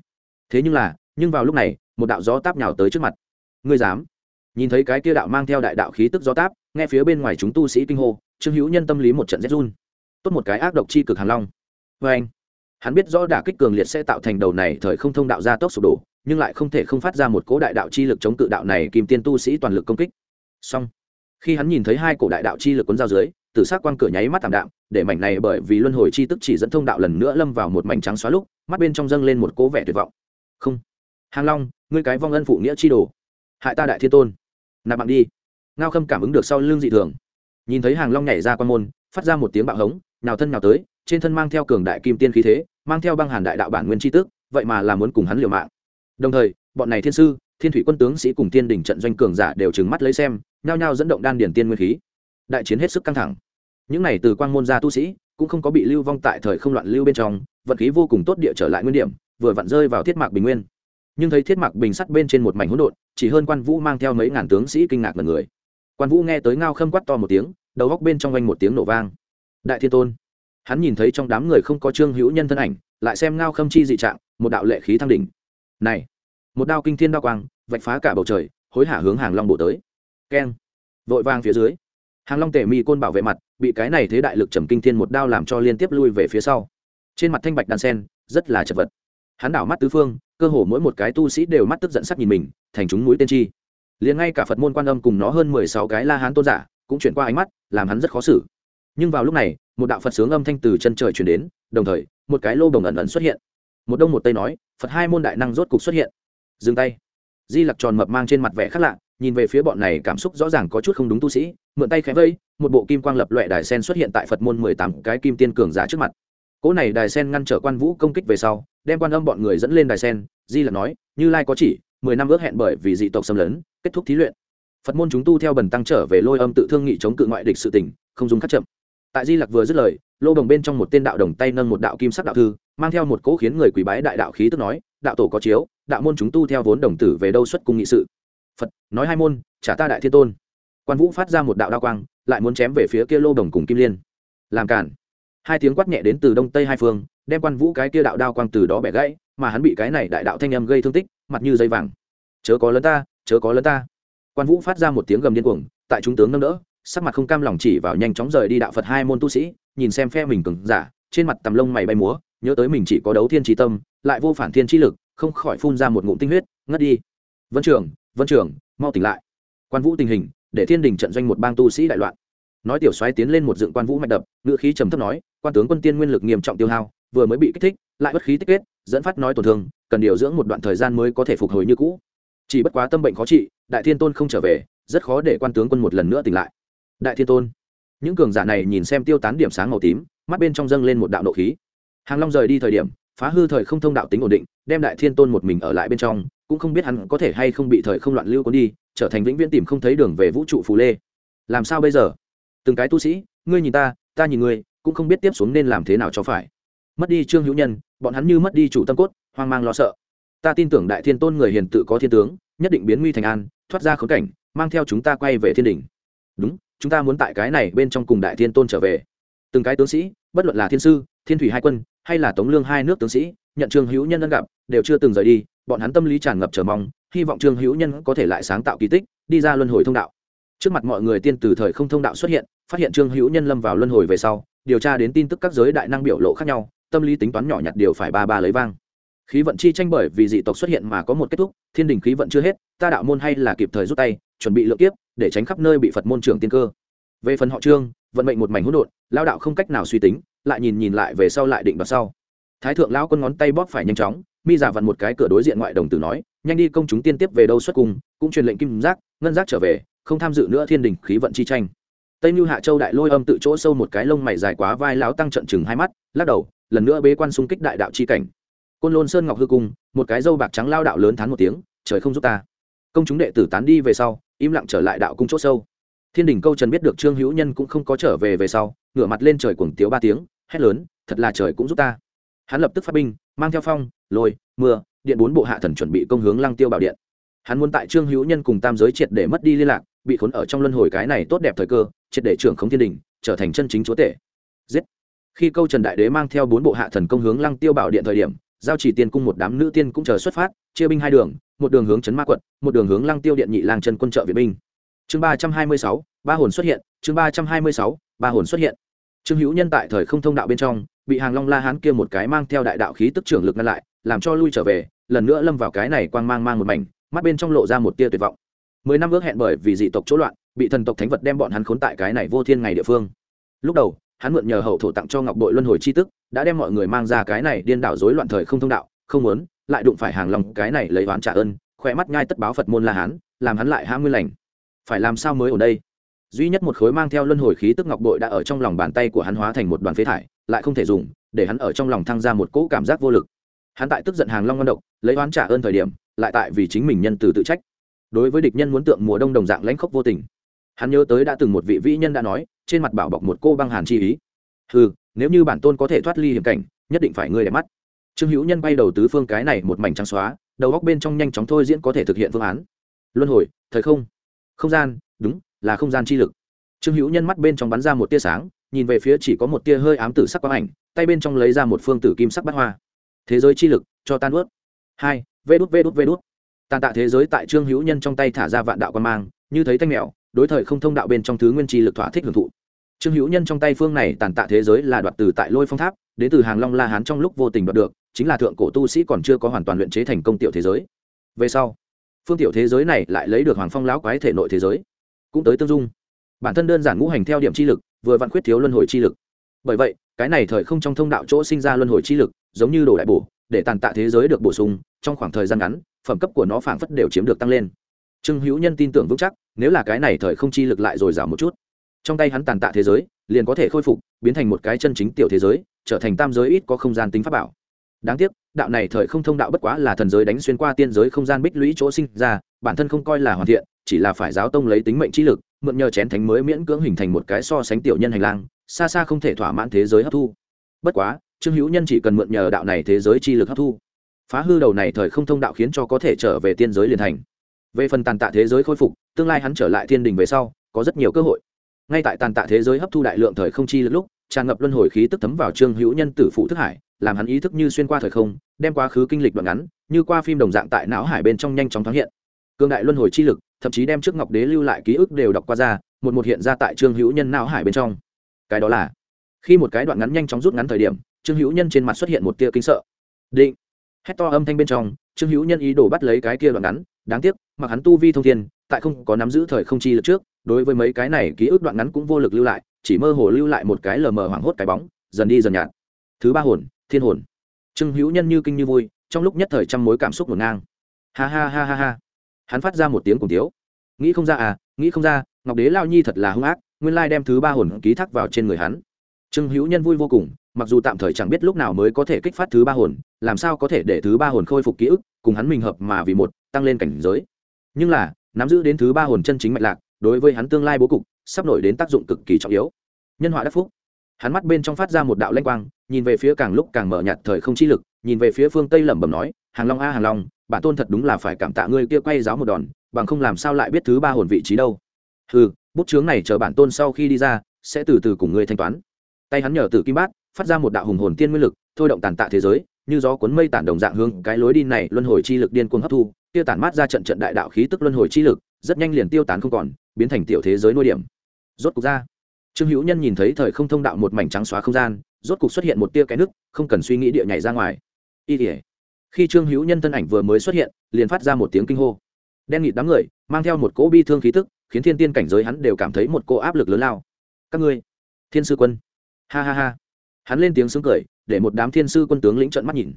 Thế nhưng là, nhưng vào lúc này, một đạo gió táp nhào tới trước mặt. Ngươi dám? Nhìn thấy cái kia đạo mang theo đại đạo khí tức gió táp, nghe phía bên ngoài chúng tu sĩ kinh hô, trương hữu nhân tâm lý một trận rét run. Tốt một cái ác độc chi cực hàng long. Vê anh hắn biết rõ đả kích cường liệt sẽ tạo thành đầu này thời không thông đạo gia tốc sụp đổ, nhưng lại không thể không phát ra một cố đại đạo chi lực chống cự đạo này kim tiên tu sĩ toàn lực công kích. Song khi hắn nhìn thấy hai cổ đại đạo chi lực cuốn dao dưới, tử s ắ c quang cửa nháy mắt t ạ m đạm, để mảnh này bởi vì luân hồi chi tức chỉ dẫn thông đạo lần nữa lâm vào một mảnh trắng xóa lúc, mắt bên trong dâng lên một cố vẻ tuyệt vọng. Không. Hàng long, ngươi cái vong ân phụ nghĩa chi đồ. Hại ta đại thiên tôn. Nạp bạn đi. Ngao khâm cảm ứng được sau l ư n g dị thường. Nhìn thấy hàng long nhảy ra quan môn, phát ra một tiếng bạo hống nào thân nào tới, trên thân mang theo cường đại kim tiên khí thế mang theo băng hàn đại đạo bản nguyên tri tước, vậy mà là muốn cùng hắn liều mạng. Đồng thời, bọn này thiên sư, thiên thủy quân tướng sĩ cùng tiên đình trận doanh cường giả đều trừng mắt lấy xem, nhao nhao dẫn động đan điển tiên nguyên khí. Đại chiến hết sức căng thẳng. Những này từ quang môn gia tu sĩ, cũng không có bị lưu vong tại thời không loạn lưu bên trong, vận khí vô cùng tốt địa trở lại nguyên điểm, vừa vặn rơi vào thiết mạc bình nguyên. Nhưng thấy thiết mạc bình sắt bên trên một mảnh hỗn độn, chỉ hơn quan vũ mang theo mấy ngàn tướng sĩ kinh ngạc mật người. Quan vũ nghe tới ngao khâm quát to một tiếng, đầu góc bên trong quanh một tiếng nổ vang. Đại thiên tôn hắn nhìn thấy trong đám người không có trương hữu nhân thân ảnh, lại xem ngao khâm chi dị trạng, một đạo lệ khí thăng đỉnh. Này, một đao kinh thiên đao quang, vạch phá cả bầu trời, hối hả hướng hàng long bộ tới. Keng, vội vang phía dưới. Hàng long tể mi côn bảo vệ mặt, bị cái này thế đại lực trầm kinh thiên một đao làm cho liên tiếp lui về phía sau. Trên mặt thanh bạch đàn sen, rất là chật vật. Hắn đảo mắt tứ phương, cơ hồ mỗi một cái tu sĩ đều mắt tức giận sắc nhìn mình, thành chúng mũi tên chi. Liền ngay cả phật môn quan âm cùng nó hơn mười sáu cái la hán tôn giả, cũng chuyển qua ánh mắt, làm hắn rất khó xử nhưng vào lúc này, một đạo phật sướng âm thanh từ chân trời chuyển đến, đồng thời, một cái lô đồng ẩn ẩn xuất hiện. Một đông một tây nói, phật hai môn đại năng rốt cục xuất hiện. Dừng tay. Di lặc tròn mập mang trên mặt vẻ khác lạ, nhìn về phía bọn này cảm xúc rõ ràng có chút không đúng tu sĩ, mượn tay khẽ vây, một bộ kim quang lập loẹ đài sen xuất hiện tại phật môn mười tám cái kim tiên cường giả trước mặt. Cỗ này đài sen ngăn trở quan vũ công kích về sau, đem quan âm bọn người dẫn lên đài sen, di là nói, như lai có chỉ, mười năm ước hẹn bởi vì dị tộc xâm lấn, kết thúc thí luyện. Phật môn chúng tu theo bần tăng trở về lôi âm tự thương nghị chống cự ngoại địch sự tỉnh không dùng khắc chậm tại di lặc vừa dứt lời, lô đồng bên trong một tên đạo đồng tay nâng một đạo kim sắc đạo thư, mang theo một cỗ khiến người quỳ bái đại đạo khí tức nói, đạo tổ có chiếu, đạo môn chúng tu theo vốn đồng tử về đâu xuất cung nghị sự? Phật nói hai môn, trả ta đại thiên tôn. Quan vũ phát ra một đạo đao quang, lại muốn chém về phía kia lô đồng cùng kim liên. Làm cản. Hai tiếng quát nhẹ đến từ đông tây hai phương, đem quan vũ cái kia đạo đao quang từ đó bẻ gãy, mà hắn bị cái này đại đạo thanh âm gây thương tích, mặt như dây vàng. Chớ có lớn ta, chớ có lớn ta. Quan vũ phát ra một tiếng gầm điên cuồng, tại chúng tướng nâng đỡ sắc mặt không cam lòng chỉ vào nhanh chóng rời đi đạo phật hai môn tu sĩ, nhìn xem phe mình cứng giả, trên mặt tầm lông mày bay múa, nhớ tới mình chỉ có đấu thiên trí tâm, lại vô phản thiên trí lực, không khỏi phun ra một ngụm tinh huyết, ngất đi. Vân trường vân trường, mau tỉnh lại. Quan vũ tình hình, để thiên đình trận doanh một bang tu sĩ đại loạn. Nói tiểu xoáy tiến lên một dựng quan vũ mạch đập ngựa khí trầm thấp nói, quan tướng quân tiên nguyên lực nghiêm trọng tiêu hao, vừa mới bị kích thích, lại bất khí tích kết, dẫn phát nói tổn thương, cần điều dưỡng một đoạn thời gian mới có thể phục hồi như cũ. Chỉ bất quá tâm bệnh khó trị, đại thiên tôn không trở về, rất khó để quan tướng quân một lần nữa tỉnh lại đại thiên tôn. Những cường giả này nhìn xem tiêu tán điểm sáng màu tím, mắt bên trong dâng lên một đạo nộ khí. Hàng long rời đi thời điểm, phá hư thời không thông đạo tính ổn định, đem đại thiên tôn một mình ở lại bên trong, cũng không biết hắn có thể hay không bị thời không loạn lưu cuốn đi, trở thành vĩnh viễn tìm không thấy đường về vũ trụ phù lê. Làm sao bây giờ? Từng cái tu sĩ, ngươi nhìn ta ta nhìn ngươi, cũng không biết tiếp xuống nên làm thế nào cho phải. Mất đi trương hữu nhân, bọn hắn như mất đi chủ tâm cốt, hoang mang lo sợ. Ta tin tưởng đại thiên tôn người hiền tự có thiên tướng, nhất định biến nguy thành an, thoát ra khốn cảnh, mang theo chúng ta quay về thiên đình đúng chúng ta muốn tại cái này bên trong cùng đại thiên tôn trở về. Từng cái tướng sĩ, bất luận là thiên sư, thiên thủy hai quân, hay là tống lương hai nước tướng sĩ, nhận trương hữu nhân ân gặp, đều chưa từng rời đi, bọn hắn tâm lý tràn ngập chờ mong, hy vọng trương hữu nhân có thể lại sáng tạo kỳ tích, đi ra luân hồi thông đạo. Trước mặt mọi người tiên từ thời không thông đạo xuất hiện, phát hiện trương hữu nhân lâm vào luân hồi về sau, điều tra đến tin tức các giới đại năng biểu lộ khác nhau, tâm lý tính toán nhỏ nhặt đều phải ba ba lấy vang. Khí vận chi tranh bởi vì dị tộc xuất hiện mà có một kết thúc, thiên đình khí vận chưa hết, ta đạo môn hay là kịp thời rút tay, chuẩn bị lựa kiếp để tránh khắp nơi bị phật môn trưởng tiên cơ. Về phần họ trương, vận mệnh một mảnh hỗn độn lao đạo không cách nào suy tính, lại nhìn nhìn lại về sau lại định vào sau. Thái thượng lão con ngón tay bóp phải nhanh chóng, mi giả vặn một cái cửa đối diện ngoại đồng tử nói, nhanh đi công chúng tiên tiếp về đâu xuất cùng cũng truyền lệnh kim giác, ngân giác trở về, không tham dự nữa thiên đình khí vận chi tranh. Tây mưu hạ châu đại lôi âm tự chỗ sâu một cái lông mày dài quá vai láo tăng trận chừng hai mắt, lắc đầu, lần nữa bế quan xung kích đại đạo chi cảnh. Côn lôn sơn ngọc hư cung, một cái dâu bạc trắng lao đạo lớn thán một tiếng, trời không giúp ta. Công chúng đệ tử tán đi về sau im lặng trở lại đạo cung chỗ sâu. Thiên đình câu trần biết được trương hữu nhân cũng không có trở về về sau, ngửa mặt lên trời cuồng tiếu ba tiếng, hét lớn, thật là trời cũng giúp ta. Hắn lập tức phát binh, mang theo phong, lôi, mưa, điện bốn bộ hạ thần chuẩn bị công hướng lăng tiêu bảo điện. Hắn muốn tại trương hữu nhân cùng tam giới triệt để mất đi liên lạc, bị khốn ở trong luân hồi cái này tốt đẹp thời cơ, triệt để trưởng không thiên đình, trở thành chân chính chúa tể. Giết! Khi câu trần đại đế mang theo bốn bộ hạ thần công hướng lăng tiêu bảo điện thời điểm giao chỉ tiên cung một đám nữ tiên cũng chờ xuất phát, chia binh hai đường, một đường hướng trấn ma quận, một đường hướng lăng tiêu điện nhị lang chân quân trợ viện binh. Chương ba trăm hai mươi sáu, ba hồn xuất hiện, chương ba trăm hai mươi sáu, ba hồn xuất hiện. Trương hữu nhân tại thời không thông đạo bên trong, bị hàng long la hán kia một cái mang theo đại đạo khí tức trưởng lực ngăn lại, làm cho lui trở về, lần nữa lâm vào cái này quang mang mang một mảnh, mắt bên trong lộ ra một tia tuyệt vọng. Mười năm ước hẹn bởi vì dị tộc chỗ loạn, bị thần tộc thánh vật đem bọn hắn khốn tại cái này vô thiên ngày địa phương. Lúc đầu hắn mượn nhờ hậu thổ tặng cho ngọc bội luân hồi c h i tức, đã đem mọi người mang ra cái này điên đảo dối loạn thời không thông đạo, không muốn, lại đụng phải hàng lòng, cái này lấy oán trả ơn, khỏe mắt ngai tất báo phật môn la hán, làm hắn lại hã nguyên lành. Phải làm sao mới ở đây? Duy nhất một khối mang theo luân hồi khí tức ngọc bội đã ở trong lòng bàn tay của hắn hóa thành một đoàn phế thải, lại không thể dùng, để hắn ở trong lòng thăng ra một cỗ cảm giác vô lực. Hắn tại tức giận hàng long ngon độc, lấy oán trả ơn thời điểm, lại tại vì chính mình nhân từ tự trách. Đối với địch nhân muốn tượng mùa đông đồng dạng lãnh khốc vô tình hắn nhớ tới đã từng một vị vĩ nhân đã nói, trên mặt bảo bọc một cô băng hàn chi ý. Ừ nếu như bản tôn có thể thoát ly hiểm cảnh, nhất định phải ngươi đẹp mắt. Trương hữu nhân bay đầu tứ phương cái này một mảnh trắng xóa, đầu góc bên trong nhanh chóng thôi diễn có thể thực hiện phương án. Luân hồi, thời không. Không gian, đúng, là không gian chi lực. Trương hữu nhân mắt bên trong bắn ra một tia sáng, nhìn về phía chỉ có một tia hơi ám tử sắc quang ảnh, tay bên trong lấy ra một phương tử kim sắc bát hoa. Thế giới chi lực, cho tan ướt. Hai, vê đút vê đút vê đút. Tàn tạ thế giới tại trương hữu nhân trong tay thả ra vạn đạo quan mang, như thấy thanh mèo đối thời không thông đạo bên trong thứ nguyên chi lực thỏa thích hưởng thụ. Trương hữu nhân trong tay phương này tàn tạ thế giới là đoạt từ tại lôi phong tháp, đến từ hàng long la hán trong lúc vô tình đoạt được, chính là thượng cổ tu sĩ còn chưa có hoàn toàn luyện chế thành công tiểu thế giới. Về sau, phương tiểu thế giới này lại lấy được hoàng phong lão quái thể nội thế giới. Cũng tới tương dung. Bản thân đơn giản ngũ hành theo điểm chi lực, vừa vặn khuyết thiếu luân hồi chi lực. Bởi vậy, cái này thời không trong thông đạo chỗ sinh ra luân hồi chi lực, giống như đồ đại bổ, để tàn tạ thế giới được bổ sung, trong khoảng thời gian ngắn, phẩm cấp của nó phảng phất đều chiếm được tăng lên. Trương hữu nhân tin tưởng vững chắc nếu là cái này thời không chi lực lại dồi dào một chút, trong tay hắn tàn tạ thế giới liền có thể khôi phục, biến thành một cái chân chính tiểu thế giới, trở thành tam giới ít có không gian tính pháp bảo. Đáng tiếc, đạo này thời không thông đạo bất quá là thần giới đánh xuyên qua tiên giới không gian bích lũy chỗ sinh ra, bản thân không coi là hoàn thiện, chỉ là phải giáo tông lấy tính mệnh trí lực, mượn nhờ chén thánh mới miễn cưỡng hình thành một cái so sánh tiểu nhân hành lang, xa xa không thể thỏa mãn thế giới hấp thu. Bất quá, trương hữu nhân chỉ cần mượn nhờ đạo này thế giới chi lực hấp thu, phá hư đầu này thời không thông đạo khiến cho có thể trở về tiên giới liền thành về phần tàn tạ thế giới khôi phục, tương lai hắn trở lại thiên đình về sau, có rất nhiều cơ hội. Ngay tại tàn tạ thế giới hấp thu đại lượng thời không chi lúc, tràn ngập luân hồi khí tức thấm vào trương hữu nhân tử phụ thức hải, làm hắn ý thức như xuyên qua thời không, đem quá khứ kinh lịch đoạn ngắn, như qua phim đồng dạng tại não hải bên trong nhanh chóng thoáng hiện. Cương đại luân hồi chi lực, thậm chí đem trước ngọc đế lưu lại ký ức đều đọc qua ra, một một hiện ra tại trương hữu nhân não hải bên trong. Cái đó là, khi một cái đoạn ngắn nhanh chóng rút ngắn thời điểm, trương hữu nhân trên mặt xuất hiện một tia kinh sợ. Định. Hét to âm thanh bên trong, trương hữu nhân ý đồ bắt lấy cái kia đoạn ngắn đáng tiếc, mặc hắn tu vi thông thiên, tại không có nắm giữ thời không chi lực trước, đối với mấy cái này ký ức đoạn ngắn cũng vô lực lưu lại, chỉ mơ hồ lưu lại một cái lờ mờ hoảng hốt cái bóng, dần đi dần nhạt. Thứ ba hồn, thiên hồn. Trương hữu nhân như kinh như vui, trong lúc nhất thời trăm mối cảm xúc ngổn ngang. Ha ha ha ha ha. Hắn phát ra một tiếng cùng tiếu. Nghĩ không ra à nghĩ không ra, ngọc đế lao nhi thật là hung ác, nguyên lai đem thứ ba hồn ký thác vào trên người hắn. Trương hữu nhân vui vô cùng, mặc dù tạm thời chẳng biết lúc nào mới có thể kích phát thứ ba hồn, làm sao có thể để thứ ba hồn khôi phục ký ức, cùng hắn mình hợp mà vì một tăng lên cảnh giới. Nhưng là, nắm giữ đến thứ ba hồn chân chính mạch lạc, đối với hắn tương lai bố cục, sắp nổi đến tác dụng cực kỳ trọng yếu. Nhân họa đắc phúc. Hắn mắt bên trong phát ra một đạo lanh quang, nhìn về phía càng lúc càng mở nhạt thời không chi lực, nhìn về phía phương tây lẩm bẩm nói, hàng long a, hàng long, bản tôn thật đúng là phải cảm tạ ngươi kia quay giáo một đòn, bằng không làm sao lại biết thứ ba hồn vị trí đâu. Ừ bút chướng này chờ bản tôn sau khi đi ra, sẽ từ từ cùng ngươi thanh toán. Tay hắn nhờ từ kim bát, phát ra một đạo hùng hồn tiên nguyên lực, thôi động tàn tạ thế giới như gió cuốn mây tản đồng dạng hướng cái lối đi này, luân hồi chi lực điên cuồng hấp thu tiêu tản mát ra trận trận đại đạo khí tức luân hồi chi lực, rất nhanh liền tiêu tán không còn, biến thành tiểu thế giới nuôi điểm. Rốt cục ra, trương hữu nhân nhìn thấy thời không thông đạo một mảnh trắng xóa không gian, rốt cục xuất hiện một tia cái nước không cần suy nghĩ địa nhảy ra ngoài. Y tỉa khi trương hữu nhân thân ảnh vừa mới xuất hiện, liền phát ra một tiếng kinh hô. Đen nghịt đám người, mang theo một cỗ bi thương khí tức, khiến thiên tiên cảnh giới hắn đều cảm thấy một cỗ áp lực lớn lao. Các ngươi, thiên sư quân. Ha ha ha. Hắn lên tiếng sướng cười để một đám thiên sư quân tướng lĩnh trận mắt nhìn.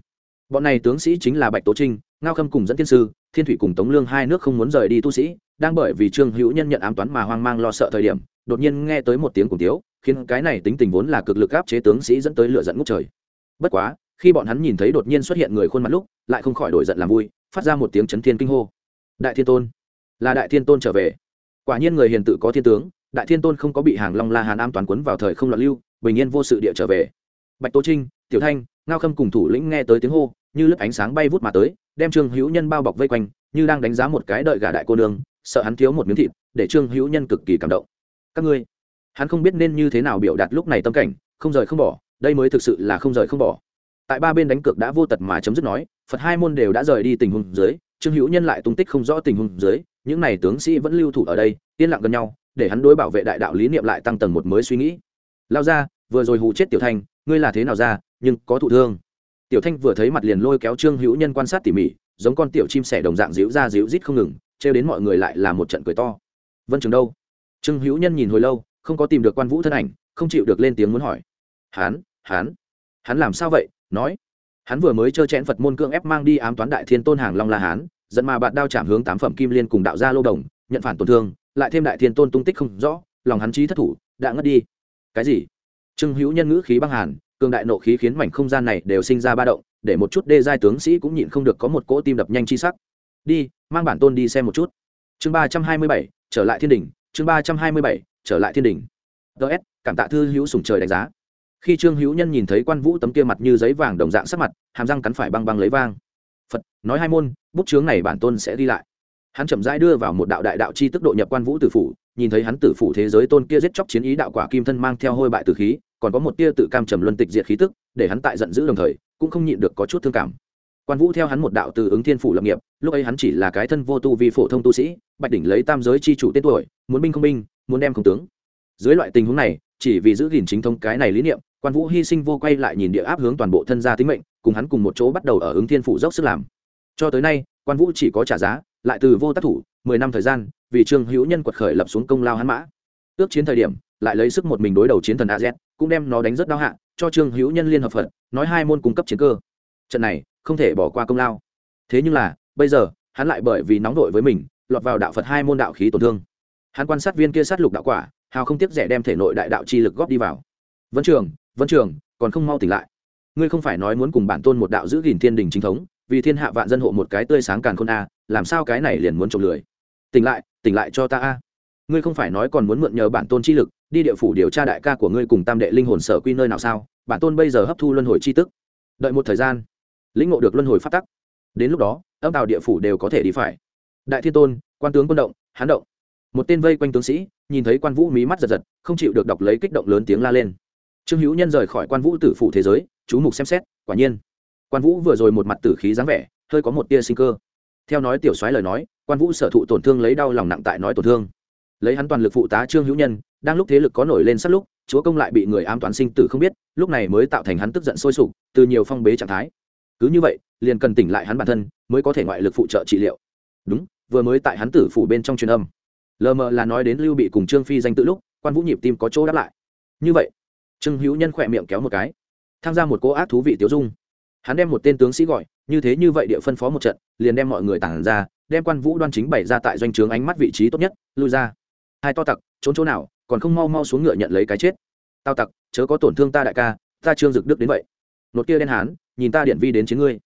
Bọn này tướng sĩ chính là bạch tố trinh, ngao khâm cùng dẫn thiên sư, thiên thủy cùng tống lương hai nước không muốn rời đi tu sĩ, đang bởi vì trương hữu nhân nhận ám toán mà hoang mang lo sợ thời điểm, đột nhiên nghe tới một tiếng cùng tiếu, khiến cái này tính tình vốn là cực lực áp chế tướng sĩ dẫn tới lựa dẫn ngút trời. Bất quá, khi bọn hắn nhìn thấy đột nhiên xuất hiện người khuôn mặt lúc, lại không khỏi đổi giận làm vui, phát ra một tiếng chấn thiên kinh hô. Đại thiên tôn, là đại thiên tôn trở về. Quả nhiên người hiền tự có thiên tướng, đại thiên tôn không có bị hàng long la hàn am toàn quấn vào thời không loạn lưu, bình yên vô sự địa trở về bạch tố trinh, tiểu thanh, ngao khâm cùng thủ lĩnh nghe tới tiếng hô, như lớp ánh sáng bay vút mà tới, đem trương hữu nhân bao bọc vây quanh, như đang đánh giá một cái đợi gà đại cô nương, sợ hắn thiếu một miếng thịt, để trương hữu nhân cực kỳ cảm động. Các ngươi, hắn không biết nên như thế nào biểu đạt lúc này tâm cảnh, không rời không bỏ, đây mới thực sự là không rời không bỏ. Tại ba bên đánh cược đã vô tật mà chấm dứt nói, phật hai môn đều đã rời đi tình huống dưới, trương hữu nhân lại tung tích không rõ tình huống dưới, những này tướng sĩ vẫn lưu thủ ở đây, yên lặng gần nhau, để hắn đối bảo vệ đại đạo lý niệm lại tăng tầng một mới suy nghĩ. Lao ra, vừa rồi hù chết tiểu thanh ngươi là thế nào ra, nhưng có thụ thương. Tiểu thanh vừa thấy mặt liền lôi kéo trương hữu nhân quan sát tỉ mỉ, giống con tiểu chim sẻ đồng dạng díu ra díu rít không ngừng, trêu đến mọi người lại là một trận cười to. Vân trường đâu? Trương hữu nhân nhìn hồi lâu, không có tìm được quan vũ thân ảnh, không chịu được lên tiếng muốn hỏi. Hán hán hắn làm sao vậy? Nói. Hắn vừa mới trơ chẽn phật môn cương ép mang đi ám toán đại thiên tôn hàng long la hán dẫn mà bạn đao chạm hướng tám phẩm kim liên cùng đạo gia lô đồng, nhận phản tổn thương, lại thêm đại thiên tôn tung tích không rõ, lòng hắn trí thất thủ, đã ngất đi. Cái gì? Trương hữu nhân ngữ khí băng hàn, cường đại nộ khí khiến mảnh không gian này đều sinh ra ba động, để một chút đê giai tướng sĩ cũng nhịn không được có một cỗ tim đập nhanh chi sắc. Đi, mang bản tôn đi xem một chút. Chương ba trăm hai mươi bảy, trở lại thiên đình chương ba trăm hai mươi bảy, trở lại thiên đình ts cảm tạ thư hữu sùng trời đánh giá. Khi trương hữu nhân nhìn thấy quan vũ tấm kia mặt như giấy vàng đồng dạng sắc mặt, hàm răng cắn phải băng băng lấy vang. Phật, nói hai môn, bút chướng này bản tôn sẽ đi lại. Hắn chậm rãi đưa vào một đạo đại đạo chi tức độ nhập quan vũ tử phủ, nhìn thấy hắn tử phủ thế giới tôn kia giết chóc chiến ý đạo quả kim thân mang theo hôi bại tử khí còn có một tia tự cam trầm luân tịch diệt khí tức, để hắn tại giận dữ đồng thời, cũng không nhịn được có chút thương cảm. Quan vũ theo hắn một đạo từ ứng thiên phủ lập nghiệp, lúc ấy hắn chỉ là cái thân vô tu vi phổ thông tu sĩ, bạch đỉnh lấy tam giới chi chủ tên tuổi, muốn binh không binh, muốn đem không tướng. Dưới loại tình huống này, chỉ vì giữ gìn chính thống cái này lý niệm, quan vũ hy sinh vô quay lại nhìn địa áp hướng toàn bộ thân gia tính mệnh, cùng hắn cùng một chỗ bắt đầu ở ứng thiên phủ dốc sức làm. Cho tới nay, quan vũ chỉ có trả giá, lại từ vô tác thủ, mười năm thời gian, vì trương hữu nhân quật khởi lập xuống công lao hắn mã. Ước chiến thời điểm, lại lấy sức một mình đối đầu chiến thần az cũng đem nó đánh rất đau hạ, cho trương hữu nhân liên hợp phật, nói hai môn cung cấp chiến cơ. Trận này, không thể bỏ qua công lao. Thế nhưng là, bây giờ, hắn lại bởi vì nóng vội với mình, lọt vào đạo phật hai môn đạo khí tổn thương. Hắn quan sát viên kia sát lục đạo quả, hào không tiếc rẻ đem thể nội đại đạo chi lực góp đi vào. Vân trường vân trường, còn không mau tỉnh lại. Ngươi không phải nói muốn cùng bản tôn một đạo giữ gìn thiên đình chính thống, vì thiên hạ vạn dân hộ một cái tươi sáng càn khôn a, làm sao cái này liền muốn trộm lười. Tỉnh lại tỉnh lại cho ta a ngươi không phải nói còn muốn mượn nhờ bản tôn chi lực, đi địa phủ điều tra đại ca của ngươi cùng tam đệ linh hồn sở quy nơi nào sao? Bản tôn bây giờ hấp thu luân hồi chi tức. Đợi một thời gian, lĩnh ngộ được luân hồi phát tắc. Đến lúc đó, âm tàu địa phủ đều có thể đi phải. Đại thiên tôn, quan tướng quân động hán động. Một tên vây quanh tướng sĩ, nhìn thấy quan vũ mí mắt giật giật, không chịu được đọc lấy kích động lớn tiếng la lên. Trương hữu nhân rời khỏi quan vũ tử phủ thế giới, chú mục xem xét, quả nhiên. Quan vũ vừa rồi một mặt tử khí dáng vẻ, hơi có một tia sinh cơ. Theo nói tiểu soái lời nói, quan vũ sở thụ tổn thương lấy đau lòng nặng tại nói tổn thương lấy hắn toàn lực phụ tá trương hữu nhân, đang lúc thế lực có nổi lên sát lúc, chúa công lại bị người ám toán sinh tử không biết, lúc này mới tạo thành hắn tức giận sôi sục, từ nhiều phong bế trạng thái. Cứ như vậy, liền cần tỉnh lại hắn bản thân, mới có thể ngoại lực phụ trợ trị liệu. Đúng, vừa mới tại hắn tử phủ bên trong truyền âm. Lờ mờ là nói đến lưu bị cùng trương phi danh tự lúc, quan vũ nhịp tim có chỗ đáp lại. Như vậy, trương hữu nhân khỏe miệng kéo một cái. Tham gia một cô ác thú vị tiêu dung. Hắn đem một tên tướng sĩ gọi, như thế như vậy địa phân phó một trận, liền đem mọi người tản ra, đem quan vũ đoan chính bày ra tại doanh trướng ánh mắt vị trí tốt nhất, lui ra hai to tặc, trốn chỗ nào, còn không mau mau xuống ngựa nhận lấy cái chết. Tao tặc, chớ có tổn thương ta đại ca, ta trương dực đức đến vậy. Nốt kia đen hán, nhìn ta điện vi đến chiến ngươi.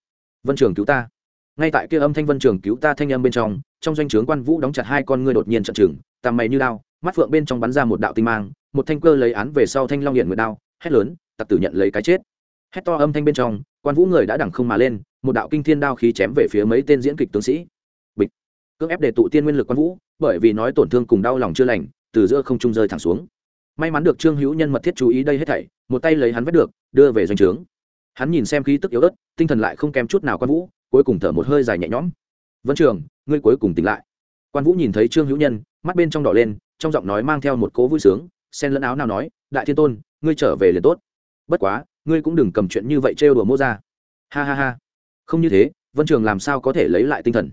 Vân trường cứu ta. Ngay tại kia âm thanh vân trường cứu ta thanh âm bên trong trong doanh trướng quan vũ đóng chặt hai con ngươi đột nhiên trận trừng tàm mày như đao, mắt phượng bên trong bắn ra một đạo tinh mang, một thanh cơ lấy án về sau thanh long hiện nguyệt đao, hét lớn, tặc tử nhận lấy cái chết. Hét to âm thanh bên trong, quan vũ người đã đẳng không mà lên, một đạo kinh thiên đao khí chém về phía mấy tên diễn kịch tướng sĩ. Bịch. Cưỡng ép để tụ tiên nguyên lực quan vũ bởi vì nói tổn thương cùng đau lòng chưa lành, từ giữa không trung rơi thẳng xuống. May mắn được trương hữu nhân mật thiết chú ý đây hết thảy, một tay lấy hắn vết được, đưa về doanh trướng. Hắn nhìn xem khí tức yếu ớt, tinh thần lại không kém chút nào quan vũ, cuối cùng thở một hơi dài nhẹ nhõm. Vân trường, ngươi cuối cùng tỉnh lại. Quan vũ nhìn thấy trương hữu nhân, mắt bên trong đỏ lên, trong giọng nói mang theo một cố vui sướng sen lẫn áo nào nói, đại thiên tôn, ngươi trở về liền tốt. Bất quá, ngươi cũng đừng cầm chuyện như vậy trêu đùa mô ra ha ha ha. Không như thế, vân trường làm sao có thể lấy lại tinh thần?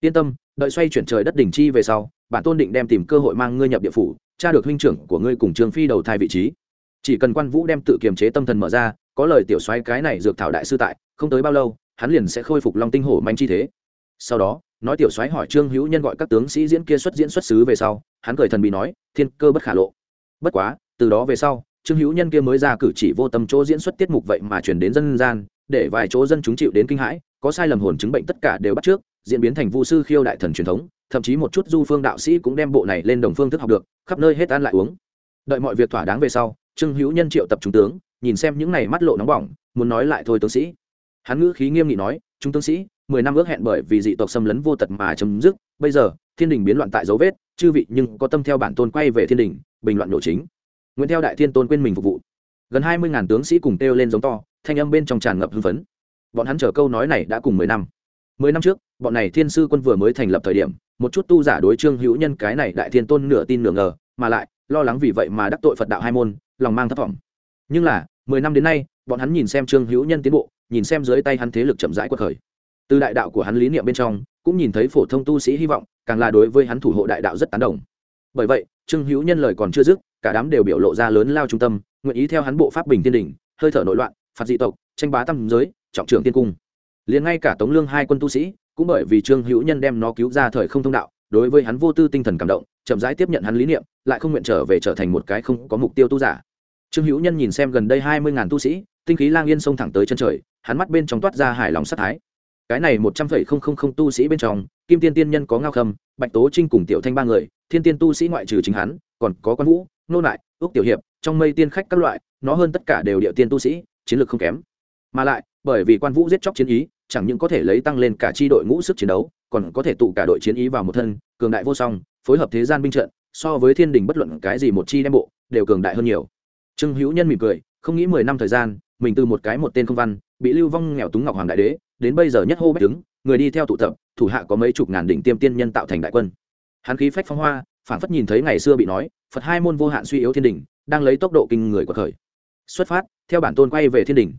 Yên tâm, đợi xoay chuyển trời đất đỉnh chi về sau, bản tôn định đem tìm cơ hội mang ngươi nhập địa phủ, tra được huynh trưởng của ngươi cùng trương phi đầu thai vị trí. Chỉ cần quan vũ đem tự kiềm chế tâm thần mở ra, có lời tiểu xoay cái này dược thảo đại sư tại, không tới bao lâu, hắn liền sẽ khôi phục long tinh hổ manh chi thế. Sau đó, nói tiểu xoáy hỏi trương hữu nhân gọi các tướng sĩ diễn kia xuất diễn xuất xứ về sau, hắn cười thần bị nói, thiên cơ bất khả lộ. Bất quá, từ đó về sau, trương hữu nhân kia mới ra cử chỉ vô tâm chỗ diễn xuất tiết mục vậy mà chuyển đến dân gian, để vài chỗ dân chúng chịu đến kinh hãi, có sai lầm hồn chứng bệnh tất cả đều bắt trước diễn biến thành vu sư khiêu đại thần truyền thống, thậm chí một chút du phương đạo sĩ cũng đem bộ này lên đồng phương thức học được, khắp nơi hết ăn lại uống. Đợi mọi việc thỏa đáng về sau, trương hữu nhân triệu tập trung tướng, nhìn xem những này mắt lộ nóng bỏng, muốn nói lại thôi tướng sĩ. Hắn ngữ khí nghiêm nghị nói, chúng tướng sĩ, mười năm ước hẹn bởi vì dị tộc xâm lấn vô tật mà chấm dứt, bây giờ, thiên đình biến loạn tại dấu vết, chư vị nhưng có tâm theo bản tôn quay về thiên đình, bình loạn nổ chính. Nguyễn theo đại thiên tôn quên mình phục vụ. Gần hai mươi ngàn tướng sĩ cùng kêu lên giống to, thanh âm bên trong tràn ngập hưng phấn. Bọn hắn chờ câu nói này đã cùng mười năm mười năm trước, bọn này thiên sư quân vừa mới thành lập thời điểm, một chút tu giả đối trương hữu nhân cái này đại thiên tôn nửa tin nửa ngờ, mà lại, lo lắng vì vậy mà đắc tội phật đạo hai môn, lòng mang thất vọng. Nhưng là, mười năm đến nay, bọn hắn nhìn xem trương hữu nhân tiến bộ, nhìn xem dưới tay hắn thế lực chậm rãi quật khởi. Từ đại đạo của hắn lý niệm bên trong, cũng nhìn thấy phổ thông tu sĩ hy vọng, càng là đối với hắn thủ hộ đại đạo rất tán đồng. Bởi vậy, trương hữu nhân lời còn chưa dứt, cả đám đều biểu lộ ra lớn lao trung tâm, nguyện ý theo hắn bộ pháp bình thiên đình hơi thở nội loạn, phạt dị tộc, tranh bá tâm giới, trọng trưởng tiên cung liền ngay cả tống lương hai quân tu sĩ, cũng bởi vì trương hữu nhân đem nó cứu ra thời không thông đạo, đối với hắn vô tư tinh thần cảm động, chậm rãi tiếp nhận hắn lý niệm, lại không nguyện trở về trở thành một cái không có mục tiêu tu giả. Trương hữu nhân nhìn xem gần đây hai mươi ngàn tu sĩ, tinh khí lang yên xông thẳng tới chân trời, hắn mắt bên trong toát ra hài lòng sát thái. Cái này một trăm phẩy không không không tu sĩ bên trong, kim tiên tiên nhân có ngao khâm, bạch tố trinh cùng tiểu thanh ba người, thiên tiên tu sĩ ngoại trừ chính hắn, còn có quan vũ, nô lại ước tiểu hiệp, trong mây tiên khách các loại, nó hơn tất cả đều địa tiên tu sĩ, chiến lược không kém. Mà lại, bởi vì quan vũ giết chóc chiến ý chẳng những có thể lấy tăng lên cả chi đội ngũ sức chiến đấu, còn có thể tụ cả đội chiến ý vào một thân, cường đại vô song, phối hợp thế gian binh trận, so với thiên đình bất luận cái gì một chi đem bộ, đều cường đại hơn nhiều. Trương hữu nhân mỉm cười, không nghĩ mười năm thời gian, mình từ một cái một tên không văn, bị lưu vong nghèo túng ngọc hoàng đại đế, đến bây giờ nhất hô bách đứng, người đi theo tụ tập, thủ hạ có mấy chục ngàn đỉnh tiêm tiên nhân tạo thành đại quân. Hắn khí phách phong hoa phản phất nhìn thấy ngày xưa bị nói, phật hai môn vô hạn suy yếu thiên đình, đang lấy tốc độ kinh người của thời xuất phát, theo bản tôn quay về thiên đình.